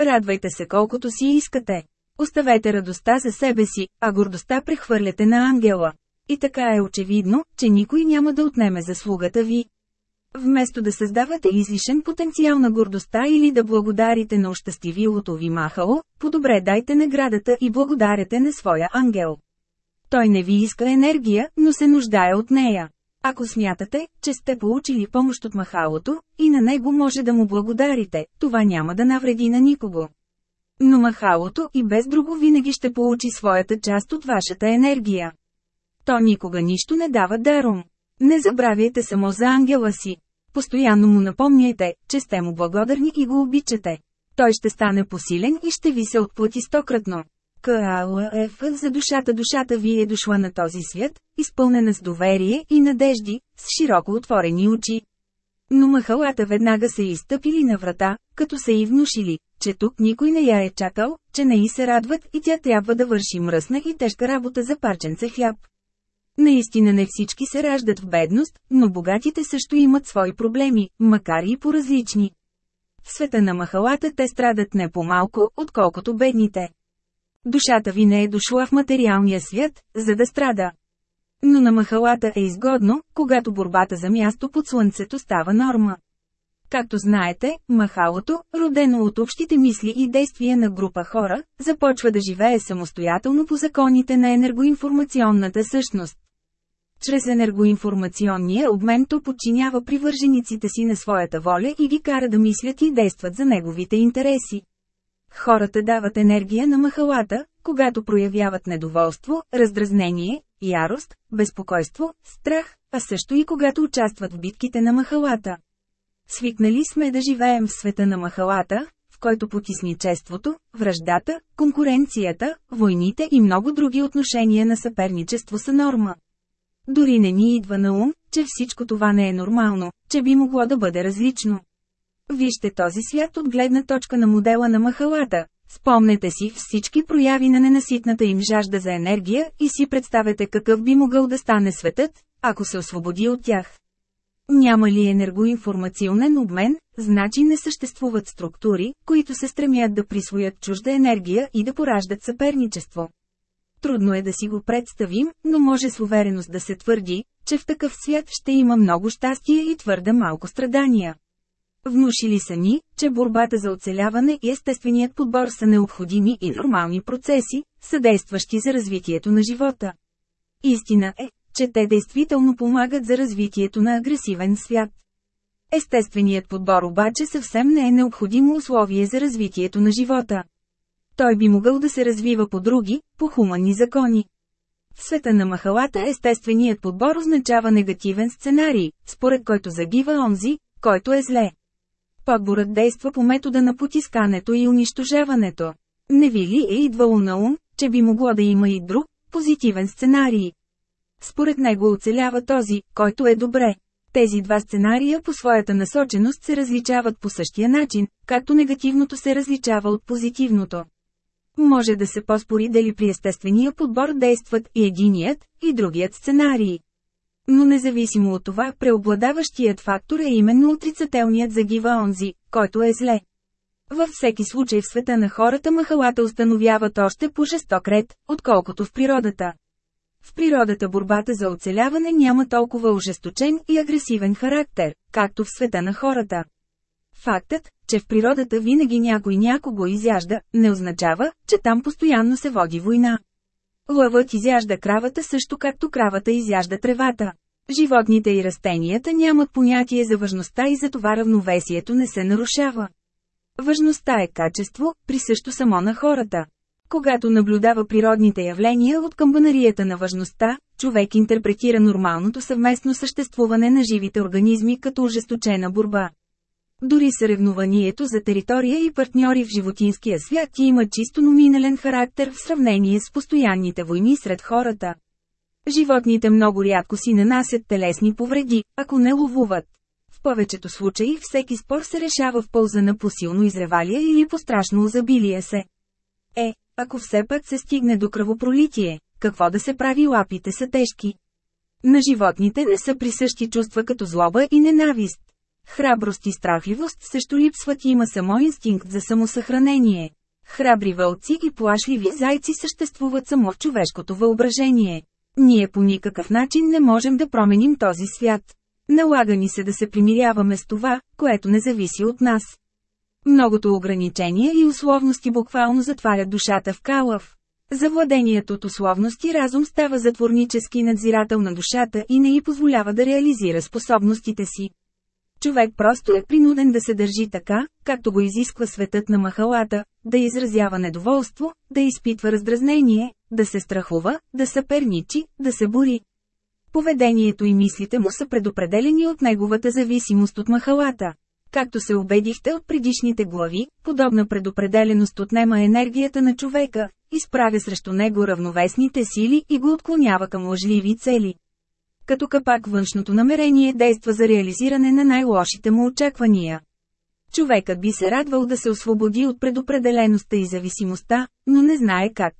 Радвайте се колкото си искате. Оставете радостта за себе си, а гордостта прехвърляте на ангела. И така е очевидно, че никой няма да отнеме заслугата ви. Вместо да създавате излишен потенциал на гордостта или да благодарите на ощастивилото ви махало, по-добре дайте наградата и благодарете на своя ангел. Той не ви иска енергия, но се нуждае от нея. Ако смятате, че сте получили помощ от махалото, и на него може да му благодарите, това няма да навреди на никого. Но махалото и без друго винаги ще получи своята част от вашата енергия. То никога нищо не дава даром. Не забравяйте само за ангела си. Постоянно му напомняйте, че сте му благодарни и го обичате. Той ще стане посилен и ще ви се отплати стократно. КАЛФ за душата душата ви е дошла на този свят, изпълнена с доверие и надежди, с широко отворени очи. Но махалата веднага се изтъпили на врата, като се и внушили, че тук никой не я е чакал, че не и се радват и тя трябва да върши мръсна и тежка работа за парченце хляб. Наистина не всички се раждат в бедност, но богатите също имат свои проблеми, макар и по-различни. В света на махалата те страдат не по-малко, отколкото бедните. Душата ви не е дошла в материалния свят, за да страда. Но на махалата е изгодно, когато борбата за място под слънцето става норма. Както знаете, махалото, родено от общите мисли и действия на група хора, започва да живее самостоятелно по законите на енергоинформационната същност. Чрез енергоинформационния обмен то подчинява привържениците си на своята воля и ги кара да мислят и действат за неговите интереси. Хората дават енергия на махалата, когато проявяват недоволство, раздразнение, ярост, безпокойство, страх, а също и когато участват в битките на махалата. Свикнали сме да живеем в света на махалата, в който потисничеството, връждата, конкуренцията, войните и много други отношения на съперничество са норма. Дори не ни идва на ум, че всичко това не е нормално, че би могло да бъде различно. Вижте този свят от гледна точка на модела на махалата. Спомнете си всички прояви на ненаситната им жажда за енергия и си представете какъв би могъл да стане светът, ако се освободи от тях. Няма ли енергоинформационен обмен, значи не съществуват структури, които се стремят да присвоят чужда енергия и да пораждат съперничество. Трудно е да си го представим, но може с увереност да се твърди, че в такъв свят ще има много щастие и твърде малко страдания. Внушили са ни, че борбата за оцеляване и естественият подбор са необходими и нормални процеси, съдействащи за развитието на живота. Истина е, че те действително помагат за развитието на агресивен свят. Естественият подбор обаче съвсем не е необходимо условие за развитието на живота. Той би могъл да се развива по други, по хуманни закони. В света на махалата естественият подбор означава негативен сценарий, според който загива онзи, който е зле. Подборът действа по метода на потискането и унищожаването. Не ви ли е идвало на ум, че би могло да има и друг, позитивен сценарий? Според него оцелява този, който е добре. Тези два сценария по своята насоченост се различават по същия начин, както негативното се различава от позитивното. Може да се поспори дали при естествения подбор действат и единият, и другият сценарий. Но независимо от това, преобладаващият фактор е именно отрицателният загива онзи, който е зле. Във всеки случай в света на хората махалата установяват още по жесток ред, отколкото в природата. В природата борбата за оцеляване няма толкова ожесточен и агресивен характер, както в света на хората. Фактът, че в природата винаги някой някого изяжда, не означава, че там постоянно се води война. Лъвът изяжда кравата също както кравата изяжда тревата. Животните и растенията нямат понятие за важността и затова равновесието не се нарушава. Важността е качество, присъщо само на хората. Когато наблюдава природните явления от камбанарията на важността, човек интерпретира нормалното съвместно съществуване на живите организми като ожесточена борба. Дори съревнованието за територия и партньори в животинския свят има чисто номинален характер в сравнение с постоянните войни сред хората. Животните много рядко си нанасят телесни повреди, ако не ловуват. В повечето случаи всеки спор се решава в полза на посилно изревалие или по страшно озабилие се. Е, ако все пак се стигне до кръвопролитие, какво да се прави лапите са тежки. На животните не са присъщи чувства като злоба и ненавист. Храброст и страхливост също липсват и има само инстинкт за самосъхранение. Храбри вълци и плашливи зайци съществуват само в човешкото въображение. Ние по никакъв начин не можем да променим този свят. Налага ни се да се примиряваме с това, което не зависи от нас. Многото ограничения и условности буквално затварят душата в калъв. Завладението от условности разум става затворнически надзирател на душата и не й позволява да реализира способностите си. Човек просто е принуден да се държи така, както го изисква светът на махалата, да изразява недоволство, да изпитва раздразнение, да се страхува, да съперничи, да се бори. Поведението и мислите му са предопределени от неговата зависимост от махалата. Както се убедихте от предишните глави, подобна предопределеност отнема енергията на човека, изправя срещу него равновесните сили и го отклонява към лъжливи цели. Като капак външното намерение действа за реализиране на най-лошите му очаквания. Човекът би се радвал да се освободи от предопределеността и зависимостта, но не знае как.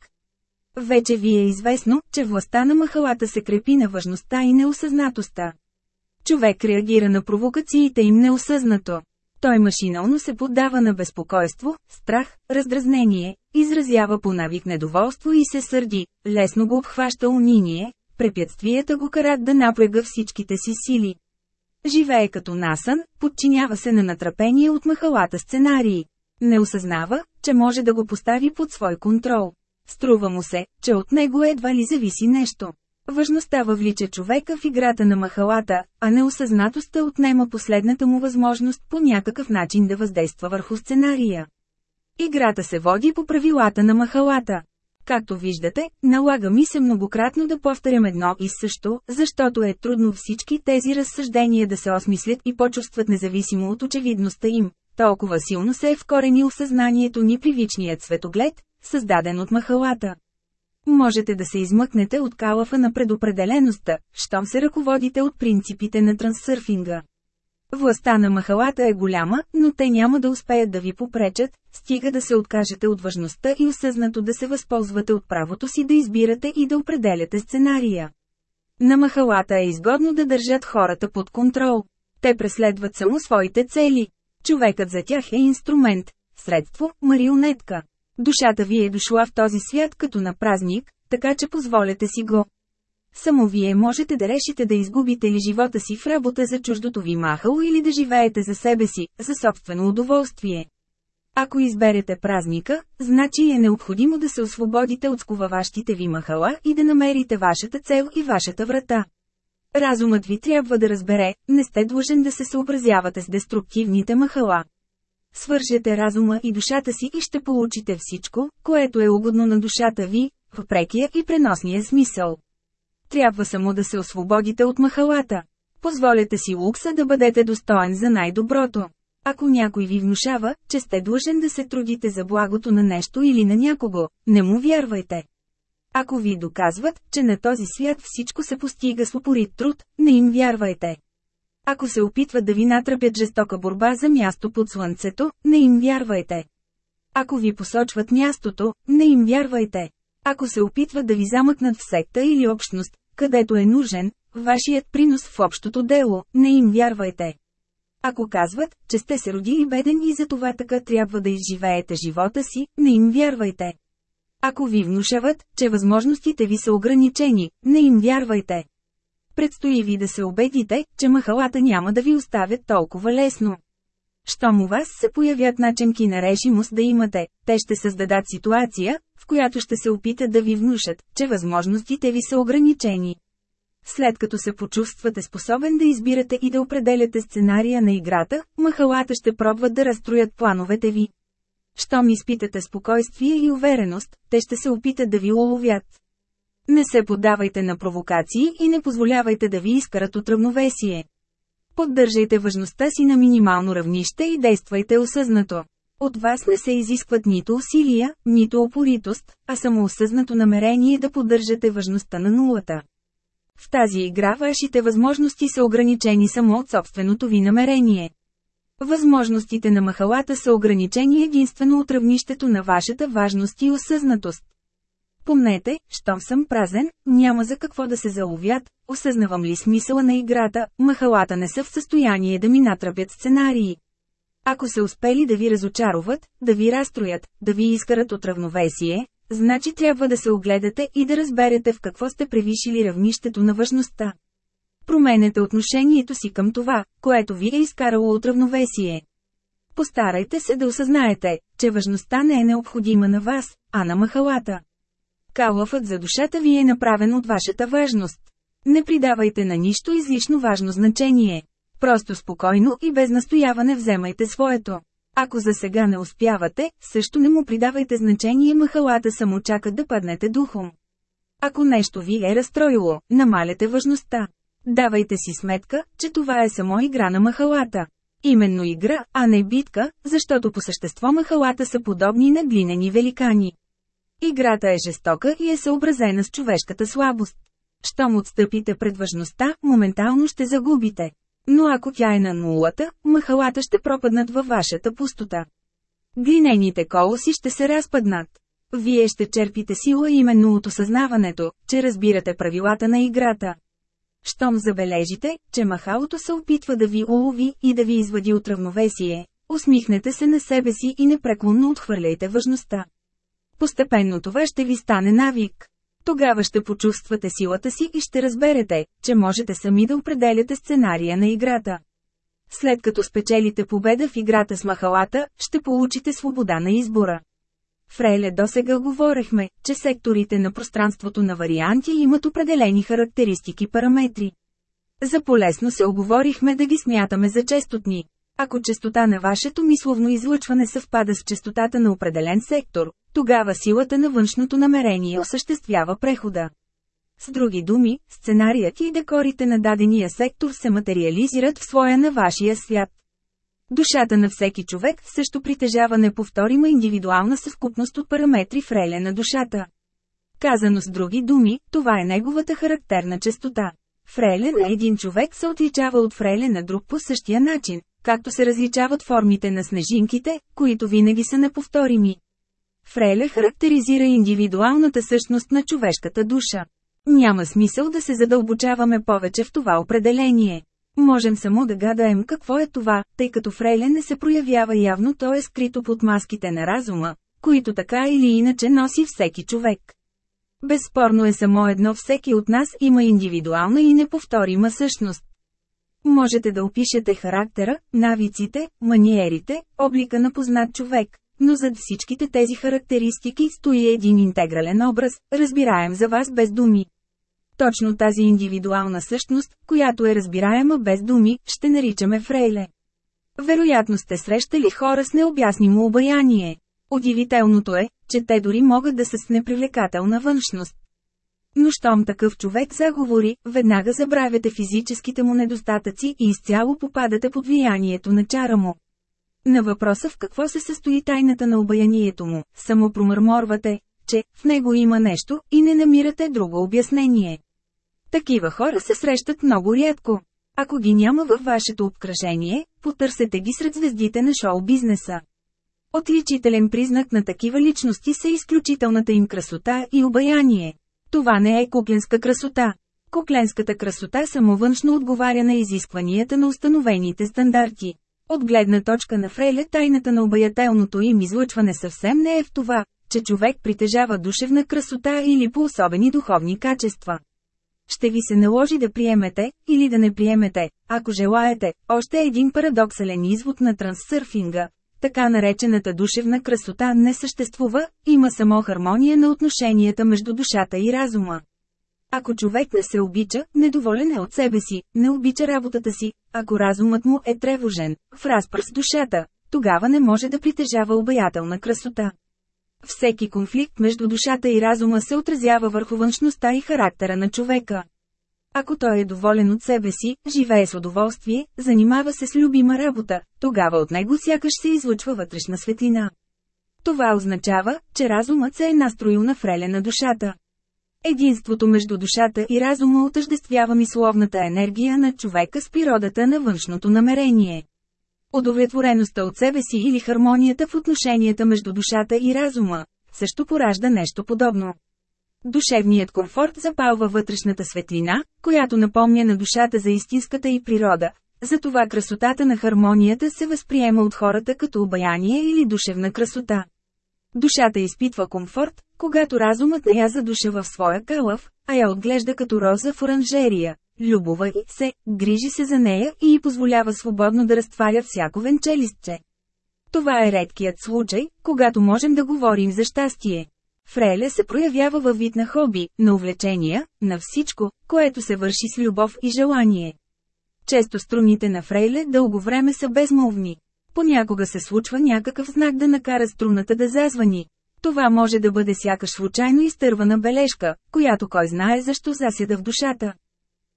Вече ви е известно, че властта на махалата се крепи на важността и неосъзнатостта. Човек реагира на провокациите им неосъзнато. Той машинално се поддава на безпокойство, страх, раздразнение, изразява по навик недоволство и се сърди, лесно го обхваща униние, препятствията го карат да напряга всичките си сили. Живее като насън, подчинява се на натрапение от махалата сценарии. Не осъзнава, че може да го постави под свой контрол. Струва му се, че от него едва ли зависи нещо. Важността въвлича човека в играта на махалата, а неосъзнатостта отнема последната му възможност по някакъв начин да въздейства върху сценария. Играта се води по правилата на махалата. Както виждате, налага ми се многократно да повторям едно и също, защото е трудно всички тези разсъждения да се осмислят и почувстват независимо от очевидността им. Толкова силно се е вкоренил съзнанието ни привичният светоглед, създаден от махалата. Можете да се измъкнете от калафа на предопределеността, щом се ръководите от принципите на трансърфинга. Властта на махалата е голяма, но те няма да успеят да ви попречат, стига да се откажете от важността и осъзнато да се възползвате от правото си да избирате и да определяте сценария. На махалата е изгодно да държат хората под контрол. Те преследват само своите цели. Човекът за тях е инструмент, средство, марионетка. Душата ви е дошла в този свят като на празник, така че позволете си го. Само вие можете да решите да изгубите ли живота си в работа за чуждото ви махало или да живеете за себе си, за собствено удоволствие. Ако изберете празника, значи е необходимо да се освободите от сковаващите ви махала и да намерите вашата цел и вашата врата. Разумът ви трябва да разбере, не сте длъжен да се съобразявате с деструктивните махала. Свържете разума и душата си и ще получите всичко, което е угодно на душата ви, в прекия и преносния смисъл. Трябва само да се освободите от махалата. Позволете си лукса да бъдете достоен за най-доброто. Ако някой ви внушава, че сте длъжен да се трудите за благото на нещо или на някого, не му вярвайте. Ако ви доказват, че на този свят всичко се постига с упорит труд, не им вярвайте. Ако се опитват да ви натръпят жестока борба за място под слънцето, не им вярвайте. Ако ви посочват мястото, не им вярвайте. Ако се опитват да ви замъкнат в секта или общност, където е нужен, вашият принос в общото дело, не им вярвайте. Ако казват, че сте се родили беден и за това така трябва да изживеете живота си, не им вярвайте. Ако ви внушават, че възможностите ви са ограничени, не им вярвайте. Предстои ви да се убедите, че махалата няма да ви оставят толкова лесно. Щом у вас се появят начинки на решимост да имате, те ще създадат ситуация, в която ще се опитат да ви внушат, че възможностите ви са ограничени. След като се почувствате способен да избирате и да определяте сценария на играта, махалата ще пробват да разстроят плановете ви. Щом изпитате спокойствие и увереност, те ще се опитат да ви уловят. Не се поддавайте на провокации и не позволявайте да ви изкарат от равновесие. Поддържайте важността си на минимално равнище и действайте осъзнато. От вас не се изискват нито усилия, нито опоритост, а само осъзнато намерение да поддържате важността на нулата. В тази игра вашите възможности са ограничени само от собственото ви намерение. Възможностите на махалата са ограничени единствено от равнището на вашата важност и осъзнатост. Помнете, щом съм празен, няма за какво да се заловят, осъзнавам ли смисъла на играта, махалата не са в състояние да ми натрапят сценарии. Ако са успели да ви разочароват, да ви разстроят, да ви изкарат от равновесие, значи трябва да се огледате и да разберете в какво сте превишили равнището на важността. променете отношението си към това, което ви е изкарало от равновесие. Постарайте се да осъзнаете, че важността не е необходима на вас, а на махалата. Калъфът за душата ви е направен от вашата важност. Не придавайте на нищо излишно важно значение. Просто спокойно и без настояване вземайте своето. Ако за сега не успявате, също не му придавайте значение махалата само чакат да паднете духом. Ако нещо ви е разстроило, намаляте важността. Давайте си сметка, че това е само игра на махалата. Именно игра, а не битка, защото по същество махалата са подобни на глинени великани. Играта е жестока и е съобразена с човешката слабост. Щом отстъпите пред важността, моментално ще загубите. Но ако тя е на нулата, махалата ще пропаднат във вашата пустота. Глинените колоси ще се разпаднат. Вие ще черпите сила именно от осъзнаването, че разбирате правилата на играта. Щом забележите, че махалото се опитва да ви улови и да ви извади от равновесие, усмихнете се на себе си и непреклонно отхвърляйте важността. Постепенно това ще ви стане навик. Тогава ще почувствате силата си и ще разберете, че можете сами да определяте сценария на играта. След като спечелите победа в играта с махалата, ще получите свобода на избора. Фрейле досега говорехме, че секторите на пространството на варианти имат определени характеристики параметри. За полезно се оговорихме да ги смятаме за честотни. Ако частота на вашето мисловно излъчване съвпада с частотата на определен сектор, тогава силата на външното намерение осъществява прехода. С други думи, сценарият и декорите на дадения сектор се материализират в своя на вашия свят. Душата на всеки човек също притежава неповторима индивидуална съвкупност от параметри в реле на душата. Казано с други думи, това е неговата характерна частота. Фреле на един човек се отличава от фреле на друг по същия начин, както се различават формите на снежинките, които винаги са неповторими. Фреле характеризира индивидуалната същност на човешката душа. Няма смисъл да се задълбочаваме повече в това определение. Можем само да гадаем какво е това, тъй като Фрейле не се проявява явно, то е скрито под маските на разума, които така или иначе носи всеки човек. Безспорно е само едно всеки от нас има индивидуална и неповторима същност. Можете да опишете характера, навиците, маниерите, облика на познат човек, но зад всичките тези характеристики стои един интегрален образ, разбираем за вас без думи. Точно тази индивидуална същност, която е разбираема без думи, ще наричаме Фрейле. Вероятно сте срещали хора с необяснимо обаяние. Удивителното е, че те дори могат да са с непривлекателна външност. Но щом такъв човек заговори, веднага забравяте физическите му недостатъци и изцяло попадате под влиянието на чара му. На въпроса в какво се състои тайната на обаянието му, само промърморвате, че в него има нещо и не намирате друго обяснение. Такива хора се срещат много рядко. Ако ги няма във вашето обкръжение, потърсете ги сред звездите на шоу-бизнеса. Отличителен признак на такива личности са изключителната им красота и обаяние. Това не е кукленска красота. Кукленската красота само външно отговаря на изискванията на установените стандарти. От гледна точка на Фрейле тайната на обаятелното им излъчване съвсем не е в това, че човек притежава душевна красота или по особени духовни качества. Ще ви се наложи да приемете, или да не приемете, ако желаете, още един парадоксален извод на трансърфинга. Така наречената душевна красота не съществува, има само хармония на отношенията между душата и разума. Ако човек не се обича, недоволен е от себе си, не обича работата си, ако разумът му е тревожен, в разпър с душата, тогава не може да притежава обаятелна красота. Всеки конфликт между душата и разума се отразява върху външността и характера на човека. Ако той е доволен от себе си, живее с удоволствие, занимава се с любима работа, тогава от него сякаш се излъчва вътрешна светлина. Това означава, че разумът се е настроил на фреле на душата. Единството между душата и разума отъждествява мисловната енергия на човека с природата на външното намерение. Удовлетвореността от себе си или хармонията в отношенията между душата и разума, също поражда нещо подобно. Душевният комфорт запалва вътрешната светлина, която напомня на душата за истинската и природа. Затова красотата на хармонията се възприема от хората като обаяние или душевна красота. Душата изпитва комфорт, когато разумът не я задуша в своя кълъв, а я отглежда като роза в оранжерия, любова се, грижи се за нея и й позволява свободно да разтваря всяко венчелистче. Това е редкият случай, когато можем да говорим за щастие. Фрейля се проявява във вид на хоби, на увлечения, на всичко, което се върши с любов и желание. Често струните на Фрейле дълго време са безмолвни. Понякога се случва някакъв знак да накара струната да зазвани. Това може да бъде сякаш случайно изтървана бележка, която кой знае защо засяда в душата.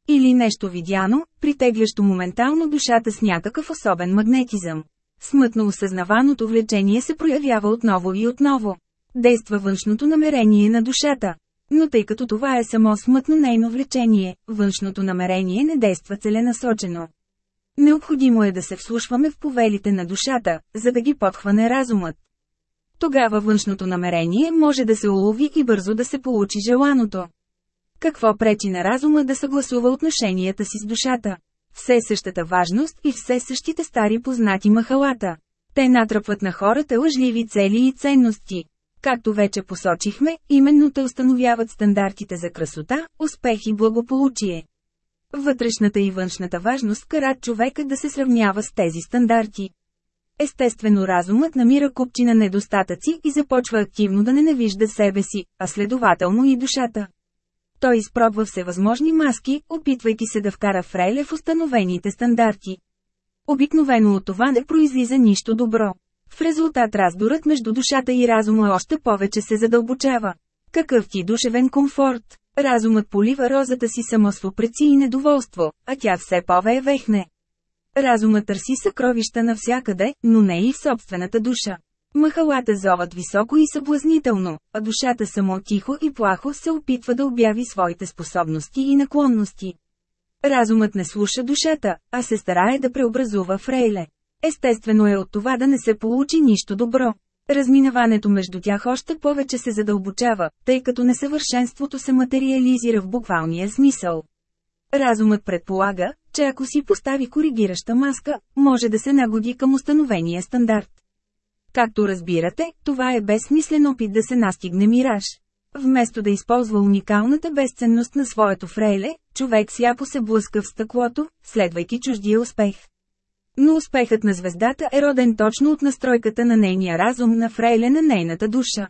Или нещо видяно, притеглящо моментално душата с някакъв особен магнетизъм. Смътно осъзнаваното влечение се проявява отново и отново. Действа външното намерение на душата. Но тъй като това е само смътно нейно влечение, външното намерение не действа целенасочено. Необходимо е да се вслушваме в повелите на душата, за да ги подхване разумът. Тогава външното намерение може да се улови и бързо да се получи желаното. Какво пречи на разума да съгласува отношенията си с душата? Все същата важност и все същите стари познати махалата. Те натръпват на хората лъжливи цели и ценности. Както вече посочихме, именно те установяват стандартите за красота, успех и благополучие. Вътрешната и външната важност карат човека да се сравнява с тези стандарти. Естествено разумът намира купчина недостатъци и започва активно да ненавижда себе си, а следователно и душата. Той изпробва всевъзможни маски, опитвайки се да вкара Фрейле в установените стандарти. Обикновено от това не произлиза нищо добро. В резултат раздорът между душата и разума още повече се задълбочава. Какъв ти душевен комфорт? Разумът полива розата си само с упреци и недоволство, а тя все пове вехне. Разумът търси съкровища навсякъде, но не и в собствената душа. Махалата зоват високо и съблазнително, а душата само тихо и плахо се опитва да обяви своите способности и наклонности. Разумът не слуша душата, а се старае да преобразува Фрейле. Естествено е от това да не се получи нищо добро. Разминаването между тях още повече се задълбочава, тъй като несъвършенството се материализира в буквалния смисъл. Разумът предполага, че ако си постави коригираща маска, може да се нагоди към установения стандарт. Както разбирате, това е безсмислен опит да се настигне мираж. Вместо да използва уникалната безценност на своето фрейле, човек сляпо се блъска в стъклото, следвайки чуждия успех. Но успехът на звездата е роден точно от настройката на нейния разум на фрейле на нейната душа.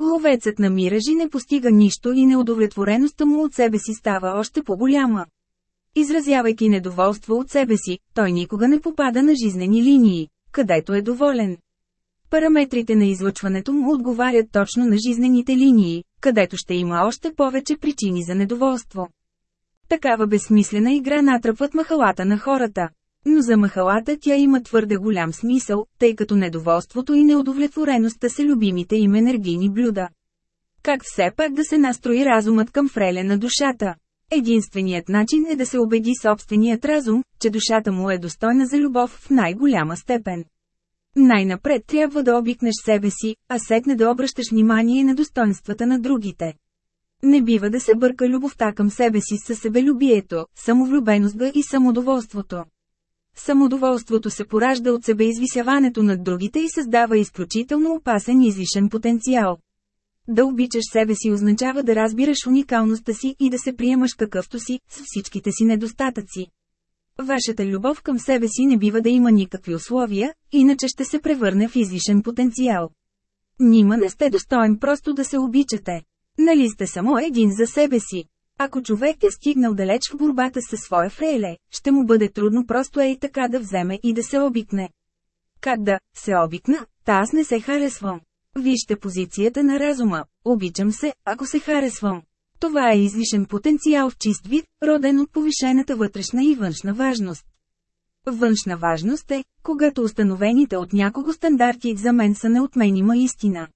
Ловецът на миражи не постига нищо и неудовлетвореността му от себе си става още по-голяма. Изразявайки недоволство от себе си, той никога не попада на жизнени линии, където е доволен. Параметрите на излъчването му отговарят точно на жизнените линии, където ще има още повече причини за недоволство. Такава безсмислена игра натръпват махалата на хората. Но за махалата тя има твърде голям смисъл, тъй като недоволството и неудовлетвореността са любимите им енергийни блюда. Как все пак да се настрои разумът към фреле на душата? Единственият начин е да се убеди собственият разум, че душата му е достойна за любов в най-голяма степен. Най-напред трябва да обикнеш себе си, а сетне да обръщаш внимание на достоинствата на другите. Не бива да се бърка любовта към себе си със себелюбието, самовлюбеността и самодоволството. Самодоволството се поражда от себеизвисяването над другите и създава изключително опасен излишен потенциал. Да обичаш себе си означава да разбираш уникалността си и да се приемаш какъвто си, с всичките си недостатъци. Вашата любов към себе си не бива да има никакви условия, иначе ще се превърне в излишен потенциал. Нима не сте достоен просто да се обичате. Нали сте само един за себе си? Ако човек е стигнал далеч в борбата със своя фрейле, ще му бъде трудно просто е и така да вземе и да се обикне. Как да се обикна? Та аз не се харесвам. Вижте позицията на разума. Обичам се, ако се харесвам. Това е излишен потенциал в чист вид, роден от повишената вътрешна и външна важност. Външна важност е, когато установените от някого стандарти за мен са неотменима истина.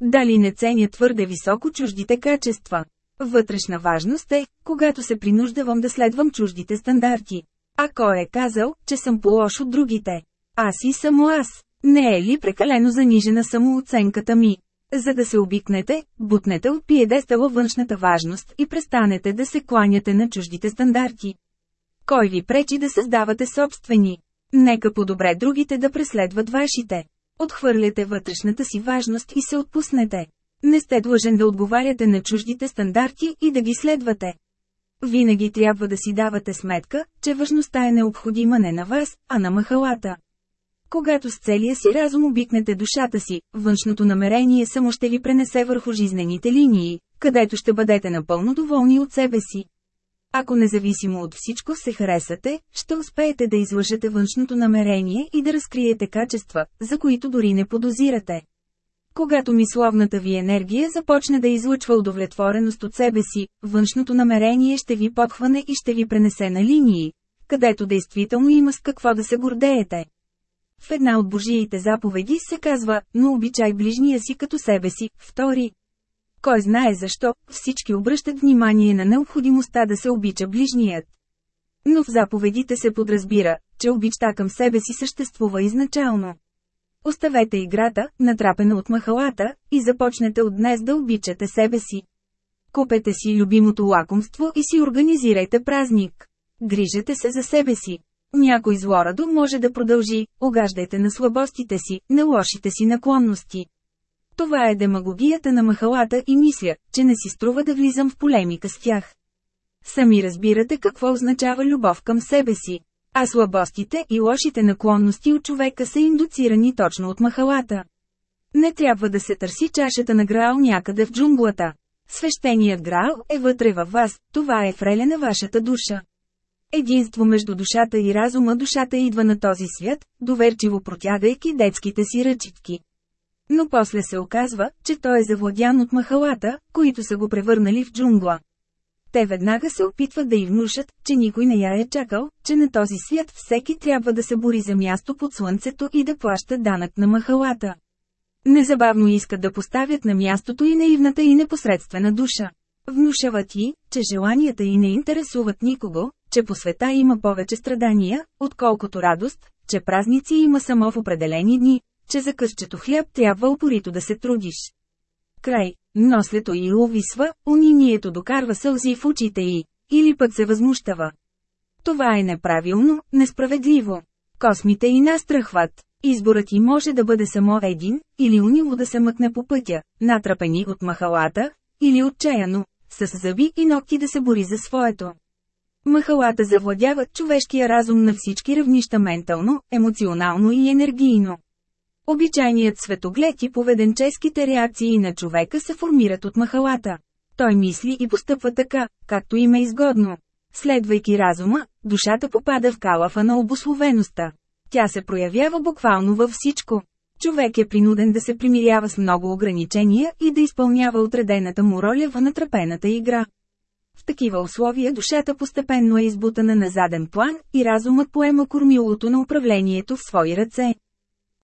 Дали не ценя твърде високо чуждите качества? Вътрешна важност е, когато се принуждавам да следвам чуждите стандарти. А кой е казал, че съм по-лош от другите? Аз и само аз. Не е ли прекалено занижена самооценката ми? За да се обикнете, бутнете от пиедестала външната важност и престанете да се кланяте на чуждите стандарти. Кой ви пречи да създавате собствени? Нека по-добре другите да преследват вашите. Отхвърляте вътрешната си важност и се отпуснете. Не сте длъжен да отговаряте на чуждите стандарти и да ги следвате. Винаги трябва да си давате сметка, че важността е необходима не на вас, а на махалата. Когато с целия си разум обикнете душата си, външното намерение само ще ви пренесе върху жизнените линии, където ще бъдете напълно доволни от себе си. Ако независимо от всичко се харесате, ще успеете да излъжете външното намерение и да разкриете качества, за които дори не подозирате. Когато мисловната ви енергия започне да излъчва удовлетвореност от себе си, външното намерение ще ви подхване и ще ви пренесе на линии, където действително има с какво да се гордеете. В една от Божиите заповеди се казва, но обичай ближния си като себе си, втори. Кой знае защо, всички обръщат внимание на необходимостта да се обича ближният. Но в заповедите се подразбира, че обичта към себе си съществува изначално. Оставете играта, натрапена от махалата, и започнете от днес да обичате себе си. Купете си любимото лакомство и си организирайте празник. Грижете се за себе си. Някой злорадо може да продължи, огаждайте на слабостите си, на лошите си наклонности. Това е демагогията на махалата и мисля, че не си струва да влизам в полемика с тях. Сами разбирате какво означава любов към себе си. А слабостите и лошите наклонности от човека са индуцирани точно от махалата. Не трябва да се търси чашата на Граал някъде в джунглата. Свещеният Граал е вътре във вас, това е фреля на вашата душа. Единство между душата и разума душата идва на този свят, доверчиво протягайки детските си ръчитки. Но после се оказва, че той е завладян от махалата, които са го превърнали в джунгла. Те веднага се опитват да й внушат, че никой не я е чакал, че на този свят всеки трябва да се бори за място под слънцето и да плаща данък на махалата. Незабавно искат да поставят на мястото и наивната и непосредствена душа. Внушават и, че желанията й не интересуват никого, че по света има повече страдания, отколкото радост, че празници има само в определени дни, че за късчето хляб трябва упорито да се трудиш. Край, нослето й увисва, унинието докарва сълзи в очите й, или пък се възмущава. Това е неправилно, несправедливо. Космите и настрахват. Изборът и може да бъде само един, или унило да се мъкне по пътя, натрапени от махалата, или отчаяно, с зъби и ногти да се бори за своето. Махалата завладяват човешкия разум на всички равнища ментално, емоционално и енергийно. Обичайният светоглед и поведенческите реакции на човека се формират от махалата. Той мисли и постъпва така, както им е изгодно. Следвайки разума, душата попада в калафа на обословеността. Тя се проявява буквално във всичко. Човек е принуден да се примирява с много ограничения и да изпълнява отредената му роля в натрапената игра. В такива условия душата постепенно е избутана на заден план и разумът поема кормилото на управлението в свои ръце.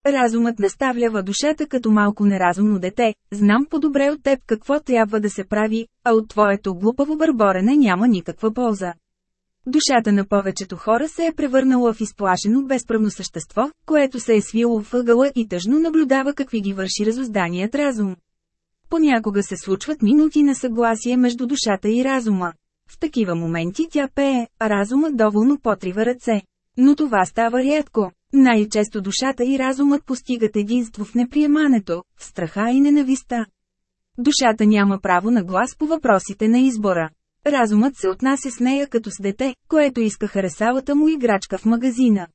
Разумът наставлява душата като малко неразумно дете, знам по-добре от теб какво трябва да се прави, а от твоето глупаво бърборене няма никаква полза. Душата на повечето хора се е превърнала в изплашено безправно същество, което се е свило в ъгъла и тъжно наблюдава какви ги върши разозданият разум. Понякога се случват минути на съгласие между душата и разума. В такива моменти тя пее, а разумът доволно потрива ръце. Но това става рядко. Най-често душата и разумът постигат единство в неприемането, в страха и ненависта. Душата няма право на глас по въпросите на избора. Разумът се отнася с нея като с дете, което иска харесалата му играчка в магазина.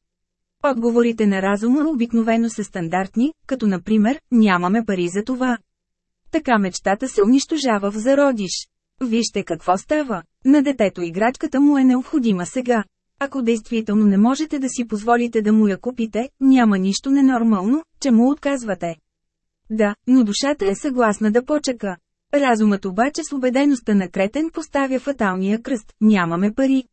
Отговорите на разума обикновено са стандартни, като например, нямаме пари за това. Така мечтата се унищожава в зародиш. Вижте какво става. На детето играчката му е необходима сега. Ако действително не можете да си позволите да му я купите, няма нищо ненормално, че му отказвате. Да, но душата е съгласна да почека. Разумът обаче с убедеността на кретен поставя фаталния кръст – нямаме пари.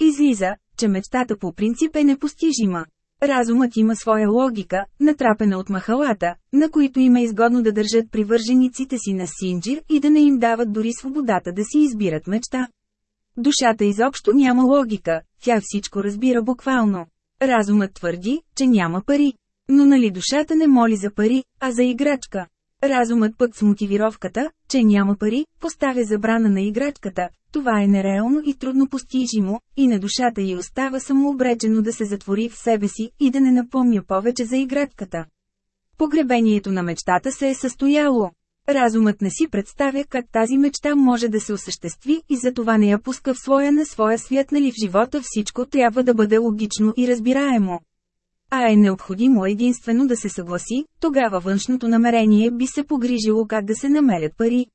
Излиза, че мечтата по принцип е непостижима. Разумът има своя логика, натрапена от махалата, на които има е изгодно да държат привържениците си на синджир и да не им дават дори свободата да си избират мечта. Душата изобщо няма логика, тя всичко разбира буквално. Разумът твърди, че няма пари. Но нали душата не моли за пари, а за играчка? Разумът пък с мотивировката, че няма пари, поставя забрана на играчката. Това е нереално и трудно постижимо, и на душата й остава самообречено да се затвори в себе си и да не напомня повече за играчката. Погребението на мечтата се е състояло. Разумът не си представя как тази мечта може да се осъществи и затова не я пуска в своя на своя свят нали в живота всичко трябва да бъде логично и разбираемо. А е необходимо единствено да се съгласи, тогава външното намерение би се погрижило как да се намерят пари.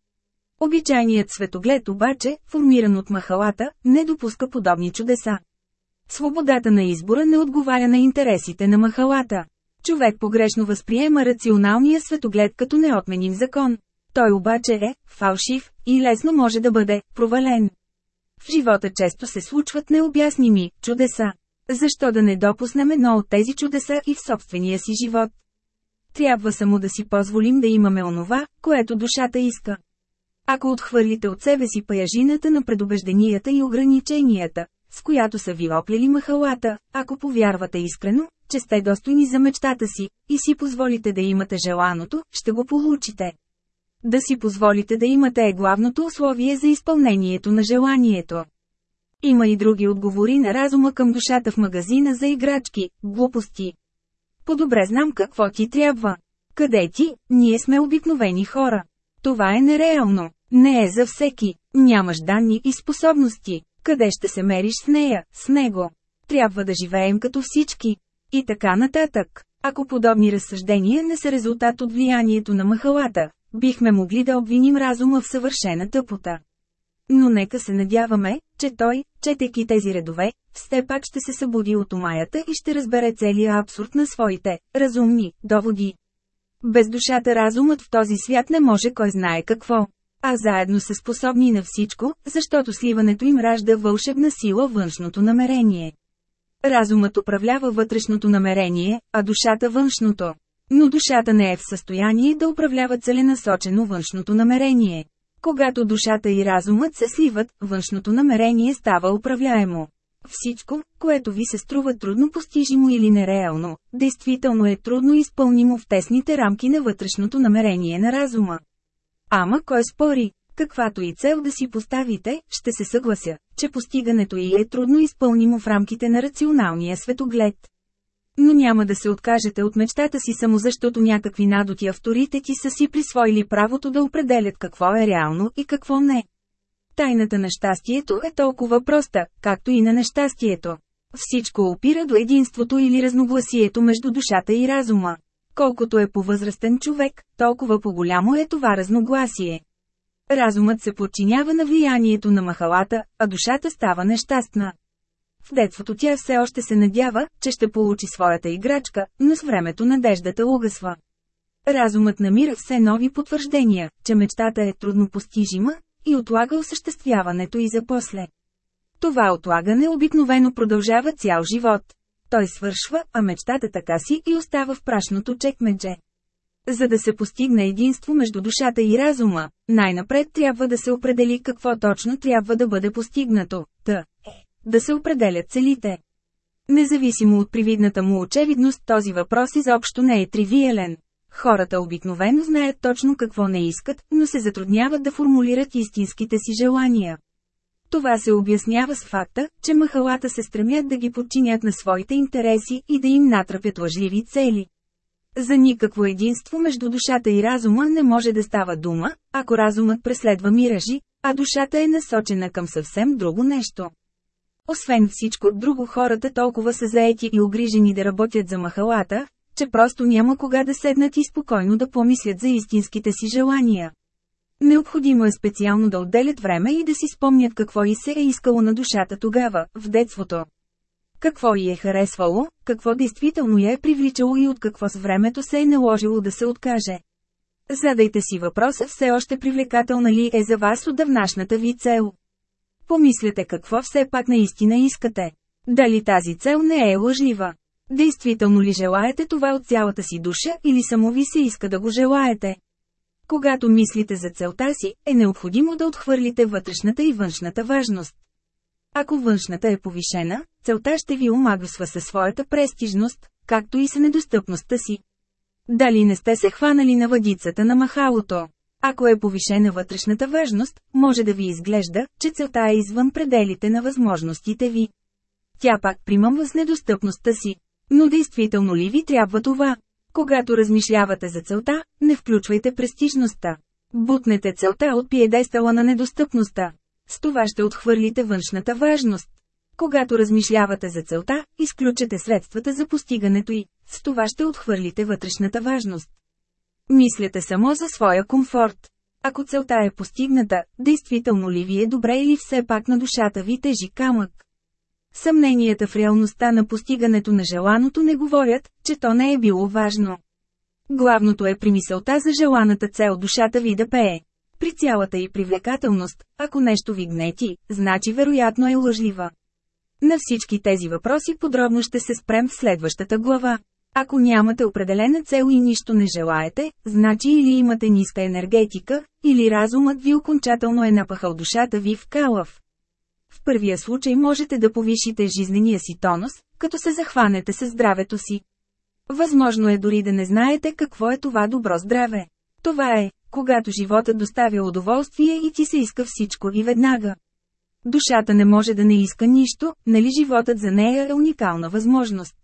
Обичайният светоглед обаче, формиран от махалата, не допуска подобни чудеса. Свободата на избора не отговаря на интересите на махалата. Човек погрешно възприема рационалния светоглед като неотменим закон. Той обаче е фалшив и лесно може да бъде провален. В живота често се случват необясними чудеса. Защо да не допуснем едно от тези чудеса и в собствения си живот? Трябва само да си позволим да имаме онова, което душата иска. Ако отхвърлите от себе си паяжината на предубежденията и ограниченията, с която са ви оплели махалата, ако повярвате искрено, че сте достойни за мечтата си, и си позволите да имате желаното, ще го получите. Да си позволите да имате е главното условие за изпълнението на желанието. Има и други отговори на разума към душата в магазина за играчки, глупости. По-добре знам какво ти трябва. Къде ти, ние сме обикновени хора. Това е нереално. Не е за всеки. Нямаш данни и способности. Къде ще се мериш с нея, с него? Трябва да живеем като всички. И така нататък. Ако подобни разсъждения не са резултат от влиянието на махалата, бихме могли да обвиним разума в съвършена тъпота. Но нека се надяваме, че той, четейки тези редове, все пак ще се събуди от умаята и ще разбере целия абсурд на своите, разумни, доводи. Без душата разумът в този свят не може кой знае какво. А заедно са способни на всичко, защото сливането им ражда вълшебна сила външното намерение. Разумът управлява вътрешното намерение, а душата външното. Но душата не е в състояние да управлява целенасочено външното намерение. Когато душата и разумът се сливат, външното намерение става управляемо. Всичко, което ви се струва трудно постижимо или нереално, действително е трудно изпълнимо в тесните рамки на вътрешното намерение на разума. Ама кой спори? Каквато и цел да си поставите, ще се съглася, че постигането й е трудно изпълнимо в рамките на рационалния светоглед. Но няма да се откажете от мечтата си само защото някакви надоти авторитети са си присвоили правото да определят какво е реално и какво не. Тайната на щастието е толкова проста, както и на нещастието. Всичко опира до единството или разногласието между душата и разума. Колкото е по-възрастен човек, толкова по-голямо е това разногласие. Разумът се подчинява на влиянието на махалата, а душата става нещастна. В детството тя все още се надява, че ще получи своята играчка, но с времето надеждата угасва. Разумът намира все нови потвърждения, че мечтата е трудно постижима, и отлага осъществяването и за после. Това отлагане обикновено продължава цял живот. Той свършва, а мечтата така си и остава в прашното чекмедже. За да се постигне единство между душата и разума, най-напред трябва да се определи какво точно трябва да бъде постигнато, т. да се определят целите. Независимо от привидната му очевидност, този въпрос изобщо не е тривиален. Хората обикновено знаят точно какво не искат, но се затрудняват да формулират истинските си желания. Това се обяснява с факта, че махалата се стремят да ги подчинят на своите интереси и да им натрапят лъжливи цели. За никакво единство между душата и разума не може да става дума, ако разумът преследва миражи, а душата е насочена към съвсем друго нещо. Освен всичко друго хората толкова са заети и огрижени да работят за махалата, че просто няма кога да седнат и спокойно да помислят за истинските си желания. Необходимо е специално да отделят време и да си спомнят какво и се е искало на душата тогава, в детството. Какво й е харесвало, какво действително я е привличало и от какво с времето се е наложило да се откаже. Задайте си въпроса все още привлекателна ли е за вас отдавнашната ви цел. Помислете какво все пак наистина искате. Дали тази цел не е лъжлива? Действително ли желаете това от цялата си душа или само ви се иска да го желаете? Когато мислите за целта си, е необходимо да отхвърлите вътрешната и външната важност. Ако външната е повишена, целта ще ви омагосва със своята престижност, както и с недостъпността си. Дали не сте се хванали на въдицата на махалото? Ако е повишена вътрешната важност, може да ви изглежда, че целта е извън пределите на възможностите ви. Тя пак примамва с недостъпността си. Но действително ли ви трябва това? Когато размишлявате за целта, не включвайте престижността. Бутнете целта от пиедестала на недостъпността. С това ще отхвърлите външната важност. Когато размишлявате за целта, изключете средствата за постигането й, с това ще отхвърлите вътрешната важност. Мислете само за своя комфорт. Ако целта е постигната, действително ли ви е добре или все пак на душата ви тежи камък? Съмненията в реалността на постигането на желаното не говорят, че то не е било важно. Главното е при мисълта за желаната цел душата ви да пее. При цялата и привлекателност, ако нещо ви гнети, значи вероятно е лъжлива. На всички тези въпроси подробно ще се спрем в следващата глава. Ако нямате определена цел и нищо не желаете, значи или имате ниска енергетика, или разумът ви окончателно е напахал душата ви в калъв. В първия случай можете да повишите жизнения си тонус, като се захванете с здравето си. Възможно е дори да не знаете какво е това добро здраве. Това е, когато живота доставя удоволствие и ти се иска всичко и веднага. Душата не може да не иска нищо, нали животът за нея е уникална възможност.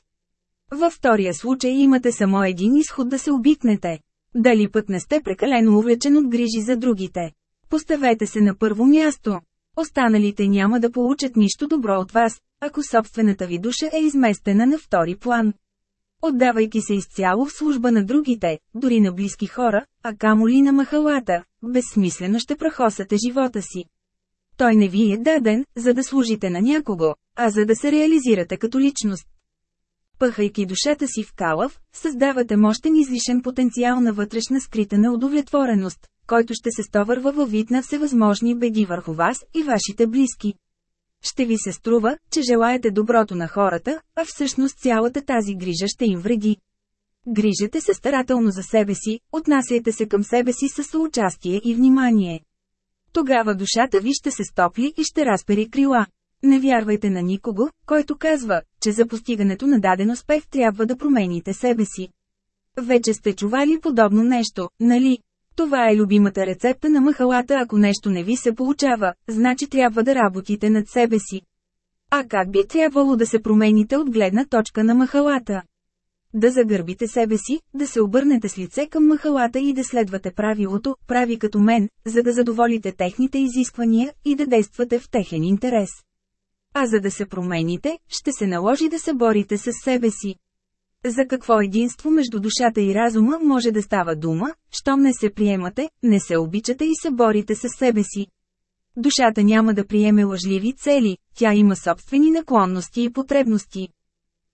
Във втория случай имате само един изход да се обикнете. Дали пък не сте прекалено увлечен от грижи за другите. Поставете се на първо място. Останалите няма да получат нищо добро от вас, ако собствената ви душа е изместена на втори план. Отдавайки се изцяло в служба на другите, дори на близки хора, а камо ли на махалата, безсмислено ще прахосате живота си. Той не ви е даден, за да служите на някого, а за да се реализирате като личност. Пъхайки душата си в калъв, създавате мощен излишен потенциал на вътрешна скрита неудовлетвореност, който ще се стовърва във вид на всевъзможни беди върху вас и вашите близки. Ще ви се струва, че желаете доброто на хората, а всъщност цялата тази грижа ще им вреди. Грижете се старателно за себе си, отнасяйте се към себе си със съучастие и внимание. Тогава душата ви ще се стопли и ще разпери крила. Не вярвайте на никого, който казва, че за постигането на даден успех трябва да промените себе си. Вече сте чували подобно нещо, нали? Това е любимата рецепта на махалата ако нещо не ви се получава, значи трябва да работите над себе си. А как би трябвало да се промените от гледна точка на махалата? Да загърбите себе си, да се обърнете с лице към махалата и да следвате правилото, прави като мен, за да задоволите техните изисквания и да действате в техен интерес. А за да се промените, ще се наложи да се борите с себе си. За какво единство между душата и разума може да става дума, щом не се приемате, не се обичате и се борите с себе си. Душата няма да приеме лъжливи цели, тя има собствени наклонности и потребности.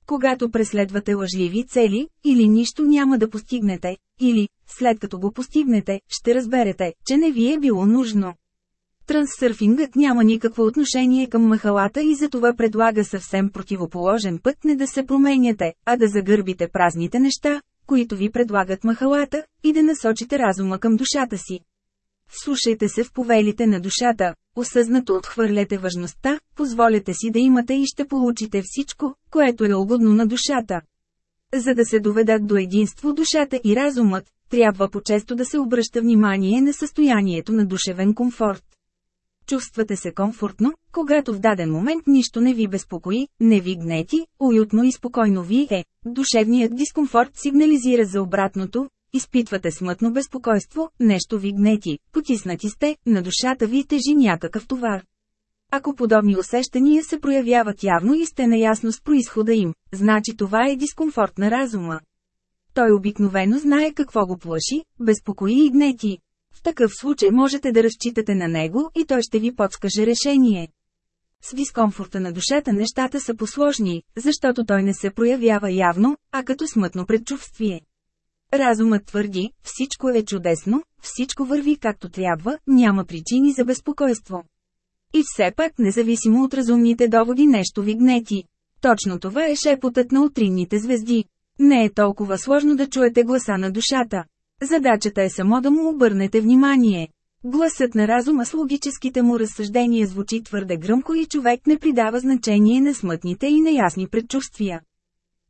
Когато преследвате лъжливи цели, или нищо няма да постигнете, или, след като го постигнете, ще разберете, че не ви е било нужно. Трансърфингът няма никакво отношение към махалата и затова предлага съвсем противоположен път не да се променяте, а да загърбите празните неща, които ви предлагат махалата, и да насочите разума към душата си. Слушайте се в повелите на душата, осъзнато отхвърляте важността, позволете си да имате и ще получите всичко, което е угодно на душата. За да се доведат до единство душата и разумът, трябва по-често да се обръща внимание на състоянието на душевен комфорт. Чувствате се комфортно, когато в даден момент нищо не ви безпокои, не ви гнети, уютно и спокойно ви е. Душевният дискомфорт сигнализира за обратното, изпитвате смътно безпокойство, нещо ви гнети, потиснати сте, на душата ви тежи някакъв товар. Ако подобни усещания се проявяват явно и сте наясно с происхода им, значи това е дискомфорт на разума. Той обикновено знае какво го плаши, безпокои и гнети. В такъв случай можете да разчитате на него и той ще ви подскаже решение. С дискомфорта на душата нещата са посложни, защото той не се проявява явно, а като смътно предчувствие. Разумът твърди, всичко е чудесно, всичко върви както трябва, няма причини за безпокойство. И все пак, независимо от разумните доводи нещо ви гнети. Точно това е шепотът на утринните звезди. Не е толкова сложно да чуете гласа на душата. Задачата е само да му обърнете внимание. Гласът на разума с логическите му разсъждения звучи твърде гръмко и човек не придава значение на смътните и неясни предчувствия.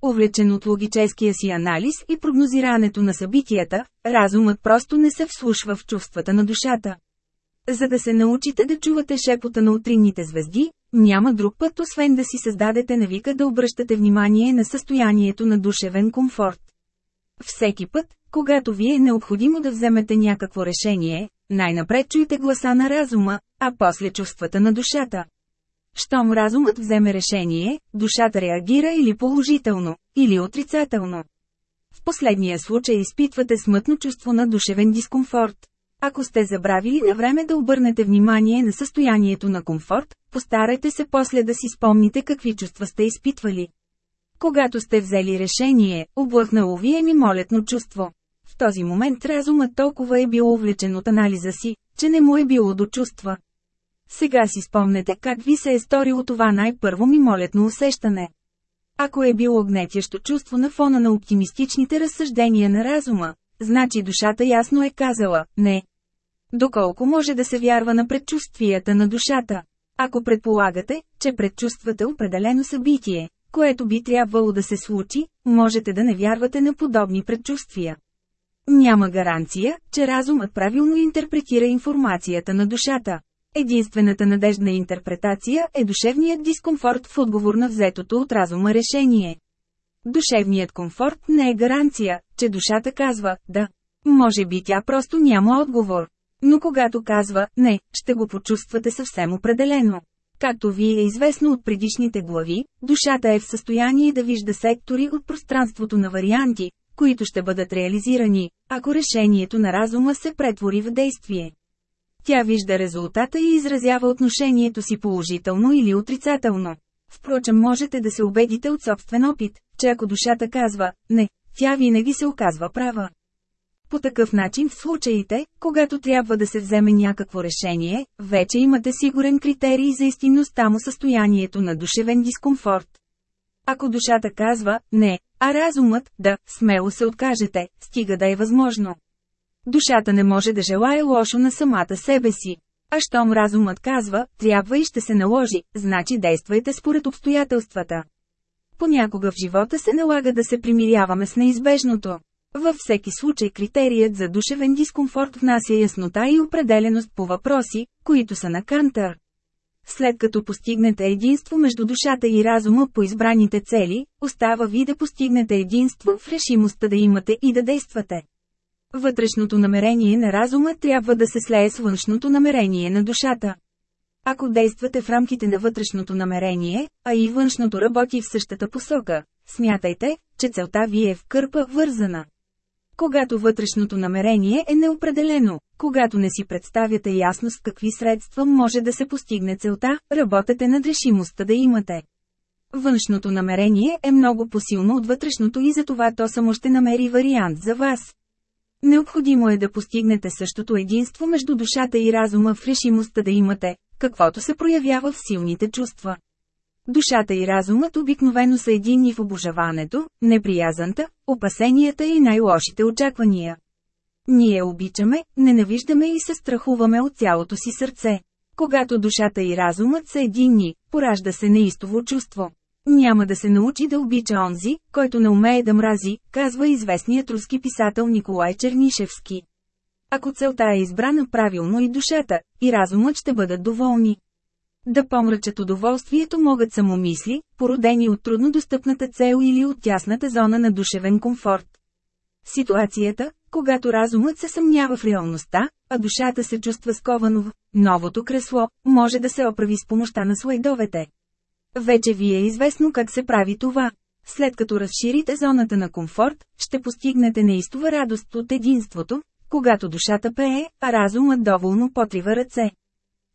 Увлечен от логическия си анализ и прогнозирането на събитията, разумът просто не се вслушва в чувствата на душата. За да се научите да чувате шепота на утринните звезди, няма друг път освен да си създадете навика да обръщате внимание на състоянието на душевен комфорт. Всеки път, когато ви е необходимо да вземете някакво решение, най-напред чуйте гласа на разума, а после чувствата на душата. Щом разумът вземе решение, душата реагира или положително, или отрицателно. В последния случай изпитвате смътно чувство на душевен дискомфорт. Ако сте забравили на време да обърнете внимание на състоянието на комфорт, постарайте се после да си спомните какви чувства сте изпитвали. Когато сте взели решение, облъхнало ви е мимолетно чувство. В този момент разумът толкова е бил увлечен от анализа си, че не му е било до чувства. Сега си спомнете как ви се е сторило това най-първо мимолетно усещане. Ако е било гнетящо чувство на фона на оптимистичните разсъждения на разума, значи душата ясно е казала «не». Доколко може да се вярва на предчувствията на душата? Ако предполагате, че предчувствате определено събитие, което би трябвало да се случи, можете да не вярвате на подобни предчувствия. Няма гаранция, че разумът правилно интерпретира информацията на душата. Единствената надеждна интерпретация е душевният дискомфорт в отговор на взетото от разума решение. Душевният комфорт не е гаранция, че душата казва «да». Може би тя просто няма отговор. Но когато казва «не», ще го почувствате съвсем определено. Както ви е известно от предишните глави, душата е в състояние да вижда сектори от пространството на варианти, които ще бъдат реализирани, ако решението на разума се претвори в действие. Тя вижда резултата и изразява отношението си положително или отрицателно. Впрочем можете да се убедите от собствен опит, че ако душата казва «не», тя винаги се оказва права. По такъв начин в случаите, когато трябва да се вземе някакво решение, вече имате сигурен критерий за истинността му състоянието на душевен дискомфорт. Ако душата казва «не», а разумът «да», смело се откажете, стига да е възможно. Душата не може да желая лошо на самата себе си. А щом разумът казва, трябва и ще се наложи, значи действайте според обстоятелствата. Понякога в живота се налага да се примиряваме с неизбежното. Във всеки случай критерият за душевен дискомфорт внася яснота и определеност по въпроси, които са на кантър. След като постигнете единство между душата и разума по избраните цели, остава ви да постигнете единство в решимостта да имате и да действате. Вътрешното намерение на разума трябва да се слее с външното намерение на душата. Ако действате в рамките на вътрешното намерение, а и външното работи в същата посока, смятайте, че целта ви е в кърпа вързана. Когато вътрешното намерение е неопределено, когато не си представяте ясно с какви средства може да се постигне целта, работете над решимостта да имате. Външното намерение е много посилно от вътрешното и затова то само ще намери вариант за вас. Необходимо е да постигнете същото единство между душата и разума в решимостта да имате, каквото се проявява в силните чувства. Душата и разумът обикновено са единни в обожаването, неприязанта, опасенията и най-лошите очаквания. Ние обичаме, ненавиждаме и се страхуваме от цялото си сърце. Когато душата и разумът са единни, поражда се неистово чувство. Няма да се научи да обича онзи, който не умее да мрази, казва известният руски писател Николай Чернишевски. Ако целта е избрана правилно и душата, и разумът ще бъдат доволни. Да помрачат удоволствието могат само мисли, породени от труднодостъпната цел или от тясната зона на душевен комфорт. Ситуацията, когато разумът се съмнява в реалността, а душата се чувства сковано в новото кресло, може да се оправи с помощта на слайдовете. Вече ви е известно как се прави това. След като разширите зоната на комфорт, ще постигнете неистова радост от единството, когато душата пее, а разумът доволно потрива ръце.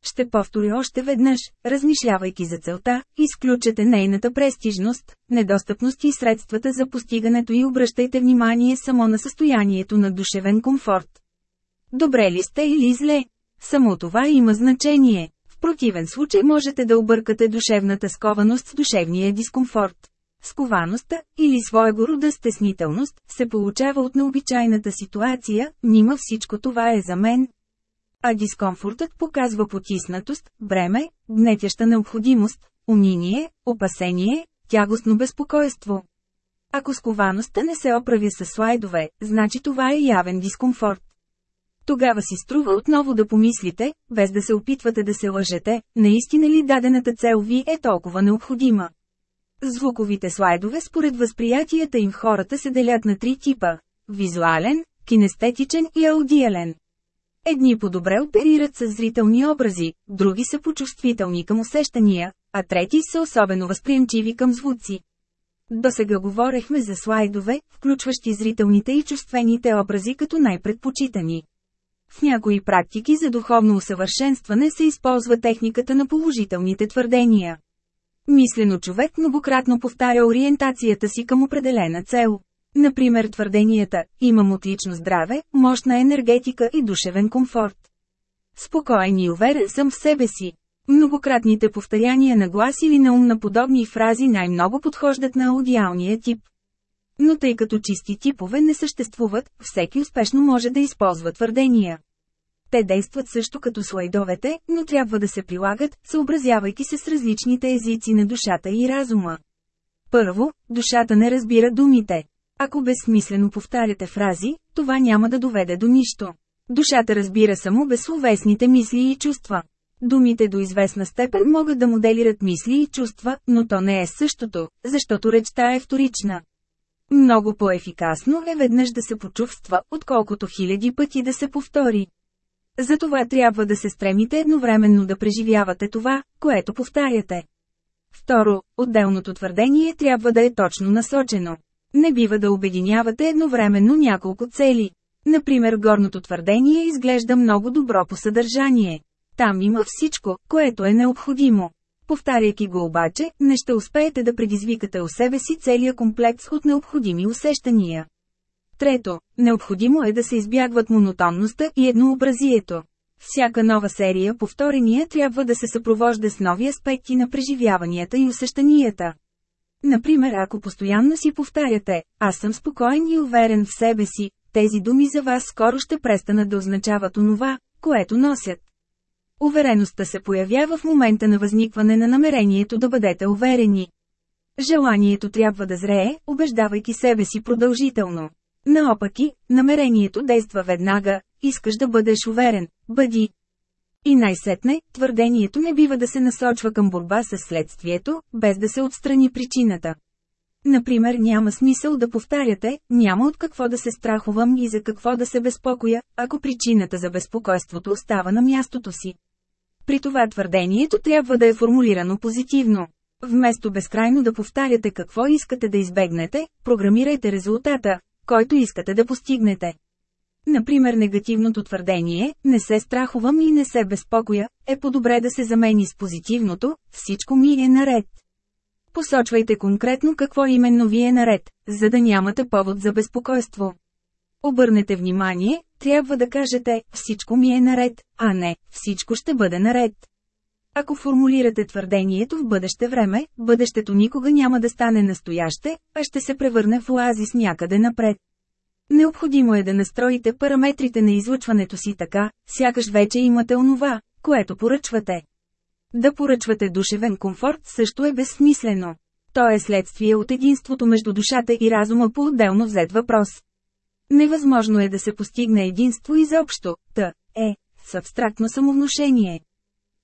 Ще повтори още веднъж, размишлявайки за целта, изключете нейната престижност, недостъпност и средствата за постигането и обръщайте внимание само на състоянието на душевен комфорт. Добре ли сте или зле? Само това има значение противен случай можете да объркате душевната скованост с душевния дискомфорт. Сковаността, или своего рода стеснителност, се получава от необичайната ситуация, нима всичко това е за мен. А дискомфортът показва потиснатост, бреме, гнетяща необходимост, униние, опасение, тягостно безпокойство. Ако сковаността не се оправя с слайдове, значи това е явен дискомфорт. Тогава си струва отново да помислите, без да се опитвате да се лъжете, наистина ли дадената цел ви е толкова необходима. Звуковите слайдове според възприятията им хората се делят на три типа. визуален, кинестетичен и аудиален. Едни по-добре оперират с зрителни образи, други са почувствителни към усещания, а трети са особено възприемчиви към звуци. До сега говорехме за слайдове, включващи зрителните и чувствените образи като най-предпочитани. В някои практики за духовно усъвършенстване се използва техниката на положителните твърдения. Мислено човек многократно повтаря ориентацията си към определена цел. Например твърденията «Имам отлично здраве», мощна енергетика и душевен комфорт. Спокоен и уверен съм в себе си. Многократните повторяния на глас или на ум на подобни фрази най-много подхождат на аудиалния тип. Но тъй като чисти типове не съществуват, всеки успешно може да използва твърдения. Те действат също като слайдовете, но трябва да се прилагат, съобразявайки се с различните езици на душата и разума. Първо, душата не разбира думите. Ако безсмислено повтаряте фрази, това няма да доведе до нищо. Душата разбира само безсловесните мисли и чувства. Думите до известна степен могат да моделират мисли и чувства, но то не е същото, защото речта е вторична. Много по-ефикасно е веднъж да се почувства, отколкото хиляди пъти да се повтори. Затова трябва да се стремите едновременно да преживявате това, което повтаряте. Второ, отделното твърдение трябва да е точно насочено. Не бива да обединявате едновременно няколко цели. Например горното твърдение изглежда много добро по съдържание. Там има всичко, което е необходимо. Повтаряйки го обаче, не ще успеете да предизвикате у себе си целия комплекс от необходими усещания. Трето, необходимо е да се избягват монотонността и еднообразието. Всяка нова серия повторения трябва да се съпровожда с нови аспекти на преживяванията и усещанията. Например, ако постоянно си повтаряте, аз съм спокоен и уверен в себе си, тези думи за вас скоро ще престанат да означават онова, което носят. Увереността се появява в момента на възникване на намерението да бъдете уверени. Желанието трябва да зрее, убеждавайки себе си продължително. Наопаки, намерението действа веднага, искаш да бъдеш уверен, бъди. И най-сетне, твърдението не бива да се насочва към борба с следствието, без да се отстрани причината. Например няма смисъл да повтаряте, няма от какво да се страхувам и за какво да се безпокоя, ако причината за безпокойството остава на мястото си. При това твърдението трябва да е формулирано позитивно. Вместо безкрайно да повтаряте какво искате да избегнете, програмирайте резултата, който искате да постигнете. Например негативното твърдение «не се страхувам и не се безпокоя» е по-добре да се замени с позитивното «всичко ми е наред». Посочвайте конкретно какво именно ви е наред, за да нямате повод за безпокойство. Обърнете внимание, трябва да кажете «всичко ми е наред», а не «всичко ще бъде наред». Ако формулирате твърдението в бъдеще време, бъдещето никога няма да стане настояще, а ще се превърне в оазис някъде напред. Необходимо е да настроите параметрите на излъчването си така, сякаш вече имате онова, което поръчвате. Да поръчвате душевен комфорт също е безсмислено. То е следствие от единството между душата и разума по отделно взет въпрос. Невъзможно е да се постигне единство изобщо, т. е, с абстрактно самовнушение.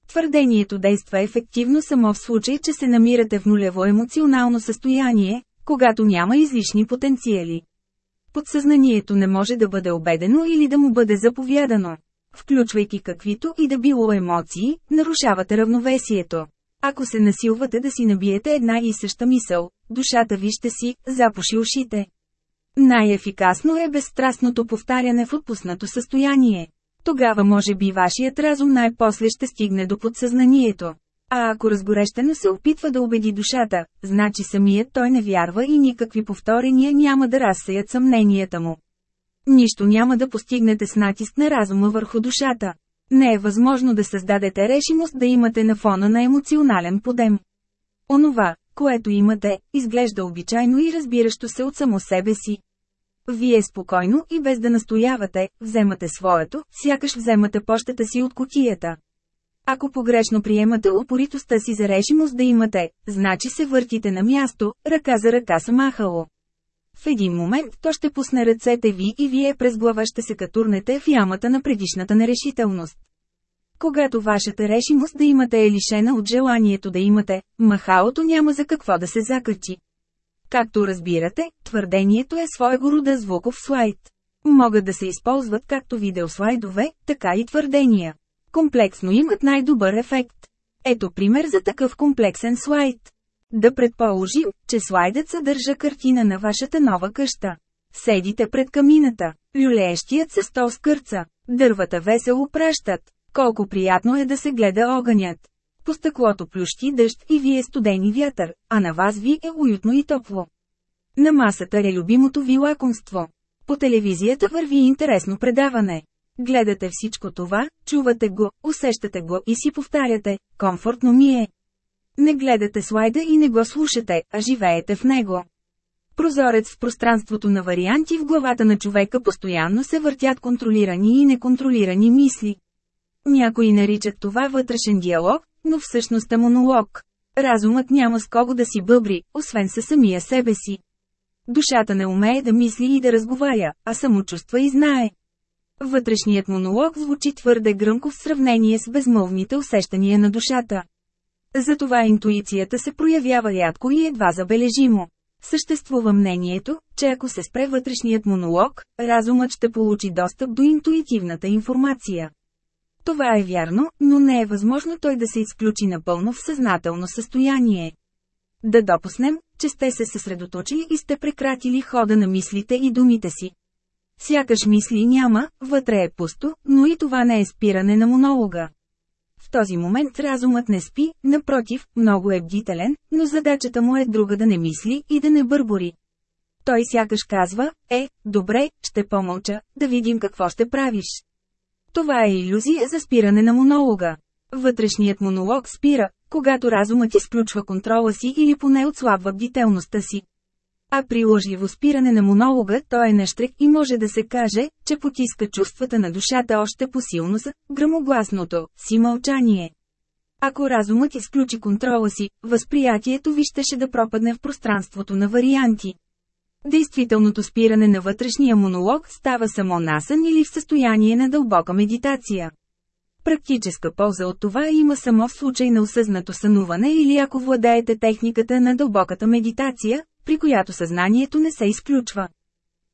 Твърдението действа ефективно само в случай, че се намирате в нулево емоционално състояние, когато няма излишни потенциали. Подсъзнанието не може да бъде обедено или да му бъде заповядано. Включвайки каквито и да било емоции, нарушавате равновесието. Ако се насилвате да си набиете една и съща мисъл, душата ви ще си запуши ушите. Най-ефикасно е безстрастното повтаряне в отпуснато състояние. Тогава може би вашият разум най-после ще стигне до подсъзнанието. А ако разгорещено се опитва да убеди душата, значи самият той не вярва и никакви повторения няма да разсеят съмненията му. Нищо няма да постигнете с натиск на разума върху душата. Не е възможно да създадете решимост да имате на фона на емоционален подем. Онова, което имате, изглежда обичайно и разбиращо се от само себе си. Вие спокойно и без да настоявате, вземате своето, сякаш вземате пощата си от котията. Ако погрешно приемате упоритостта си за решимост да имате, значи се въртите на място, ръка за ръка са махало. В един момент то ще пусне ръцете ви и вие през глава ще се катурнете в ямата на предишната нерешителност. Когато вашата решимост да имате е лишена от желанието да имате, махалото няма за какво да се закачи. Както разбирате, твърдението е своего рода звуков слайд. Могат да се използват както видеослайдове, така и твърдения. Комплексно имат най-добър ефект. Ето пример за такъв комплексен слайд. Да предположим, че слайдът съдържа картина на вашата нова къща. Седите пред камината, люлеещият се стол с кърца, дървата весело пращат. Колко приятно е да се гледа огънят. По стъклото плющи дъжд и вие студени вятър, а на вас ви е уютно и топло. На масата е любимото ви лакомство. По телевизията върви интересно предаване. Гледате всичко това, чувате го, усещате го и си повтаряте, комфортно ми е. Не гледате слайда и не го слушате, а живеете в него. Прозорец в пространството на варианти в главата на човека постоянно се въртят контролирани и неконтролирани мисли. Някои наричат това вътрешен диалог, но всъщност е монолог. Разумът няма с кого да си бъбри, освен със самия себе си. Душата не умее да мисли и да разговаря, а само чувства и знае. Вътрешният монолог звучи твърде гръмко в сравнение с безмълвните усещания на душата. Затова интуицията се проявява рядко и едва забележимо. Съществува мнението, че ако се спре вътрешният монолог, разумът ще получи достъп до интуитивната информация. Това е вярно, но не е възможно той да се изключи напълно в съзнателно състояние. Да допуснем, че сте се съсредоточили и сте прекратили хода на мислите и думите си. Сякаш мисли няма, вътре е пусто, но и това не е спиране на монолога. В този момент разумът не спи, напротив, много е бдителен, но задачата му е друга да не мисли и да не бърбори. Той сякаш казва, е, добре, ще помълча, да видим какво ще правиш. Това е иллюзия за спиране на монолога. Вътрешният монолог спира, когато разумът изключва контрола си или поне отслабва бдителността си. А при лъжливо спиране на монолога той е нещрек и може да се каже, че потиска чувствата на душата още по-силно за грамогласното си мълчание. Ако разумът изключи контрола си, възприятието ви щеше да пропадне в пространството на варианти. Действителното спиране на вътрешния монолог става само насън или в състояние на дълбока медитация. Практическа полза от това има само в случай на осъзнато сънуване или ако владеете техниката на дълбоката медитация, при която съзнанието не се изключва.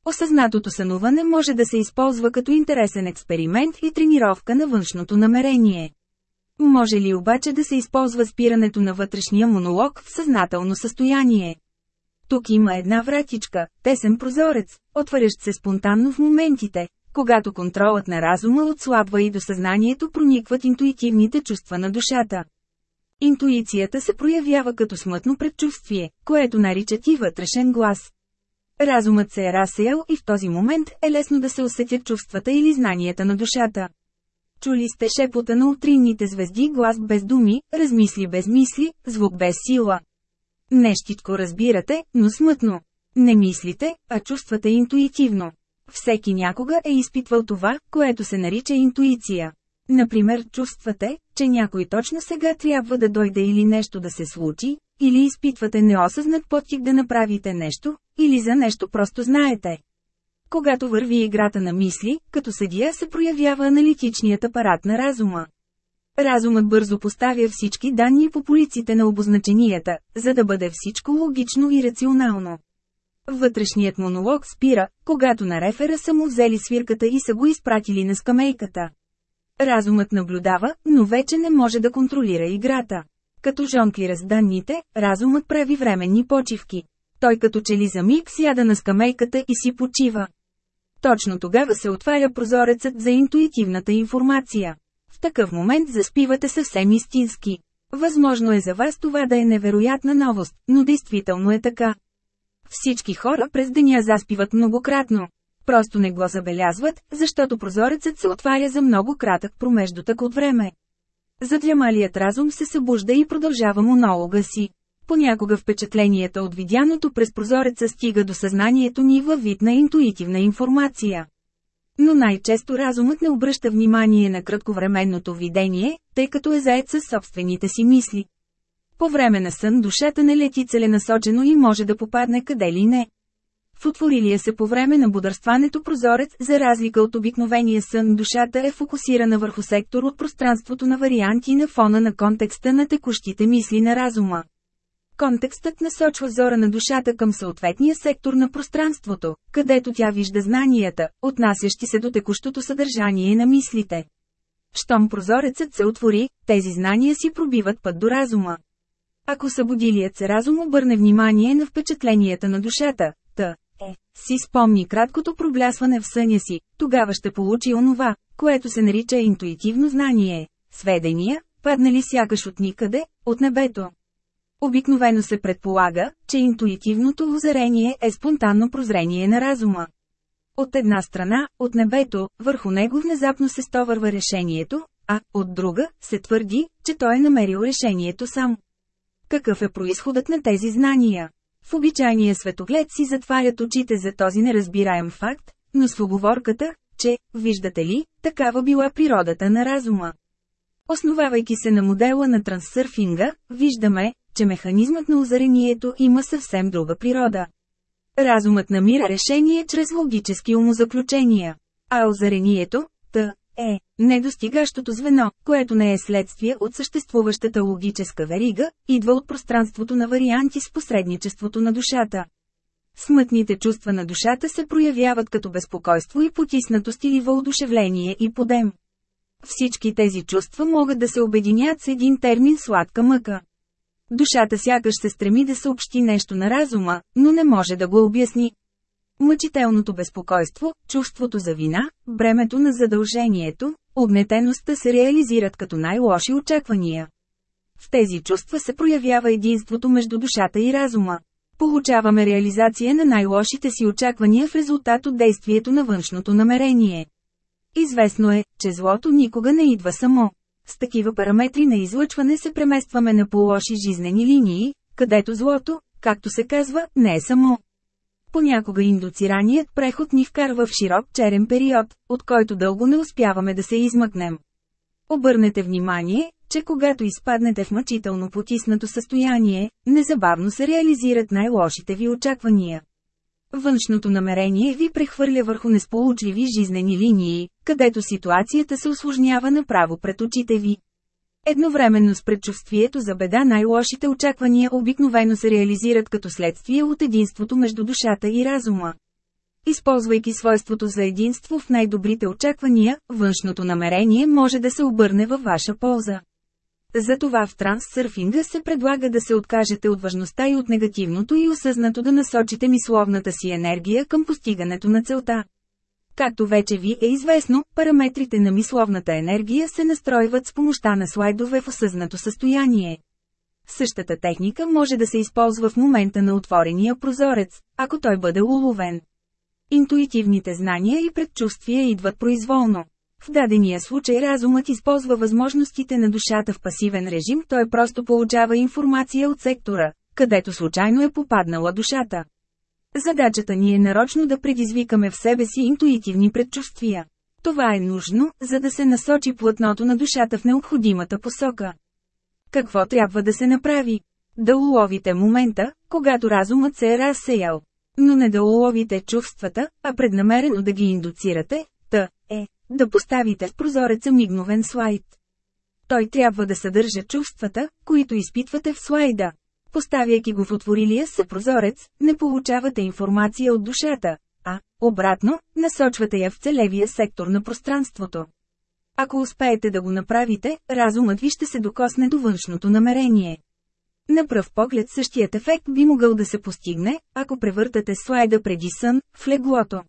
Осъзнатото сънуване може да се използва като интересен експеримент и тренировка на външното намерение. Може ли обаче да се използва спирането на вътрешния монолог в съзнателно състояние? Тук има една вратичка, тесен прозорец, отварящ се спонтанно в моментите, когато контролът на разума отслабва и до съзнанието проникват интуитивните чувства на душата. Интуицията се проявява като смътно предчувствие, което наричат и вътрешен глас. Разумът се е разсеял и в този момент е лесно да се усетят чувствата или знанията на душата. Чули сте шепота на утринните звезди глас без думи, размисли без мисли, звук без сила. Нещичко разбирате, но смътно. Не мислите, а чувствате интуитивно. Всеки някога е изпитвал това, което се нарича интуиция. Например, чувствате, че някой точно сега трябва да дойде или нещо да се случи, или изпитвате неосъзнат подтик да направите нещо, или за нещо просто знаете. Когато върви играта на мисли, като съдия се проявява аналитичният апарат на разума. Разумът бързо поставя всички данни по полиците на обозначенията, за да бъде всичко логично и рационално. Вътрешният монолог спира, когато на рефера са му взели свирката и са го изпратили на скамейката. Разумът наблюдава, но вече не може да контролира играта. Като жонклира с данните, разумът прави временни почивки. Той като че ли за миг сяда на скамейката и си почива. Точно тогава се отваря прозорецът за интуитивната информация. В такъв момент заспивате съвсем истински. Възможно е за вас това да е невероятна новост, но действително е така. Всички хора през деня заспиват многократно. Просто не го забелязват, защото прозорецът се отваря за много кратък промеждутък от време. Задрямалият разум се събужда и продължава монолога си. Понякога впечатлението от видяното през прозореца стига до съзнанието ни във вид на интуитивна информация. Но най-често разумът не обръща внимание на кратковременното видение, тъй като е заед със собствените си мисли. По време на сън душата не лети целенасочено и може да попадне къде ли не. В отворилия се по време на бодърстването прозорец, за разлика от обикновения сън, душата е фокусирана върху сектор от пространството на варианти на фона на контекста на текущите мисли на разума. Контекстът насочва зора на душата към съответния сектор на пространството, където тя вижда знанията, отнасящи се до текущото съдържание на мислите. Щом прозорецът се отвори, тези знания си пробиват път до разума. Ако събудилият се разум обърне внимание на впечатленията на душата, та, си спомни краткото проблясване в съня си, тогава ще получи онова, което се нарича интуитивно знание, сведения, паднали сякаш от никъде, от небето. Обикновено се предполага, че интуитивното озарение е спонтанно прозрение на разума. От една страна, от небето, върху него внезапно се стовърва решението, а, от друга, се твърди, че той е намерил решението сам. Какъв е происходът на тези знания? В обичайния светоглед си затварят очите за този неразбираем факт, но с оговорката, че, виждате ли, такава била природата на разума. Основавайки се на модела на трансърфинга, виждаме, че механизмът на озарението има съвсем друга природа. Разумът намира решение чрез логически умозаключения. А озарението, т. е, недостигащото звено, което не е следствие от съществуващата логическа верига, идва от пространството на варианти с посредничеството на душата. Смътните чувства на душата се проявяват като безпокойство и потиснатост или въодушевление и подем. Всички тези чувства могат да се обединят с един термин сладка мъка. Душата сякаш се стреми да съобщи нещо на разума, но не може да го обясни. Мъчителното безпокойство, чувството за вина, бремето на задължението, огнетеността се реализират като най-лоши очаквания. В тези чувства се проявява единството между душата и разума. Получаваме реализация на най-лошите си очаквания в резултат от действието на външното намерение. Известно е, че злото никога не идва само. С такива параметри на излъчване се преместваме на по-лоши жизнени линии, където злото, както се казва, не е само. Понякога индуцираният преход ни вкарва в широк черен период, от който дълго не успяваме да се измъкнем. Обърнете внимание, че когато изпаднете в мъчително потиснато състояние, незабавно се реализират най-лошите ви очаквания. Външното намерение ви прехвърля върху несполучливи жизнени линии, където ситуацията се осложнява направо пред очите ви. Едновременно с предчувствието за беда най-лошите очаквания обикновено се реализират като следствие от единството между душата и разума. Използвайки свойството за единство в най-добрите очаквания, външното намерение може да се обърне във ваша полза. Затова в трансърфинга се предлага да се откажете от важността и от негативното и осъзнато да насочите мисловната си енергия към постигането на целта. Както вече ви е известно, параметрите на мисловната енергия се настройват с помощта на слайдове в осъзнато състояние. Същата техника може да се използва в момента на отворения прозорец, ако той бъде уловен. Интуитивните знания и предчувствия идват произволно. В дадения случай разумът използва възможностите на душата в пасивен режим, той просто получава информация от сектора, където случайно е попаднала душата. Задачата ни е нарочно да предизвикаме в себе си интуитивни предчувствия. Това е нужно, за да се насочи плътното на душата в необходимата посока. Какво трябва да се направи? Да уловите момента, когато разумът се е разсеял. Но не да уловите чувствата, а преднамерено да ги индуцирате, та, е, да поставите в прозореца мигновен слайд. Той трябва да съдържа чувствата, които изпитвате в слайда. Поставяйки го в отворилия се прозорец, не получавате информация от душата, а, обратно, насочвате я в целевия сектор на пространството. Ако успеете да го направите, разумът ви ще се докосне до външното намерение. На пръв поглед същият ефект би могъл да се постигне, ако превъртате слайда преди сън, в леглото.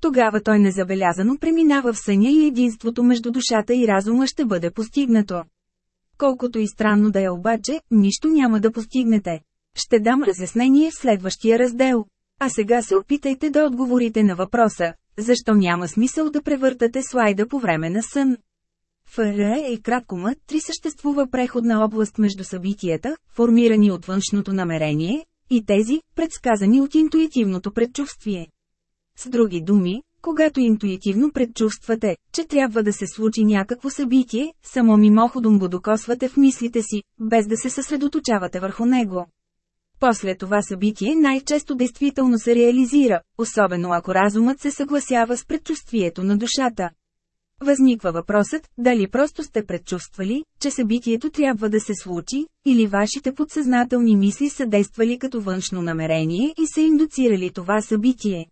Тогава той незабелязано преминава в съня и единството между душата и разума ще бъде постигнато. Колкото и странно да е обаче, нищо няма да постигнете. Ще дам разяснение в следващия раздел. А сега се опитайте да отговорите на въпроса, защо няма смисъл да превъртате слайда по време на сън. В РЕ и краткома три съществува преходна област между събитията, формирани от външното намерение, и тези, предсказани от интуитивното предчувствие. С други думи, когато интуитивно предчувствате, че трябва да се случи някакво събитие, само мимоходом го докосвате в мислите си, без да се съсредоточавате върху него. После това събитие най-често действително се реализира, особено ако разумът се съгласява с предчувствието на душата. Възниква въпросът, дали просто сте предчувствали, че събитието трябва да се случи, или вашите подсъзнателни мисли са действали като външно намерение и са индуцирали това събитие.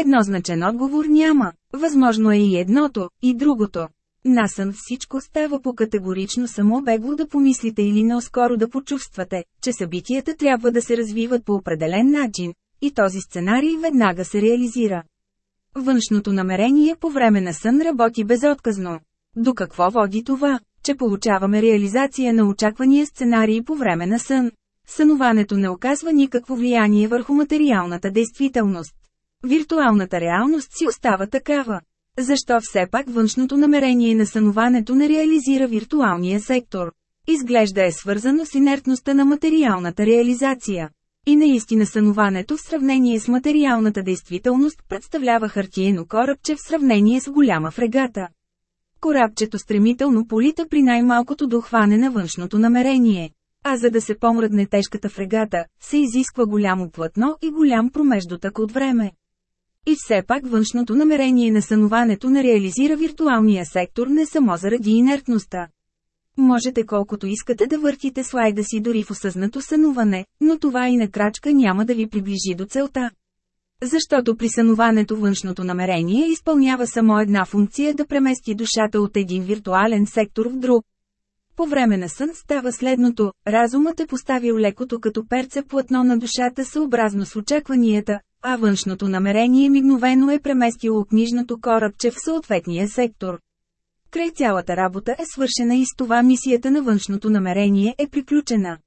Еднозначен отговор няма, възможно е и едното, и другото. Насън всичко става по категорично само бегло да помислите или наскоро да почувствате, че събитията трябва да се развиват по определен начин, и този сценарий веднага се реализира. Външното намерение по време на сън работи безотказно. До какво води това? Че получаваме реализация на очаквания сценарий по време на сън. Сънуването не оказва никакво влияние върху материалната действителност. Виртуалната реалност си остава такава. Защо все пак външното намерение на сънуването не реализира виртуалния сектор? Изглежда е свързано с инертността на материалната реализация. И наистина сънуването в сравнение с материалната действителност представлява хартиено корабче в сравнение с голяма фрегата. Корабчето стремително полита при най-малкото дохване на външното намерение. А за да се помръдне тежката фрегата, се изисква голямо платно и голям промеждутък от време. И все пак външното намерение на сънуването не реализира виртуалния сектор не само заради инертността. Можете колкото искате да въртите слайда си дори в осъзнато сънуване, но това и на крачка няма да ви приближи до целта. Защото при сънуването външното намерение изпълнява само една функция да премести душата от един виртуален сектор в друг. По време на сън става следното, разумът е поставил лекото като перце платно на душата съобразно с очакванията, а външното намерение мигновено е преместило книжното корабче в съответния сектор. Край цялата работа е свършена и с това мисията на външното намерение е приключена.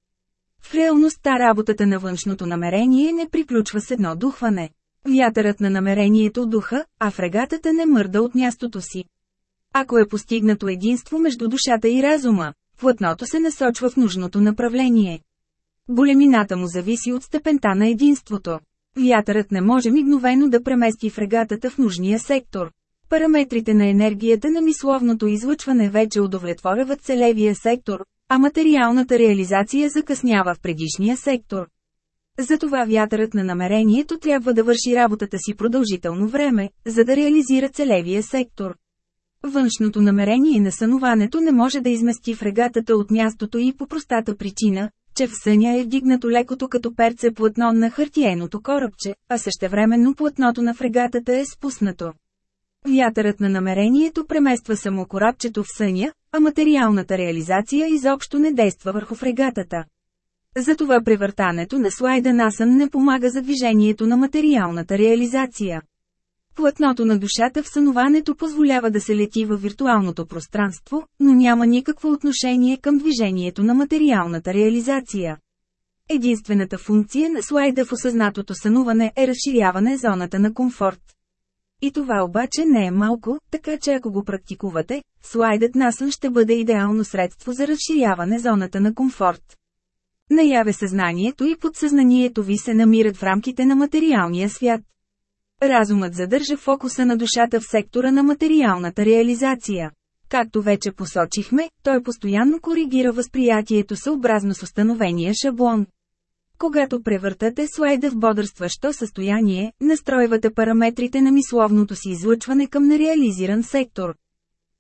В реалността работата на външното намерение не приключва с едно духване. Вятърът на намерението духа, а фрегатата не мърда от мястото си. Ако е постигнато единство между душата и разума, плътното се насочва в нужното направление. Големината му зависи от степента на единството. Вятърът не може мигновено да премести фрегатата в нужния сектор. Параметрите на енергията на мисловното излъчване вече удовлетворяват целевия сектор, а материалната реализация закъснява в предишния сектор. Затова вятърът на намерението трябва да върши работата си продължително време, за да реализира целевия сектор. Външното намерение на сънуването не може да измести фрегатата от мястото и по простата причина, че в съня е вдигнато лекото като перце платно на хартиеното корабче, а същевременно платното на фрегатата е спуснато. Вятърът на намерението премества само корабчето в съня, а материалната реализация изобщо не действа върху фрегатата. Затова превъртането на слайда насън не помага за движението на материалната реализация. Плътното на душата в сънуването позволява да се лети във виртуалното пространство, но няма никакво отношение към движението на материалната реализация. Единствената функция на слайда в осъзнатото сънуване е разширяване зоната на комфорт. И това обаче не е малко, така че ако го практикувате, слайдът на сън ще бъде идеално средство за разширяване зоната на комфорт. Наяве съзнанието и подсъзнанието ви се намират в рамките на материалния свят. Разумът задържа фокуса на душата в сектора на материалната реализация. Както вече посочихме, той постоянно коригира възприятието съобразно с установения шаблон. Когато превъртате слайда в бодрстващо състояние, настройвате параметрите на мисловното си излъчване към нереализиран сектор.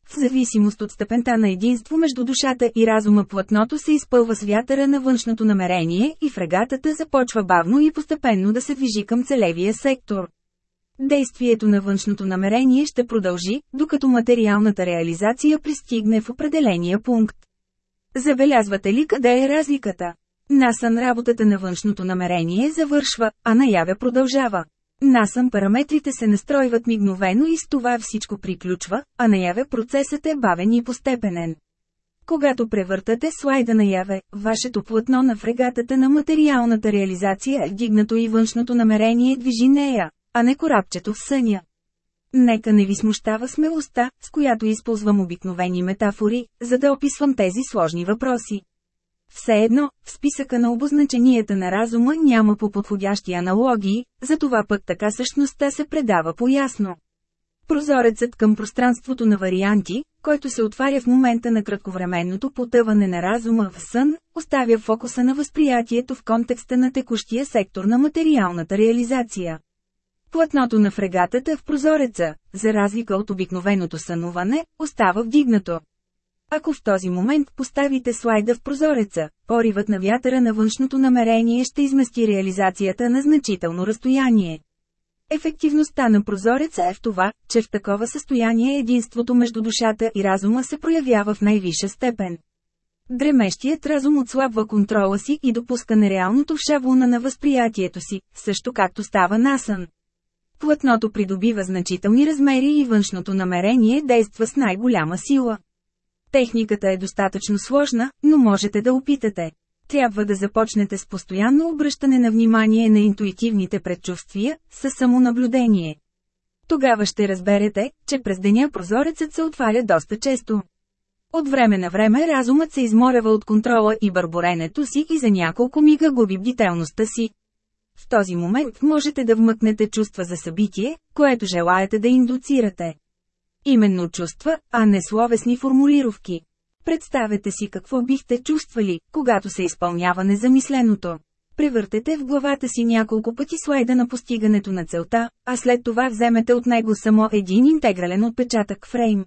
В зависимост от степента на единство между душата и разума платното се изпълва с вятъра на външното намерение и фрегатата започва бавно и постепенно да се движи към целевия сектор. Действието на външното намерение ще продължи, докато материалната реализация пристигне в определения пункт. Забелязвате ли къде е разликата? Насън работата на външното намерение завършва, а наяве продължава. Насън параметрите се настройват мигновено и с това всичко приключва, а наяве процесът е бавен и постепенен. Когато превъртате слайда наяве, вашето плътно на фрегатата на материалната реализация е вдигнато и външното намерение движи нея, а не корабчето в съня. Нека не ви смущава смелостта, с която използвам обикновени метафори, за да описвам тези сложни въпроси. Все едно, в списъка на обозначенията на разума няма по подходящи аналогии, затова пък така същността се предава по-ясно. Прозорецът към пространството на варианти, който се отваря в момента на кратковременното потъване на разума в сън, оставя фокуса на възприятието в контекста на текущия сектор на материалната реализация. Платното на фрегатата в прозореца, за разлика от обикновеното сънуване, остава вдигнато. Ако в този момент поставите слайда в прозореца, поривът на вятъра на външното намерение ще измести реализацията на значително разстояние. Ефективността на прозореца е в това, че в такова състояние единството между душата и разума се проявява в най-висша степен. Дремещият разум отслабва контрола си и допуска нереалното в шаблона на възприятието си, също както става насън. Платното придобива значителни размери и външното намерение действа с най-голяма сила. Техниката е достатъчно сложна, но можете да опитате. Трябва да започнете с постоянно обръщане на внимание на интуитивните предчувствия, с самонаблюдение. Тогава ще разберете, че през деня прозорецът се отваря доста често. От време на време разумът се изморява от контрола и бърборенето си и за няколко мига губи бдителността си. В този момент можете да вмъкнете чувства за събитие, което желаете да индуцирате. Именно чувства, а не словесни формулировки. Представете си какво бихте чувствали, когато се изпълнява незамисленото. Превъртете в главата си няколко пъти слайда на постигането на целта, а след това вземете от него само един интегрален отпечатък фрейм.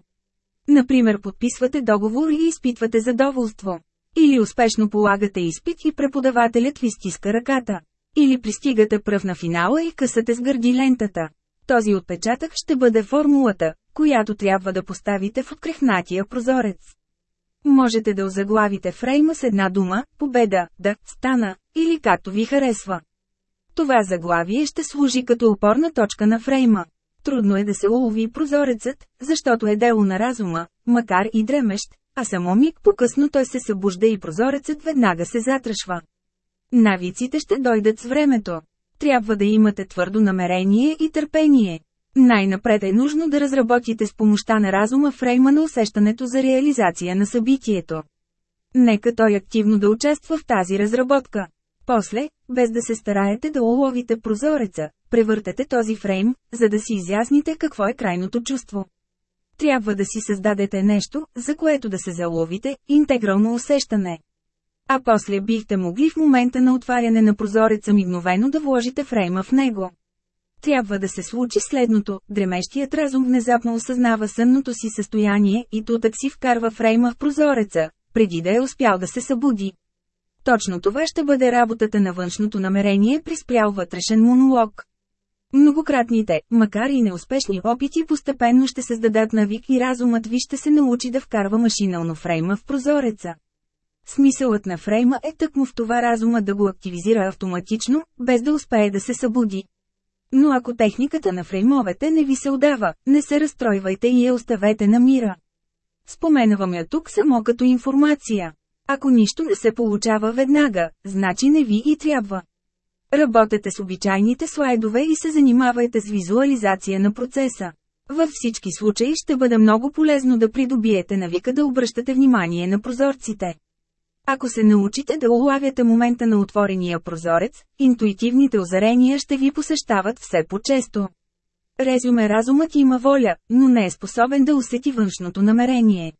Например подписвате договор и изпитвате задоволство. Или успешно полагате изпит и преподавателят ви стиска ръката. Или пристигате пръв на финала и късате с гърди лентата. Този отпечатък ще бъде формулата, която трябва да поставите в открехнатия прозорец. Можете да озаглавите фрейма с една дума, победа, да, стана, или както ви харесва. Това заглавие ще служи като опорна точка на фрейма. Трудно е да се улови прозорецът, защото е дело на разума, макар и дремещ, а само миг по-късно той се събужда и прозорецът веднага се затрашва. Навиците ще дойдат с времето. Трябва да имате твърдо намерение и търпение. Най-напред е нужно да разработите с помощта на разума фрейма на усещането за реализация на събитието. Нека той активно да участва в тази разработка. После, без да се стараете да уловите прозореца, превъртете този фрейм, за да си изясните какво е крайното чувство. Трябва да си създадете нещо, за което да се заловите, интегрално усещане. А после бихте могли в момента на отваряне на прозореца мигновено да вложите фрейма в него. Трябва да се случи следното, дремещият разум внезапно осъзнава сънното си състояние и тутък си вкарва фрейма в прозореца, преди да е успял да се събуди. Точно това ще бъде работата на външното намерение при спрял вътрешен монолог. Многократните, макар и неуспешни опити постепенно ще създадат навик и разумът ви ще се научи да вкарва машинално фрейма в прозореца. Смисълът на фрейма е тъкмо в това разума да го активизира автоматично, без да успее да се събуди. Но ако техниката на фреймовете не ви се отдава, не се разстройвайте и я оставете на мира. Споменавам я тук само като информация. Ако нищо не се получава веднага, значи не ви и трябва. Работете с обичайните слайдове и се занимавайте с визуализация на процеса. Във всички случаи ще бъде много полезно да придобиете навика да обръщате внимание на прозорците. Ако се научите да улавяте момента на отворения прозорец, интуитивните озарения ще ви посещават все по-често. Резюме разумът има воля, но не е способен да усети външното намерение.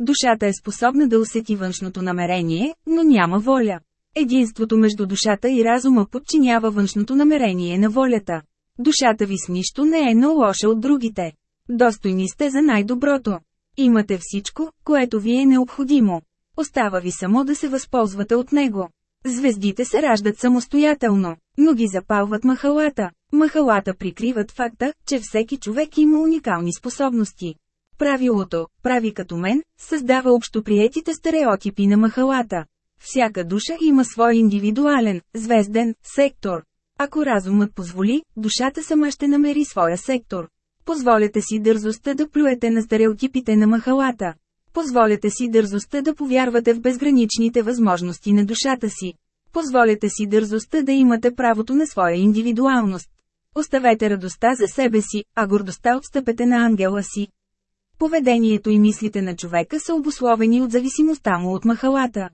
Душата е способна да усети външното намерение, но няма воля. Единството между душата и разума подчинява външното намерение на волята. Душата ви с нищо не е лоша от другите. Достойни сте за най-доброто. Имате всичко, което ви е необходимо. Остава ви само да се възползвате от него. Звездите се раждат самостоятелно, но ги запалват махалата. Махалата прикриват факта, че всеки човек има уникални способности. Правилото, прави като мен, създава общоприетите стереотипи на махалата. Всяка душа има свой индивидуален, звезден, сектор. Ако разумът позволи, душата сама ще намери своя сектор. Позволете си дързостта да плюете на стереотипите на махалата. Позволете си дързостта да повярвате в безграничните възможности на душата си. Позволете си дързостта да имате правото на своя индивидуалност. Оставете радостта за себе си, а гордостта отстъпете на ангела си. Поведението и мислите на човека са обусловени от зависимостта му от махалата.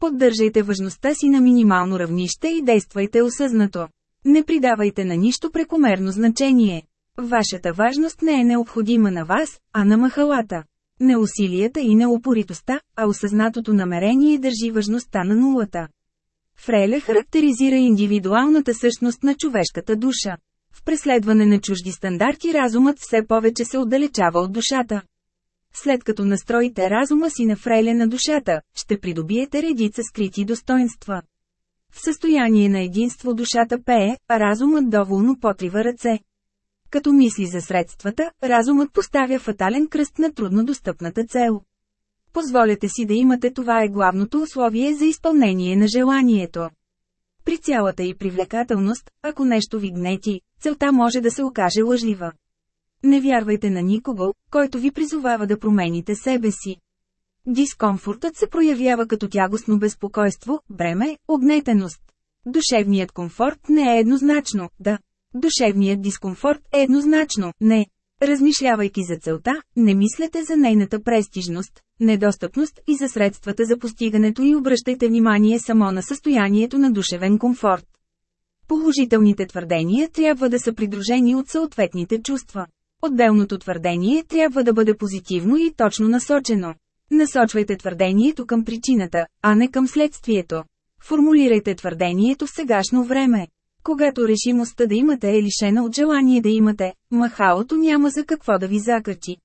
Поддържайте важността си на минимално равнище и действайте осъзнато. Не придавайте на нищо прекомерно значение. Вашата важност не е необходима на вас, а на махалата. Не усилията и не упоритостта, а осъзнатото намерение държи важността на нулата. Фреле характеризира индивидуалната същност на човешката душа. В преследване на чужди стандарти разумът все повече се отдалечава от душата. След като настроите разума си на фрейле на душата, ще придобиете редица скрити достоинства. В състояние на единство душата пее, а разумът доволно потрива ръце. Като мисли за средствата, разумът поставя фатален кръст на труднодостъпната цел. Позволете си да имате това е главното условие за изпълнение на желанието. При цялата и привлекателност, ако нещо ви гнети, целта може да се окаже лъжлива. Не вярвайте на никого, който ви призовава да промените себе си. Дискомфортът се проявява като тягостно безпокойство, бреме, огнетеност. Душевният комфорт не е еднозначно, да. Душевният дискомфорт е еднозначно, не. Размишлявайки за целта, не мислете за нейната престижност, недостъпност и за средствата за постигането и обръщайте внимание само на състоянието на душевен комфорт. Положителните твърдения трябва да са придружени от съответните чувства. Отделното твърдение трябва да бъде позитивно и точно насочено. Насочвайте твърдението към причината, а не към следствието. Формулирайте твърдението в сегашно време. Когато решимостта да имате е лишена от желание да имате, махалото няма за какво да ви закачи.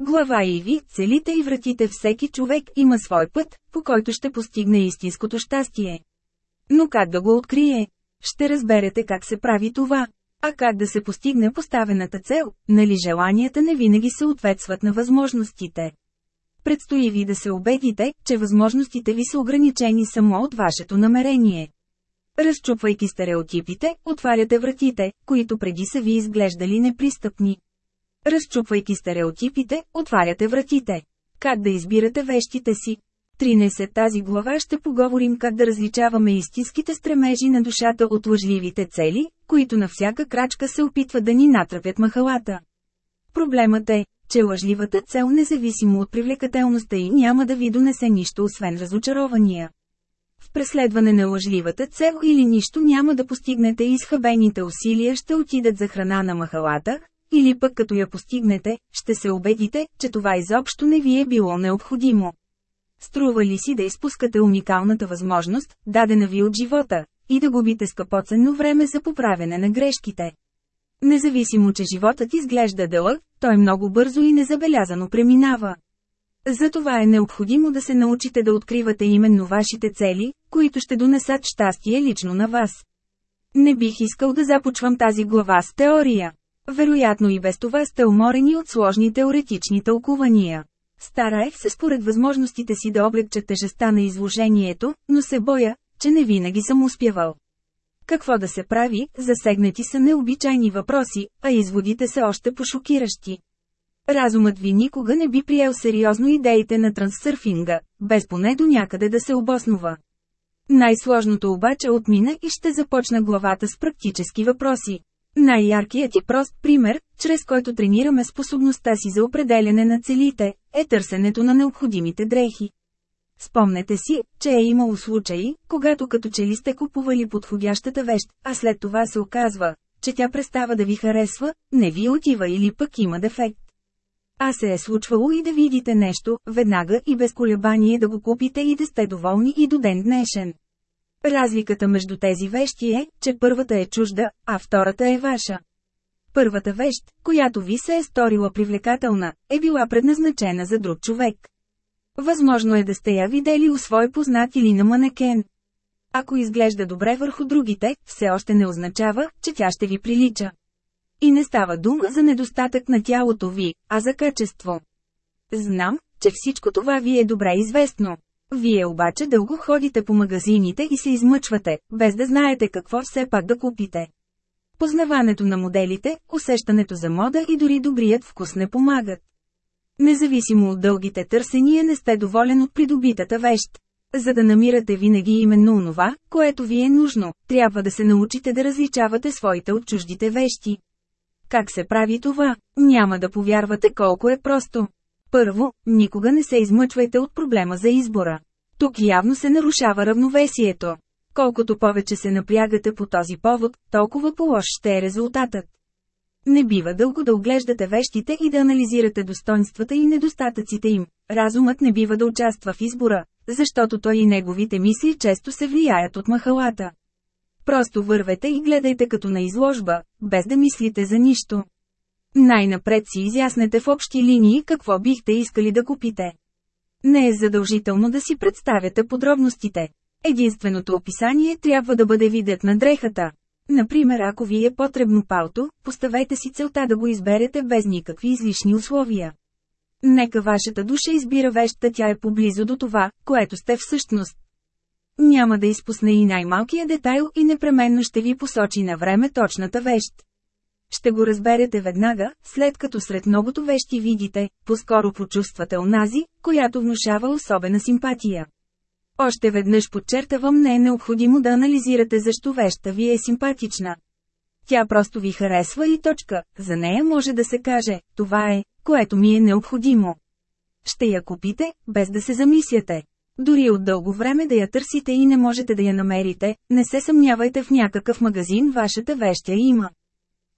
Глава и ви, целите и вратите всеки човек има свой път, по който ще постигне истинското щастие. Но как да го открие? Ще разберете как се прави това. А как да се постигне поставената цел, нали желанията не винаги се ответстват на възможностите. Предстои ви да се убедите, че възможностите ви са ограничени само от вашето намерение. Разчупвайки стереотипите, отваряте вратите, които преди са ви изглеждали непристъпни. Разчупвайки стереотипите, отваряте вратите. Как да избирате вещите си? 13 тази глава ще поговорим как да различаваме истинските стремежи на душата от лъжливите цели, които на всяка крачка се опитват да ни натрапят махалата. Проблемът е, че лъжливата цел независимо от привлекателността и няма да ви донесе нищо освен разочарования. В преследване на лъжливата цел или нищо няма да постигнете и изхабените усилия ще отидат за храна на махалата, или пък като я постигнете, ще се убедите, че това изобщо не ви е било необходимо. Струва ли си да изпускате уникалната възможност, дадена ви от живота, и да губите скъпоценно време за поправяне на грешките? Независимо, че животът изглежда дълъг, той много бързо и незабелязано преминава. Затова е необходимо да се научите да откривате именно вашите цели, които ще донесат щастие лично на вас. Не бих искал да започвам тази глава с теория. Вероятно и без това сте уморени от сложни теоретични тълкувания. Стараех се според възможностите си да облегча тежеста на изложението, но се боя, че не винаги съм успявал. Какво да се прави, засегнати са необичайни въпроси, а изводите са още пошокиращи. Разумът ви никога не би приел сериозно идеите на трансърфинга, без поне до някъде да се обоснова. Най-сложното обаче отмина и ще започна главата с практически въпроси. Най-яркият и прост пример, чрез който тренираме способността си за определяне на целите, е търсенето на необходимите дрехи. Спомнете си, че е имало случаи, когато като че ли сте купували подходящата вещ, а след това се оказва, че тя престава да ви харесва, не ви отива или пък има дефект. А се е случвало и да видите нещо, веднага и без колебание да го купите и да сте доволни и до ден днешен. Разликата между тези вещи е, че първата е чужда, а втората е ваша. Първата вещ, която ви се е сторила привлекателна, е била предназначена за друг човек. Възможно е да сте я видели у свой познат или на манекен. Ако изглежда добре върху другите, все още не означава, че тя ще ви прилича. И не става дума за недостатък на тялото ви, а за качество. Знам, че всичко това ви е добре известно. Вие обаче дълго ходите по магазините и се измъчвате, без да знаете какво все пак да купите. Познаването на моделите, усещането за мода и дори добрият вкус не помагат. Независимо от дългите търсения не сте доволен от придобитата вещ. За да намирате винаги именно онова, което ви е нужно, трябва да се научите да различавате своите от чуждите вещи. Как се прави това? Няма да повярвате колко е просто. Първо, никога не се измъчвайте от проблема за избора. Тук явно се нарушава равновесието. Колкото повече се напрягате по този повод, толкова по-лош ще е резултатът. Не бива дълго да оглеждате вещите и да анализирате достоинствата и недостатъците им. Разумът не бива да участва в избора, защото той и неговите мисли често се влияят от махалата. Просто вървете и гледайте като на изложба, без да мислите за нищо. Най-напред си изяснете в общи линии какво бихте искали да купите. Не е задължително да си представяте подробностите. Единственото описание трябва да бъде видът на дрехата. Например, ако ви е потребно палто, поставете си целта да го изберете без никакви излишни условия. Нека вашата душа избира вещта, тя е поблизо до това, което сте всъщност. Няма да изпусне и най-малкия детайл и непременно ще ви посочи на време точната вещ. Ще го разберете веднага, след като сред многото вещи видите, по-скоро почувствате онази, която внушава особена симпатия. Още веднъж подчертавам не е необходимо да анализирате защо вещта ви е симпатична. Тя просто ви харесва и точка, за нея може да се каже, това е, което ми е необходимо. Ще я купите, без да се замисляте. Дори от дълго време да я търсите и не можете да я намерите, не се съмнявайте в някакъв магазин вашата веща има.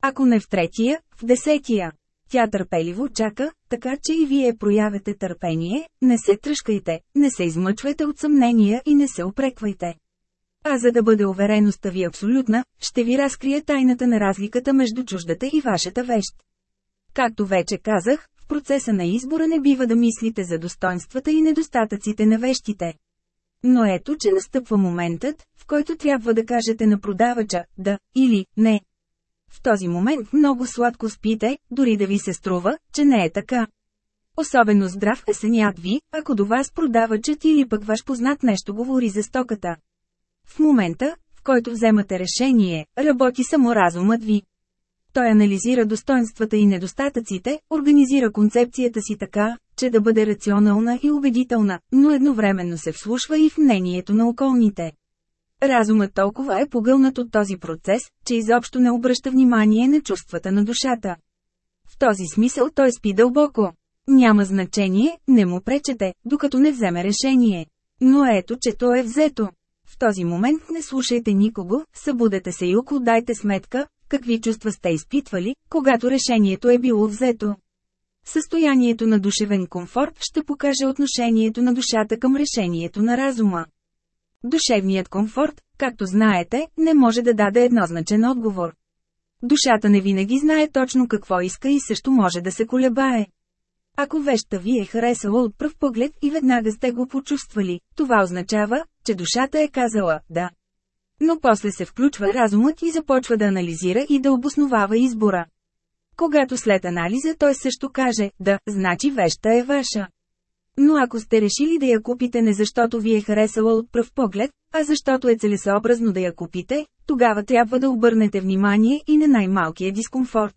Ако не в третия, в десетия. Тя търпеливо чака, така че и вие проявете търпение, не се тръжкайте, не се измъчвайте от съмнения и не се опреквайте. А за да бъде увереността ви абсолютна, ще ви разкрия тайната на разликата между чуждата и вашата вещ. Както вече казах, процеса на избора не бива да мислите за достоинствата и недостатъците на вещите. Но ето, че настъпва моментът, в който трябва да кажете на продавача «да» или «не». В този момент много сладко спите, дори да ви се струва, че не е така. Особено здрав е сънят ви, ако до вас продавачът или пък ваш познат нещо говори за стоката. В момента, в който вземате решение, работи само разумът ви. Той анализира достоинствата и недостатъците, организира концепцията си така, че да бъде рационална и убедителна, но едновременно се вслушва и в мнението на околните. Разумът толкова е погълнат от този процес, че изобщо не обръща внимание на чувствата на душата. В този смисъл той спи дълбоко. Няма значение, не му пречете, докато не вземе решение. Но ето, че то е взето. В този момент не слушайте никого, събудете се и около дайте сметка, какви чувства сте изпитвали, когато решението е било взето. Състоянието на душевен комфорт ще покаже отношението на душата към решението на разума. Душевният комфорт, както знаете, не може да даде еднозначен отговор. Душата не винаги знае точно какво иска и също може да се колебае. Ако вещта ви е харесала от пръв поглед и веднага сте го почувствали, това означава, че душата е казала «да». Но после се включва разумът и започва да анализира и да обосновава избора. Когато след анализа той също каже «да», значи веща е ваша. Но ако сте решили да я купите не защото ви е харесала от пръв поглед, а защото е целесообразно да я купите, тогава трябва да обърнете внимание и на най-малкия дискомфорт.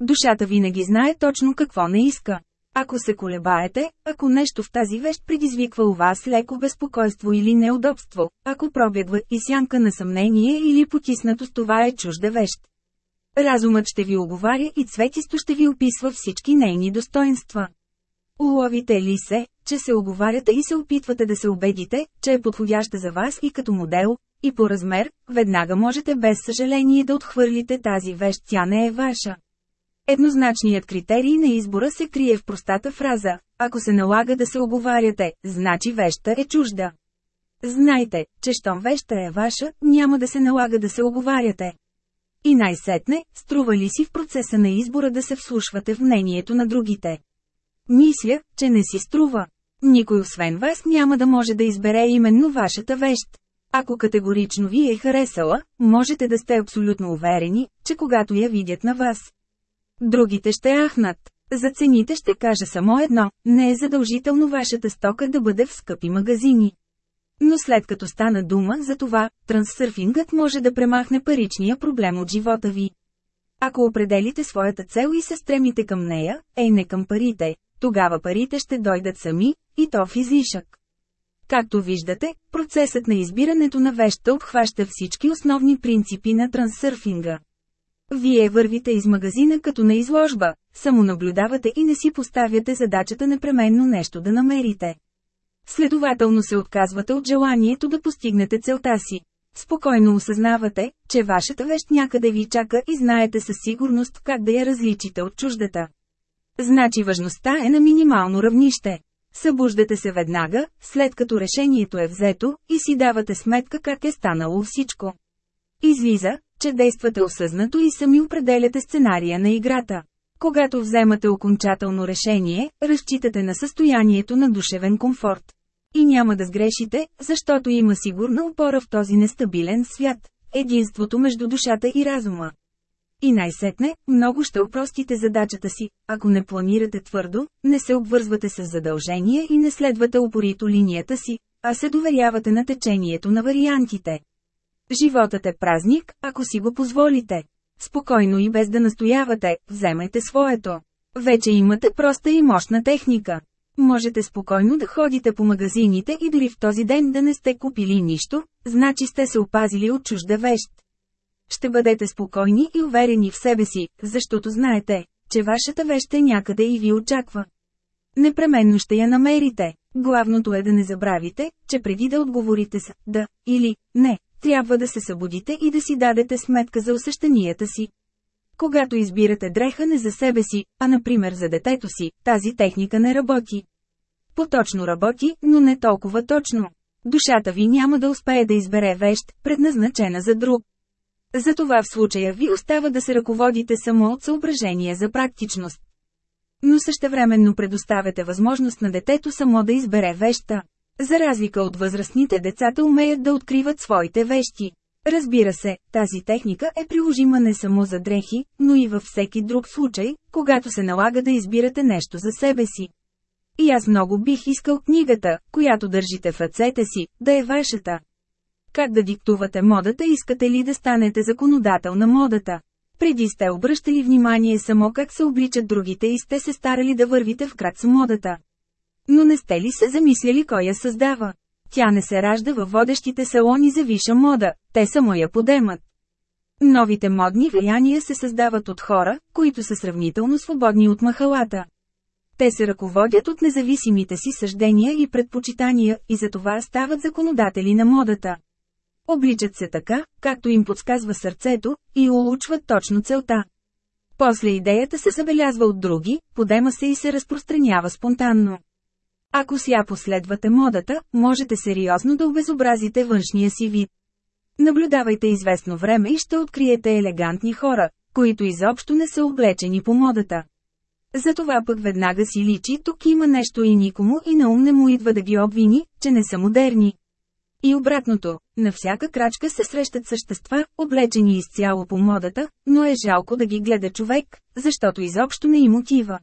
Душата винаги знае точно какво не иска. Ако се колебаете, ако нещо в тази вещ предизвиква у вас леко безпокойство или неудобство, ако пробягва и сянка на съмнение или потиснато с това е чужда вещ. Разумът ще ви оговаря и цветисто ще ви описва всички нейни достоинства. Уловите ли се, че се оговаряте и се опитвате да се убедите, че е подходяща за вас и като модел, и по размер, веднага можете без съжаление да отхвърлите тази вещ, тя не е ваша. Еднозначният критерий на избора се крие в простата фраза «Ако се налага да се оговаряте, значи веща е чужда». Знайте, че щом веща е ваша, няма да се налага да се оговаряте. И най-сетне, струва ли си в процеса на избора да се вслушвате в мнението на другите? Мисля, че не си струва. Никой освен вас няма да може да избере именно вашата вещ. Ако категорично ви е харесала, можете да сте абсолютно уверени, че когато я видят на вас, другите ще ахнат. За цените ще кажа само едно, не е задължително вашата стока да бъде в скъпи магазини. Но след като стана дума за това, трансърфингът може да премахне паричния проблем от живота ви. Ако определите своята цел и се стремите към нея, ей не към парите, тогава парите ще дойдат сами, и то в излишък. Както виждате, процесът на избирането на веща обхваща всички основни принципи на трансърфинга. Вие вървите из магазина като на изложба, само наблюдавате и не си поставяте задачата непременно нещо да намерите. Следователно се отказвате от желанието да постигнете целта си. Спокойно осъзнавате, че вашата вещ някъде ви чака и знаете със сигурност как да я различите от чуждата. Значи важността е на минимално равнище. Събуждате се веднага, след като решението е взето, и си давате сметка как е станало всичко. Излиза, че действате осъзнато и сами определяте сценария на играта. Когато вземате окончателно решение, разчитате на състоянието на душевен комфорт. И няма да сгрешите, защото има сигурна опора в този нестабилен свят – единството между душата и разума. И най-сетне, много ще упростите задачата си, ако не планирате твърдо, не се обвързвате с задължения и не следвате упорито линията си, а се доверявате на течението на вариантите. Животът е празник, ако си го позволите. Спокойно и без да настоявате, вземайте своето. Вече имате проста и мощна техника. Можете спокойно да ходите по магазините и дори в този ден да не сте купили нищо, значи сте се опазили от чужда вещ. Ще бъдете спокойни и уверени в себе си, защото знаете, че вашата вещ е някъде и ви очаква. Непременно ще я намерите. Главното е да не забравите, че преди да отговорите с «да» или «не», трябва да се събудите и да си дадете сметка за усещанията си. Когато избирате дреха не за себе си, а например за детето си, тази техника не работи. Поточно работи, но не толкова точно. Душата ви няма да успее да избере вещ, предназначена за друг. Затова в случая ви остава да се ръководите само от съображения за практичност. Но същевременно предоставяте възможност на детето само да избере веща. За разлика от възрастните децата умеят да откриват своите вещи. Разбира се, тази техника е приложима не само за дрехи, но и във всеки друг случай, когато се налага да избирате нещо за себе си. И аз много бих искал книгата, която държите в ръцете си, да е вашата. Как да диктувате модата искате ли да станете законодател на модата? Преди сте обръщали внимание само как се обличат другите и сте се старали да вървите в крак с модата. Но не сте ли се замисляли кой я създава? Тя не се ражда във водещите салони за виша мода, те само я подемат. Новите модни влияния се създават от хора, които са сравнително свободни от махалата. Те се ръководят от независимите си съждения и предпочитания и затова стават законодатели на модата. Обличат се така, както им подсказва сърцето, и улучват точно целта. После идеята се забелязва от други, подема се и се разпространява спонтанно. Ако ся последвате модата, можете сериозно да обезобразите външния си вид. Наблюдавайте известно време и ще откриете елегантни хора, които изобщо не са облечени по модата. Затова пък веднага си личи, тук има нещо и никому и на ум не му идва да ги обвини, че не са модерни. И обратното, на всяка крачка се срещат същества, облечени изцяло по модата, но е жалко да ги гледа човек, защото изобщо не им отива.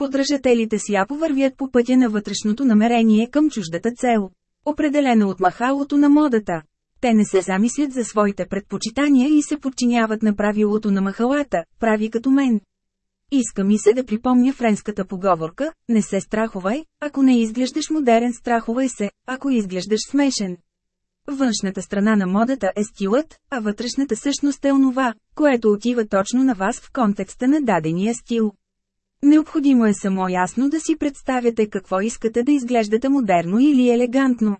Подражателите сляпо вървят по пътя на вътрешното намерение към чуждата цел. Определено от махалото на модата. Те не се замислят за своите предпочитания и се подчиняват на правилото на махалата, прави като мен. Иска ми се да припомня френската поговорка, не се страхувай, ако не изглеждаш модерен страхувай се, ако изглеждаш смешен. Външната страна на модата е стилът, а вътрешната същност е онова, което отива точно на вас в контекста на дадения стил. Необходимо е само ясно да си представяте какво искате да изглеждате модерно или елегантно.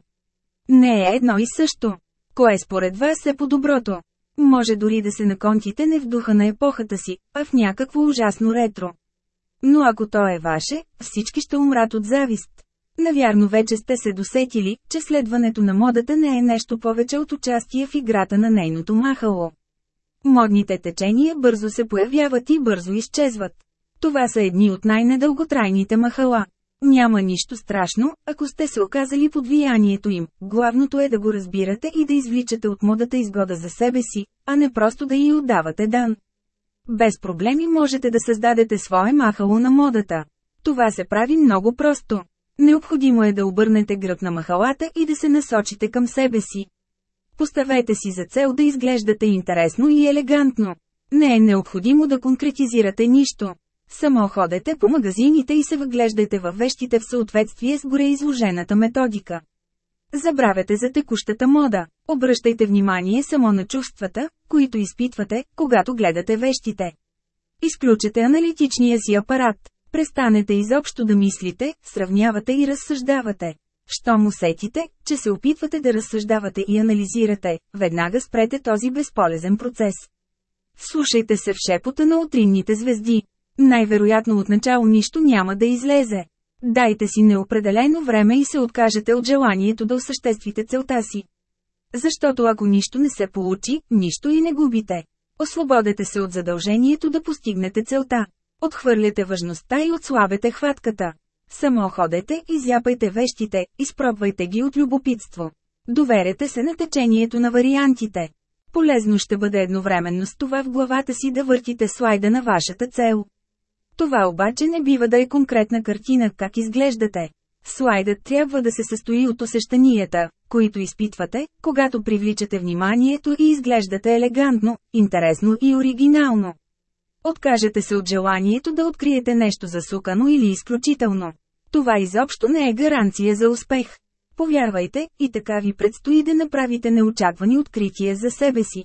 Не е едно и също. Кое според вас е по-доброто? Може дори да се наконтите не в духа на епохата си, а в някакво ужасно ретро. Но ако то е ваше, всички ще умрат от завист. Навярно вече сте се досетили, че следването на модата не е нещо повече от участие в играта на нейното махало. Модните течения бързо се появяват и бързо изчезват. Това са едни от най-недълготрайните махала. Няма нищо страшно, ако сте се оказали под влиянието им, главното е да го разбирате и да извличате от модата изгода за себе си, а не просто да й отдавате дан. Без проблеми можете да създадете свое махало на модата. Това се прави много просто. Необходимо е да обърнете гръб на махалата и да се насочите към себе си. Поставете си за цел да изглеждате интересно и елегантно. Не е необходимо да конкретизирате нищо. Само ходете по магазините и се въглеждайте във вещите в съответствие с горе изложената методика. Забравете за текущата мода. Обръщайте внимание само на чувствата, които изпитвате, когато гледате вещите. Изключете аналитичния си апарат. Престанете изобщо да мислите, сравнявате и разсъждавате. Щом усетите, че се опитвате да разсъждавате и анализирате, веднага спрете този безполезен процес. Слушайте се в шепота на утринните звезди. Най-вероятно отначало нищо няма да излезе. Дайте си неопределено време и се откажете от желанието да осъществите целта си. Защото ако нищо не се получи, нищо и не губите. Освободете се от задължението да постигнете целта. Отхвърляте важността и отслабете хватката. Само ходете, изяпайте вещите, изпробвайте ги от любопитство. Доверете се на течението на вариантите. Полезно ще бъде едновременно с това в главата си да въртите слайда на вашата цел. Това обаче не бива да е конкретна картина как изглеждате. Слайдът трябва да се състои от усещанията, които изпитвате, когато привличате вниманието и изглеждате елегантно, интересно и оригинално. Откажете се от желанието да откриете нещо засукано или изключително. Това изобщо не е гаранция за успех. Повярвайте, и така ви предстои да направите неочаквани открития за себе си.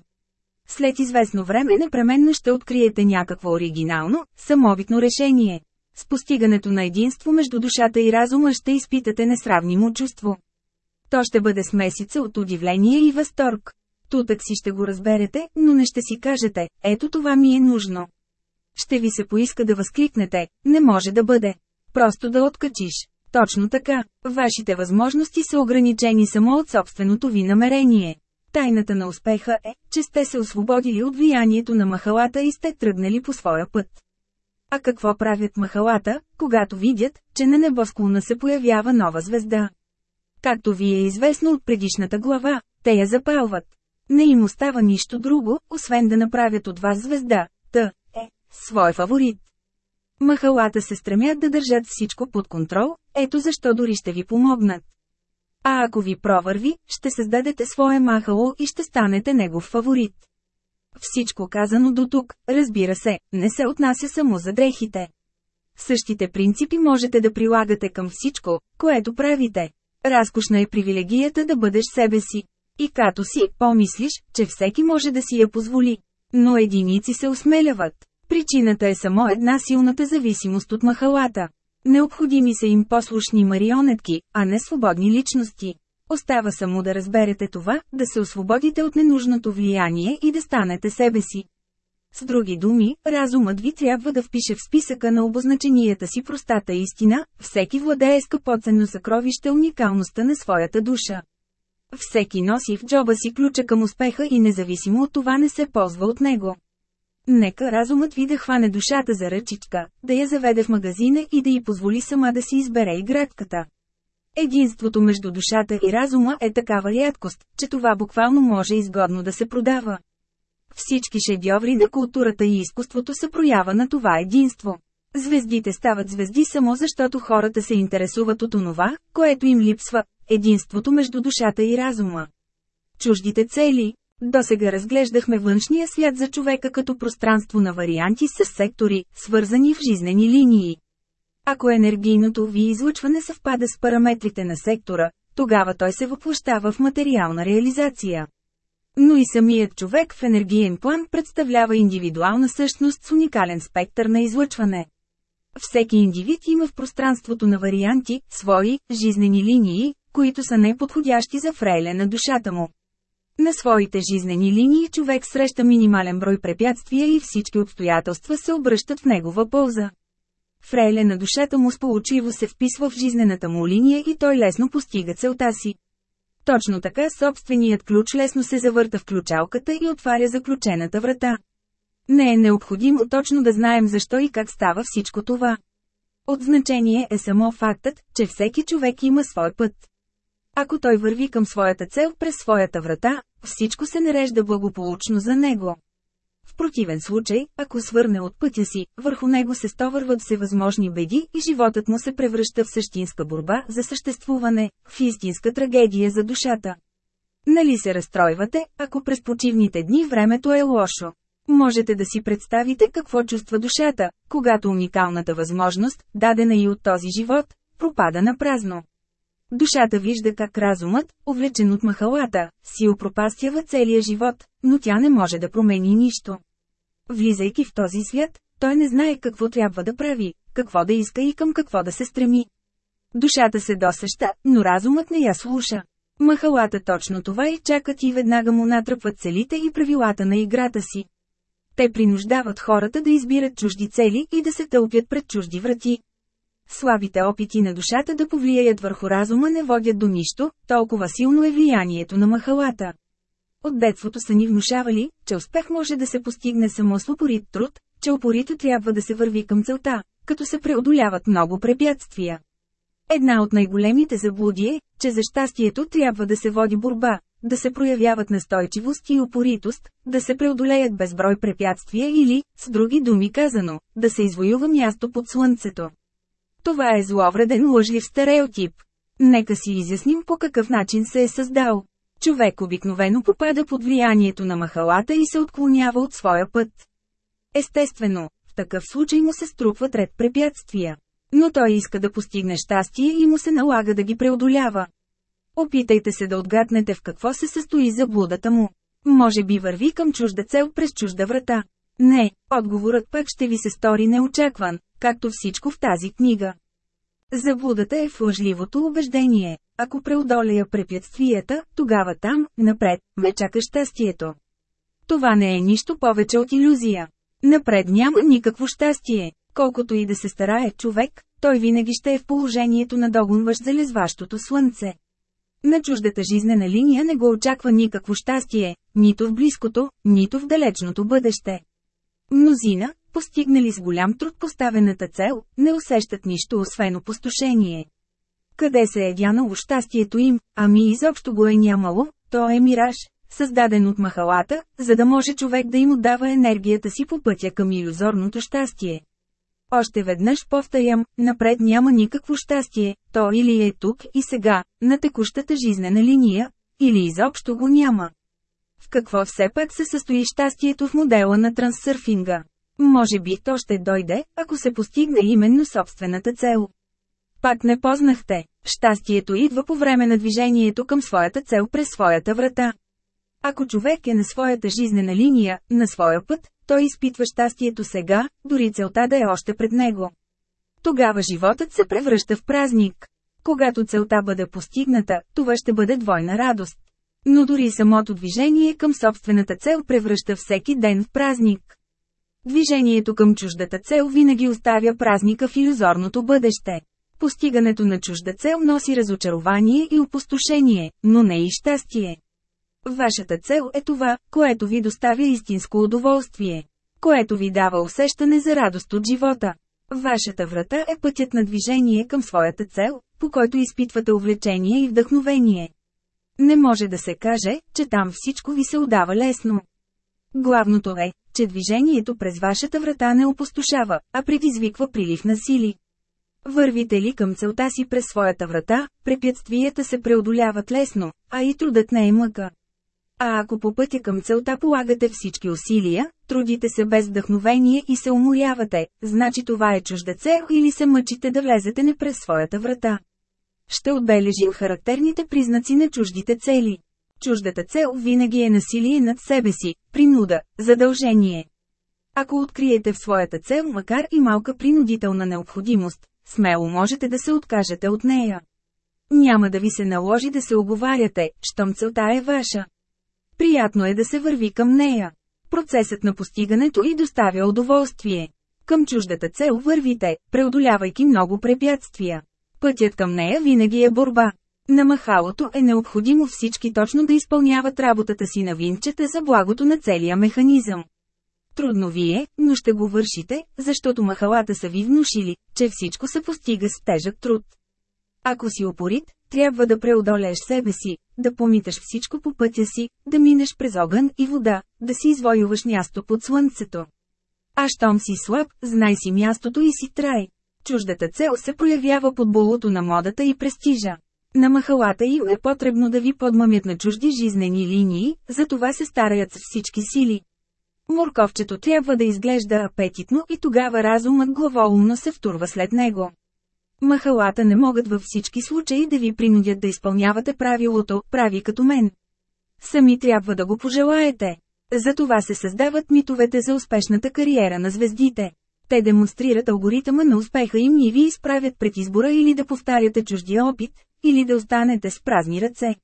След известно време непременно ще откриете някакво оригинално, самобитно решение. С постигането на единство между душата и разума ще изпитате несравнимо чувство. То ще бъде смесица от удивление и възторг. Тутък си ще го разберете, но не ще си кажете, ето това ми е нужно. Ще ви се поиска да възкликнете, не може да бъде. Просто да откачиш. Точно така, вашите възможности са ограничени само от собственото ви намерение. Тайната на успеха е, че сте се освободили от влиянието на махалата и сте тръгнали по своя път. А какво правят махалата, когато видят, че на небосклона се появява нова звезда? Както ви е известно от предишната глава, те я запалват. Не им остава нищо друго, освен да направят от вас звезда, т. е, свой фаворит. Махалата се стремят да държат всичко под контрол, ето защо дори ще ви помогнат. А ако ви провърви, ще създадете свое махало и ще станете негов фаворит. Всичко казано до тук, разбира се, не се отнася само за дрехите. Същите принципи можете да прилагате към всичко, което правите. Разкошна е привилегията да бъдеш себе си. И като си, помислиш, че всеки може да си я позволи. Но единици се осмеляват. Причината е само една силната зависимост от махалата. Необходими са им послушни марионетки, а не свободни личности. Остава само да разберете това, да се освободите от ненужното влияние и да станете себе си. С други думи, разумът ви трябва да впише в списъка на обозначенията си простата истина, всеки владее скъпоценно съкровище уникалността на своята душа. Всеки носи в джоба си ключа към успеха и независимо от това не се ползва от него. Нека разумът ви да хване душата за ръчичка, да я заведе в магазина и да й позволи сама да си избере игратката. Единството между душата и разума е такава рядкост, че това буквално може изгодно да се продава. Всички шедьоври на културата и изкуството са проява на това единство. Звездите стават звезди само защото хората се интересуват от онова, което им липсва – единството между душата и разума. Чуждите цели, до сега разглеждахме външния свят за човека като пространство на варианти с сектори, свързани в жизнени линии. Ако енергийното ви излъчване съвпада с параметрите на сектора, тогава той се въплащава в материална реализация. Но и самият човек в енергиен план представлява индивидуална същност с уникален спектър на излъчване. Всеки индивид има в пространството на варианти, свои, жизнени линии, които са неподходящи за фрейле на душата му. На своите жизнени линии човек среща минимален брой препятствия и всички обстоятелства се обръщат в негова полза. Фрейле на душата му сполучиво се вписва в жизнената му линия и той лесно постига целта си. Точно така собственият ключ лесно се завърта в ключалката и отваря заключената врата. Не е необходимо точно да знаем защо и как става всичко това. От значение е само фактът, че всеки човек има свой път. Ако той върви към своята цел през своята врата, всичко се нарежда благополучно за него. В противен случай, ако свърне от пътя си, върху него се стовърват всевъзможни беди и животът му се превръща в същинска борба за съществуване, в истинска трагедия за душата. Нали се разстройвате, ако през почивните дни времето е лошо? Можете да си представите какво чувства душата, когато уникалната възможност, дадена и от този живот, пропада на празно. Душата вижда как разумът, увлечен от махалата, си опропастява целия живот, но тя не може да промени нищо. Влизайки в този свят, той не знае какво трябва да прави, какво да иска и към какво да се стреми. Душата се досеща, но разумът не я слуша. Махалата точно това и чакат и веднага му натръпват целите и правилата на играта си. Те принуждават хората да избират чужди цели и да се тълпят пред чужди врати. Слабите опити на душата да повлияят върху разума не водят до нищо, толкова силно е влиянието на махалата. От детството са ни внушавали, че успех може да се постигне само с упорит труд, че упорито трябва да се върви към целта, като се преодоляват много препятствия. Една от най-големите заблуди е, че за щастието трябва да се води борба, да се проявяват настойчивост и упоритост, да се преодолеят безброй препятствия или, с други думи казано, да се извоюва място под слънцето. Това е зловреден лъжлив стереотип. Нека си изясним по какъв начин се е създал. Човек обикновено попада под влиянието на махалата и се отклонява от своя път. Естествено, в такъв случай му се струпват ред препятствия. Но той иска да постигне щастие и му се налага да ги преодолява. Опитайте се да отгаднете в какво се състои заблудата му. Може би върви към чужда цел през чужда врата. Не, отговорът пък ще ви се стори неочакван, както всичко в тази книга. Заблудата е в лъжливото убеждение. Ако преодолея препятствията, тогава там, напред, ме чака щастието. Това не е нищо повече от иллюзия. Напред няма никакво щастие. Колкото и да се старае човек, той винаги ще е в положението на догонващ залезващото слънце. На чуждата жизнена линия не го очаква никакво щастие, нито в близкото, нито в далечното бъдеще. Мнозина, постигнали с голям труд поставената цел, не усещат нищо освен опустошение. Къде се е вянало щастието им, ами изобщо го е нямало, то е мираж, създаден от махалата, за да може човек да им отдава енергията си по пътя към иллюзорното щастие. Още веднъж повторям, напред няма никакво щастие, то или е тук и сега, на текущата жизнена линия, или изобщо го няма. В какво все пак се състои щастието в модела на трансърфинга? Може би то ще дойде, ако се постигне именно собствената цел. Пак не познахте. Щастието идва по време на движението към своята цел през своята врата. Ако човек е на своята жизнена линия, на своя път, той изпитва щастието сега, дори целта да е още пред него. Тогава животът се превръща в празник. Когато целта бъде постигната, това ще бъде двойна радост. Но дори самото движение към собствената цел превръща всеки ден в празник. Движението към чуждата цел винаги оставя празника в иллюзорното бъдеще. Постигането на чужда цел носи разочарование и опустошение, но не и щастие. Вашата цел е това, което ви доставя истинско удоволствие. Което ви дава усещане за радост от живота. Вашата врата е пътят на движение към своята цел, по който изпитвате увлечение и вдъхновение. Не може да се каже, че там всичко ви се удава лесно. Главното е, че движението през вашата врата не опустошава, а предизвиква прилив на сили. Вървите ли към целта си през своята врата, препятствията се преодоляват лесно, а и трудът не е мъка. А ако по пътя към целта полагате всички усилия, трудите се без вдъхновение и се уморявате, значи това е чужда цел или се мъчите да влезете не през своята врата. Ще отбележим характерните признаци на чуждите цели. Чуждата цел винаги е насилие над себе си, принуда, задължение. Ако откриете в своята цел макар и малка принудителна необходимост, смело можете да се откажете от нея. Няма да ви се наложи да се оговаряте, щом целта е ваша. Приятно е да се върви към нея. Процесът на постигането и доставя удоволствие. Към чуждата цел вървите, преодолявайки много препятствия. Пътят към нея винаги е борба. На махалото е необходимо всички точно да изпълняват работата си на винчета за благото на целия механизъм. Трудно ви е, но ще го вършите, защото махалата са ви внушили, че всичко се постига с тежък труд. Ако си опорит, трябва да преодолееш себе си, да помиташ всичко по пътя си, да минеш през огън и вода, да си извоюваш място под слънцето. А щом си слаб, знай си мястото и си трай. Чуждата цел се проявява под болото на модата и престижа. На махалата им е потребно да ви подмамят на чужди жизнени линии, затова се стараят с всички сили. Морковчето трябва да изглежда апетитно и тогава разумът главоумно се втурва след него. Махалата не могат във всички случаи да ви принудят да изпълнявате правилото «прави като мен». Сами трябва да го пожелаете. Затова се създават митовете за успешната кариера на звездите. Те демонстрират алгоритъма на успеха им и ви изправят пред избора или да повтаряте чуждия опит, или да останете с празни ръце.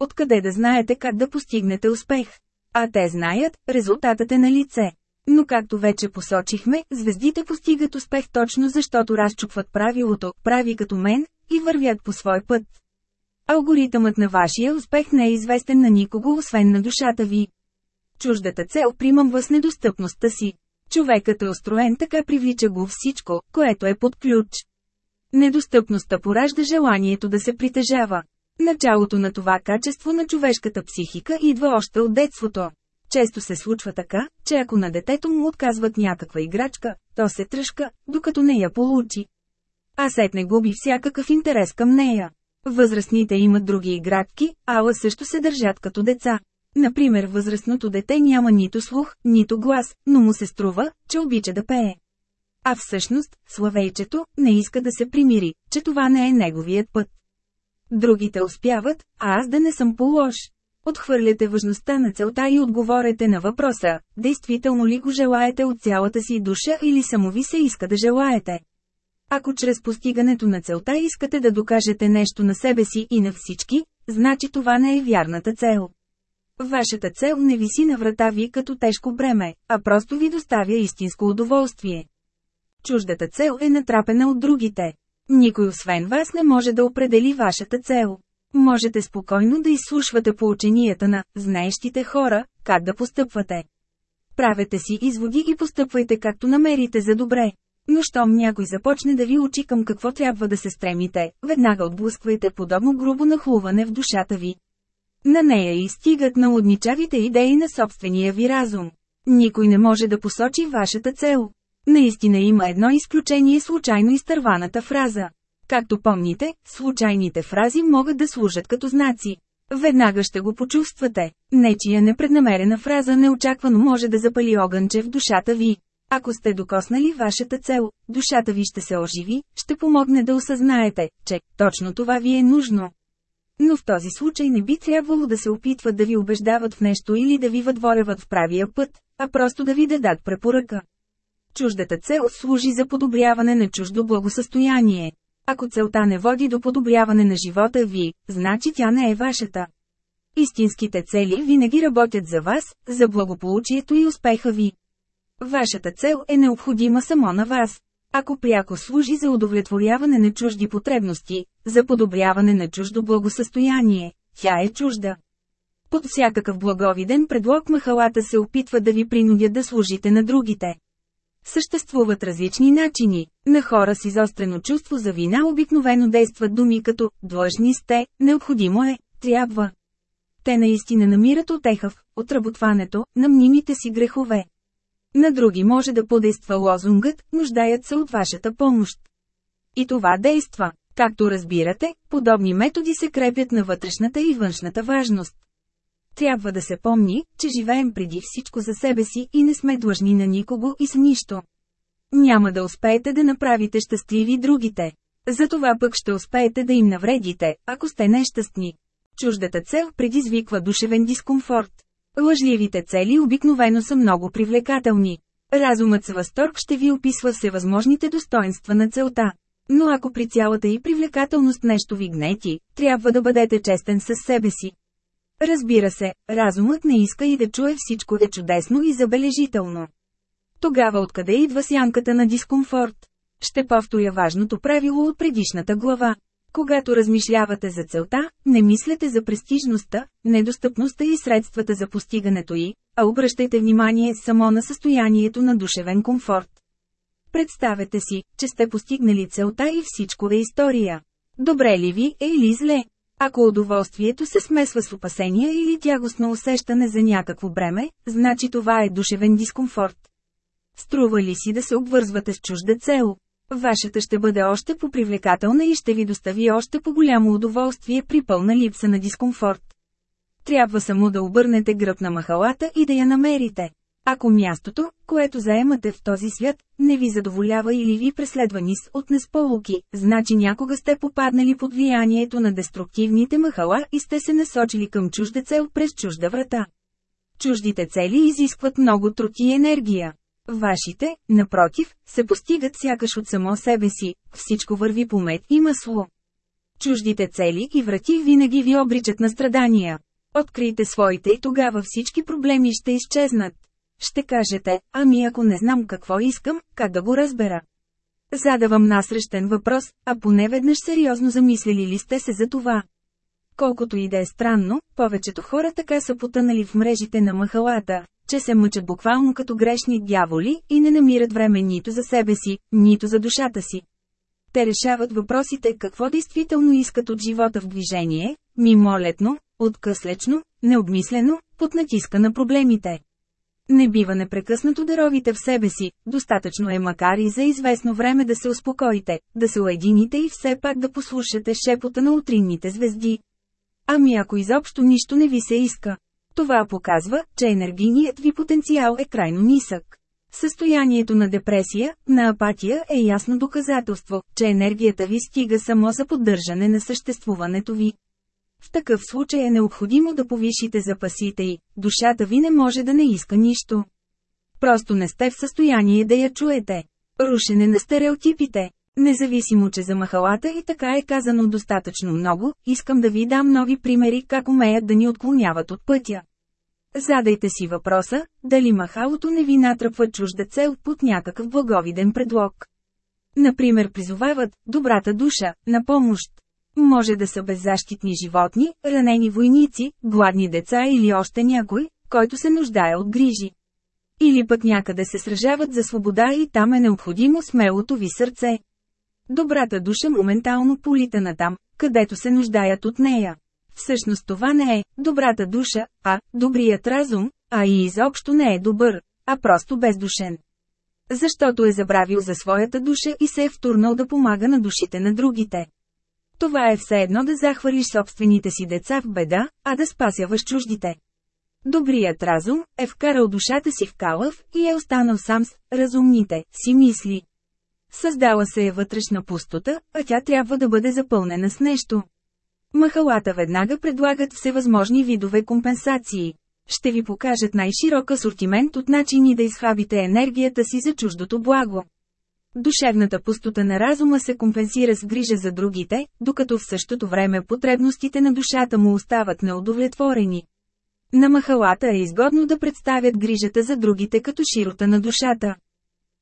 Откъде да знаете как да постигнете успех? А те знаят, резултатът е на лице. Но както вече посочихме, звездите постигат успех точно защото разчупват правилото, прави като мен, и вървят по свой път. Алгоритъмът на вашия успех не е известен на никого освен на душата ви. Чуждата цел примамва с недостъпността си. Човекът е устроен така привлича го всичко, което е под ключ. Недостъпността поражда желанието да се притежава. Началото на това качество на човешката психика идва още от детството. Често се случва така, че ако на детето му отказват някаква играчка, то се тръжка, докато не я получи. А сетне губи всякакъв интерес към нея. Възрастните имат други играчки, ала също се държат като деца. Например, възрастното дете няма нито слух, нито глас, но му се струва, че обича да пее. А всъщност, Славейчето не иска да се примири, че това не е неговият път. Другите успяват, а аз да не съм по-лош. Отхвърляте важността на целта и отговорете на въпроса, действително ли го желаете от цялата си душа или само ви се иска да желаете. Ако чрез постигането на целта искате да докажете нещо на себе си и на всички, значи това не е вярната цел. Вашата цел не виси на врата ви като тежко бреме, а просто ви доставя истинско удоволствие. Чуждата цел е натрапена от другите. Никой освен вас не може да определи вашата цел. Можете спокойно да изслушвате поученията на знаещите хора, как да постъпвате. Правете си изводи и постъпвайте както намерите за добре. Но щом някой започне да ви учи към какво трябва да се стремите, веднага отблъсквайте подобно грубо нахлуване в душата ви. На нея и стигат на лудничавите идеи на собствения ви разум. Никой не може да посочи вашата цел. Наистина има едно изключение случайно изтърваната фраза. Както помните, случайните фрази могат да служат като знаци. Веднага ще го почувствате. Нечия непреднамерена фраза неочаквано може да запали огънче в душата ви. Ако сте докоснали вашата цел, душата ви ще се оживи, ще помогне да осъзнаете, че точно това ви е нужно. Но в този случай не би трябвало да се опитват да ви убеждават в нещо или да ви въдворяват в правия път, а просто да ви дадат препоръка. Чуждата цел служи за подобряване на чуждо благосъстояние. Ако целта не води до подобряване на живота ви, значи тя не е вашата. Истинските цели винаги работят за вас, за благополучието и успеха ви. Вашата цел е необходима само на вас. Ако пряко служи за удовлетворяване на чужди потребности, за подобряване на чуждо благосъстояние, тя е чужда. Под всякакъв благовиден предлог махалата се опитва да ви принудят да служите на другите. Съществуват различни начини. На хора с изострено чувство за вина обикновено действат думи като «длъжни сте», «необходимо е», «трябва». Те наистина намират отеха в отработването на мнимите си грехове. На други може да подейства лозунгът, нуждаят се от вашата помощ. И това действа. Както разбирате, подобни методи се крепят на вътрешната и външната важност. Трябва да се помни, че живеем преди всичко за себе си и не сме длъжни на никого и с нищо. Няма да успеете да направите щастливи другите. Затова пък ще успеете да им навредите, ако сте нещастни. Чуждата цел предизвиква душевен дискомфорт. Лъжливите цели обикновено са много привлекателни. Разумът с възторг ще ви описва всевъзможните достоинства на целта. Но ако при цялата и привлекателност нещо ви гнети, трябва да бъдете честен с себе си. Разбира се, разумът не иска и да чуе всичко е чудесно и забележително. Тогава откъде идва сянката на дискомфорт? Ще повторя важното правило от предишната глава. Когато размишлявате за целта, не мислете за престижността, недостъпността и средствата за постигането й, а обръщайте внимание само на състоянието на душевен комфорт. Представете си, че сте постигнали целта и всичко е история. Добре ли ви е или зле? Ако удоволствието се смесва с опасения или тягостно усещане за някакво бреме, значи това е душевен дискомфорт. Струва ли си да се обвързвате с чужда цел? Вашата ще бъде още по-привлекателна и ще ви достави още по-голямо удоволствие при пълна липса на дискомфорт. Трябва само да обърнете гръб на махалата и да я намерите. Ако мястото, което заемате в този свят, не ви задоволява или ви преследва низ от несполуки, значи някога сте попаднали под влиянието на деструктивните махала и сте се насочили към чужда цел през чужда врата. Чуждите цели изискват много труд и енергия. Вашите, напротив, се постигат сякаш от само себе си, всичко върви по мед и масло. Чуждите цели и врати винаги ви обричат на страдания. Открийте своите и тогава всички проблеми ще изчезнат. ще кажете, ами ако не знам какво искам, как да го разбера. Задавам насрещен въпрос, а поне веднъж сериозно замислили ли сте се за това? Колкото и да е странно, повечето хора така са потънали в мрежите на махалата, че се мъчат буквално като грешни дяволи и не намират време нито за себе си, нито за душата си. Те решават въпросите какво действително искат от живота в движение, мимолетно, откъслечно, необмислено, под натиска на проблемите. Не бива непрекъснато да ровите в себе си, достатъчно е макар и за известно време да се успокоите, да се уедините и все пак да послушате шепота на утринните звезди. Ами ако изобщо нищо не ви се иска. Това показва, че енергийният ви потенциал е крайно нисък. Състоянието на депресия, на апатия е ясно доказателство, че енергията ви стига само за поддържане на съществуването ви. В такъв случай е необходимо да повишите запасите и душата ви не може да не иска нищо. Просто не сте в състояние да я чуете. Рушене на стереотипите. Независимо, че за махалата и така е казано достатъчно много, искам да ви дам нови примери как умеят да ни отклоняват от пътя. Задайте си въпроса, дали махалото не ви натръпва чужда цел под някакъв благовиден предлог. Например призовават «добрата душа» на помощ. Може да са беззащитни животни, ранени войници, гладни деца или още някой, който се нуждае от грижи. Или пък някъде се сражават за свобода и там е необходимо смелото ви сърце. Добрата душа моментално полита на там, където се нуждаят от нея. Всъщност това не е добрата душа, а добрият разум, а и изобщо не е добър, а просто бездушен. Защото е забравил за своята душа и се е втурнал да помага на душите на другите. Това е все едно да захвърлиш собствените си деца в беда, а да спасяваш чуждите. Добрият разум е вкарал душата си в калъв и е останал сам с разумните си мисли. Създала се е вътрешна пустота, а тя трябва да бъде запълнена с нещо. Махалата веднага предлагат всевъзможни видове компенсации. Ще ви покажат най-широк асортимент от начини да изхабите енергията си за чуждото благо. Душевната пустота на разума се компенсира с грижа за другите, докато в същото време потребностите на душата му остават неудовлетворени. На махалата е изгодно да представят грижата за другите като широта на душата.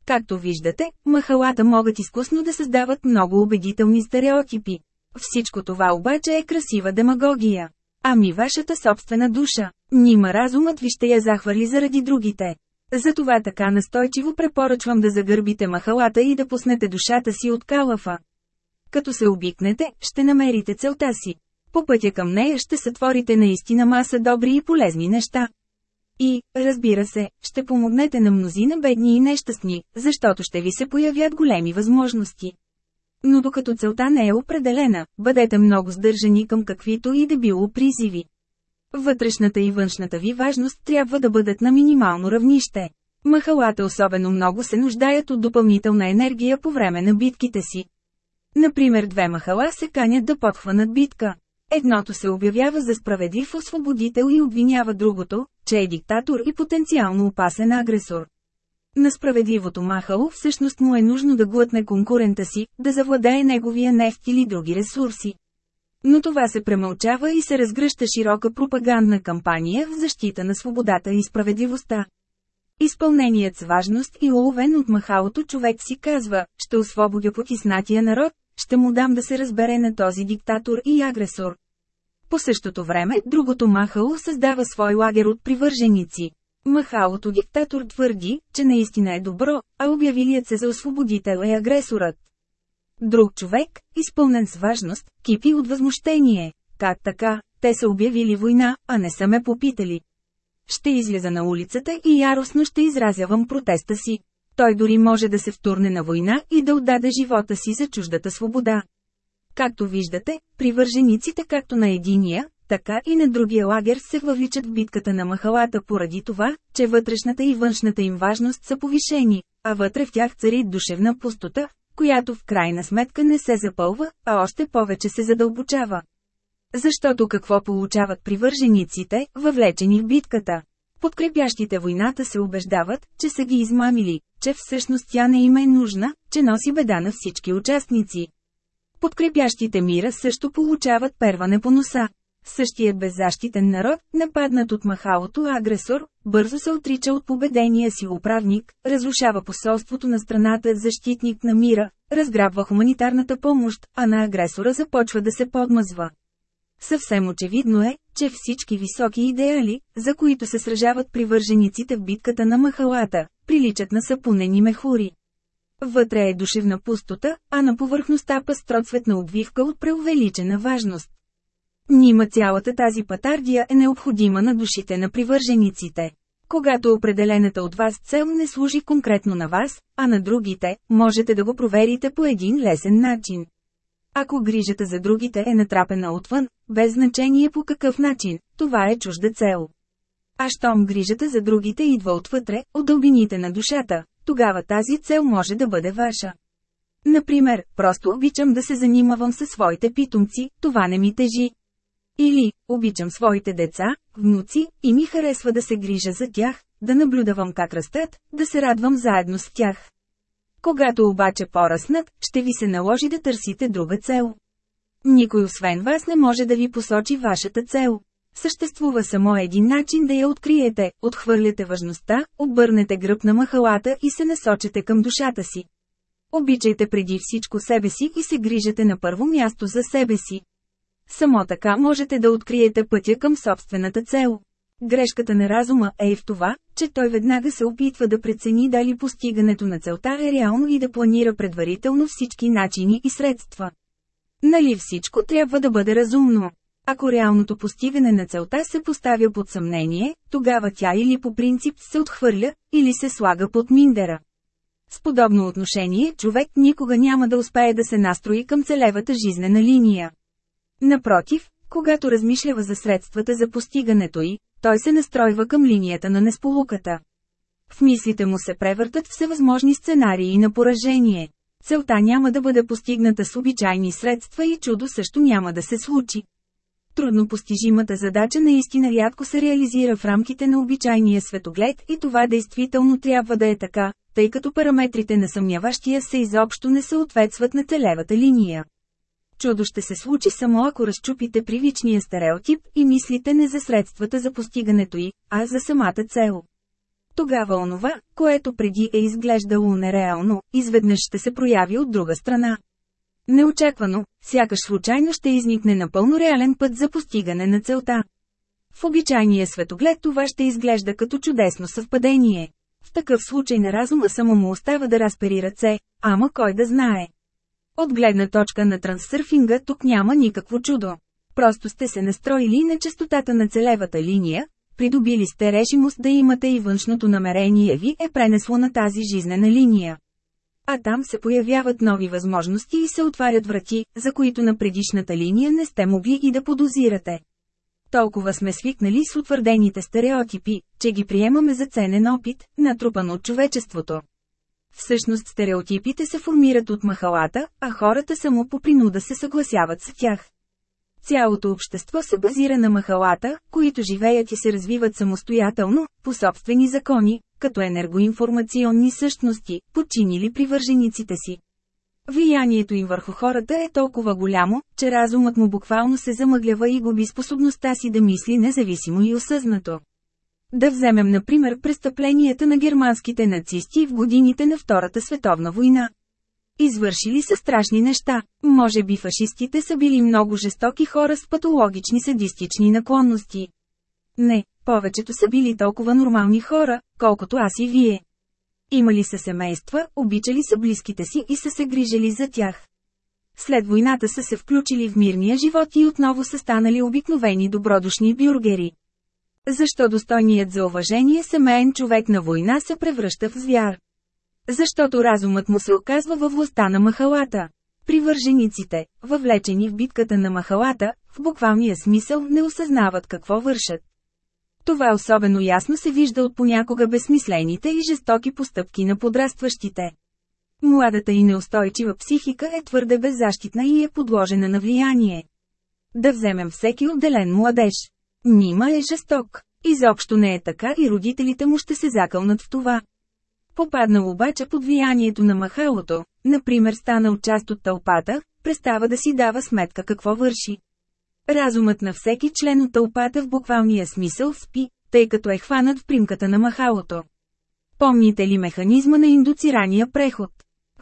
Както виждате, махалата могат изкусно да създават много убедителни стереотипи. Всичко това обаче е красива демагогия. Ами вашата собствена душа, нима разумът ви ще я захвали заради другите. Затова така настойчиво препоръчвам да загърбите махалата и да пуснете душата си от калафа. Като се обикнете, ще намерите целта си. По пътя към нея ще сътворите наистина маса добри и полезни неща. И, разбира се, ще помогнете на мнозина бедни и нещастни, защото ще ви се появят големи възможности. Но докато целта не е определена, бъдете много сдържани към каквито и да било призиви. Вътрешната и външната ви важност трябва да бъдат на минимално равнище. Махалата особено много се нуждаят от допълнителна енергия по време на битките си. Например две махала се канят да подхванат битка. Едното се обявява за справедлив освободител и обвинява другото, че е диктатор и потенциално опасен агресор. На справедливото махало всъщност му е нужно да глътне конкурента си, да завладее неговия нефт или други ресурси. Но това се премълчава и се разгръща широка пропагандна кампания в защита на свободата и справедливостта. Изпълненият с важност и уловен от махалото човек си казва, ще освободя потиснатия народ, ще му дам да се разбере на този диктатор и агресор. По същото време, другото махало създава свой лагер от привърженици. Махалото диктатор твърди, че наистина е добро, а обявилият се за освободител е агресорът. Друг човек, изпълнен с важност, кипи от възмущение. Как така, те са обявили война, а не са ме попитали. Ще изляза на улицата и яростно ще изразявам протеста си. Той дори може да се втурне на война и да отдаде живота си за чуждата свобода. Както виждате, привържениците както на единия, така и на другия лагер се въвличат в битката на махалата поради това, че вътрешната и външната им важност са повишени, а вътре в тях цари душевна пустота, която в крайна сметка не се запълва, а още повече се задълбочава. Защото какво получават привържениците, въвлечени в битката? Подкрепящите войната се убеждават, че са ги измамили, че всъщност тя не им е нужна, че носи беда на всички участници. Подкрепящите мира също получават перване по носа. Същият беззащитен народ, нападнат от махалото агресор, бързо се отрича от победения си управник, разрушава посолството на страната защитник на мира, разграбва хуманитарната помощ, а на агресора започва да се подмъзва. Съвсем очевидно е, че всички високи идеали, за които се сражават привържениците в битката на махалата, приличат на сапунени мехури. Вътре е душевна пустота, а на повърхността пастроцветна обвивка от преувеличена важност. Нима цялата тази патардия е необходима на душите на привържениците. Когато определената от вас цел не служи конкретно на вас, а на другите, можете да го проверите по един лесен начин. Ако грижата за другите е натрапена отвън, без значение по какъв начин, това е чужда цел. А щом грижата за другите идва отвътре, от дълбините на душата, тогава тази цел може да бъде ваша. Например, просто обичам да се занимавам със своите питомци, това не ми тежи. Или, обичам своите деца, внуци, и ми харесва да се грижа за тях, да наблюдавам как растат, да се радвам заедно с тях. Когато обаче поръснат, ще ви се наложи да търсите друга цел. Никой освен вас не може да ви посочи вашата цел. Съществува само един начин да я откриете, отхвърляте важността, обърнете гръб на махалата и се насочете към душата си. Обичайте преди всичко себе си и се грижете на първо място за себе си. Само така можете да откриете пътя към собствената цел. Грешката на разума е и в това, че той веднага се опитва да прецени дали постигането на целта е реално и да планира предварително всички начини и средства. Нали всичко трябва да бъде разумно? Ако реалното постигане на целта се поставя под съмнение, тогава тя или по принцип се отхвърля, или се слага под миндера. С подобно отношение човек никога няма да успее да се настрои към целевата жизнена линия. Напротив, когато размишлява за средствата за постигането й, той се настройва към линията на несполуката. В мислите му се превъртат всевъзможни сценарии на поражение. Целта няма да бъде постигната с обичайни средства и чудо също няма да се случи. Трудно постижимата задача наистина рядко се реализира в рамките на обичайния светоглед и това действително трябва да е така, тъй като параметрите на съмняващия се изобщо не съответстват на целевата линия. Чудо ще се случи само ако разчупите привичния стереотип и мислите не за средствата за постигането й, а за самата цел. Тогава онова, което преди е изглеждало нереално, изведнъж ще се прояви от друга страна. Неочаквано, сякаш случайно ще изникне напълно реален път за постигане на целта. В обичайния светоглед това ще изглежда като чудесно съвпадение. В такъв случай на разума само му остава да разпери ръце, ама кой да знае. От гледна точка на трансърфинга тук няма никакво чудо. Просто сте се настроили на частотата на целевата линия, придобили сте решимост да имате и външното намерение ви е пренесло на тази жизнена линия. А там се появяват нови възможности и се отварят врати, за които на предишната линия не сте могли и да подозирате. Толкова сме свикнали с утвърдените стереотипи, че ги приемаме за ценен опит, натрупан от човечеството. Всъщност стереотипите се формират от махалата, а хората само по принуда се съгласяват с тях. Цялото общество се базира на махалата, които живеят и се развиват самостоятелно, по собствени закони, като енергоинформационни същности, подчинили привържениците си. Влиянието им върху хората е толкова голямо, че разумът му буквално се замъглява и губи способността си да мисли независимо и осъзнато. Да вземем например престъпленията на германските нацисти в годините на Втората световна война. Извършили са страшни неща. Може би фашистите са били много жестоки хора с патологични садистични наклонности. Не, повечето са били толкова нормални хора, колкото аз и вие. Имали са семейства, обичали са близките си и са се грижали за тях. След войната са се включили в мирния живот и отново са станали обикновени добродушни бюргери. Защо достойният за уважение семейен човек на война се превръща в звяр? Защото разумът му се оказва във властта на махалата. Привържениците, въвлечени в битката на махалата, в буквалния смисъл не осъзнават какво вършат. Това особено ясно се вижда от понякога безсмислените и жестоки постъпки на подрастващите. Младата и неустойчива психика е твърде беззащитна и е подложена на влияние. Да вземем всеки отделен младеж. Нима е жесток. Изобщо не е така и родителите му ще се закълнат в това. Попаднал обаче под влиянието на махалото, например станал част от тълпата, престава да си дава сметка какво върши. Разумът на всеки член от тълпата в буквалния смисъл спи, тъй като е хванат в примката на махалото. Помните ли механизма на индуцирания преход?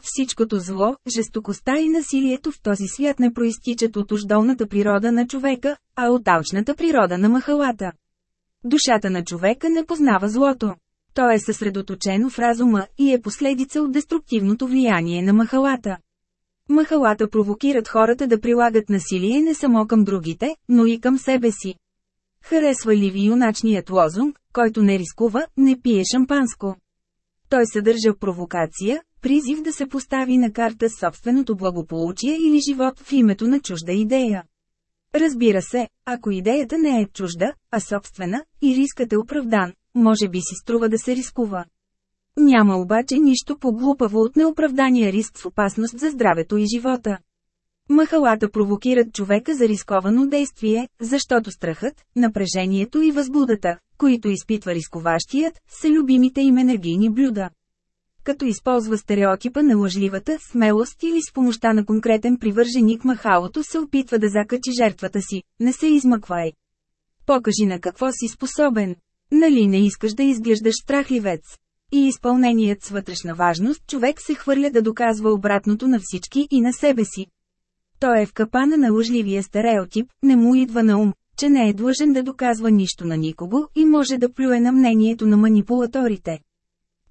Всичкото зло, жестокостта и насилието в този свят не проистичат от уждолната природа на човека, а от алчната природа на махалата. Душата на човека не познава злото. То е съсредоточено в разума и е последица от деструктивното влияние на махалата. Махалата провокират хората да прилагат насилие не само към другите, но и към себе си. Харесва ли ви юначният лозунг, който не рискува, не пие шампанско? Той съдържа провокация, призив да се постави на карта собственото благополучие или живот в името на чужда идея. Разбира се, ако идеята не е чужда, а собствена, и рискът е оправдан, може би си струва да се рискува. Няма обаче нищо по-глупаво от неоправдания риск в опасност за здравето и живота. Махалата провокират човека за рисковано действие, защото страхът, напрежението и възбудата, които изпитва рисковащият, са любимите им енергийни блюда. Като използва стереотипа на лъжливата смелост или с помощта на конкретен привърженик махалото се опитва да закачи жертвата си, не се измъквай. Покажи на какво си способен. Нали не искаш да изглеждаш страхливец? И изпълненият с вътрешна важност човек се хвърля да доказва обратното на всички и на себе си. Той е в капана на лъжливия стереотип, не му идва на ум, че не е длъжен да доказва нищо на никого и може да плюе на мнението на манипулаторите.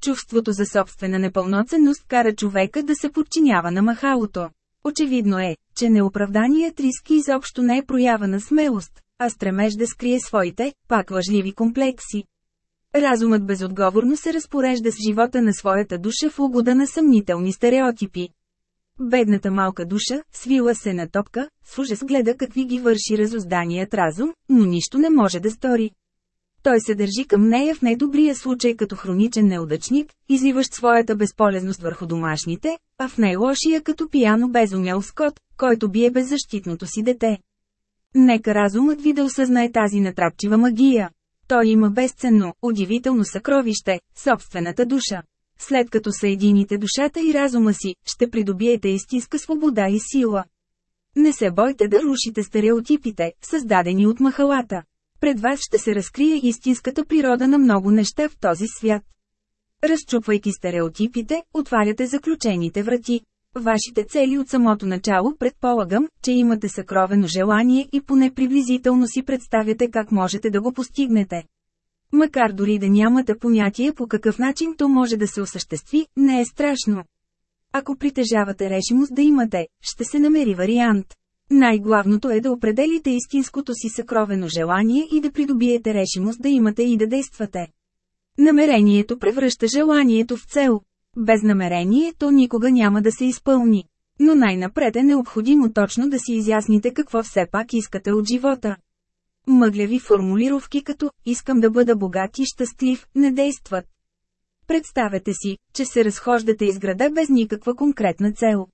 Чувството за собствена непълноценност кара човека да се подчинява на махалото. Очевидно е, че неоправданият риск изобщо не е проява на смелост, а стремеж да скрие своите, пак лъжливи комплекси. Разумът безотговорно се разпорежда с живота на своята душа в угода на съмнителни стереотипи. Бедната малка душа, свила се на топка, с ужас гледа какви ги върши разозданият разум, но нищо не може да стори. Той се държи към нея в най-добрия случай като хроничен неудачник, изливащ своята безполезност върху домашните, а в най-лошия като пияно безумял скот, който бие беззащитното си дете. Нека разумът ви да осъзнае тази натрапчива магия. Той има безценно, удивително съкровище, собствената душа. След като съедините душата и разума си, ще придобиете истинска свобода и сила. Не се бойте да рушите стереотипите, създадени от махалата. Пред вас ще се разкрие истинската природа на много неща в този свят. Разчупвайки стереотипите, отваряте заключените врати. Вашите цели от самото начало предполагам, че имате съкровено желание и поне приблизително си представяте как можете да го постигнете. Макар дори да нямате понятие по какъв начин то може да се осъществи, не е страшно. Ако притежавате решимост да имате, ще се намери вариант. Най-главното е да определите истинското си съкровено желание и да придобиете решимост да имате и да действате. Намерението превръща желанието в цел. Без намерение то никога няма да се изпълни. Но най-напред е необходимо точно да си изясните какво все пак искате от живота. Мъгляви формулировки като «искам да бъда богат и щастлив» не действат. Представете си, че се разхождате из града без никаква конкретна цел.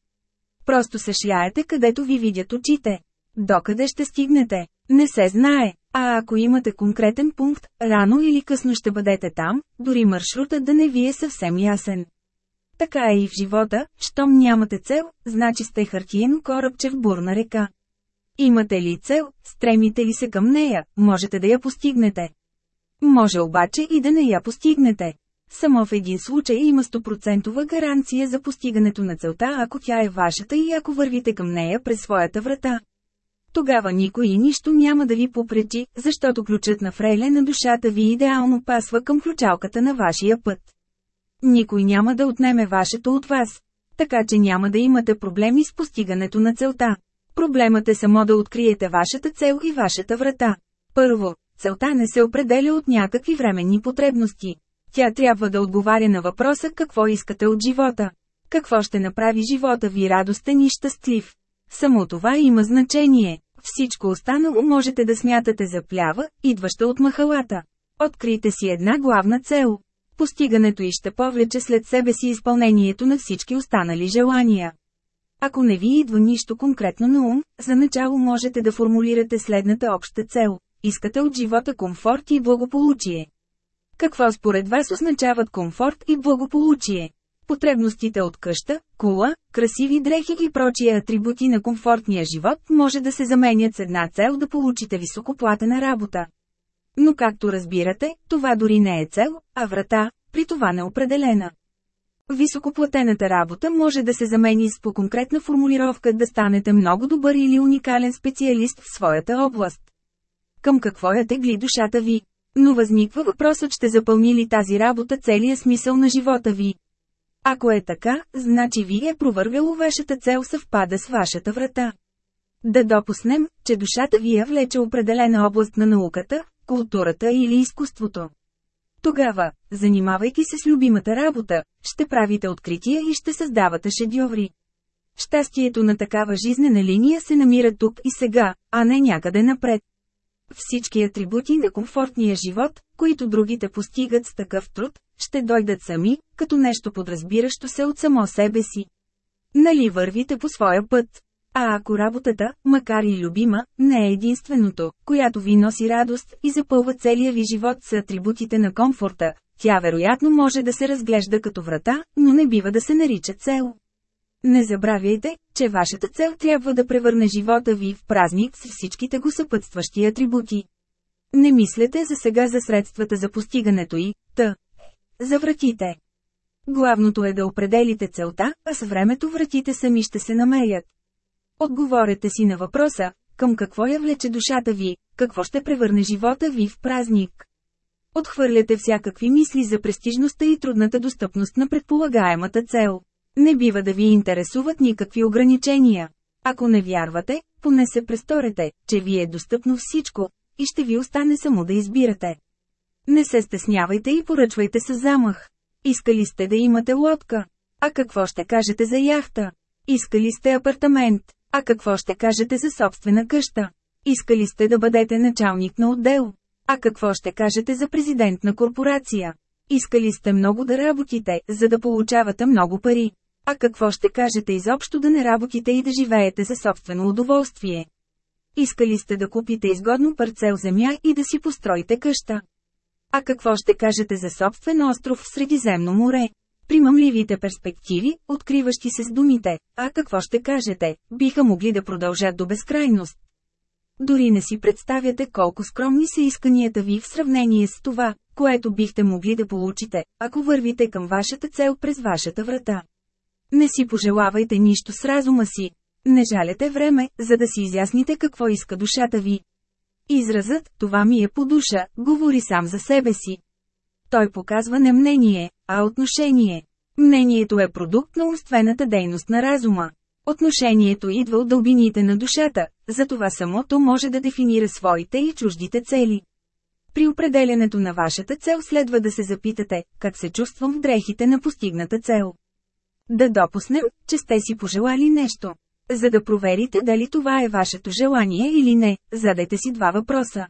Просто се шляете където ви видят очите. Докъде ще стигнете? Не се знае. А ако имате конкретен пункт, рано или късно ще бъдете там, дори маршрутът да не ви е съвсем ясен. Така е и в живота, щом нямате цел, значи сте хартиен корабче в бурна река. Имате ли цел, стремите ли се към нея, можете да я постигнете. Може обаче и да не я постигнете. Само в един случай има стопроцентова гаранция за постигането на целта, ако тя е вашата и ако вървите към нея през своята врата. Тогава никой и нищо няма да ви попречи, защото ключът на фрейле на душата ви идеално пасва към ключалката на вашия път. Никой няма да отнеме вашето от вас. Така че няма да имате проблеми с постигането на целта. Проблемът е само да откриете вашата цел и вашата врата. Първо, целта не се определя от някакви временни потребности. Тя трябва да отговаря на въпроса какво искате от живота. Какво ще направи живота ви радостен и щастлив. Само това има значение. Всичко останало можете да смятате за плява, идваща от махалата. Открийте си една главна цел. Постигането и ще повлече след себе си изпълнението на всички останали желания. Ако не ви идва нищо конкретно на ум, за начало можете да формулирате следната обща цел. Искате от живота комфорт и благополучие. Какво според вас означават комфорт и благополучие? Потребностите от къща, кула, красиви дрехи и прочие атрибути на комфортния живот може да се заменят с една цел да получите високоплатена работа. Но както разбирате, това дори не е цел, а врата, при това неопределена. Високоплатената работа може да се замени с по конкретна формулировка да станете много добър или уникален специалист в своята област. Към какво я тегли душата ви? Но възниква въпросът ще запълни ли тази работа целия смисъл на живота ви? Ако е така, значи ви е провървяло вашата цел съвпада с вашата врата. Да допуснем, че душата ви я влече определена област на науката, културата или изкуството. Тогава, занимавайки се с любимата работа, ще правите открития и ще създавате шедьоври. Щастието на такава жизнена линия се намира тук и сега, а не някъде напред. Всички атрибути на комфортния живот, които другите постигат с такъв труд, ще дойдат сами, като нещо подразбиращо се от само себе си. Нали вървите по своя път? А ако работата, макар и любима, не е единственото, която ви носи радост и запълва целия ви живот с атрибутите на комфорта, тя вероятно може да се разглежда като врата, но не бива да се нарича цел. Не забравяйте, че вашата цел трябва да превърне живота ви в празник с всичките го съпътстващи атрибути. Не мислете за сега за средствата за постигането й, та. За вратите. Главното е да определите целта, а с времето вратите сами ще се намерят. Отговорете си на въпроса, към какво я влече душата ви, какво ще превърне живота ви в празник. Отхвърляте всякакви мисли за престижността и трудната достъпност на предполагаемата цел. Не бива да ви интересуват никакви ограничения. Ако не вярвате, поне се престорете, че ви е достъпно всичко, и ще ви остане само да избирате. Не се стеснявайте и поръчвайте с замах. Искали сте да имате лодка. А какво ще кажете за яхта? Искали сте апартамент. А какво ще кажете за собствена къща? Искали сте да бъдете началник на отдел? А какво ще кажете за президент на корпорация? Искали сте много да работите, за да получавате много пари? А какво ще кажете изобщо да не работите и да живеете за собствено удоволствие? Искали сте да купите изгодно парцел земя и да си построите къща? А какво ще кажете за собствен остров в Средиземно море? Примамливите перспективи, откриващи се с думите, а какво ще кажете, биха могли да продължат до безкрайност. Дори не си представяте колко скромни са исканията ви в сравнение с това, което бихте могли да получите, ако вървите към вашата цел през вашата врата. Не си пожелавайте нищо с разума си. Не жалете време, за да си изясните какво иска душата ви. Изразът «това ми е по душа» говори сам за себе си. Той показва не мнение, а отношение. Мнението е продукт на умствената дейност на разума. Отношението идва от дълбините на душата, затова самото може да дефинира своите и чуждите цели. При определенето на вашата цел следва да се запитате, как се чувствам в дрехите на постигната цел. Да допуснем, че сте си пожелали нещо. За да проверите дали това е вашето желание или не, задайте си два въпроса.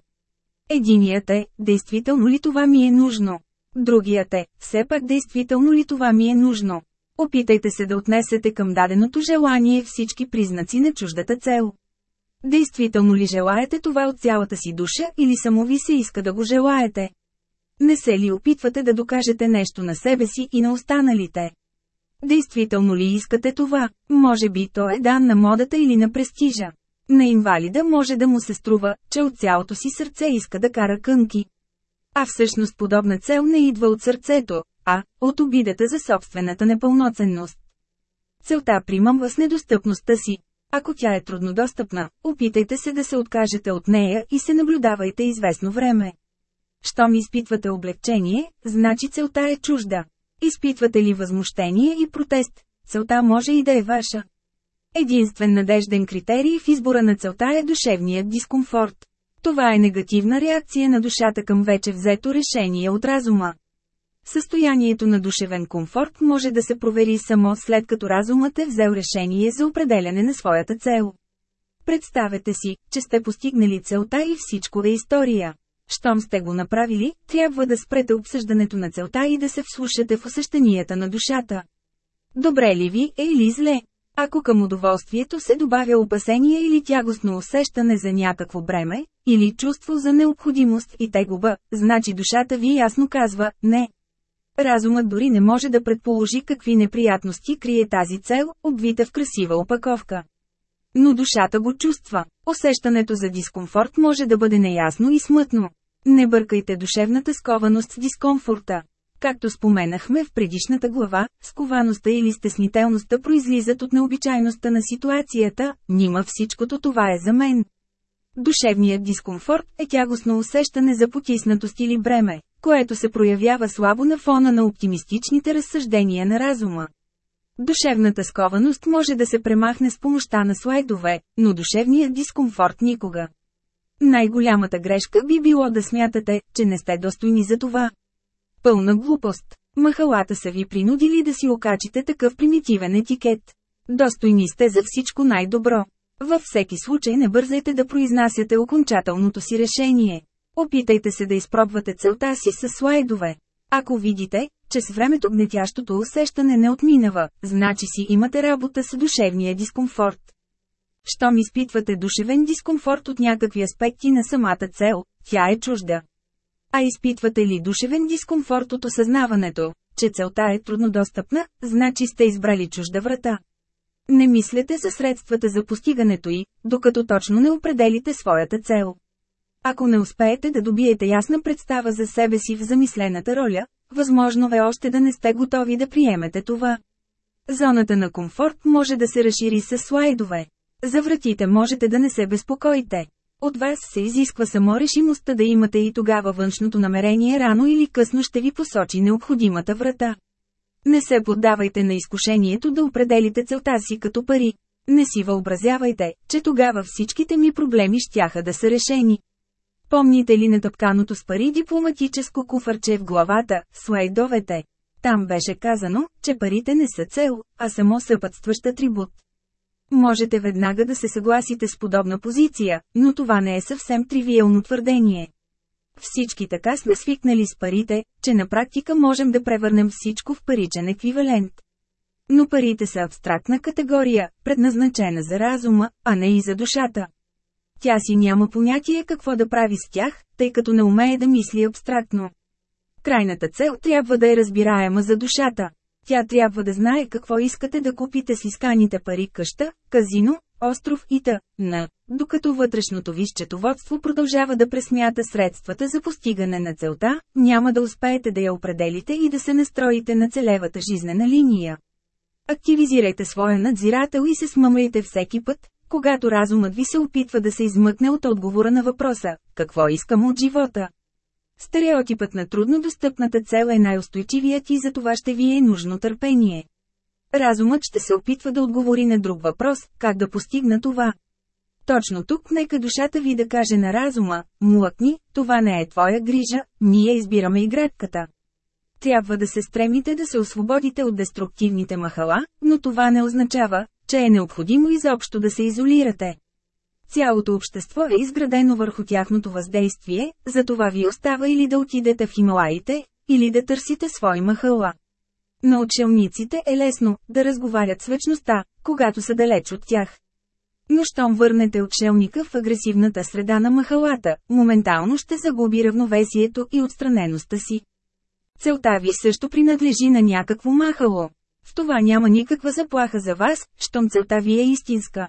Единият е, действително ли това ми е нужно? Другият е, все пак действително ли това ми е нужно? Опитайте се да отнесете към даденото желание всички признаци на чуждата цел. Действително ли желаете това от цялата си душа или само ви се иска да го желаете? Не се ли опитвате да докажете нещо на себе си и на останалите? Действително ли искате това? Може би то е дан на модата или на престижа. На инвалида може да му се струва, че от цялото си сърце иска да кара кънки. А всъщност подобна цел не идва от сърцето, а от обидата за собствената непълноценност. Целта примамва с недостъпността си. Ако тя е труднодостъпна, опитайте се да се откажете от нея и се наблюдавайте известно време. Щом изпитвате облегчение, значи целта е чужда. Изпитвате ли възмущение и протест, целта може и да е ваша. Единствен надежден критерий в избора на целта е душевният дискомфорт. Това е негативна реакция на душата към вече взето решение от разума. Състоянието на душевен комфорт може да се провери само след като разумът е взел решение за определяне на своята цел. Представете си, че сте постигнали целта и всичко е история. Щом сте го направили, трябва да спрете обсъждането на целта и да се вслушате в усещанията на душата. Добре ли ви е или зле? Ако към удоволствието се добавя опасение или тягостно усещане за някакво бреме, или чувство за необходимост и тегуба, значи душата ви ясно казва «не». Разумът дори не може да предположи какви неприятности крие тази цел, обвита в красива опаковка. Но душата го чувства. Усещането за дискомфорт може да бъде неясно и смътно. Не бъркайте душевната скованост с дискомфорта. Както споменахме в предишната глава, сковаността или стеснителността произлизат от необичайността на ситуацията, нима всичкото това е за мен. Душевният дискомфорт е тягостно усещане за потиснатост или бреме, което се проявява слабо на фона на оптимистичните разсъждения на разума. Душевната скованост може да се премахне с помощта на слайдове, но душевният дискомфорт никога. Най-голямата грешка би било да смятате, че не сте достойни за това. Пълна глупост. Махалата са ви принудили да си окачите такъв примитивен етикет. Достойни сте за всичко най-добро. Във всеки случай не бързайте да произнасяте окончателното си решение. Опитайте се да изпробвате целта си с слайдове. Ако видите, че с времето гнетящото усещане не отминава, значи си имате работа с душевния дискомфорт. Щом изпитвате душевен дискомфорт от някакви аспекти на самата цел, тя е чужда. А изпитвате ли душевен дискомфорт от осъзнаването, че целта е труднодостъпна, значи сте избрали чужда врата. Не мислете за средствата за постигането й, докато точно не определите своята цел. Ако не успеете да добиете ясна представа за себе си в замислената роля, възможно е още да не сте готови да приемете това. Зоната на комфорт може да се разшири с слайдове. За вратите можете да не се безпокоите. От вас се изисква само решимостта да имате и тогава външното намерение рано или късно ще ви посочи необходимата врата. Не се поддавайте на изкушението да определите целта си като пари. Не си въобразявайте, че тогава всичките ми проблеми щяха да са решени. Помните ли натъпканото с пари дипломатическо куфарче в главата, слайдовете? Там беше казано, че парите не са цел, а само съпътстващ атрибут. Можете веднага да се съгласите с подобна позиция, но това не е съвсем тривиално твърдение. Всички така сме свикнали с парите, че на практика можем да превърнем всичко в паричен еквивалент. Но парите са абстрактна категория, предназначена за разума, а не и за душата. Тя си няма понятие какво да прави с тях, тъй като не умее да мисли абстрактно. Крайната цел трябва да е разбираема за душата. Тя трябва да знае какво искате да купите с исканите пари къща, казино, остров и т.н. Докато вътрешното ви счетоводство продължава да пресмята средствата за постигане на целта, няма да успеете да я определите и да се настроите на целевата жизнена линия. Активизирайте своя надзирател и се смъмайте всеки път, когато разумът ви се опитва да се измъкне от отговора на въпроса «Какво искам от живота?». Стереотипът на труднодостъпната цел е най-устойчивият и за това ще ви е нужно търпение. Разумът ще се опитва да отговори на друг въпрос, как да постигна това. Точно тук нека душата ви да каже на разума, млъкни, това не е твоя грижа, ние избираме игратката. Трябва да се стремите да се освободите от деструктивните махала, но това не означава, че е необходимо изобщо да се изолирате. Цялото общество е изградено върху тяхното въздействие, затова ви остава или да отидете в Хималаите, или да търсите свои махала. На учелниците е лесно да разговарят с вечността, когато са далеч от тях. Но щом върнете отшелника в агресивната среда на махалата, моментално ще загуби равновесието и отстранеността си. Целта ви също принадлежи на някакво махало. В това няма никаква заплаха за вас, щом целта ви е истинска.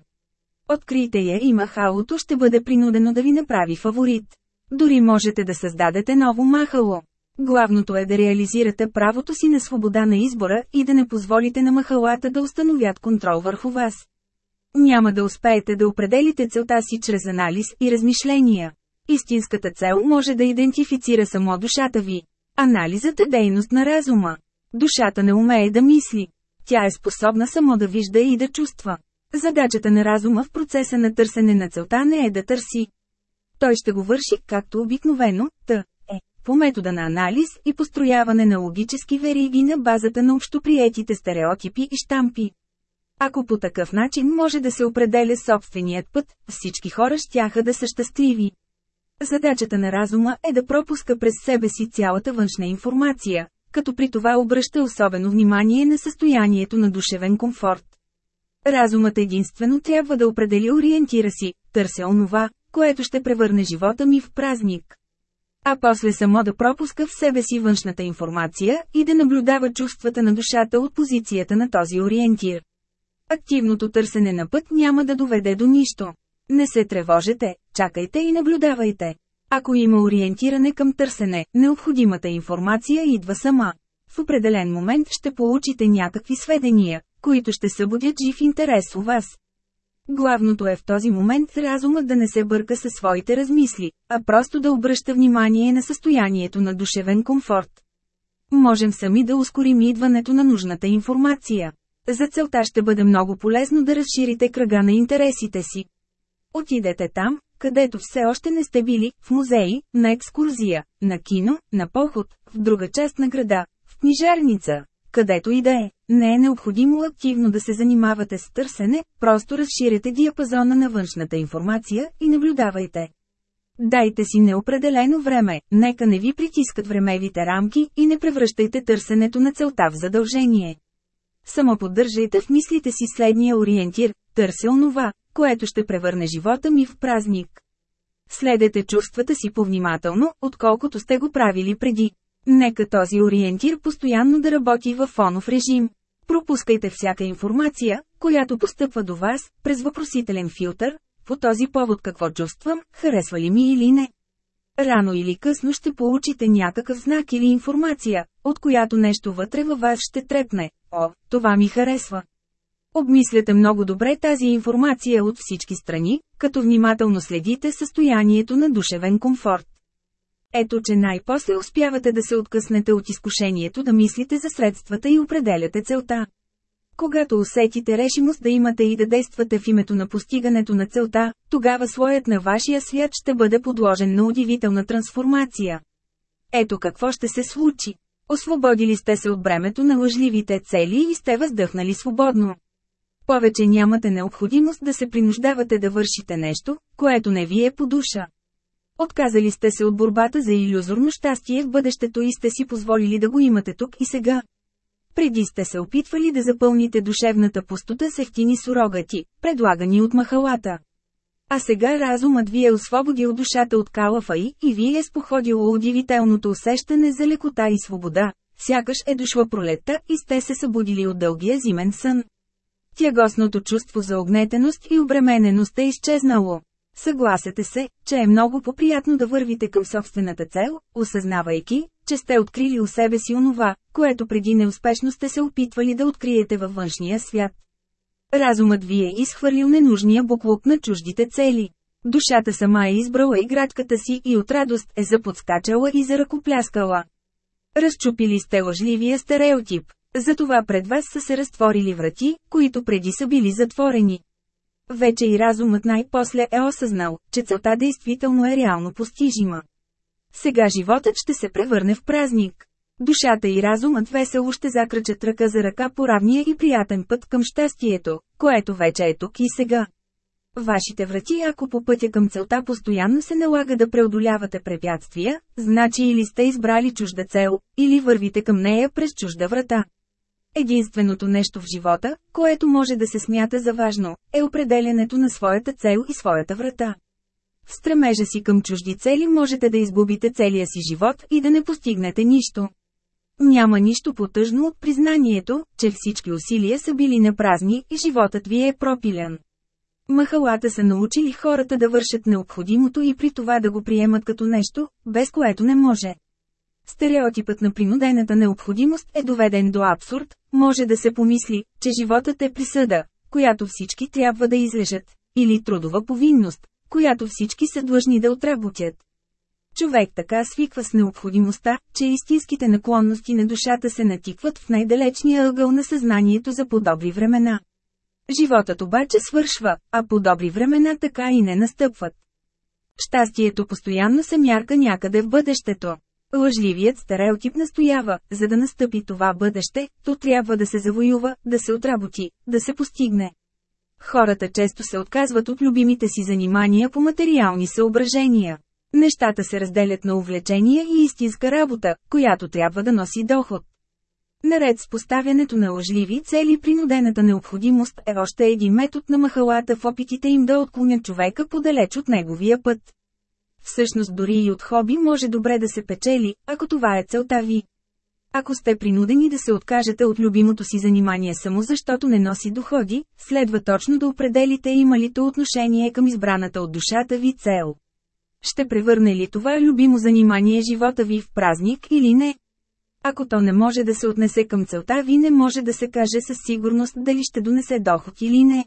Открийте я и махалото ще бъде принудено да ви направи фаворит. Дори можете да създадете ново махало. Главното е да реализирате правото си на свобода на избора и да не позволите на махалата да установят контрол върху вас. Няма да успеете да определите целта си чрез анализ и размишления. Истинската цел може да идентифицира само душата ви. Анализът е дейност на разума. Душата не умее да мисли. Тя е способна само да вижда и да чувства. Задачата на разума в процеса на търсене на целта не е да търси. Той ще го върши, както обикновено, т. е, по метода на анализ и построяване на логически вериги на базата на общоприетите стереотипи и штампи. Ако по такъв начин може да се определя собственият път, всички хора щяха да са щастливи. Задачата на разума е да пропуска през себе си цялата външна информация, като при това обръща особено внимание на състоянието на душевен комфорт. Разумът единствено трябва да определи ориентира си, търся онова, което ще превърне живота ми в празник. А после само да пропуска в себе си външната информация и да наблюдава чувствата на душата от позицията на този ориентир. Активното търсене на път няма да доведе до нищо. Не се тревожете, чакайте и наблюдавайте. Ако има ориентиране към търсене, необходимата информация идва сама. В определен момент ще получите някакви сведения, които ще събудят жив интерес у вас. Главното е в този момент разумът да не се бърка със своите размисли, а просто да обръща внимание на състоянието на душевен комфорт. Можем сами да ускорим идването на нужната информация. За целта ще бъде много полезно да разширите кръга на интересите си. Отидете там, където все още не сте били, в музеи, на екскурзия, на кино, на поход, в друга част на града, в книжарница, където и да е. Не е необходимо активно да се занимавате с търсене, просто разширете диапазона на външната информация и наблюдавайте. Дайте си неопределено време, нека не ви притискат времевите рамки и не превръщайте търсенето на целта в задължение. Само поддържайте в мислите си следния ориентир, търся онова, което ще превърне живота ми в празник. Следете чувствата си повнимателно, отколкото сте го правили преди. Нека този ориентир постоянно да работи в фонов режим. Пропускайте всяка информация, която постъпва до вас, през въпросителен филтър, по този повод какво чувствам, харесва ли ми или не. Рано или късно ще получите някакъв знак или информация, от която нещо вътре във вас ще трепне. О, това ми харесва. Обмисляте много добре тази информация от всички страни, като внимателно следите състоянието на душевен комфорт. Ето че най-после успявате да се откъснете от изкушението да мислите за средствата и определяте целта. Когато усетите решимост да имате и да действате в името на постигането на целта, тогава слоят на вашия свят ще бъде подложен на удивителна трансформация. Ето какво ще се случи. Освободили сте се от бремето на лъжливите цели и сте въздъхнали свободно. Повече нямате необходимост да се принуждавате да вършите нещо, което не ви е по душа. Отказали сте се от борбата за иллюзорно щастие в бъдещето и сте си позволили да го имате тук и сега. Преди сте се опитвали да запълните душевната пустота с ефтини сурогати, предлагани от махалата. А сега разумът ви е освободил душата от калафа и, и ви е споходило удивителното усещане за лекота и свобода, сякаш е дошла пролетта и сте се събудили от дългия зимен сън. Тягосното чувство за огнетеност и обремененост е изчезнало. Съгласете се, че е много поприятно да вървите към собствената цел, осъзнавайки, че сте открили у себе си онова, което преди неуспешно сте се опитвали да откриете във външния свят. Разумът ви е изхвърлил ненужния буклук на чуждите цели. Душата сама е избрала играчката си и от радост е заподскачала и заръкопляскала. Разчупили сте лъжливия стереотип. Затова пред вас са се разтворили врати, които преди са били затворени. Вече и разумът най-после е осъзнал, че целта действително е реално постижима. Сега животът ще се превърне в празник. Душата и разумът весело ще закрачат ръка за ръка по равния и приятен път към щастието, което вече е тук и сега. Вашите врати ако по пътя към целта постоянно се налага да преодолявате препятствия, значи или сте избрали чужда цел, или вървите към нея през чужда врата. Единственото нещо в живота, което може да се смята за важно, е определенето на своята цел и своята врата. В стремежа си към чужди цели можете да изгубите целия си живот и да не постигнете нищо. Няма нищо потъжно от признанието, че всички усилия са били напразни и животът ви е пропилен. Махалата са научили хората да вършат необходимото и при това да го приемат като нещо, без което не може. Стереотипът на принудената необходимост е доведен до абсурд, може да се помисли, че животът е присъда, която всички трябва да излежат, или трудова повинност, която всички са длъжни да отработят. Човек така свиква с необходимостта, че истинските наклонности на душата се натикват в най-далечния ъгъл на съзнанието за подобри времена. Животът обаче свършва, а подобри времена така и не настъпват. Щастието постоянно се мярка някъде в бъдещето. Лъжливият стереотип настоява, за да настъпи това бъдеще, то трябва да се завоюва, да се отработи, да се постигне. Хората често се отказват от любимите си занимания по материални съображения. Нещата се разделят на увлечения и истинска работа, която трябва да носи доход. Наред с поставянето на лъжливи цели принудената необходимост е още един метод на махалата в опитите им да отклонят човека подалеч от неговия път. Всъщност дори и от хоби може добре да се печели, ако това е целта ви. Ако сте принудени да се откажете от любимото си занимание само защото не носи доходи, следва точно да определите има ли то отношение към избраната от душата ви цел. Ще превърне ли това любимо занимание живота ви в празник или не? Ако то не може да се отнесе към целта ви не може да се каже със сигурност дали ще донесе доход или не.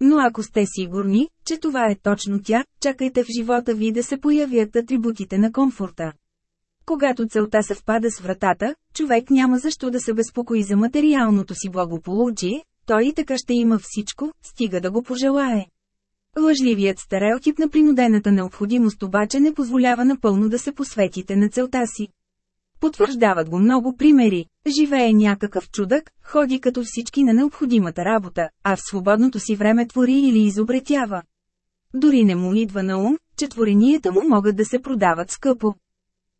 Но ако сте сигурни, че това е точно тя, чакайте в живота ви да се появят атрибутите на комфорта. Когато целта съвпада с вратата, човек няма защо да се безпокои за материалното си благополучие, той и така ще има всичко, стига да го пожелае. Лъжливият стереотип на принудената необходимост обаче не позволява напълно да се посветите на целта си. Потвърждават го много примери. Живее някакъв чудък, ходи като всички на необходимата работа, а в свободното си време твори или изобретява. Дори не му идва на ум, че творенията му могат да се продават скъпо.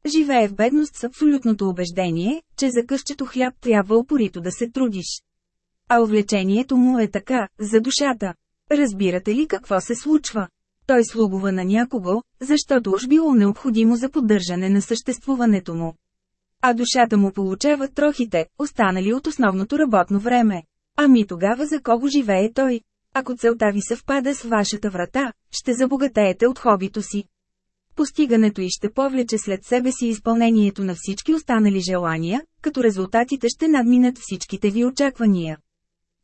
Живее в бедност с абсолютното убеждение, че за къщето хляб трябва упорито да се трудиш. А увлечението му е така, за душата. Разбирате ли какво се случва? Той слугува на някого, защото уж било необходимо за поддържане на съществуването му. А душата му получава трохите, останали от основното работно време. Ами тогава за кого живее той? Ако целта ви съвпада с вашата врата, ще забогатеете от хобито си. Постигането и ще повлече след себе си изпълнението на всички останали желания, като резултатите ще надминат всичките ви очаквания.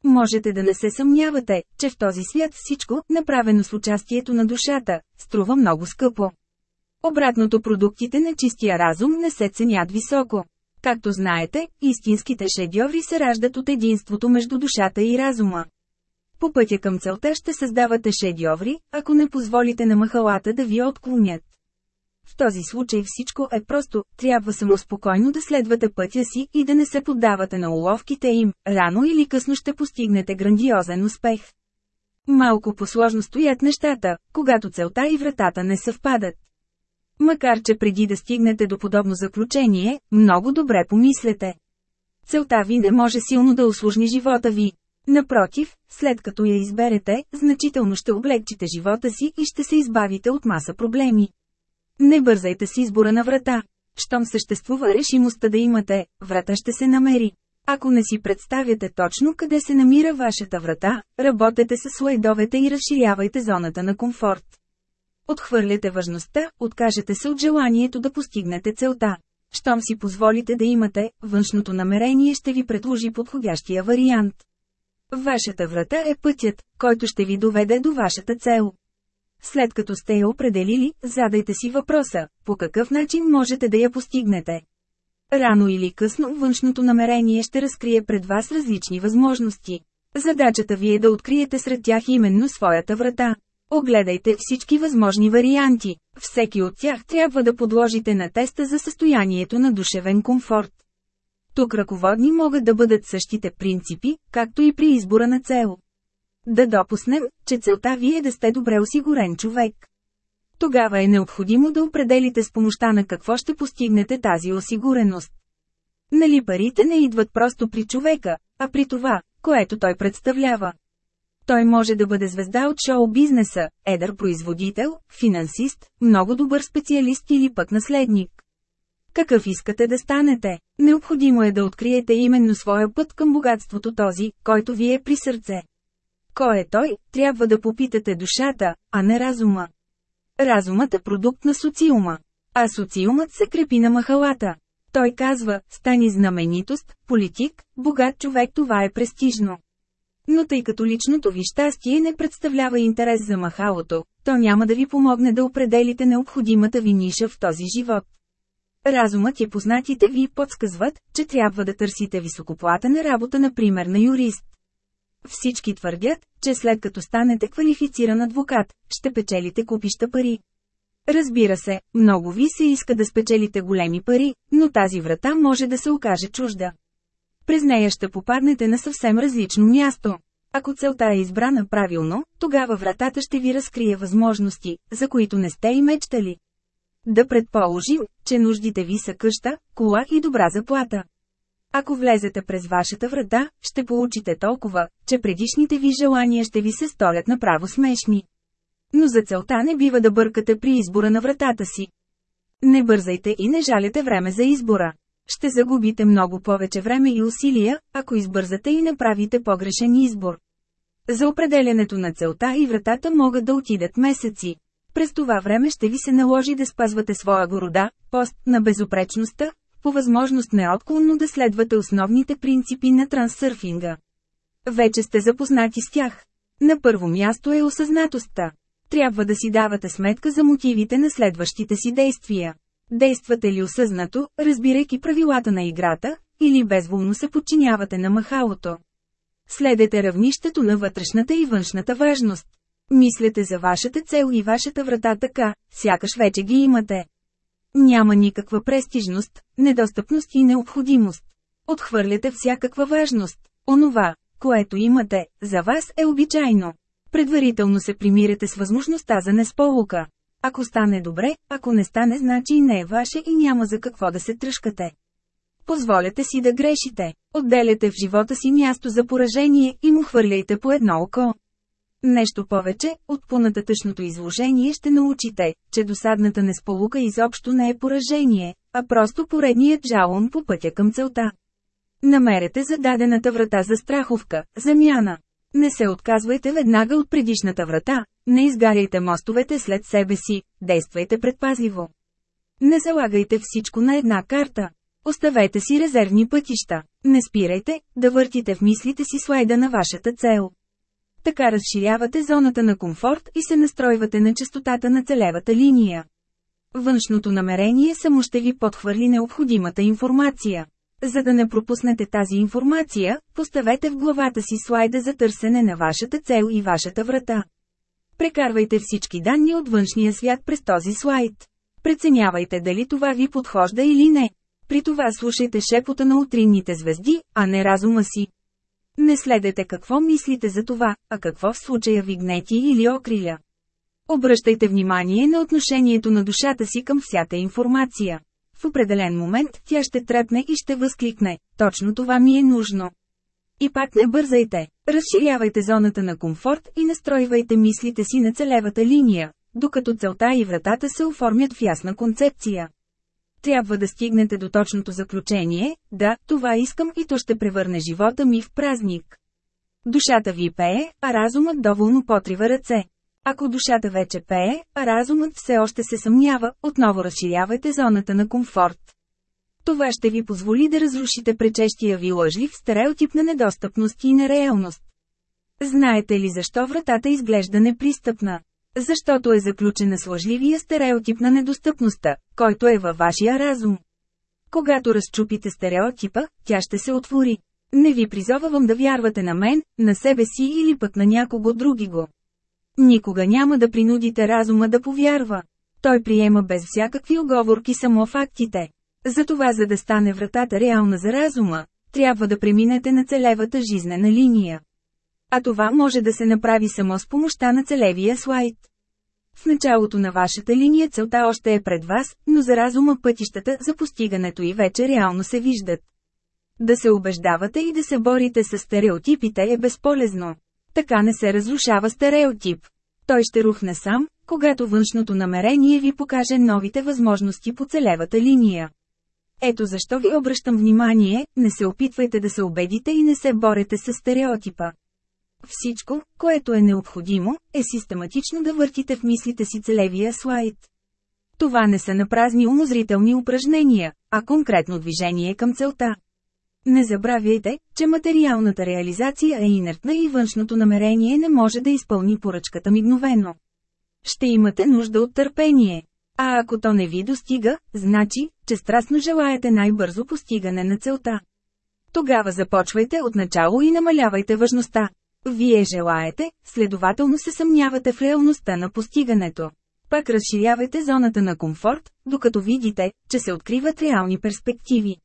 Можете да не се съмнявате, че в този свят всичко, направено с участието на душата, струва много скъпо. Обратното продуктите на чистия разум не се ценят високо. Както знаете, истинските шедьоври се раждат от единството между душата и разума. По пътя към целта ще създавате шедьоври, ако не позволите на махалата да ви отклонят. В този случай всичко е просто, трябва само спокойно да следвате пътя си и да не се поддавате на уловките им, рано или късно ще постигнете грандиозен успех. Малко посложно стоят нещата, когато целта и вратата не съвпадат. Макар че преди да стигнете до подобно заключение, много добре помислете. Целта ви не може силно да усложни живота ви. Напротив, след като я изберете, значително ще облегчите живота си и ще се избавите от маса проблеми. Не бързайте с избора на врата. Щом съществува решимостта да имате, врата ще се намери. Ако не си представяте точно къде се намира вашата врата, работете с слайдовете и разширявайте зоната на комфорт. Отхвърляте важността, откажете се от желанието да постигнете целта. Щом си позволите да имате, външното намерение ще ви предложи подходящия вариант. Вашата врата е пътят, който ще ви доведе до вашата цел. След като сте я определили, задайте си въпроса, по какъв начин можете да я постигнете. Рано или късно външното намерение ще разкрие пред вас различни възможности. Задачата ви е да откриете сред тях именно своята врата. Огледайте всички възможни варианти. Всеки от тях трябва да подложите на теста за състоянието на душевен комфорт. Тук ръководни могат да бъдат същите принципи, както и при избора на цел. Да допуснем, че целта ви е да сте добре осигурен човек. Тогава е необходимо да определите с помощта на какво ще постигнете тази осигуреност. Нали парите не идват просто при човека, а при това, което той представлява. Той може да бъде звезда от шоу-бизнеса, едър производител, финансист, много добър специалист или пък наследник. Какъв искате да станете? Необходимо е да откриете именно своя път към богатството този, който ви е при сърце. Кой е той, трябва да попитате душата, а не разума. Разумът е продукт на социума. А социумът се крепи на махалата. Той казва, стани знаменитост, политик, богат човек това е престижно. Но тъй като личното ви щастие не представлява интерес за махалото, то няма да ви помогне да определите необходимата ви ниша в този живот. Разумът и познатите ви подсказват, че трябва да търсите високоплатена работа например на юрист. Всички твърдят, че след като станете квалифициран адвокат, ще печелите купища пари. Разбира се, много ви се иска да спечелите големи пари, но тази врата може да се окаже чужда. През нея ще попаднете на съвсем различно място. Ако целта е избрана правилно, тогава вратата ще ви разкрие възможности, за които не сте и мечтали. Да предположим, че нуждите ви са къща, кола и добра заплата. Ако влезете през вашата врата, ще получите толкова, че предишните ви желания ще ви се сторят направо смешни. Но за целта не бива да бъркате при избора на вратата си. Не бързайте и не жалете време за избора. Ще загубите много повече време и усилия, ако избързате и направите погрешен избор. За определенето на целта и вратата могат да отидат месеци. През това време ще ви се наложи да спазвате своя города, пост на безопречността, по възможност неотклонно да следвате основните принципи на трансърфинга. Вече сте запознати с тях. На първо място е осъзнатостта. Трябва да си давате сметка за мотивите на следващите си действия. Действате ли осъзнато, разбирайки правилата на играта, или безволно се подчинявате на махалото? Следете равнището на вътрешната и външната важност. Мислете за вашата цел и вашата врата така, сякаш вече ги имате. Няма никаква престижност, недостъпност и необходимост. Отхвърляте всякаква важност. Онова, което имате, за вас е обичайно. Предварително се примирате с възможността за несполука. Ако стане добре, ако не стане значи не е ваше и няма за какво да се тръжкате. Позволяте си да грешите. Отделяте в живота си място за поражение и му хвърляйте по едно око. Нещо повече, от понататъчното изложение ще научите, че досадната несполука изобщо не е поражение, а просто поредният жалон по пътя към целта. Намерете зададената врата за страховка, замяна. Не се отказвайте веднага от предишната врата, не изгаряйте мостовете след себе си, действайте предпазливо. Не залагайте всичко на една карта. Оставете си резервни пътища. Не спирайте, да въртите в мислите си слайда на вашата цел. Така разширявате зоната на комфорт и се настройвате на частотата на целевата линия. Външното намерение само ще ви подхвърли необходимата информация. За да не пропуснете тази информация, поставете в главата си слайда за търсене на вашата цел и вашата врата. Прекарвайте всички данни от външния свят през този слайд. Преценявайте дали това ви подхожда или не. При това слушайте шепота на утринните звезди, а не разума си. Не следете какво мислите за това, а какво в случая ви гнети или окриля. Обръщайте внимание на отношението на душата си към всяка информация. В определен момент тя ще трепне и ще възкликне, точно това ми е нужно. И пак не бързайте, разширявайте зоната на комфорт и настройвайте мислите си на целевата линия, докато целта и вратата се оформят в ясна концепция. Трябва да стигнете до точното заключение, да, това искам и то ще превърне живота ми в празник. Душата ви пее, а разумът доволно потрива ръце. Ако душата вече пее, а разумът все още се съмнява, отново разширявайте зоната на комфорт. Това ще ви позволи да разрушите пречещия ви лъжлив стереотип на недостъпност и нереалност. Знаете ли защо вратата изглежда непристъпна? Защото е заключена с лъжливия стереотип на недостъпността, който е във вашия разум. Когато разчупите стереотипа, тя ще се отвори. Не ви призовавам да вярвате на мен, на себе си или пък на някого други го. Никога няма да принудите разума да повярва. Той приема без всякакви оговорки само фактите. Затова за да стане вратата реална за разума, трябва да преминете на целевата жизнена линия. А това може да се направи само с помощта на целевия слайд. В началото на вашата линия целта още е пред вас, но за разума пътищата за постигането и вече реално се виждат. Да се убеждавате и да се борите с стереотипите е безполезно. Така не се разрушава стереотип. Той ще рухне сам, когато външното намерение ви покаже новите възможности по целевата линия. Ето защо ви обръщам внимание, не се опитвайте да се убедите и не се борете с стереотипа. Всичко, което е необходимо, е систематично да въртите в мислите си целевия слайд. Това не са напразни умозрителни упражнения, а конкретно движение към целта. Не забравяйте, че материалната реализация е инертна и външното намерение не може да изпълни поръчката мигновено. Ще имате нужда от търпение. А ако то не ви достига, значи, че страстно желаете най-бързо постигане на целта. Тогава започвайте от начало и намалявайте важността. Вие желаете, следователно се съмнявате в реалността на постигането. Пак разширявайте зоната на комфорт, докато видите, че се откриват реални перспективи.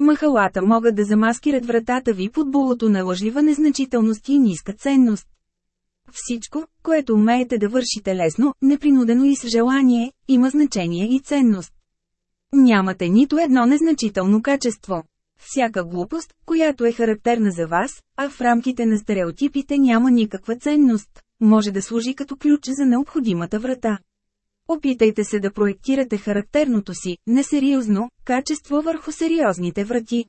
Махалата могат да замаскират вратата ви под булото на лъжлива незначителност и ниска ценност. Всичко, което умеете да вършите лесно, непринудено и с желание, има значение и ценност. Нямате нито едно незначително качество. Всяка глупост, която е характерна за вас, а в рамките на стереотипите няма никаква ценност. може да служи като ключ за необходимата врата. Опитайте се да проектирате характерното си, несериозно, качество върху сериозните врати.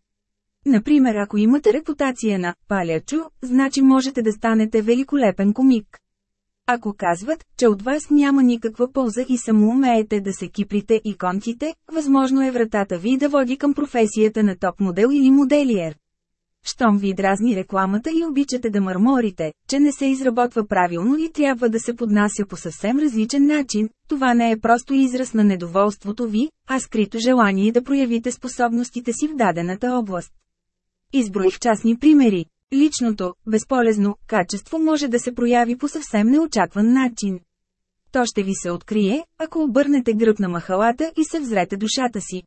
Например, ако имате репутация на «палячо», значи можете да станете великолепен комик. Ако казват, че от вас няма никаква полза и само умеете да се киприте и контите, възможно е вратата ви да води към професията на топ модел или моделиер. Щом ви дразни рекламата и обичате да мърморите, че не се изработва правилно и трябва да се поднася по съвсем различен начин, това не е просто израз на недоволството ви, а скрито желание да проявите способностите си в дадената област. Изброих частни примери. Личното, безполезно, качество може да се прояви по съвсем неочакван начин. То ще ви се открие, ако обърнете гръб на махалата и се взрете душата си.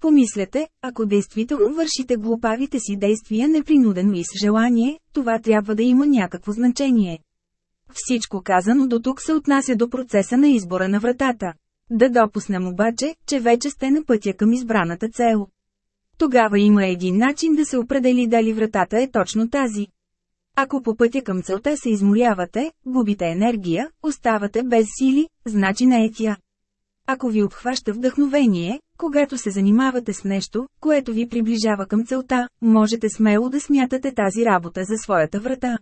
Помислете, ако действително вършите глупавите си действия непринудено и с желание, това трябва да има някакво значение. Всичко казано до тук се отнася до процеса на избора на вратата. Да допуснем обаче, че вече сте на пътя към избраната цел. Тогава има един начин да се определи дали вратата е точно тази. Ако по пътя към целта се изморявате, губите енергия, оставате без сили, значи не е тя. Ако ви обхваща вдъхновение, когато се занимавате с нещо, което ви приближава към целта, можете смело да смятате тази работа за своята врата.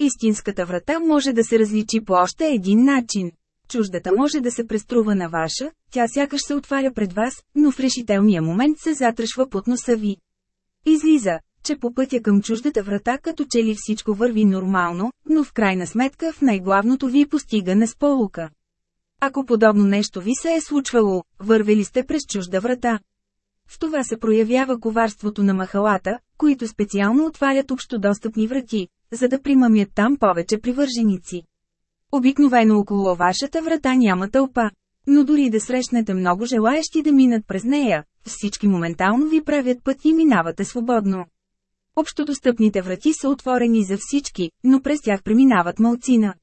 Истинската врата може да се различи по още един начин. Чуждата може да се преструва на ваша, тя сякаш се отваря пред вас, но в решителния момент се затръшва под носа ви. Излиза, че по пътя към чуждата врата като че ли всичко върви нормално, но в крайна сметка в най-главното ви постига несполука. Ако подобно нещо ви се е случвало, вървели сте през чужда врата. В това се проявява коварството на махалата, които специално отварят общодостъпни врати, за да примамят там повече привърженици. Обикновено около вашата врата няма тълпа. Но дори да срещнете много желаящи да минат през нея, всички моментално ви правят път и минавате свободно. Общодостъпните врати са отворени за всички, но през тях преминават малцина.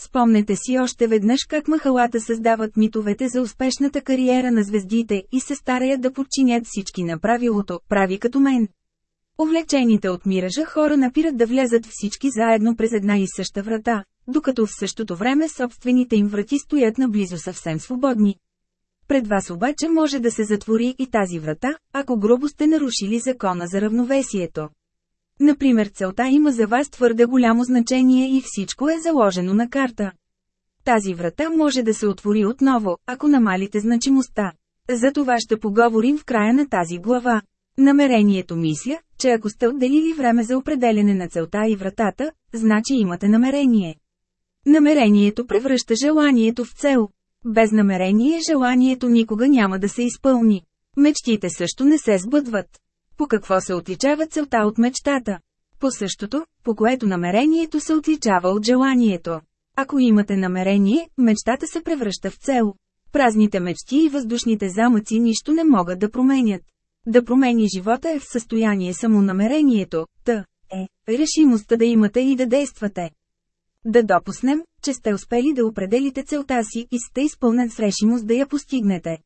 Спомнете си още веднъж как махалата създават митовете за успешната кариера на звездите и се стараят да подчинят всички на правилото «прави като мен». Увлечените от миража хора напират да влезат всички заедно през една и съща врата, докато в същото време собствените им врати стоят наблизо съвсем свободни. Пред вас обаче може да се затвори и тази врата, ако грубо сте нарушили закона за равновесието. Например целта има за вас твърде голямо значение и всичко е заложено на карта. Тази врата може да се отвори отново, ако намалите значимостта. За това ще поговорим в края на тази глава. Намерението мисля, че ако сте отделили време за определене на целта и вратата, значи имате намерение. Намерението превръща желанието в цел. Без намерение желанието никога няма да се изпълни. Мечтите също не се сбъдват. По какво се отличава целта от мечтата? По същото, по което намерението се отличава от желанието. Ако имате намерение, мечтата се превръща в цел. Празните мечти и въздушните замъци нищо не могат да променят. Да промени живота е в състояние само намерението, т. е, решимостта да имате и да действате. Да допуснем, че сте успели да определите целта си и сте изпълнен с решимост да я постигнете.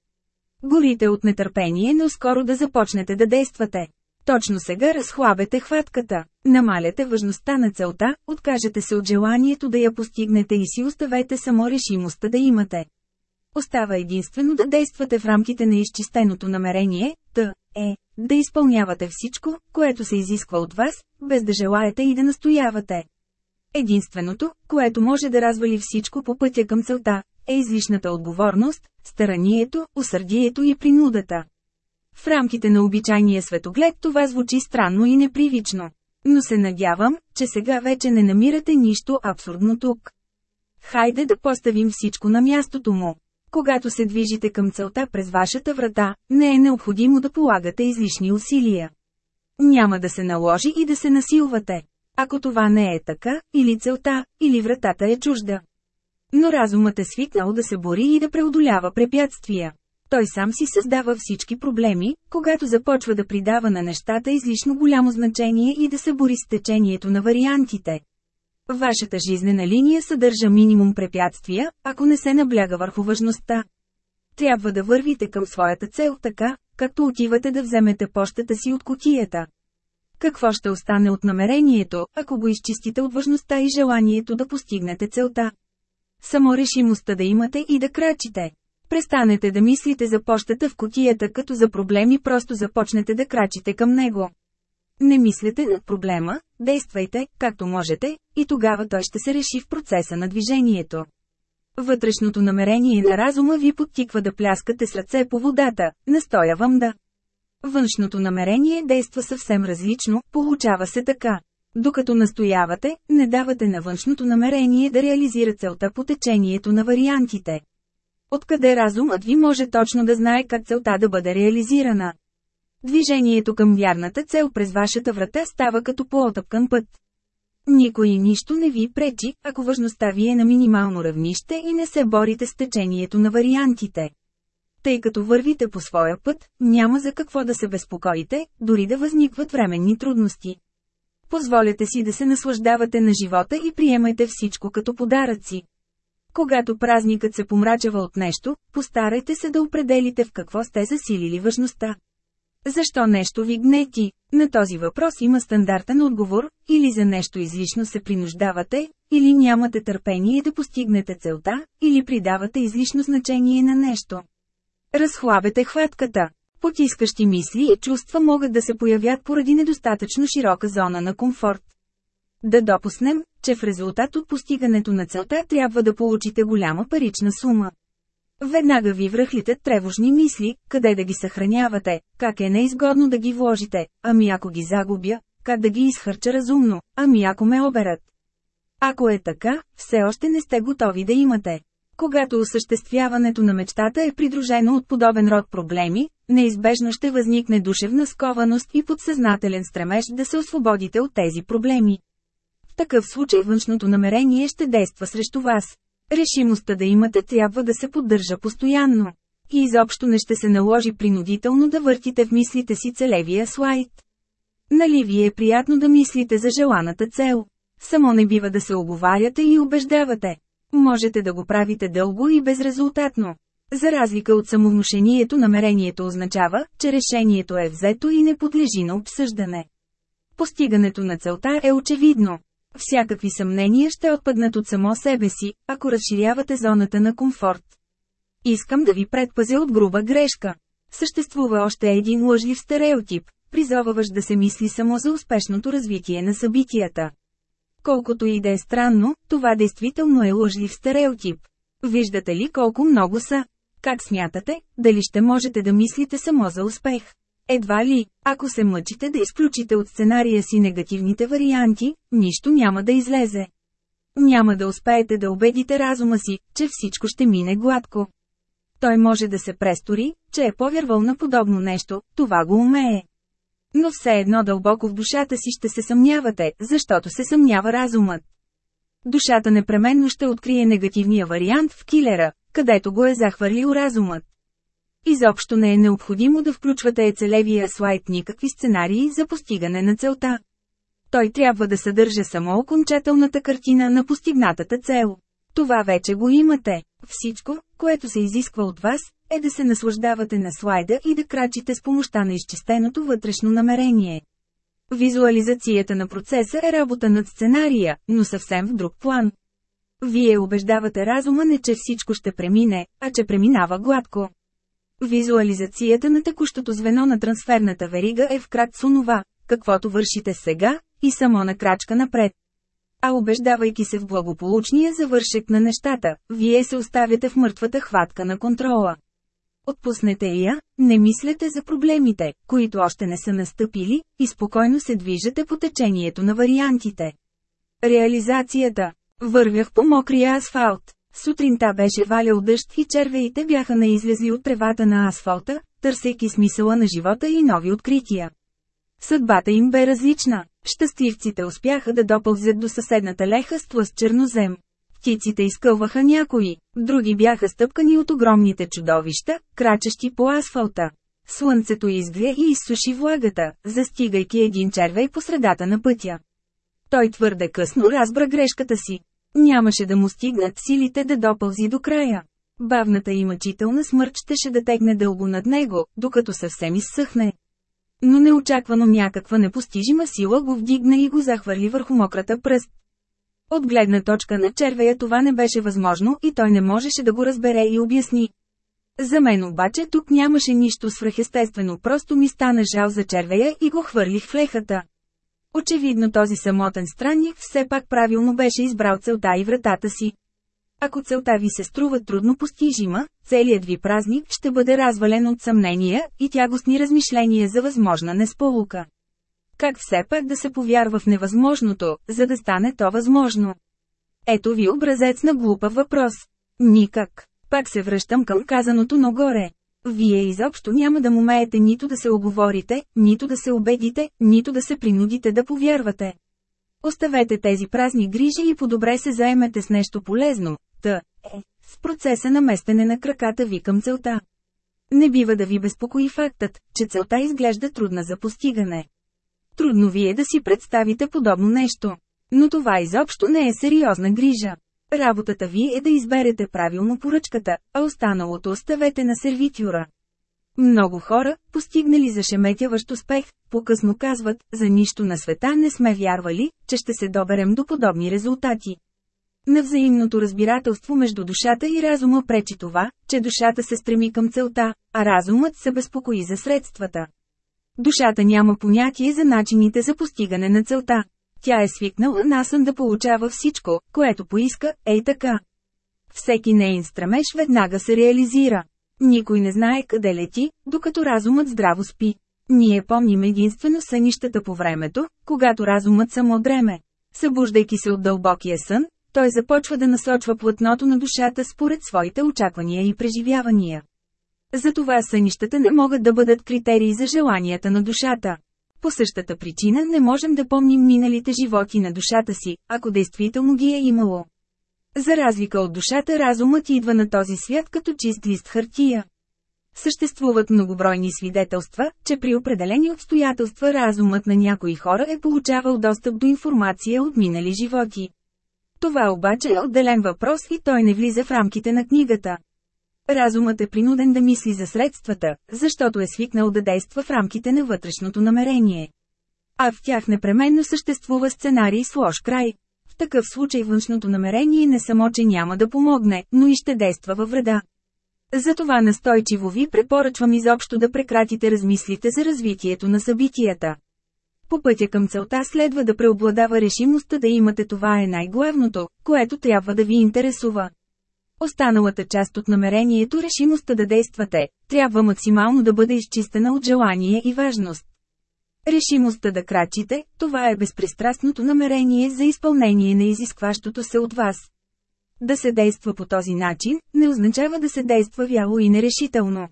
Горите от нетърпение, но скоро да започнете да действате. Точно сега разхлабете хватката, намаляте важността на целта, откажете се от желанието да я постигнете и си оставете само решимостта да имате. Остава единствено да действате в рамките на изчистеното намерение, т. е, да изпълнявате всичко, което се изисква от вас, без да желаете и да настоявате. Единственото, което може да развали всичко по пътя към целта, е излишната отговорност, старанието, усърдието и принудата. В рамките на обичайния светоглед това звучи странно и непривично. Но се надявам, че сега вече не намирате нищо абсурдно тук. Хайде да поставим всичко на мястото му. Когато се движите към целта през вашата врата, не е необходимо да полагате излишни усилия. Няма да се наложи и да се насилвате. Ако това не е така, или целта, или вратата е чужда. Но разумът е свикнал да се бори и да преодолява препятствия. Той сам си създава всички проблеми, когато започва да придава на нещата излишно голямо значение и да се бори с течението на вариантите. Вашата жизнена линия съдържа минимум препятствия, ако не се набляга върху важността. Трябва да вървите към своята цел така, както отивате да вземете почтата си от котията. Какво ще остане от намерението, ако го изчистите от важността и желанието да постигнете целта? Само решимостта да имате и да крачите. Престанете да мислите за пощата в котията като за проблеми, просто започнете да крачите към него. Не мислете над проблема, действайте, както можете, и тогава той ще се реши в процеса на движението. Вътрешното намерение на разума ви подтиква да пляскате с ръце по водата, настоявам да. Външното намерение действа съвсем различно, получава се така. Докато настоявате, не давате на външното намерение да реализира целта по течението на вариантите. Откъде разумът ви може точно да знае как целта да бъде реализирана? Движението към вярната цел през вашата врата става като по-отъпкан път. Никой нищо не ви пречи, ако важността ви е на минимално равнище и не се борите с течението на вариантите. Тъй като вървите по своя път, няма за какво да се безпокоите, дори да възникват временни трудности. Позволете си да се наслаждавате на живота и приемайте всичко като подаръци. Когато празникът се помрачава от нещо, постарайте се да определите в какво сте засилили важността. Защо нещо ви гнети? На този въпрос има стандартен отговор, или за нещо излишно се принуждавате, или нямате търпение да постигнете целта, или придавате излишно значение на нещо. Разхлабете хватката. Потискащи мисли и чувства могат да се появят поради недостатъчно широка зона на комфорт. Да допуснем, че в резултат от постигането на целта трябва да получите голяма парична сума. Веднага ви връхлитат тревожни мисли, къде да ги съхранявате, как е неизгодно да ги вложите, ами ако ги загубя, как да ги изхърча разумно, ами ако ме оберат. Ако е така, все още не сте готови да имате. Когато осъществяването на мечтата е придружено от подобен род проблеми, неизбежно ще възникне душевна скованост и подсъзнателен стремеж да се освободите от тези проблеми. В такъв случай външното намерение ще действа срещу вас. Решимостта да имате трябва да се поддържа постоянно. И изобщо не ще се наложи принудително да въртите в мислите си целевия слайд. Нали ви е приятно да мислите за желаната цел? Само не бива да се оговаряте и убеждавате. Можете да го правите дълго и безрезултатно. За разлика от самовнушението намерението означава, че решението е взето и не подлежи на обсъждане. Постигането на целта е очевидно. Всякакви съмнения ще отпаднат от само себе си, ако разширявате зоната на комфорт. Искам да ви предпазя от груба грешка. Съществува още един лъжлив стереотип, призоваващ да се мисли само за успешното развитие на събитията. Колкото и да е странно, това действително е лъжлив стереотип. Виждате ли колко много са? Как смятате, дали ще можете да мислите само за успех? Едва ли, ако се мъчите да изключите от сценария си негативните варианти, нищо няма да излезе. Няма да успеете да убедите разума си, че всичко ще мине гладко. Той може да се престори, че е повярвал на подобно нещо, това го умее. Но все едно дълбоко в душата си ще се съмнявате, защото се съмнява разумът. Душата непременно ще открие негативния вариант в килера, където го е захвърлил разумът. Изобщо не е необходимо да включвате целевия слайд никакви сценарии за постигане на целта. Той трябва да съдържа само окончателната картина на постигнатата цел. Това вече го имате. Всичко, което се изисква от вас, е да се наслаждавате на слайда и да крачите с помощта на изчистеното вътрешно намерение. Визуализацията на процеса е работа над сценария, но съвсем в друг план. Вие убеждавате разума не че всичко ще премине, а че преминава гладко. Визуализацията на текущото звено на трансферната верига е в крак с онова, каквото вършите сега, и само на крачка напред. А убеждавайки се в благополучния завършек на нещата, вие се оставяте в мъртвата хватка на контрола. Отпуснете я, не мислете за проблемите, които още не са настъпили, и спокойно се движете по течението на вариантите. Реализацията. Вървях по мокрия асфалт. Сутринта беше валял дъжд и червеите бяха наизлезли от тревата на асфалта, търсейки смисъла на живота и нови открития. Съдбата им бе различна. Щастливците успяха да допълзят до съседната леха с тлъст чернозем. Птиците изкълваха някои, други бяха стъпкани от огромните чудовища, крачещи по асфалта. Слънцето изгря и изсуши влагата, застигайки един червей по средата на пътя. Той твърде късно разбра грешката си. Нямаше да му стигнат силите да допълзи до края. Бавната и мъчителна смърт щеше да тегне дълго над него, докато съвсем изсъхне. Но неочаквано някаква непостижима сила го вдигна и го захвърли върху мократа пръст. От гледна точка на червея това не беше възможно и той не можеше да го разбере и обясни. За мен обаче тук нямаше нищо свръхестествено, просто ми стана жал за червея и го хвърлих в лехата. Очевидно този самотен странник все пак правилно беше избрал целта и вратата си. Ако целта ви се струва трудно постижима, целият ви празник ще бъде развален от съмнения и тягостни размишления за възможна несполука. Как все пак да се повярва в невъзможното, за да стане то възможно? Ето ви образец на глупав въпрос. Никак. Пак се връщам към казаното нагоре. Вие изобщо няма да умеете нито да се оговорите, нито да се убедите, нито да се принудите да повярвате. Оставете тези празни грижи и по-добре се заемете с нещо полезно, та, е, с процеса на местене на краката ви към целта. Не бива да ви безпокои фактът, че целта изглежда трудна за постигане. Трудно ви е да си представите подобно нещо. Но това изобщо не е сериозна грижа. Работата ви е да изберете правилно поръчката, а останалото оставете на сервитюра. Много хора, постигнали зашеметяващ успех, по-късно казват, за нищо на света не сме вярвали, че ще се доберем до подобни резултати. На взаимното разбирателство между душата и разума пречи това, че душата се стреми към целта, а разумът се безпокои за средствата. Душата няма понятие за начините за постигане на целта. Тя е свикнала насън да получава всичко, което поиска, ей така. Всеки нейн стремеж веднага се реализира. Никой не знае къде лети, докато разумът здраво спи. Ние помним единствено сънищата по времето, когато разумът само дреме. Събуждайки се от дълбокия сън, той започва да насочва плътното на душата според своите очаквания и преживявания. Затова сънищата не могат да бъдат критерии за желанията на душата. По същата причина не можем да помним миналите животи на душата си, ако действително ги е имало. За разлика от душата разумът идва на този свят като чист лист хартия. Съществуват многобройни свидетелства, че при определени обстоятелства разумът на някои хора е получавал достъп до информация от минали животи. Това обаче е отделен въпрос и той не влиза в рамките на книгата. Разумът е принуден да мисли за средствата, защото е свикнал да действа в рамките на вътрешното намерение. А в тях непременно съществува сценарий с лош край. В такъв случай външното намерение не само, че няма да помогне, но и ще действа във вреда. Затова настойчиво ви препоръчвам изобщо да прекратите размислите за развитието на събитията. По пътя към целта следва да преобладава решимостта да имате това е най-главното, което трябва да ви интересува. Останалата част от намерението решимостта да действате, трябва максимално да бъде изчистена от желание и важност. Решимостта да крачите, това е безпристрастното намерение за изпълнение на изискващото се от вас. Да се действа по този начин, не означава да се действа вяло и нерешително.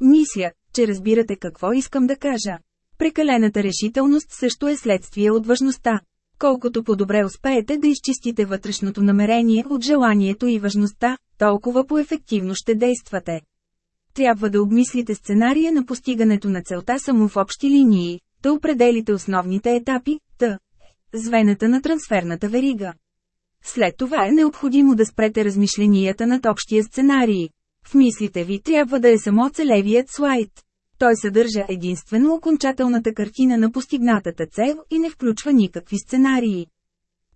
Мисля, че разбирате какво искам да кажа. Прекалената решителност също е следствие от важността. Колкото по-добре успеете да изчистите вътрешното намерение от желанието и важността, толкова по-ефективно ще действате. Трябва да обмислите сценария на постигането на целта само в общи линии, да определите основните етапи, т. звената на трансферната верига. След това е необходимо да спрете размишленията над общия сценарий. В мислите ви трябва да е само целевият слайд. Той съдържа единствено окончателната картина на постигнатата цел и не включва никакви сценарии.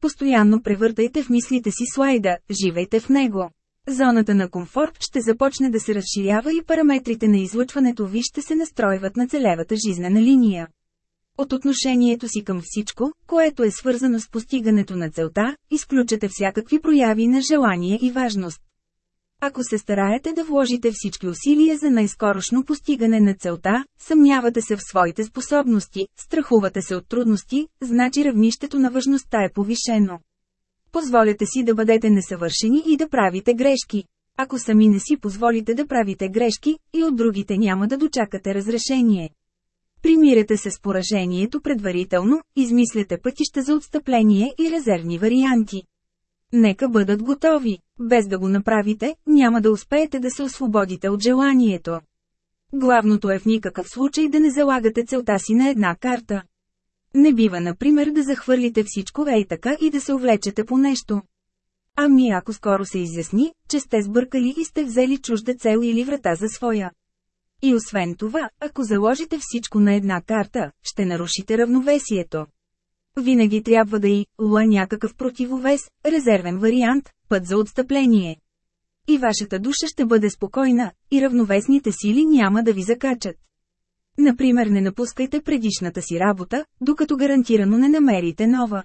Постоянно превъртайте в мислите си слайда, живейте в него. Зоната на комфорт ще започне да се разширява и параметрите на излъчването ви ще се настройват на целевата жизнена линия. От отношението си към всичко, което е свързано с постигането на целта, изключате всякакви прояви на желание и важност. Ако се стараете да вложите всички усилия за най-скорошно постигане на целта, съмнявате се в своите способности, страхувате се от трудности, значи равнището на важността е повишено. Позволете си да бъдете несъвършени и да правите грешки. Ако сами не си позволите да правите грешки, и от другите няма да дочакате разрешение. Примирете се с поражението предварително, измисляте пътища за отстъпление и резервни варианти. Нека бъдат готови. Без да го направите, няма да успеете да се освободите от желанието. Главното е в никакъв случай да не залагате целта си на една карта. Не бива, например, да захвърлите всичко ей така и да се увлечете по нещо. Ами ако скоро се изясни, че сте сбъркали и сте взели чужда цел или врата за своя. И освен това, ако заложите всичко на една карта, ще нарушите равновесието. Винаги трябва да и ла някакъв противовес, резервен вариант, път за отстъпление. И вашата душа ще бъде спокойна, и равновесните сили няма да ви закачат. Например не напускайте предишната си работа, докато гарантирано не намерите нова.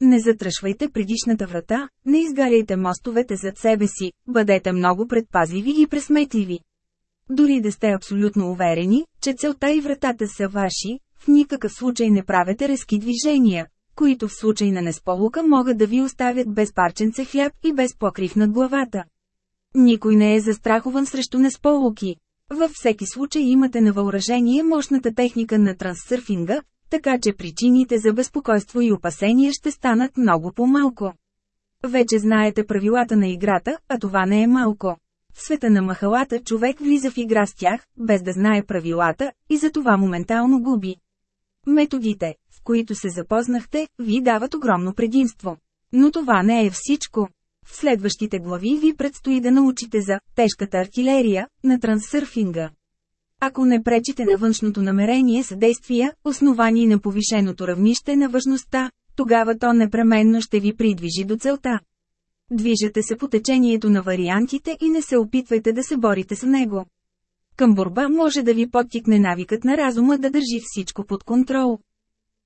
Не затръшвайте предишната врата, не изгаряйте мостовете зад себе си, бъдете много предпазливи и пресметливи. Дори да сте абсолютно уверени, че целта и вратата са ваши, в никакъв случай не правете резки движения, които в случай на несполука могат да ви оставят без парченце хляб и без покрив над главата. Никой не е застрахован срещу несполуки. Във всеки случай имате на въоръжение мощната техника на трансърфинга, така че причините за безпокойство и опасения ще станат много по-малко. Вече знаете правилата на играта, а това не е малко. В света на махалата човек влиза в игра с тях, без да знае правилата, и за това моментално губи. Методите, с които се запознахте, ви дават огромно предимство. Но това не е всичко. В следващите глави ви предстои да научите за тежката артилерия на трансърфинга. Ако не пречите на външното намерение с действия, основани на повишеното равнище на важността, тогава то непременно ще ви придвижи до целта. Движете се по течението на вариантите и не се опитвайте да се борите с него. Към борба може да ви подтикне навикът на разума да държи всичко под контрол.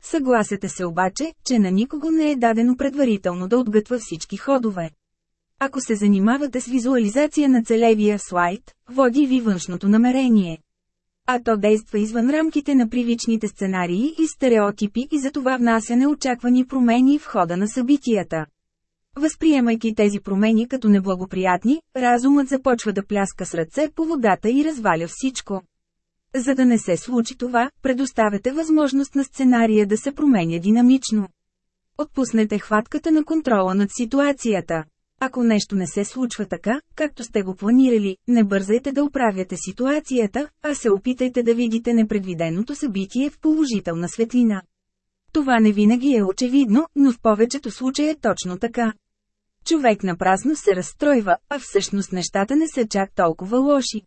Съгласете се обаче, че на никого не е дадено предварително да отгътва всички ходове. Ако се занимавате с визуализация на целевия слайд, води ви външното намерение. А то действа извън рамките на привичните сценарии и стереотипи и затова внася неочаквани промени в хода на събитията. Възприемайки тези промени като неблагоприятни, разумът започва да пляска с ръце по водата и разваля всичко. За да не се случи това, предоставяте възможност на сценария да се променя динамично. Отпуснете хватката на контрола над ситуацията. Ако нещо не се случва така, както сте го планирали, не бързайте да управяте ситуацията, а се опитайте да видите непредвиденото събитие в положителна светлина. Това не винаги е очевидно, но в повечето случаи е точно така. Човек напрасно се разстройва, а всъщност нещата не са чак толкова лоши.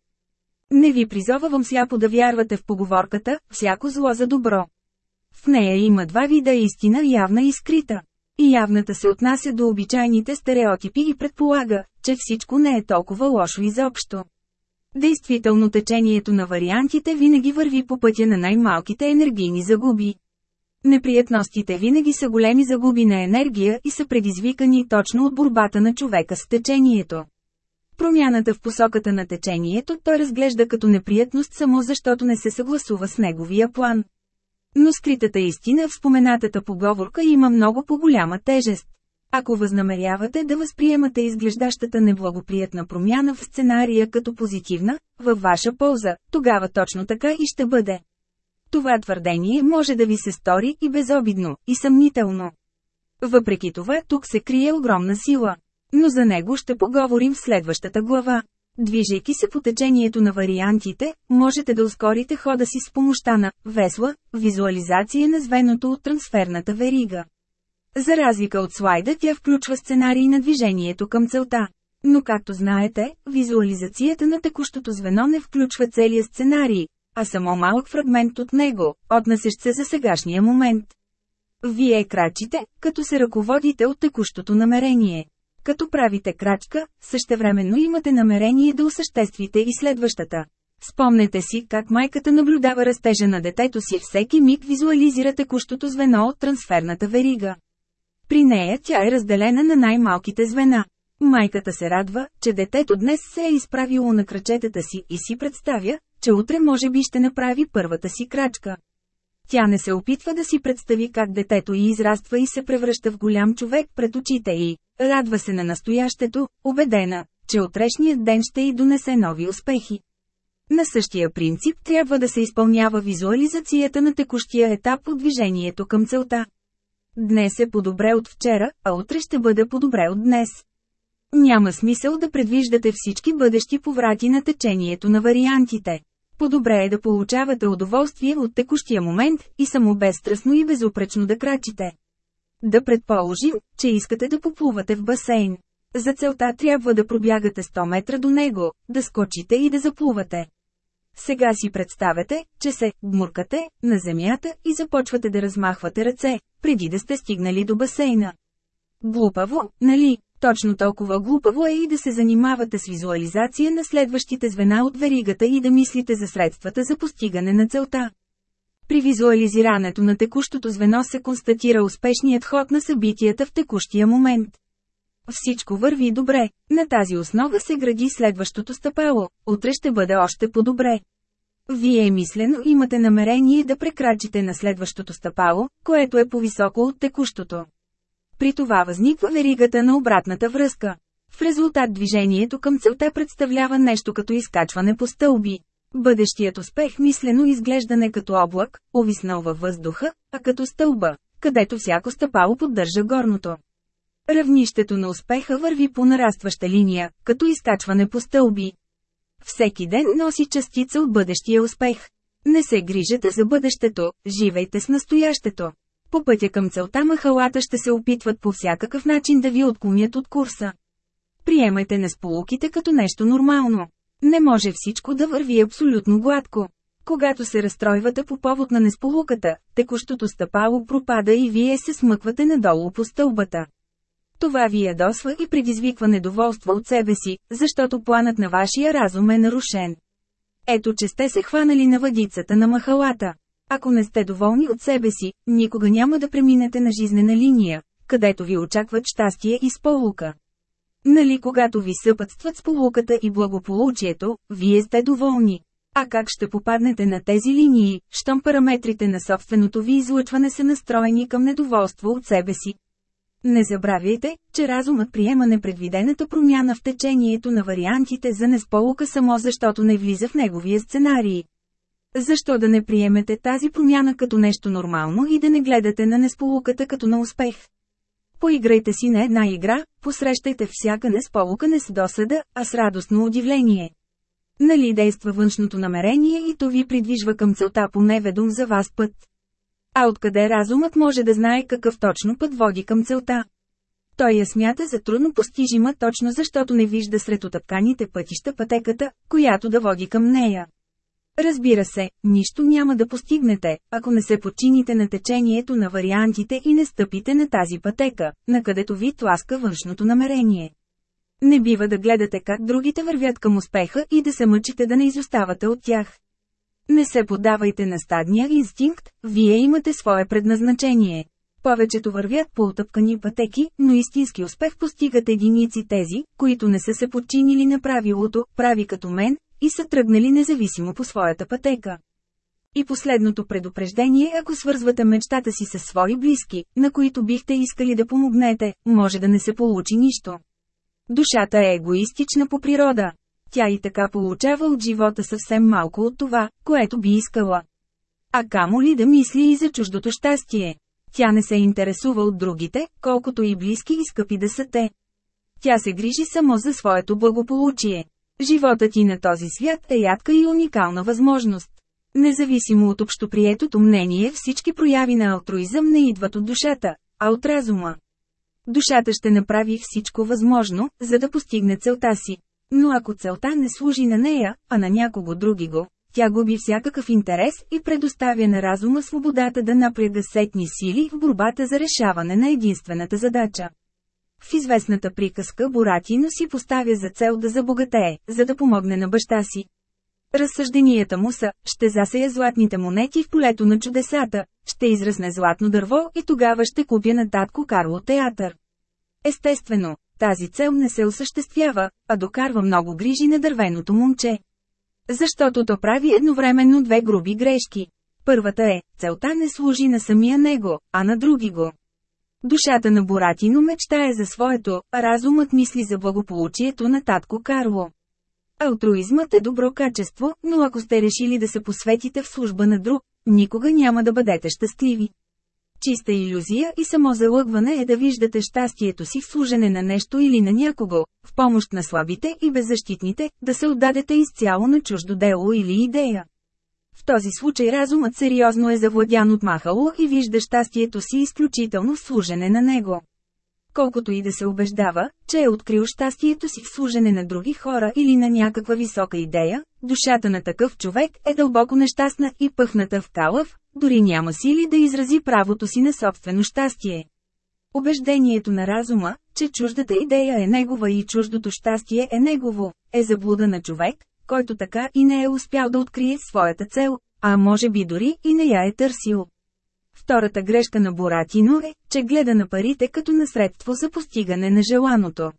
Не ви призовавам сляпо да вярвате в поговорката «всяко зло за добро». В нея има два вида истина явна и скрита. И явната се отнася до обичайните стереотипи и предполага, че всичко не е толкова лошо изобщо. Действително течението на вариантите винаги върви по пътя на най-малките енергийни загуби. Неприятностите винаги са големи загуби на енергия и са предизвикани точно от борбата на човека с течението. Промяната в посоката на течението той разглежда като неприятност само защото не се съгласува с неговия план. Но скритата истина в споменатата поговорка има много по-голяма тежест. Ако възнамерявате да възприемате изглеждащата неблагоприятна промяна в сценария като позитивна, във ваша полза, тогава точно така и ще бъде. Това твърдение може да ви се стори и безобидно, и съмнително. Въпреки това тук се крие огромна сила. Но за него ще поговорим в следващата глава. Движейки се по течението на вариантите, можете да ускорите хода си с помощта на весла, визуализация на звеното от трансферната верига. За разлика от слайда тя включва сценарий на движението към целта. Но както знаете, визуализацията на текущото звено не включва целия сценарий, а само малък фрагмент от него, отнасящ се за сегашния момент. Вие крачите, като се ръководите от текущото намерение. Като правите крачка, същевременно имате намерение да осъществите и следващата. Спомнете си как майката наблюдава растежа на детето си всеки миг визуализира текущото звено от трансферната верига. При нея тя е разделена на най-малките звена. Майката се радва, че детето днес се е изправило на крачетата си и си представя, че утре може би ще направи първата си крачка. Тя не се опитва да си представи как детето й израства и се превръща в голям човек пред очите й. Радва се на настоящето, убедена, че утрешният ден ще й донесе нови успехи. На същия принцип трябва да се изпълнява визуализацията на текущия етап от движението към целта. Днес е по-добре от вчера, а утре ще бъде по-добре от днес. Няма смисъл да предвиждате всички бъдещи поврати на течението на вариантите. По-добре е да получавате удоволствие от текущия момент и само безстрастно и безупречно да крачите. Да предположим, че искате да поплувате в басейн. За целта трябва да пробягате 100 метра до него, да скочите и да заплувате. Сега си представете, че се гмуркате на земята и започвате да размахвате ръце, преди да сте стигнали до басейна. Глупаво, нали? Точно толкова глупаво е и да се занимавате с визуализация на следващите звена от веригата и да мислите за средствата за постигане на целта. При визуализирането на текущото звено се констатира успешният ход на събитията в текущия момент. Всичко върви добре, на тази основа се гради следващото стъпало, утре ще бъде още по-добре. Вие мислено имате намерение да прекрачите на следващото стъпало, което е по-високо от текущото. При това възниква веригата на обратната връзка. В резултат движението към целта представлява нещо като изкачване по стълби. Бъдещият успех мислено изглежда не като облак, овиснал във въздуха, а като стълба, където всяко стъпало поддържа горното. Равнището на успеха върви по нарастваща линия, като изкачване по стълби. Всеки ден носи частица от бъдещия успех. Не се грижете за бъдещето, живейте с настоящето. По пътя към целта махалата ще се опитват по всякакъв начин да ви отклонят от курса. Приемайте несполуките като нещо нормално. Не може всичко да върви абсолютно гладко. Когато се разстройвате по повод на несполуката, текущото стъпало пропада и вие се смъквате надолу по стълбата. Това ви ядосва и предизвиква недоволство от себе си, защото планът на вашия разум е нарушен. Ето че сте се хванали на въдицата на махалата. Ако не сте доволни от себе си, никога няма да преминете на жизнена линия, където ви очакват щастие и сполука. Нали когато ви съпътстват сполуката и благополучието, вие сте доволни. А как ще попаднете на тези линии, щом параметрите на собственото ви излъчване са настроени към недоволство от себе си? Не забравяйте, че разумът приема непредвидената промяна в течението на вариантите за несполука само защото не влиза в неговия сценарий. Защо да не приемете тази промяна като нещо нормално и да не гледате на несполуката като на успех? Поиграйте си на една игра, посрещайте всяка несполука не с досада, а с радостно удивление. Нали действа външното намерение и то ви придвижва към целта по неведом за вас път. А откъде разумът може да знае какъв точно път води към целта? Той я смята за трудно постижима точно защото не вижда сред отъпканите пътища пътеката, която да води към нея. Разбира се, нищо няма да постигнете, ако не се подчините на течението на вариантите и не стъпите на тази пътека, на където ви тласка външното намерение. Не бива да гледате как другите вървят към успеха и да се мъчите да не изоставате от тях. Не се подавайте на стадния инстинкт, вие имате свое предназначение. Повечето вървят по отъпкани пътеки, но истински успех постигат единици тези, които не са се подчинили на правилото, прави като мен, и са тръгнали независимо по своята пътека. И последното предупреждение ако свързвате мечтата си с свои близки, на които бихте искали да помогнете, може да не се получи нищо. Душата е егоистична по природа. Тя и така получава от живота съвсем малко от това, което би искала. А камо ли да мисли и за чуждото щастие? Тя не се интересува от другите, колкото и близки и скъпи да са те. Тя се грижи само за своето благополучие. Животът ти на този свят е ядка и уникална възможност. Независимо от общоприетото мнение всички прояви на алтруизъм не идват от душата, а от разума. Душата ще направи всичко възможно, за да постигне целта си. Но ако целта не служи на нея, а на някого други го, тя губи всякакъв интерес и предоставя на разума свободата да напряга сетни сили в борбата за решаване на единствената задача. В известната приказка Боратино си поставя за цел да забогатее, за да помогне на баща си. Разсъжденията му са, ще засея златните монети в полето на чудесата, ще израсне златно дърво и тогава ще купя на татко Карло театър. Естествено, тази цел не се осъществява, а докарва много грижи на дървеното момче. Защото то прави едновременно две груби грешки. Първата е, целта не служи на самия него, а на други го. Душата на Боратино мечтае за своето, разумът мисли за благополучието на татко Карло. Алтруизмът е добро качество, но ако сте решили да се посветите в служба на друг, никога няма да бъдете щастливи. Чиста иллюзия и само залъгване е да виждате щастието си в служене на нещо или на някого, в помощ на слабите и беззащитните, да се отдадете изцяло на чуждо дело или идея. В този случай разумът сериозно е завладян от махало и вижда щастието си изключително в служене на него. колкото и да се убеждава, че е открил щастието си в служене на други хора или на някаква висока идея, душата на такъв човек е дълбоко нещастна и пъхната в калъв, дори няма сили да изрази правото си на собствено щастие. Убеждението на разума, че чуждата идея е негова и чуждото щастие е негово, е заблуда на човек, който така и не е успял да открие своята цел, а може би дори и не я е търсил. Втората грешка на Боратино е, че гледа на парите като на средство за постигане на желаното.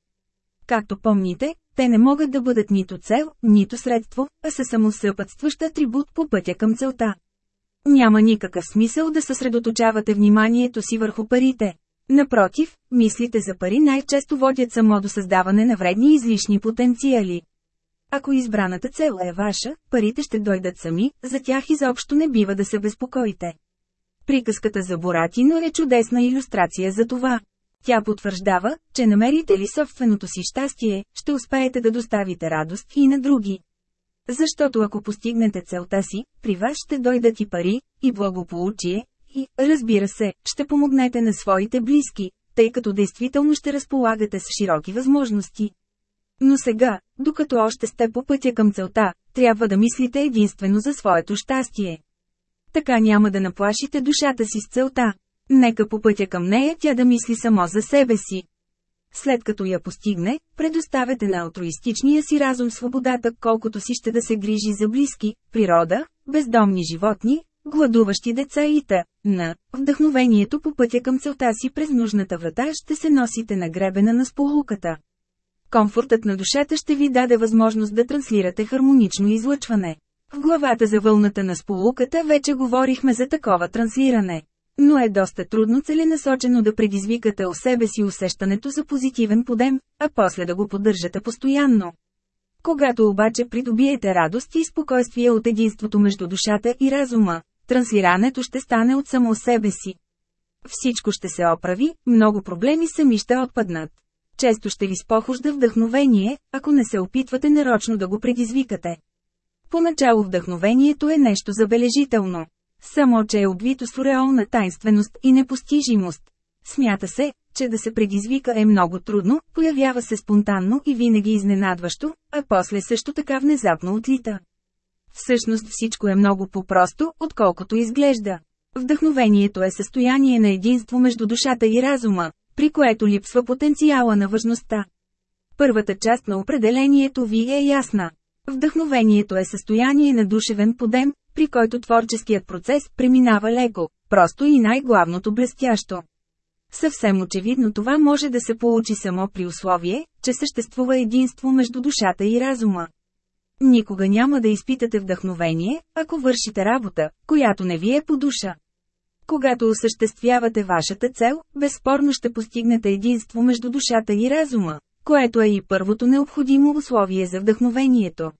Както помните, те не могат да бъдат нито цел, нито средство, а са само съпътстващ атрибут по пътя към целта. Няма никакъв смисъл да съсредоточавате вниманието си върху парите. Напротив, мислите за пари най-често водят само до създаване на вредни излишни потенциали. Ако избраната цел е ваша, парите ще дойдат сами, за тях изобщо не бива да се безпокоите. Приказката за Боратино е чудесна иллюстрация за това. Тя потвърждава, че намерите ли собственото си щастие, ще успеете да доставите радост и на други. Защото ако постигнете целта си, при вас ще дойдат и пари, и благополучие, и, разбира се, ще помогнете на своите близки, тъй като действително ще разполагате с широки възможности. Но сега, докато още сте по пътя към целта, трябва да мислите единствено за своето щастие. Така няма да наплашите душата си с целта. Нека по пътя към нея тя да мисли само за себе си. След като я постигне, предоставете на алтруистичния си разум свободата колкото си ще да се грижи за близки, природа, бездомни животни, гладуващи деца и та, на вдъхновението по пътя към целта си през нужната врата ще се носите на гребена на сполуката. Комфортът на душата ще ви даде възможност да транслирате хармонично излъчване. В главата за вълната на сполуката вече говорихме за такова транслиране. Но е доста трудно целенасочено да предизвикате у себе си усещането за позитивен подем, а после да го поддържате постоянно. Когато обаче придобиете радост и спокойствие от единството между душата и разума, транслирането ще стане от само себе си. Всичко ще се оправи, много проблеми сами ще отпаднат. Често ще ви спохожда вдъхновение, ако не се опитвате нарочно да го предизвикате. Поначало вдъхновението е нещо забележително. Само, че е обвито с реална тайнственост и непостижимост. Смята се, че да се предизвика е много трудно, появява се спонтанно и винаги изненадващо, а после също така внезапно отлита. Всъщност всичко е много по-просто, отколкото изглежда. Вдъхновението е състояние на единство между душата и разума, при което липсва потенциала на важността. Първата част на определението ви е ясна. Вдъхновението е състояние на душевен подем, при който творческият процес преминава леко, просто и най-главното блестящо. Съвсем очевидно това може да се получи само при условие, че съществува единство между душата и разума. Никога няма да изпитате вдъхновение, ако вършите работа, която не ви е по душа. Когато осъществявате вашата цел, безспорно ще постигнете единство между душата и разума, което е и първото необходимо условие за вдъхновението.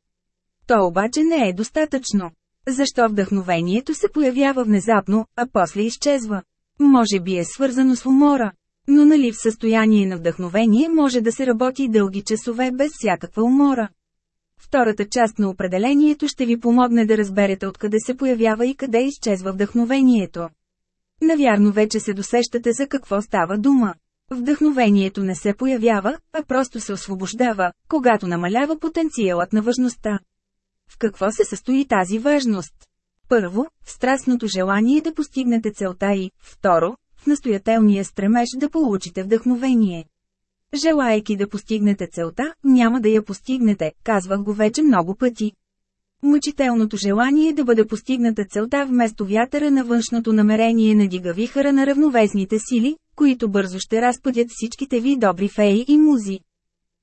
То обаче не е достатъчно. Защо вдъхновението се появява внезапно, а после изчезва? Може би е свързано с умора. Но нали в състояние на вдъхновение може да се работи дълги часове без всякаква умора. Втората част на определението ще ви помогне да разберете откъде се появява и къде изчезва вдъхновението. Навярно вече се досещате за какво става дума. Вдъхновението не се появява, а просто се освобождава, когато намалява потенциалът на важността. В какво се състои тази важност? Първо, в страстното желание да постигнете целта и, второ, в настоятелния стремеж да получите вдъхновение. Желайки да постигнете целта, няма да я постигнете, казвах го вече много пъти. Мъчителното желание да бъде постигната целта вместо вятъра на външното намерение надига вихара на равновесните сили, които бързо ще разпъдят всичките ви добри феи и музи.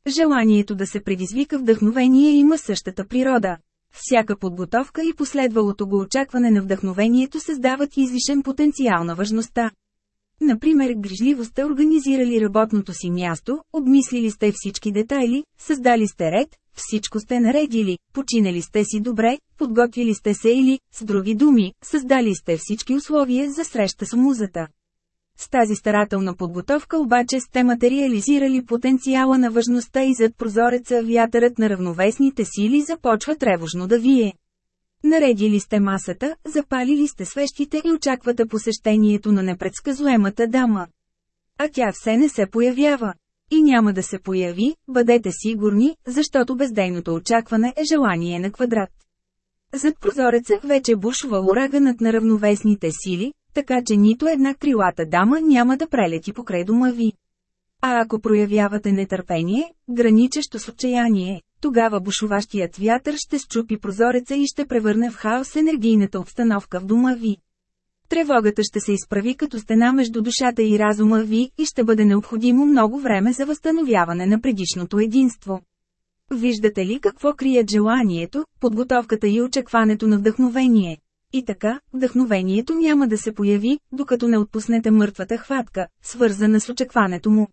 Желанието да се предизвика вдъхновение има същата природа. Всяка подготовка и последвалото го очакване на вдъхновението създават излишен потенциал на важността. Например, грижливо сте организирали работното си място, обмислили сте всички детайли, създали сте ред, всичко сте наредили, починали сте си добре, подготвили сте се или, с други думи, създали сте всички условия за среща с музата. С тази старателна подготовка обаче сте материализирали потенциала на важността и зад прозореца вятърът на равновесните сили започва тревожно да вие. Наредили сте масата, запалили сте свещите и очаквате посещението на непредсказуемата дама. а тя все не се появява. И няма да се появи, бъдете сигурни, защото бездейното очакване е желание на квадрат. Зад прозореца вече бушва ураганът на равновесните сили, така че нито една крилата дама няма да прелети покрай дома ви. А ако проявявате нетърпение, граничещо с отчаяние, тогава бушуващият вятър ще счупи прозореца и ще превърне в хаос енергийната обстановка в дома ви. Тревогата ще се изправи като стена между душата и разума ви и ще бъде необходимо много време за възстановяване на предишното единство. Виждате ли какво крият желанието, подготовката и очакването на вдъхновение? И така, вдъхновението няма да се появи, докато не отпуснете мъртвата хватка, свързана с очакването му.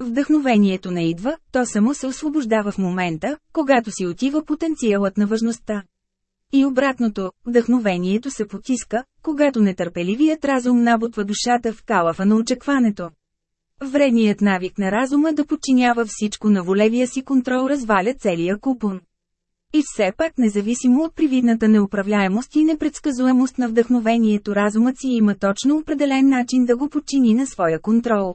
Вдъхновението не идва, то само се освобождава в момента, когато си отива потенциалът на важността. И обратното, вдъхновението се потиска, когато нетърпеливият разум набутва душата в калафа на очакването. Вредният навик на разума да подчинява всичко на волевия си контрол разваля целия купон. И все пак независимо от привидната неуправляемост и непредсказуемост на вдъхновението разумът си има точно определен начин да го подчини на своя контрол.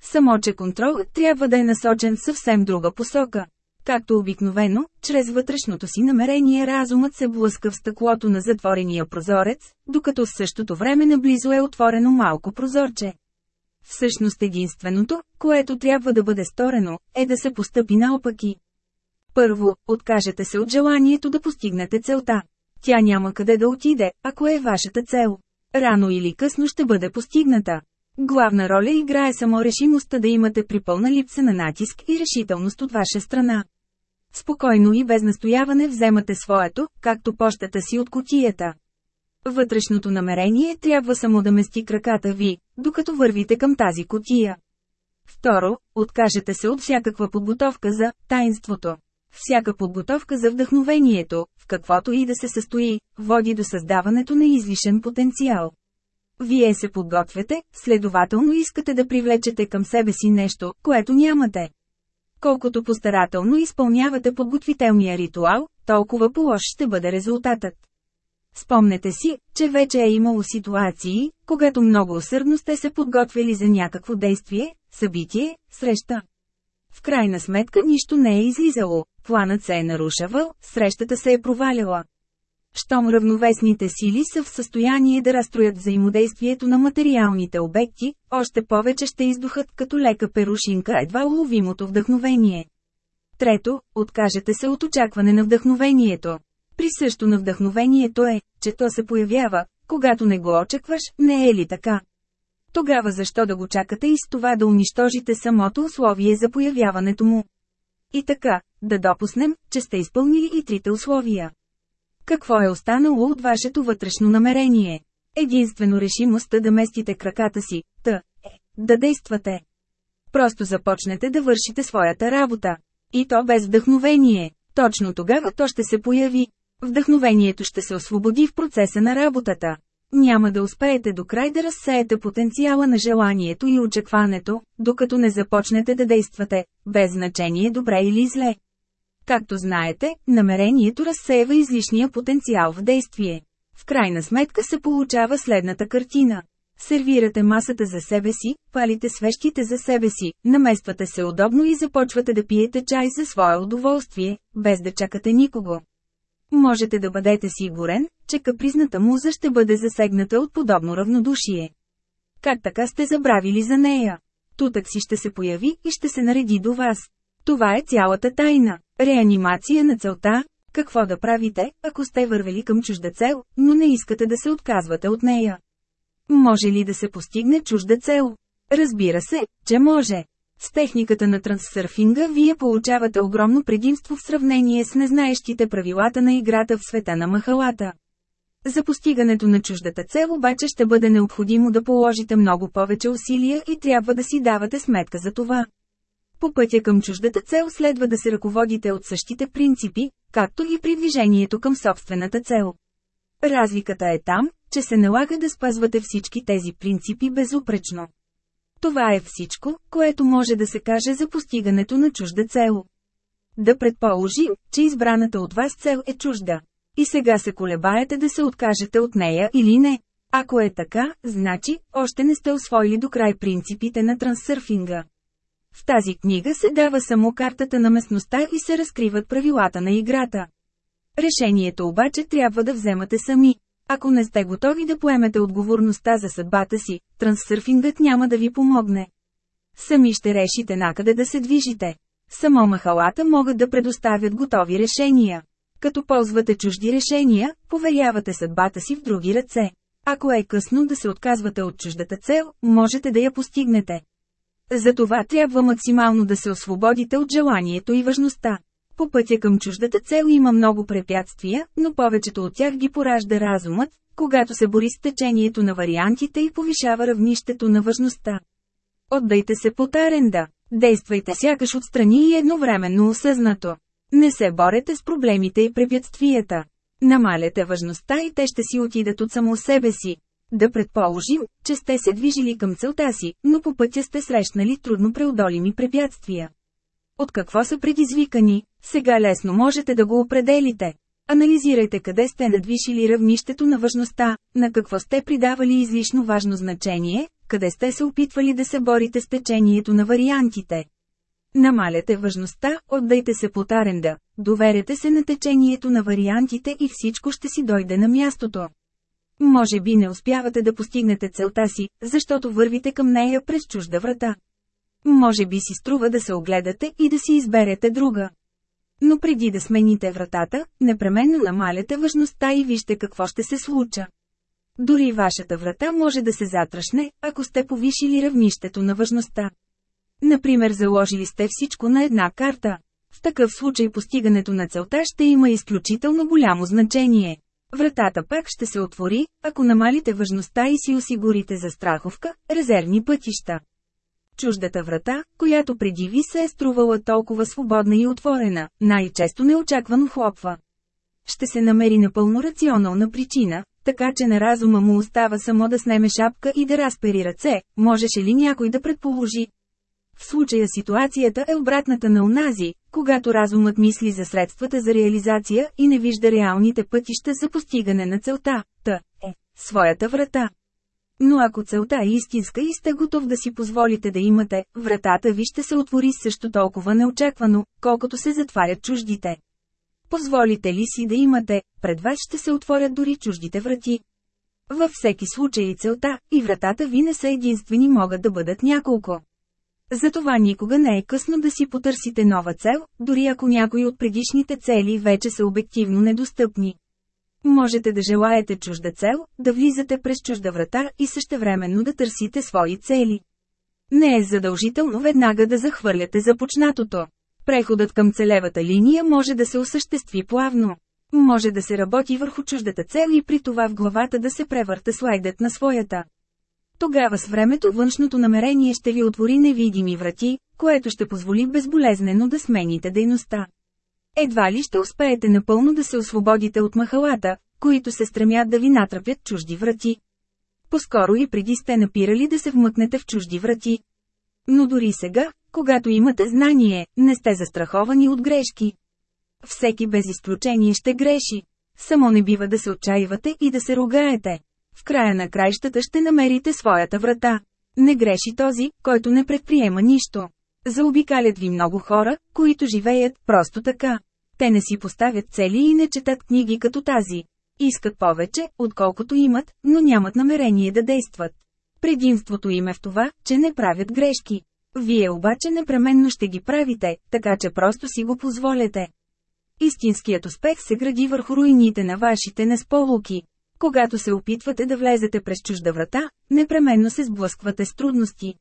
Само че контролът трябва да е насочен в съвсем друга посока. Както обикновено, чрез вътрешното си намерение разумът се блъска в стъклото на затворения прозорец, докато в същото време наблизо е отворено малко прозорче. Всъщност единственото, което трябва да бъде сторено, е да се постъпи наопаки. Първо, откажете се от желанието да постигнете целта. Тя няма къде да отиде, ако е вашата цел. Рано или късно ще бъде постигната. Главна роля играе само решимостта да имате при пълна липса на натиск и решителност от ваша страна. Спокойно и без настояване вземате своето, както пощата си от котията. Вътрешното намерение трябва само да мести краката ви, докато вървите към тази котия. Второ, откажете се от всякаква подготовка за таинството. Всяка подготовка за вдъхновението, в каквото и да се състои, води до създаването на излишен потенциал. Вие се подготвяте, следователно искате да привлечете към себе си нещо, което нямате. Колкото постарателно изпълнявате подготвителния ритуал, толкова по-лош ще бъде резултатът. Спомнете си, че вече е имало ситуации, когато много усърдно сте се подготвили за някакво действие, събитие, среща. В крайна сметка нищо не е излизало, планът се е нарушавал, срещата се е проваляла. Щом равновесните сили са в състояние да разстроят взаимодействието на материалните обекти, още повече ще издухат като лека перушинка едва уловимото вдъхновение. Трето, откажете се от очакване на вдъхновението. Присъщо на вдъхновението е, че то се появява, когато не го очакваш, не е ли така? Тогава защо да го чакате и с това да унищожите самото условие за появяването му? И така, да допуснем, че сте изпълнили и трите условия. Какво е останало от вашето вътрешно намерение? Единствено решимостта да местите краката си, т. е, да действате. Просто започнете да вършите своята работа. И то без вдъхновение. Точно тогава то ще се появи. Вдъхновението ще се освободи в процеса на работата. Няма да успеете до край да разсеете потенциала на желанието и очакването, докато не започнете да действате, без значение добре или зле. Както знаете, намерението разсеява излишния потенциал в действие. В крайна сметка се получава следната картина. Сервирате масата за себе си, палите свещите за себе си, намествате се удобно и започвате да пиете чай за свое удоволствие, без да чакате никого. Можете да бъдете сигурен, че капризната муза ще бъде засегната от подобно равнодушие. Как така сте забравили за нея? Тутък си ще се появи и ще се нареди до вас. Това е цялата тайна. Реанимация на целта. Какво да правите, ако сте вървели към чужда цел, но не искате да се отказвате от нея? Може ли да се постигне чужда цел? Разбира се, че може. С техниката на трансърфинга вие получавате огромно предимство в сравнение с незнаещите правилата на играта в света на махалата. За постигането на чуждата цел обаче ще бъде необходимо да положите много повече усилия и трябва да си давате сметка за това. По пътя към чуждата цел следва да се ръководите от същите принципи, както и при движението към собствената цел. Разликата е там, че се налага да спазвате всички тези принципи безупречно. Това е всичко, което може да се каже за постигането на чужда цел. Да предположим, че избраната от вас цел е чужда. И сега се колебаете да се откажете от нея или не. Ако е така, значи, още не сте освоили до край принципите на трансърфинга. В тази книга се дава само картата на местността и се разкриват правилата на играта. Решението обаче трябва да вземате сами. Ако не сте готови да поемете отговорността за съдбата си, трансърфингът няма да ви помогне. Сами ще решите накъде да се движите. Само махалата могат да предоставят готови решения. Като ползвате чужди решения, поверявате съдбата си в други ръце. Ако е късно да се отказвате от чуждата цел, можете да я постигнете. Затова трябва максимално да се освободите от желанието и важността. По пътя към чуждата цел има много препятствия, но повечето от тях ги поражда разумът, когато се бори с течението на вариантите и повишава равнището на важността. Отдайте се по таренда. Действайте сякаш отстрани и едновременно осъзнато. Не се борете с проблемите и препятствията. Намаляте важността и те ще си отидат от само себе си. Да предположим, че сте се движили към целта си, но по пътя сте срещнали трудно преодолими препятствия. От какво са предизвикани, сега лесно можете да го определите. Анализирайте къде сте надвишили равнището на важността, на какво сте придавали излишно важно значение, къде сте се опитвали да се борите с течението на вариантите. Намаляте важността, отдайте се по таренда, доверете се на течението на вариантите и всичко ще си дойде на мястото. Може би не успявате да постигнете целта си, защото вървите към нея през чужда врата. Може би си струва да се огледате и да си изберете друга. Но преди да смените вратата, непременно намаляте важността и вижте какво ще се случа. Дори вашата врата може да се затрашне, ако сте повишили равнището на важността. Например заложили сте всичко на една карта. В такъв случай постигането на целта ще има изключително голямо значение. Вратата пак ще се отвори, ако намалите важността и си осигурите за страховка, резервни пътища. Чуждата врата, която преди ви се е струвала толкова свободна и отворена, най-често неочаквано хлопва. Ще се намери напълно рационална причина, така че на разума му остава само да снеме шапка и да разпери ръце, можеше ли някой да предположи. В случая ситуацията е обратната на унази, когато разумът мисли за средствата за реализация и не вижда реалните пътища за постигане на целта, т. е, своята врата. Но ако целта е истинска и сте готов да си позволите да имате, вратата ви ще се отвори също толкова неочаквано, колкото се затварят чуждите. Позволите ли си да имате, пред вас ще се отворят дори чуждите врати. Във всеки случай целта, и вратата ви не са единствени могат да бъдат няколко. Затова никога не е късно да си потърсите нова цел, дори ако някои от предишните цели вече са обективно недостъпни. Можете да желаете чужда цел, да влизате през чужда врата и същевременно да търсите свои цели. Не е задължително веднага да захвърляте започнатото. Преходът към целевата линия може да се осъществи плавно. Може да се работи върху чуждата цел и при това в главата да се превърта слайдът на своята. Тогава с времето външното намерение ще ви отвори невидими врати, което ще позволи безболезнено да смените дейността. Едва ли ще успеете напълно да се освободите от махалата, които се стремят да ви натрапят чужди врати. По-скоро и преди сте напирали да се вмъкнете в чужди врати. Но дори сега, когато имате знание, не сте застраховани от грешки. Всеки без изключение ще греши. Само не бива да се отчаивате и да се ругаете. В края на краищата ще намерите своята врата. Не греши този, който не предприема нищо. Заобикалят ви много хора, които живеят просто така. Те не си поставят цели и не четат книги като тази. Искат повече, отколкото имат, но нямат намерение да действат. Предимството им е в това, че не правят грешки. Вие обаче непременно ще ги правите, така че просто си го позволете. Истинският успех се гради върху руините на вашите несполуки. Когато се опитвате да влезете през чужда врата, непременно се сблъсквате с трудности.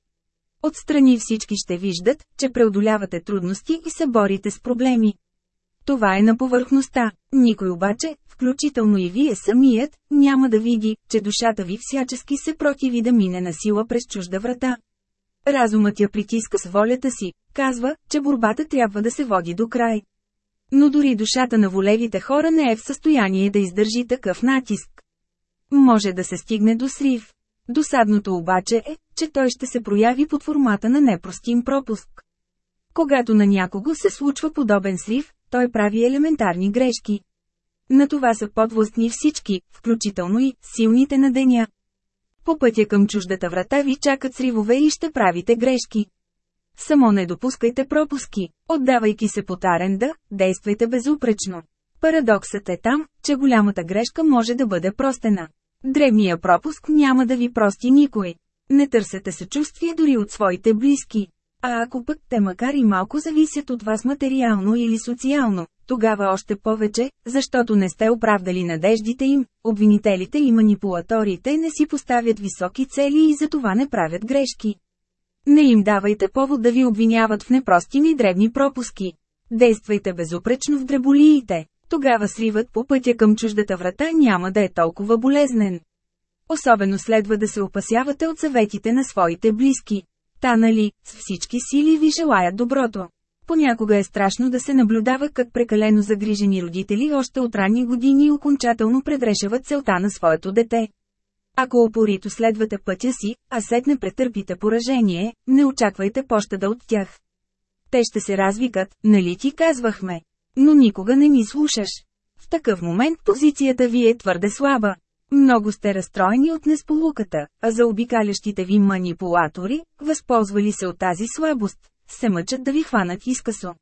Отстрани всички ще виждат, че преодолявате трудности и се борите с проблеми. Това е на повърхността. Никой обаче, включително и вие самият, няма да види, че душата ви всячески се противи да мине на сила през чужда врата. Разумът я притиска с волята си, казва, че борбата трябва да се води до край. Но дори душата на волевите хора не е в състояние да издържи такъв натиск. Може да се стигне до срив. Досадното обаче е, че той ще се прояви под формата на непростим пропуск. Когато на някого се случва подобен срив, той прави елементарни грешки. На това са подвластни всички, включително и силните на деня. По пътя към чуждата врата ви чакат сривове и ще правите грешки. Само не допускайте пропуски. Отдавайки се под аренда, действайте безупречно. Парадоксът е там, че голямата грешка може да бъде простена. Древния пропуск няма да ви прости никой. Не търсете съчувствие дори от своите близки. А ако пък те макар и малко зависят от вас материално или социално, тогава още повече, защото не сте оправдали надеждите им, обвинителите и манипулаторите не си поставят високи цели и за това не правят грешки. Не им давайте повод да ви обвиняват в непростими дребни пропуски. Действайте безупречно в дреболиите. Тогава сривът по пътя към чуждата врата няма да е толкова болезнен. Особено следва да се опасявате от съветите на своите близки. Та нали, с всички сили ви желаят доброто. Понякога е страшно да се наблюдава как прекалено загрижени родители още от ранни години окончателно предрешават целта на своето дете. Ако опорито следвате пътя си, а сетне претърпите поражение, не очаквайте пощада от тях. Те ще се развикат, нали ти казвахме. Но никога не ми слушаш. В такъв момент позицията ви е твърде слаба. Много сте разстроени от несполуката, а за обикалящите ви манипулатори, възползвали се от тази слабост, се мъчат да ви хванат изкъсо.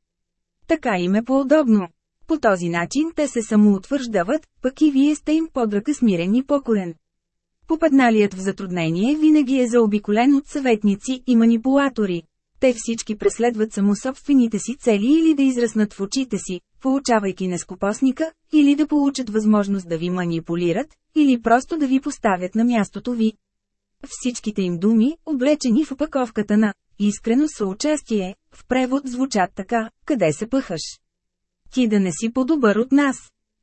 Така им е по-удобно. По този начин те се самоутвърждават, пък и вие сте им под ръка смирен и покорен. Попадналият в затруднение винаги е заобиколен от съветници и манипулатори. Те всички преследват само собствените си цели или да израснат в очите си, получавайки нескопосника, или да получат възможност да ви манипулират, или просто да ви поставят на мястото ви. Всичките им думи, облечени в опаковката на «искрено съучастие», в превод звучат така «къде се пъхаш?» Ти да не си по-добър от нас.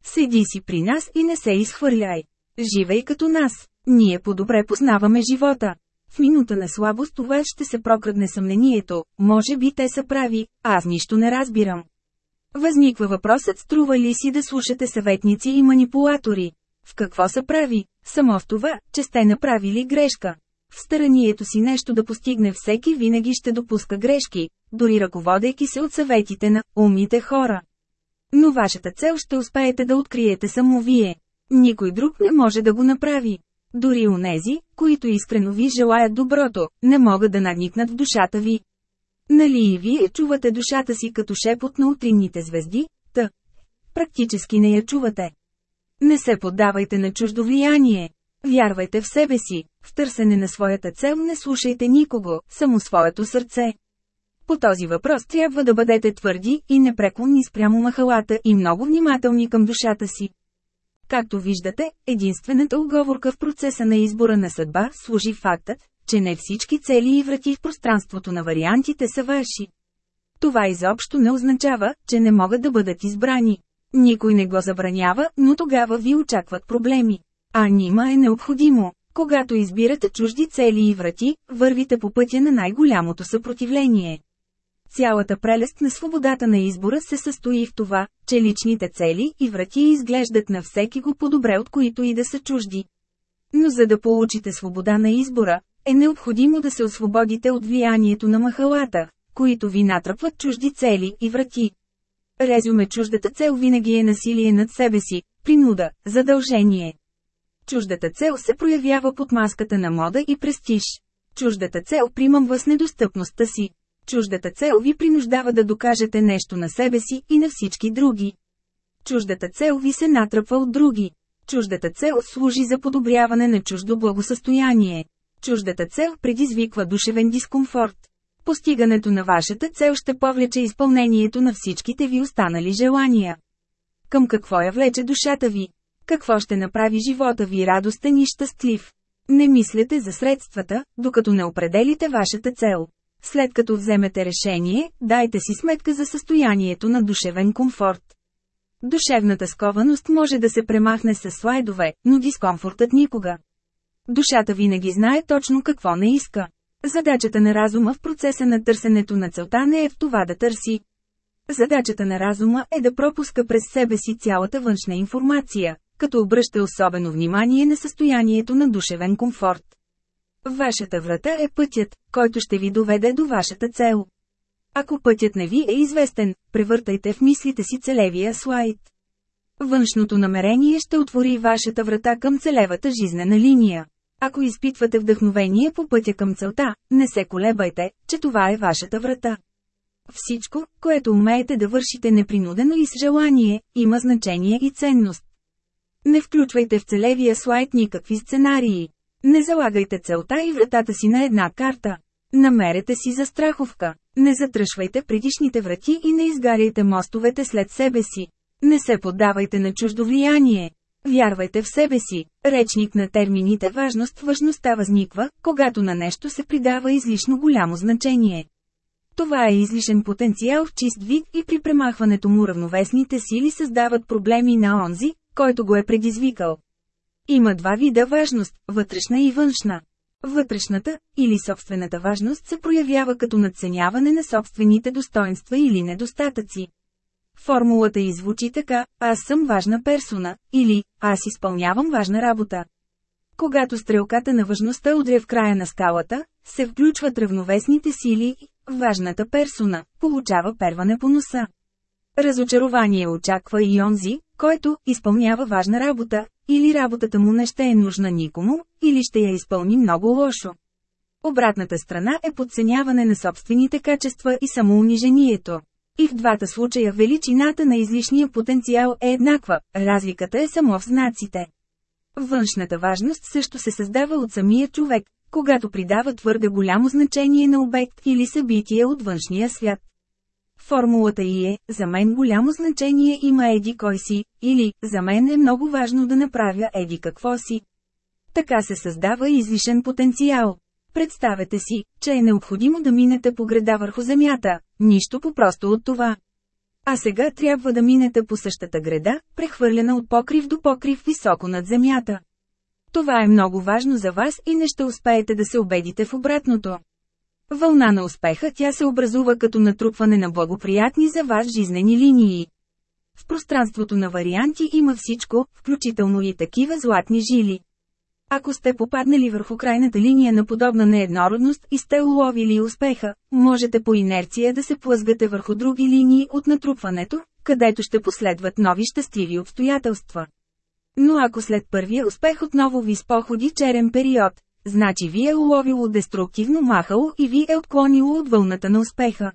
Седи си при нас и не се изхвърляй. Живей като нас. Ние по-добре познаваме живота. В минута на слабост това ще се прокрадне съмнението, може би те са прави, аз нищо не разбирам. Възниква въпросът струва ли си да слушате съветници и манипулатори. В какво са прави? Само в това, че сте направили грешка. В старанието си нещо да постигне всеки винаги ще допуска грешки, дори ръководейки се от съветите на умните хора. Но вашата цел ще успеете да откриете само вие. Никой друг не може да го направи. Дори онези, които искрено ви желаят доброто, не могат да надникнат в душата ви. Нали и вие чувате душата си като шепот на утринните звезди, та. Практически не я чувате. Не се поддавайте на чуждо влияние. Вярвайте в себе си, в търсене на своята цел не слушайте никого, само своето сърце. По този въпрос трябва да бъдете твърди и непреклонни спрямо махалата и много внимателни към душата си. Както виждате, единствената оговорка в процеса на избора на съдба служи фактът, че не всички цели и врати в пространството на вариантите са ваши. Това изобщо не означава, че не могат да бъдат избрани. Никой не го забранява, но тогава ви очакват проблеми. А нима е необходимо. Когато избирате чужди цели и врати, вървите по пътя на най-голямото съпротивление. Цялата прелест на свободата на избора се състои в това, че личните цели и врати изглеждат на всеки го по-добре от които и да са чужди. Но за да получите свобода на избора, е необходимо да се освободите от влиянието на махалата, които ви натръпват чужди цели и врати. Резюме чуждата цел винаги е насилие над себе си, принуда, задължение. Чуждата цел се проявява под маската на мода и престиж. Чуждата цел примамва с недостъпността си. Чуждата цел ви принуждава да докажете нещо на себе си и на всички други. Чуждата цел ви се натръпва от други. Чуждата цел служи за подобряване на чуждо благосъстояние. Чуждата цел предизвиква душевен дискомфорт. Постигането на вашата цел ще повлече изпълнението на всичките ви останали желания. Към какво я влече душата ви? Какво ще направи живота ви радостен и щастлив? Не мислете за средствата, докато не определите вашата цел. След като вземете решение, дайте си сметка за състоянието на душевен комфорт. Душевната скованост може да се премахне с слайдове, но дискомфортът никога. Душата винаги знае точно какво не иска. Задачата на разума в процеса на търсенето на целта не е в това да търси. Задачата на разума е да пропуска през себе си цялата външна информация, като обръща особено внимание на състоянието на душевен комфорт. Вашата врата е пътят, който ще ви доведе до вашата цел. Ако пътят не ви е известен, превъртайте в мислите си целевия слайд. Външното намерение ще отвори вашата врата към целевата жизнена линия. Ако изпитвате вдъхновение по пътя към целта, не се колебайте, че това е вашата врата. Всичко, което умеете да вършите непринудено и с желание, има значение и ценност. Не включвайте в целевия слайд никакви сценарии. Не залагайте целта и вратата си на една карта. Намерете си застраховка. Не затръшвайте предишните врати и не изгаряйте мостовете след себе си. Не се поддавайте на чуждо влияние. Вярвайте в себе си. Речник на термините важност важността възниква, когато на нещо се придава излишно голямо значение. Това е излишен потенциал в чист вид и при премахването му равновесните сили създават проблеми на онзи, който го е предизвикал. Има два вида важност – вътрешна и външна. Вътрешната, или собствената важност се проявява като надценяване на собствените достоинства или недостатъци. Формулата извучи така – аз съм важна персона, или аз изпълнявам важна работа. Когато стрелката на важността удря в края на скалата, се включват равновесните сили и важната персона получава перване по носа. Разочарование очаква и онзи, който изпълнява важна работа, или работата му не ще е нужна никому, или ще я изпълни много лошо. Обратната страна е подценяване на собствените качества и самоунижението. И в двата случая величината на излишния потенциал е еднаква, разликата е само в знаците. Външната важност също се създава от самия човек, когато придава твърде голямо значение на обект или събитие от външния свят. Формулата и е, за мен голямо значение има еди кой си, или, за мен е много важно да направя еди какво си. Така се създава излишен потенциал. Представете си, че е необходимо да минете по града върху земята, нищо по-просто от това. А сега трябва да минете по същата града, прехвърлена от покрив до покрив високо над земята. Това е много важно за вас и не ще успеете да се убедите в обратното. Вълна на успеха тя се образува като натрупване на благоприятни за вас жизнени линии. В пространството на варианти има всичко, включително и такива златни жили. Ако сте попаднали върху крайната линия на подобна нееднородност и сте уловили успеха, можете по инерция да се плъзгате върху други линии от натрупването, където ще последват нови щастливи обстоятелства. Но ако след първия успех отново ви споходи черен период, значи ви е уловило деструктивно махало и ви е отклонило от вълната на успеха.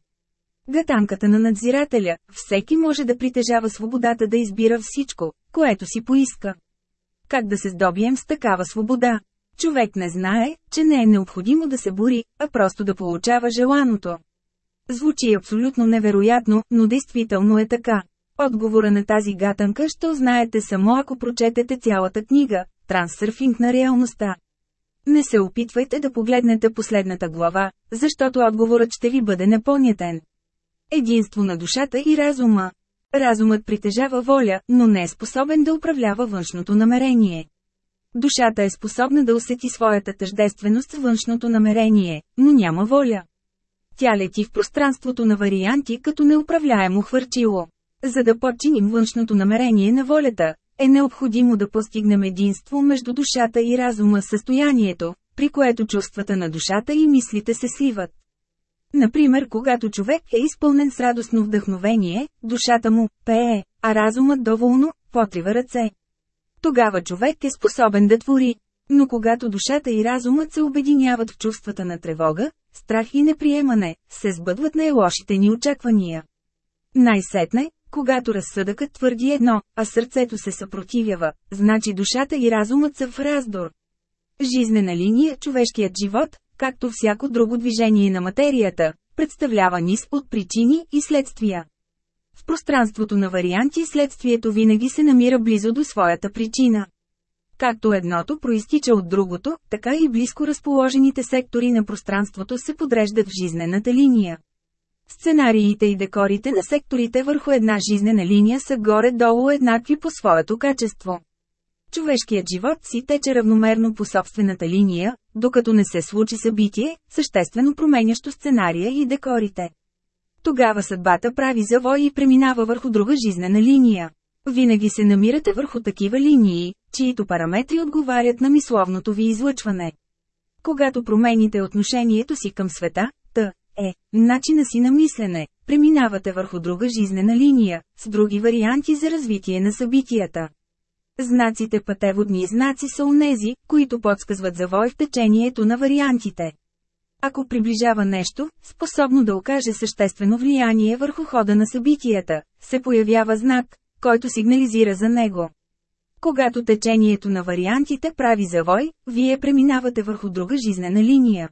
Гатанката на надзирателя – всеки може да притежава свободата да избира всичко, което си поиска. Как да се здобием с такава свобода? Човек не знае, че не е необходимо да се бори, а просто да получава желаното. Звучи абсолютно невероятно, но действително е така. Отговора на тази гатанка ще узнаете само ако прочетете цялата книга «Трансърфинг на реалността». Не се опитвайте да погледнете последната глава, защото отговорът ще ви бъде непонятен. Единство на душата и разума. Разумът притежава воля, но не е способен да управлява външното намерение. Душата е способна да усети своята тъждественост с външното намерение, но няма воля. Тя лети в пространството на варианти като неуправляемо хвърчило. За да подчиним външното намерение на волята, е необходимо да постигнем единство между душата и разума състоянието, при което чувствата на душата и мислите се сливат. Например, когато човек е изпълнен с радостно вдъхновение, душата му пее, а разумът доволно потрива ръце. Тогава човек е способен да твори. Но когато душата и разумът се обединяват в чувствата на тревога, страх и неприемане, се сбъдват най-лошите ни очаквания. Най-сетне, когато разсъдъкът твърди едно, а сърцето се съпротивява, значи душата и разумът са в раздор. Жизнена линия човешкият живот, както всяко друго движение на материята, представлява низ от причини и следствия. В пространството на варианти следствието винаги се намира близо до своята причина. Както едното проистича от другото, така и близко разположените сектори на пространството се подреждат в жизнената линия. Сценариите и декорите на секторите върху една жизнена линия са горе-долу еднакви по своето качество. Човешкият живот си тече равномерно по собствената линия, докато не се случи събитие, съществено променящо сценария и декорите. Тогава съдбата прави завой и преминава върху друга жизнена линия. Винаги се намирате върху такива линии, чието параметри отговарят на мисловното ви излъчване. Когато промените отношението си към света. Е, начина си на мислене, преминавате върху друга жизнена линия, с други варианти за развитие на събитията. Знаците пътеводни знаци са унези, които подсказват завой в течението на вариантите. Ако приближава нещо, способно да окаже съществено влияние върху хода на събитията, се появява знак, който сигнализира за него. Когато течението на вариантите прави завой, вие преминавате върху друга жизнена линия.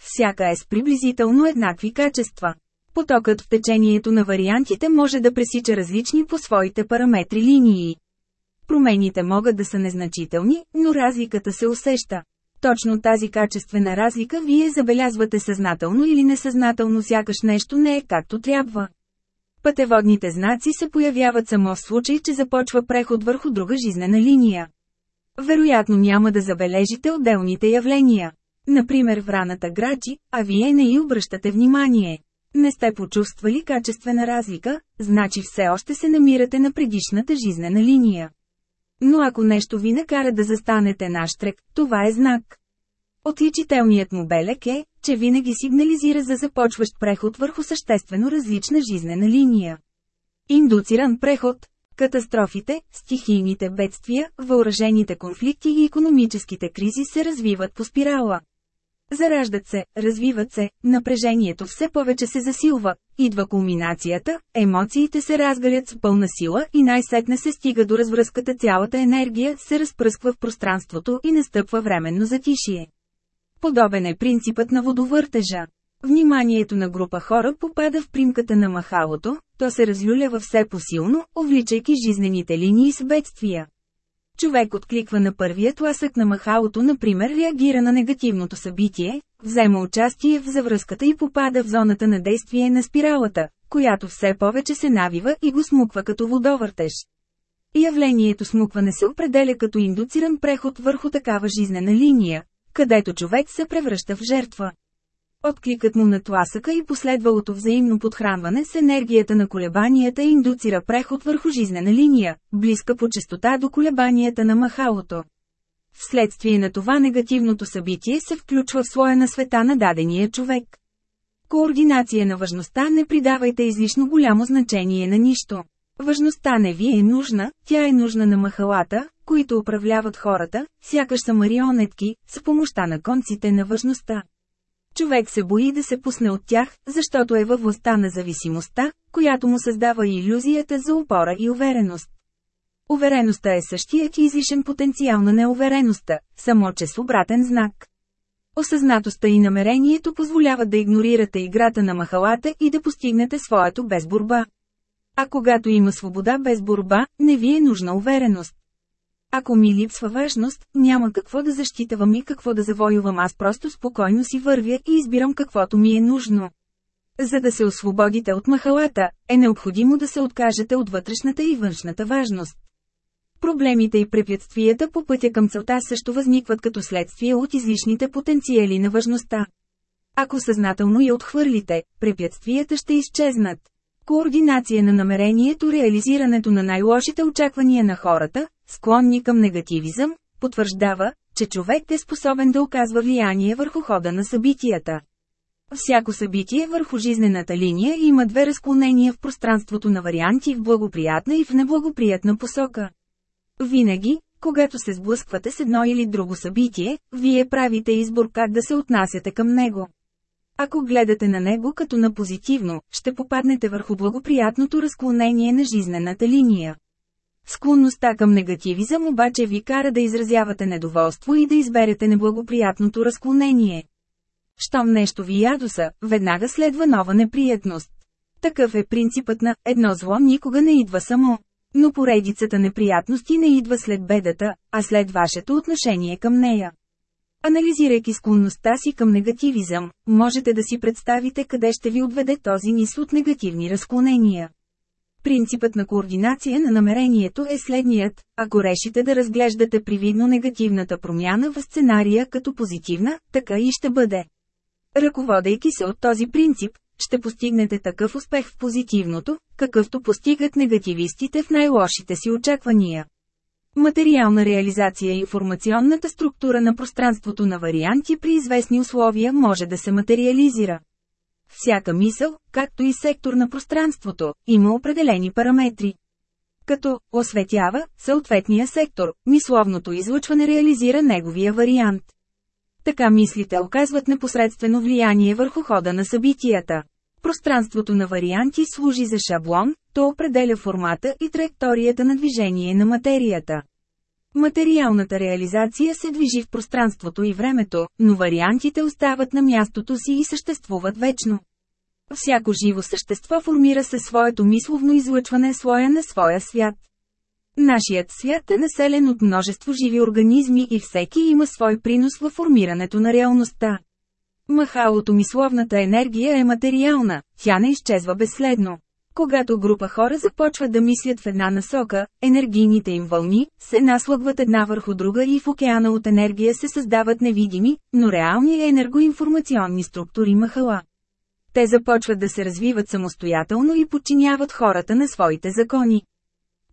Всяка е с приблизително еднакви качества. Потокът в течението на вариантите може да пресича различни по своите параметри линии. Промените могат да са незначителни, но разликата се усеща. Точно тази качествена разлика вие забелязвате съзнателно или несъзнателно сякаш нещо не е както трябва. Пътеводните знаци се появяват само в случай, че започва преход върху друга жизнена линия. Вероятно няма да забележите отделните явления. Например в раната грачи, а вие не й обръщате внимание. Не сте почувствали качествена разлика, значи все още се намирате на предишната жизнена линия. Но ако нещо ви накара да застанете на штрек, това е знак. Отличителният му белек е, че винаги сигнализира за започващ преход върху съществено различна жизнена линия. Индуциран преход Катастрофите, стихийните бедствия, въоръжените конфликти и економическите кризи се развиват по спирала. Зараждат се, развиват се, напрежението все повече се засилва, идва кулминацията, емоциите се разгалят с пълна сила и най-сетне се стига до развръзката цялата енергия се разпръсква в пространството и настъпва временно затишие. Подобен е принципът на водовъртежа. Вниманието на група хора попада в примката на махалото, то се разлюлява все посилно, увличайки жизнените линии с бедствия. Човек откликва на първия тласък на махалото, например реагира на негативното събитие, взема участие в завръзката и попада в зоната на действие на спиралата, която все повече се навива и го смуква като водовъртеж. Явлението смукване се определя като индуциран преход върху такава жизнена линия, където човек се превръща в жертва. Откликът му на тласъка и последвалото взаимно подхранване с енергията на колебанията индуцира преход върху жизнена линия, близка по частота до колебанията на махалото. Вследствие на това негативното събитие се включва в слоя на света на дадения човек. Координация на важността не придавайте излишно голямо значение на нищо. Важността не ви е нужна, тя е нужна на махалата, които управляват хората, сякаш са марионетки, с помощта на конците на важността. Човек се бои да се пусне от тях, защото е във властта на зависимостта, която му създава иллюзията за опора и увереност. Увереността е същият излишен потенциал на неувереността, само че с обратен знак. Осъзнатостта и намерението позволяват да игнорирате играта на махалата и да постигнете своето без борба. А когато има свобода без борба, не ви е нужна увереност. Ако ми липсва важност, няма какво да защитавам и какво да завоювам, аз просто спокойно си вървя и избирам каквото ми е нужно. За да се освободите от махалата, е необходимо да се откажете от вътрешната и външната важност. Проблемите и препятствията по пътя към целта също възникват като следствие от излишните потенциали на важността. Ако съзнателно я отхвърлите, препятствията ще изчезнат. Координация на намерението Реализирането на най-лошите очаквания на хората, склонни към негативизъм, потвърждава, че човек е способен да оказва влияние върху хода на събитията. Всяко събитие върху жизнената линия има две разклонения в пространството на варианти в благоприятна и в неблагоприятна посока. Винаги, когато се сблъсквате с едно или друго събитие, вие правите избор как да се отнасяте към него. Ако гледате на него като на позитивно, ще попаднете върху благоприятното разклонение на жизнената линия. Склонността към негативизъм обаче ви кара да изразявате недоволство и да изберете неблагоприятното разклонение. Щом нещо ви ядоса, веднага следва нова неприятност. Такъв е принципът на «едно зло никога не идва само». Но поредицата неприятности не идва след бедата, а след вашето отношение към нея. Анализирайки склонността си към негативизъм, можете да си представите къде ще ви отведе този низ от негативни разклонения. Принципът на координация на намерението е следният, ако решите да разглеждате привидно негативната промяна в сценария като позитивна, така и ще бъде. Ръководейки се от този принцип, ще постигнете такъв успех в позитивното, какъвто постигат негативистите в най-лошите си очаквания. Материална реализация и информационната структура на пространството на варианти при известни условия може да се материализира. Всяка мисъл, както и сектор на пространството, има определени параметри. Като осветява съответния сектор, мисловното излъчване реализира неговия вариант. Така мислите оказват непосредствено влияние върху хода на събитията. Пространството на варианти служи за шаблон, то определя формата и траекторията на движение на материята. Материалната реализация се движи в пространството и времето, но вариантите остават на мястото си и съществуват вечно. Всяко живо същество формира се своето мисловно излъчване слоя на своя свят. Нашият свят е населен от множество живи организми и всеки има свой принос във формирането на реалността. Махалото мисловната енергия е материална, тя не изчезва безследно. Когато група хора започват да мислят в една насока, енергийните им вълни се наслъгват една върху друга и в океана от енергия се създават невидими, но реални енергоинформационни структури махала. Те започват да се развиват самостоятелно и подчиняват хората на своите закони.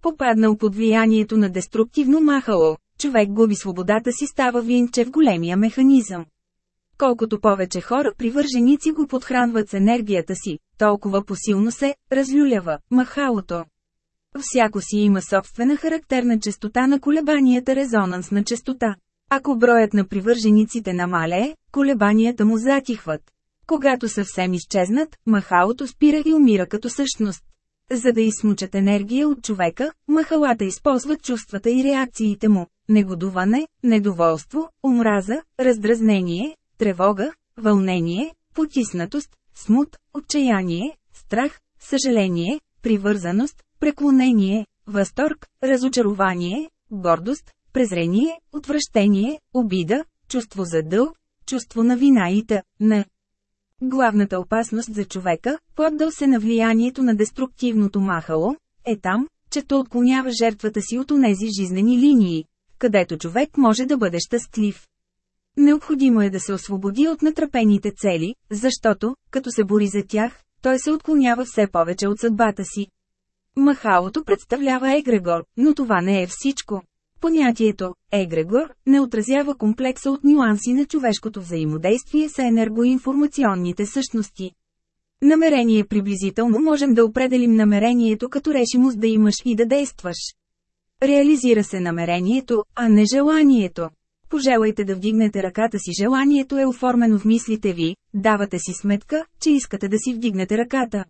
Попаднал под влиянието на деструктивно махало, човек губи свободата си става винче в големия механизъм. Колкото повече хора привърженици го подхранват с енергията си, толкова посилно се разлюлява махалото. Всяко си има собствена характерна частота на колебанията резонанс на частота. Ако броят на привържениците намалее, колебанията му затихват. Когато съвсем изчезнат, махалото спира и умира като същност. За да измучат енергия от човека, махалата използват чувствата и реакциите му – негодуване, недоволство, омраза, раздразнение, тревога, вълнение, потиснатост, смут, отчаяние, страх, съжаление, привързаност, преклонение, възторг, разочарование, гордост, презрение, отвращение, обида, чувство за дълг, чувство на вина и т.н. Главната опасност за човека, поддал се на влиянието на деструктивното махало, е там, че то отклонява жертвата си от онези жизнени линии, където човек може да бъде щастлив. Необходимо е да се освободи от натрапените цели, защото, като се бори за тях, той се отклонява все повече от съдбата си. Махалото представлява егрегор, но това не е всичко. Понятието «егрегор» не отразява комплекса от нюанси на човешкото взаимодействие с енергоинформационните същности. Намерение приблизително можем да определим намерението като решимост да имаш и да действаш. Реализира се намерението, а не желанието. Пожелайте да вдигнете ръката си желанието е оформено в мислите ви, давате си сметка, че искате да си вдигнете ръката.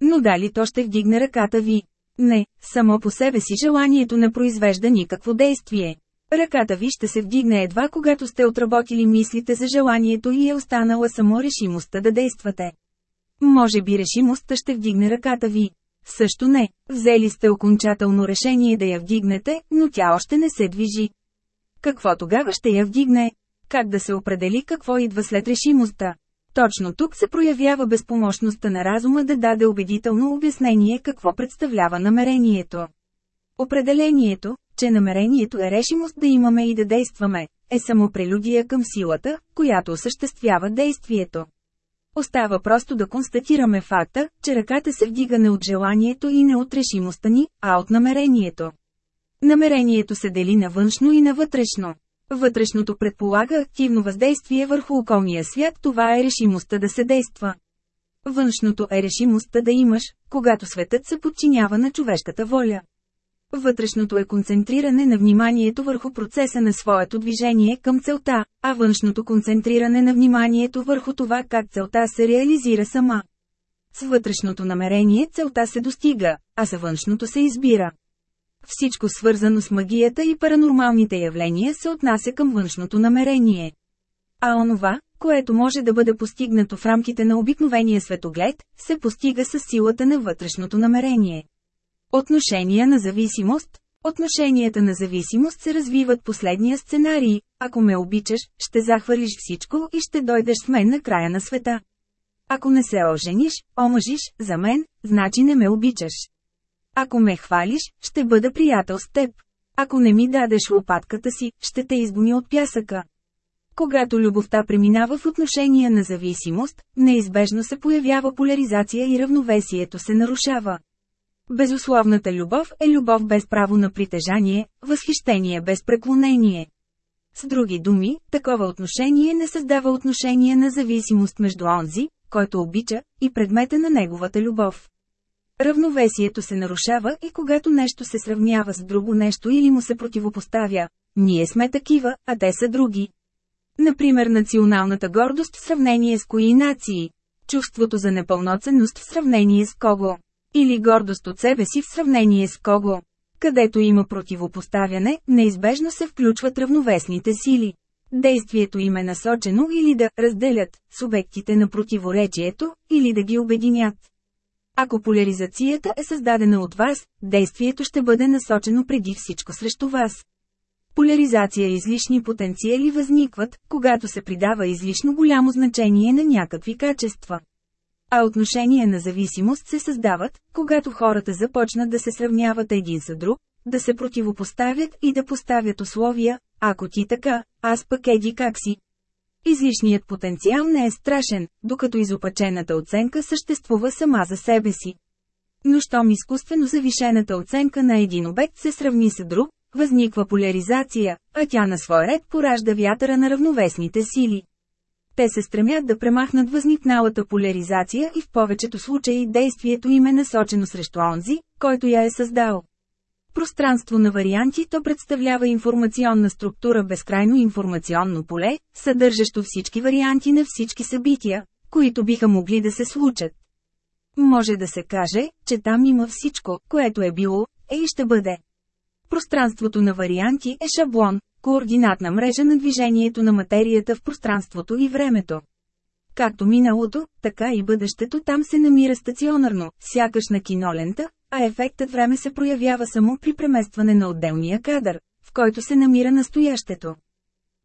Но дали то ще вдигне ръката ви? Не, само по себе си желанието не произвежда никакво действие. Ръката ви ще се вдигне едва когато сте отработили мислите за желанието и е останала само решимостта да действате. Може би решимостта ще вдигне ръката ви. Също не, взели сте окончателно решение да я вдигнете, но тя още не се движи. Какво тогава ще я вдигне? Как да се определи какво идва след решимостта? Точно тук се проявява безпомощността на разума да даде убедително обяснение какво представлява намерението. Определението, че намерението е решимост да имаме и да действаме, е само прелюдия към силата, която осъществява действието. Остава просто да констатираме факта, че ръката се вдига не от желанието и не от решимостта ни, а от намерението. Намерението се дели на външно и на вътрешно. Вътрешното предполага активно въздействие върху околния свят, това е решимостта да се действа. Външното е решимостта да имаш, когато светът се подчинява на човешката воля. Вътрешното е концентриране на вниманието върху процеса на своето движение към целта, а външното концентриране на вниманието върху това как целта се реализира сама. С вътрешното намерение целта се достига, а за външното се избира. Всичко свързано с магията и паранормалните явления се отнася към външното намерение. А онова, което може да бъде постигнато в рамките на обикновения светоглед, се постига с силата на вътрешното намерение. Отношения на зависимост Отношенията на зависимост се развиват последния сценарий – ако ме обичаш, ще захвърлиш всичко и ще дойдеш с мен на края на света. Ако не се ожениш, омъжиш, за мен, значи не ме обичаш. Ако ме хвалиш, ще бъда приятел с теб. Ако не ми дадеш лопатката си, ще те изгони от пясъка. Когато любовта преминава в отношения на зависимост, неизбежно се появява поляризация и равновесието се нарушава. Безусловната любов е любов без право на притежание, възхищение без преклонение. С други думи, такова отношение не създава отношение на зависимост между онзи, който обича, и предмета на неговата любов. Равновесието се нарушава и когато нещо се сравнява с друго нещо или му се противопоставя. Ние сме такива, а те са други. Например националната гордост в сравнение с кои нации. Чувството за непълноценност в сравнение с кого. Или гордост от себе си в сравнение с кого. Където има противопоставяне, неизбежно се включват равновесните сили. Действието им е насочено или да разделят субектите на противоречието, или да ги обединят. Ако поляризацията е създадена от вас, действието ще бъде насочено преди всичко срещу вас. Поляризация и излишни потенциали възникват, когато се придава излишно голямо значение на някакви качества. А отношения на зависимост се създават, когато хората започнат да се сравняват един с друг, да се противопоставят и да поставят условия, ако ти така, аз пък еди как си. Излишният потенциал не е страшен, докато изопачената оценка съществува сама за себе си. Но щом изкуствено завишената оценка на един обект се сравни с друг, възниква поляризация, а тя на свой ред поражда вятъра на равновесните сили. Те се стремят да премахнат възникналата поляризация и в повечето случаи действието им е насочено срещу онзи, който я е създал. Пространство на варианти то представлява информационна структура безкрайно информационно поле, съдържащо всички варианти на всички събития, които биха могли да се случат. Може да се каже, че там има всичко, което е било, е и ще бъде. Пространството на варианти е шаблон, координатна мрежа на движението на материята в пространството и времето. Както миналото, така и бъдещето там се намира стационарно, сякаш на кинолента, а ефектът време се проявява само при преместване на отделния кадър, в който се намира настоящето.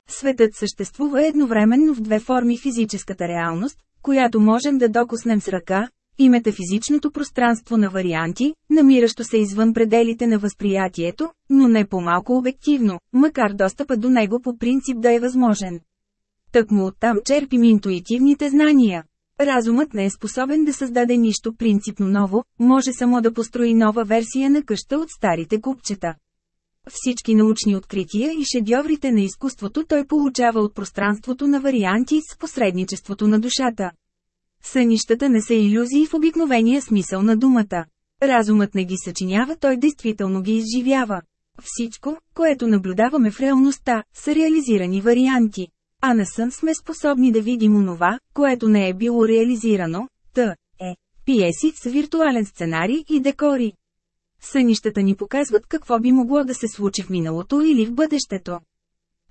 Светът съществува едновременно в две форми физическата реалност, която можем да докоснем с ръка, и метафизичното пространство на варианти, намиращо се извън пределите на възприятието, но не по-малко обективно, макар достъпът до него по принцип да е възможен. Тъкмо оттам черпим интуитивните знания. Разумът не е способен да създаде нищо принципно ново, може само да построи нова версия на къща от старите купчета. Всички научни открития и шедьоврите на изкуството той получава от пространството на варианти с посредничеството на душата. Сънищата не са иллюзии в обикновения смисъл на думата. Разумът не ги съчинява, той действително ги изживява. Всичко, което наблюдаваме в реалността, са реализирани варианти. А на сън сме способни да видим онова, което не е било реализирано, т. е. Пиеси с виртуален сценарий и декори. Сънищата ни показват какво би могло да се случи в миналото или в бъдещето.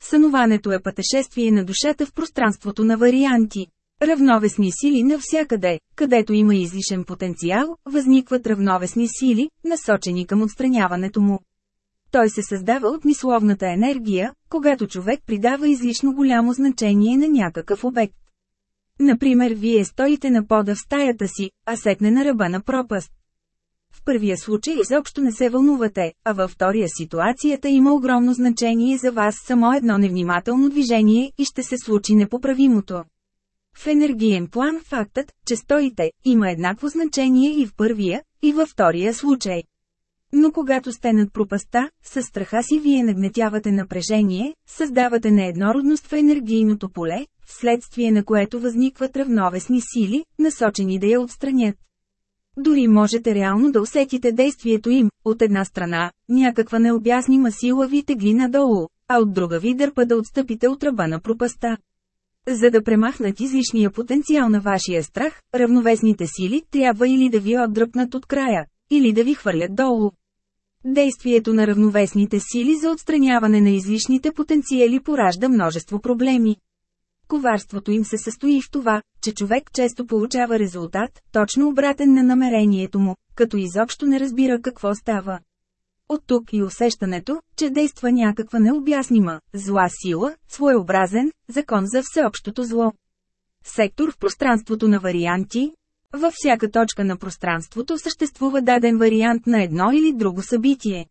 Сънуването е пътешествие на душата в пространството на варианти. Равновесни сили навсякъде, където има излишен потенциал, възникват равновесни сили, насочени към отстраняването му. Той се създава от мисловната енергия, когато човек придава излишно голямо значение на някакъв обект. Например, вие стоите на пода в стаята си, а сетне на ръба на пропаст. В първия случай изобщо не се вълнувате, а във втория ситуацията има огромно значение за вас само едно невнимателно движение и ще се случи непоправимото. В енергиен план фактът, че стоите, има еднакво значение и в първия, и във втория случай. Но когато сте над пропаста, със страха си вие нагнетявате напрежение, създавате нееднородност в енергийното поле, вследствие на което възникват равновесни сили, насочени да я отстранят. Дори можете реално да усетите действието им, от една страна, някаква необяснима сила ви тегли надолу, а от друга ви дърпа да отстъпите от ръба на пропаста. За да премахнат излишния потенциал на вашия страх, равновесните сили трябва или да ви отдръпнат от края, или да ви хвърлят долу. Действието на равновесните сили за отстраняване на излишните потенциали поражда множество проблеми. Коварството им се състои в това, че човек често получава резултат, точно обратен на намерението му, като изобщо не разбира какво става. От тук и усещането, че действа някаква необяснима, зла сила, своеобразен, закон за всеобщото зло. Сектор в пространството на варианти, във всяка точка на пространството съществува даден вариант на едно или друго събитие.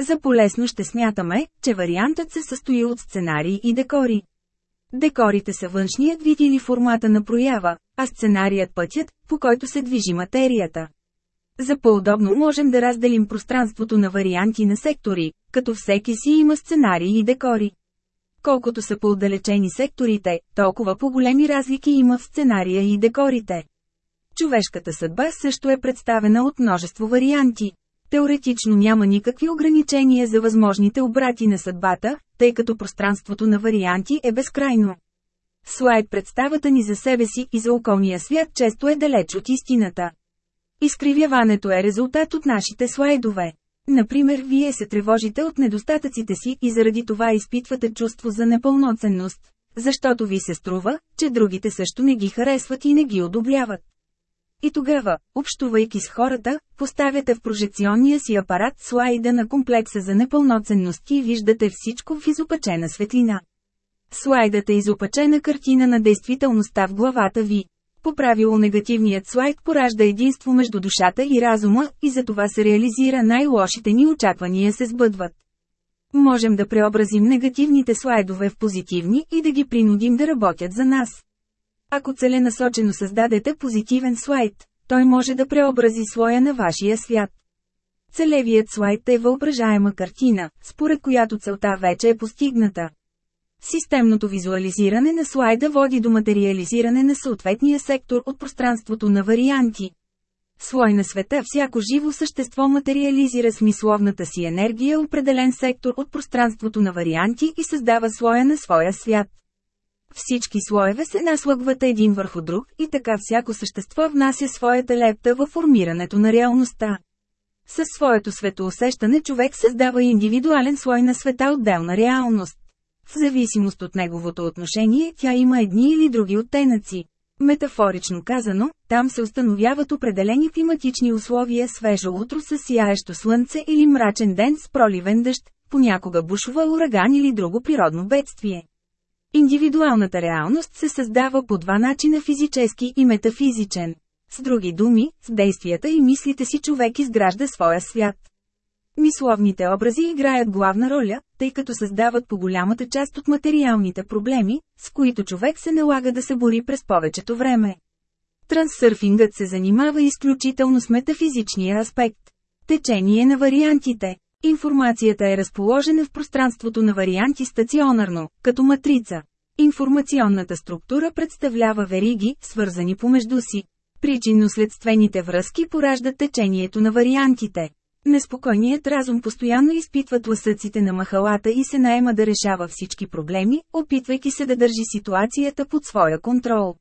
За полезно ще смятаме, че вариантът се състои от сценарии и декори. Декорите са външният вид или формата на проява, а сценарият пътят, по който се движи материята. За по-удобно можем да разделим пространството на варианти на сектори, като всеки си има сценарии и декори. Колкото са по-отдалечени секторите, толкова по-големи разлики има в сценария и декорите. Човешката съдба също е представена от множество варианти. Теоретично няма никакви ограничения за възможните обрати на съдбата, тъй като пространството на варианти е безкрайно. Слайд представата ни за себе си и за околния свят често е далеч от истината. Изкривяването е резултат от нашите слайдове. Например, вие се тревожите от недостатъците си и заради това изпитвате чувство за непълноценност, защото ви се струва, че другите също не ги харесват и не ги одобряват. И тогава, общувайки с хората, поставяте в прожекционния си апарат слайда на комплекса за непълноценност и виждате всичко в изопачена светлина. Слайдът е изопачена картина на действителността в главата ви. По правило негативният слайд поражда единство между душата и разума, и за това се реализира най-лошите ни очаквания се сбъдват. Можем да преобразим негативните слайдове в позитивни и да ги принудим да работят за нас. Ако целенасочено създадете позитивен слайд, той може да преобрази слоя на вашия свят. Целевият слайд е въображаема картина, според която целта вече е постигната. Системното визуализиране на слайда води до материализиране на съответния сектор от пространството на варианти. Слой на света всяко живо същество материализира смисловната си енергия определен сектор от пространството на варианти и създава слоя на своя свят. Всички слоеве се наслъгват един върху друг и така всяко същество внася своята лепта във формирането на реалността. Със своето светоусещане човек създава индивидуален слой на света отделна реалност. В зависимост от неговото отношение тя има едни или други оттенъци. Метафорично казано, там се установяват определени климатични условия свежо утро с сияещо слънце или мрачен ден с проливен дъжд, понякога бушува ураган или друго природно бедствие. Индивидуалната реалност се създава по два начина физически и метафизичен. С други думи, с действията и мислите си човек изгражда своя свят. Мисловните образи играят главна роля, тъй като създават по голямата част от материалните проблеми, с които човек се налага да се бори през повечето време. Трансърфингът се занимава изключително с метафизичния аспект. Течение на вариантите. Информацията е разположена в пространството на варианти стационарно, като матрица. Информационната структура представлява вериги, свързани помежду си. Причинно-следствените връзки пораждат течението на вариантите. Неспокойният разум постоянно изпитва тласъците на махалата и се наема да решава всички проблеми, опитвайки се да държи ситуацията под своя контрол.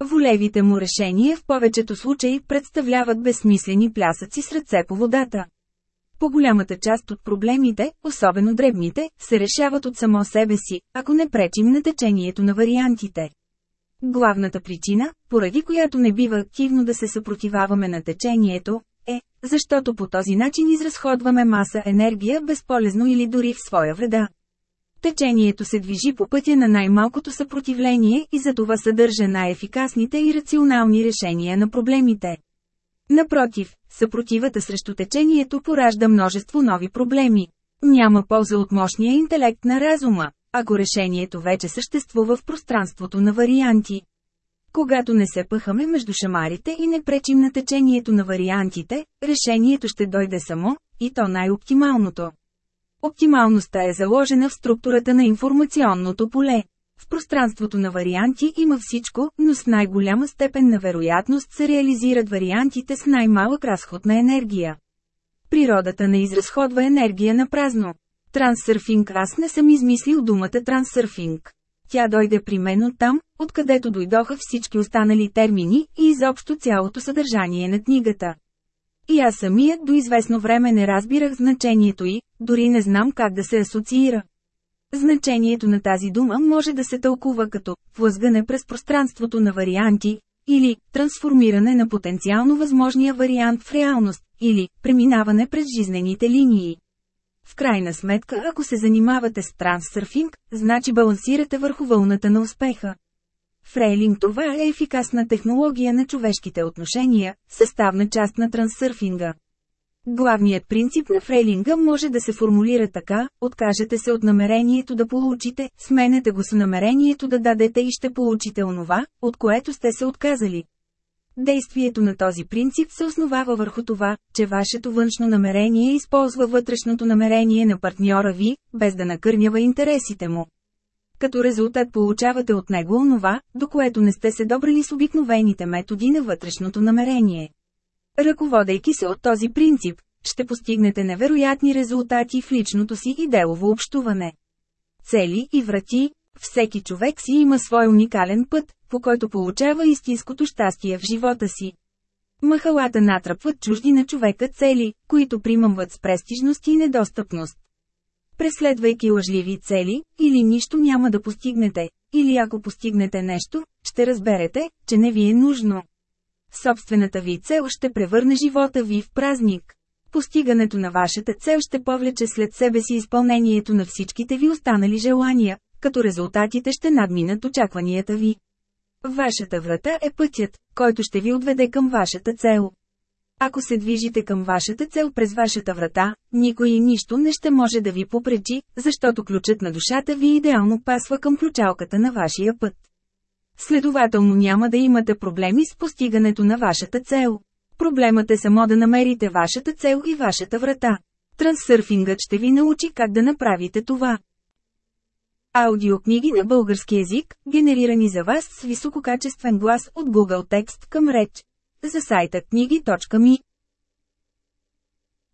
Волевите му решения в повечето случаи представляват безсмислени плясъци с ръце по водата. По голямата част от проблемите, особено дребните, се решават от само себе си, ако не пречим на течението на вариантите. Главната причина, поради която не бива активно да се съпротиваваме на течението, е, защото по този начин изразходваме маса енергия безполезно или дори в своя вреда. Течението се движи по пътя на най-малкото съпротивление и затова съдържа най-ефикасните и рационални решения на проблемите. Напротив, съпротивата срещу течението поражда множество нови проблеми. Няма полза от мощния интелект на разума, ако решението вече съществува в пространството на варианти. Когато не се пъхаме между шамарите и не пречим на течението на вариантите, решението ще дойде само, и то най-оптималното. Оптималността е заложена в структурата на информационното поле. В пространството на варианти има всичко, но с най-голяма степен на вероятност се реализират вариантите с най-малък разход на енергия. Природата не изразходва енергия на празно. Трансърфинг аз не съм измислил думата трансърфинг. Тя дойде при мен там, откъдето дойдоха всички останали термини и изобщо цялото съдържание на книгата. И аз самият до известно време не разбирах значението й, дори не знам как да се асоциира. Значението на тази дума може да се тълкува като «влъзгане през пространството на варианти» или «трансформиране на потенциално възможния вариант в реалност» или «преминаване през жизнените линии». В крайна сметка, ако се занимавате с трансърфинг, значи балансирате върху вълната на успеха. Фрейлинг това е ефикасна технология на човешките отношения, съставна част на трансърфинга. Главният принцип на фрейлинга може да се формулира така, откажете се от намерението да получите, сменете го с намерението да дадете и ще получите онова, от което сте се отказали. Действието на този принцип се основава върху това, че вашето външно намерение използва вътрешното намерение на партньора ви, без да накърнява интересите му. Като резултат получавате от него онова, до което не сте се добрали с обикновените методи на вътрешното намерение. Ръководейки се от този принцип, ще постигнете невероятни резултати в личното си и делово общуване. Цели и врати, всеки човек си има свой уникален път, по който получава истинското щастие в живота си. Махалата натрапват чужди на човека цели, които примамват с престижност и недостъпност. Преследвайки лъжливи цели, или нищо няма да постигнете, или ако постигнете нещо, ще разберете, че не ви е нужно. Собствената ви цел ще превърне живота ви в празник. Постигането на вашата цел ще повлече след себе си изпълнението на всичките ви останали желания, като резултатите ще надминат очакванията ви. Вашата врата е пътят, който ще ви отведе към вашата цел. Ако се движите към вашата цел през вашата врата, никой и нищо не ще може да ви попречи, защото ключът на душата ви идеално пасва към ключалката на вашия път. Следователно няма да имате проблеми с постигането на вашата цел. Проблемът е само да намерите вашата цел и вашата врата. Трансърфингът ще ви научи как да направите това. Аудиокниги на български език, генерирани за вас с висококачествен глас от Google Текст към реч. За сайта книги.ми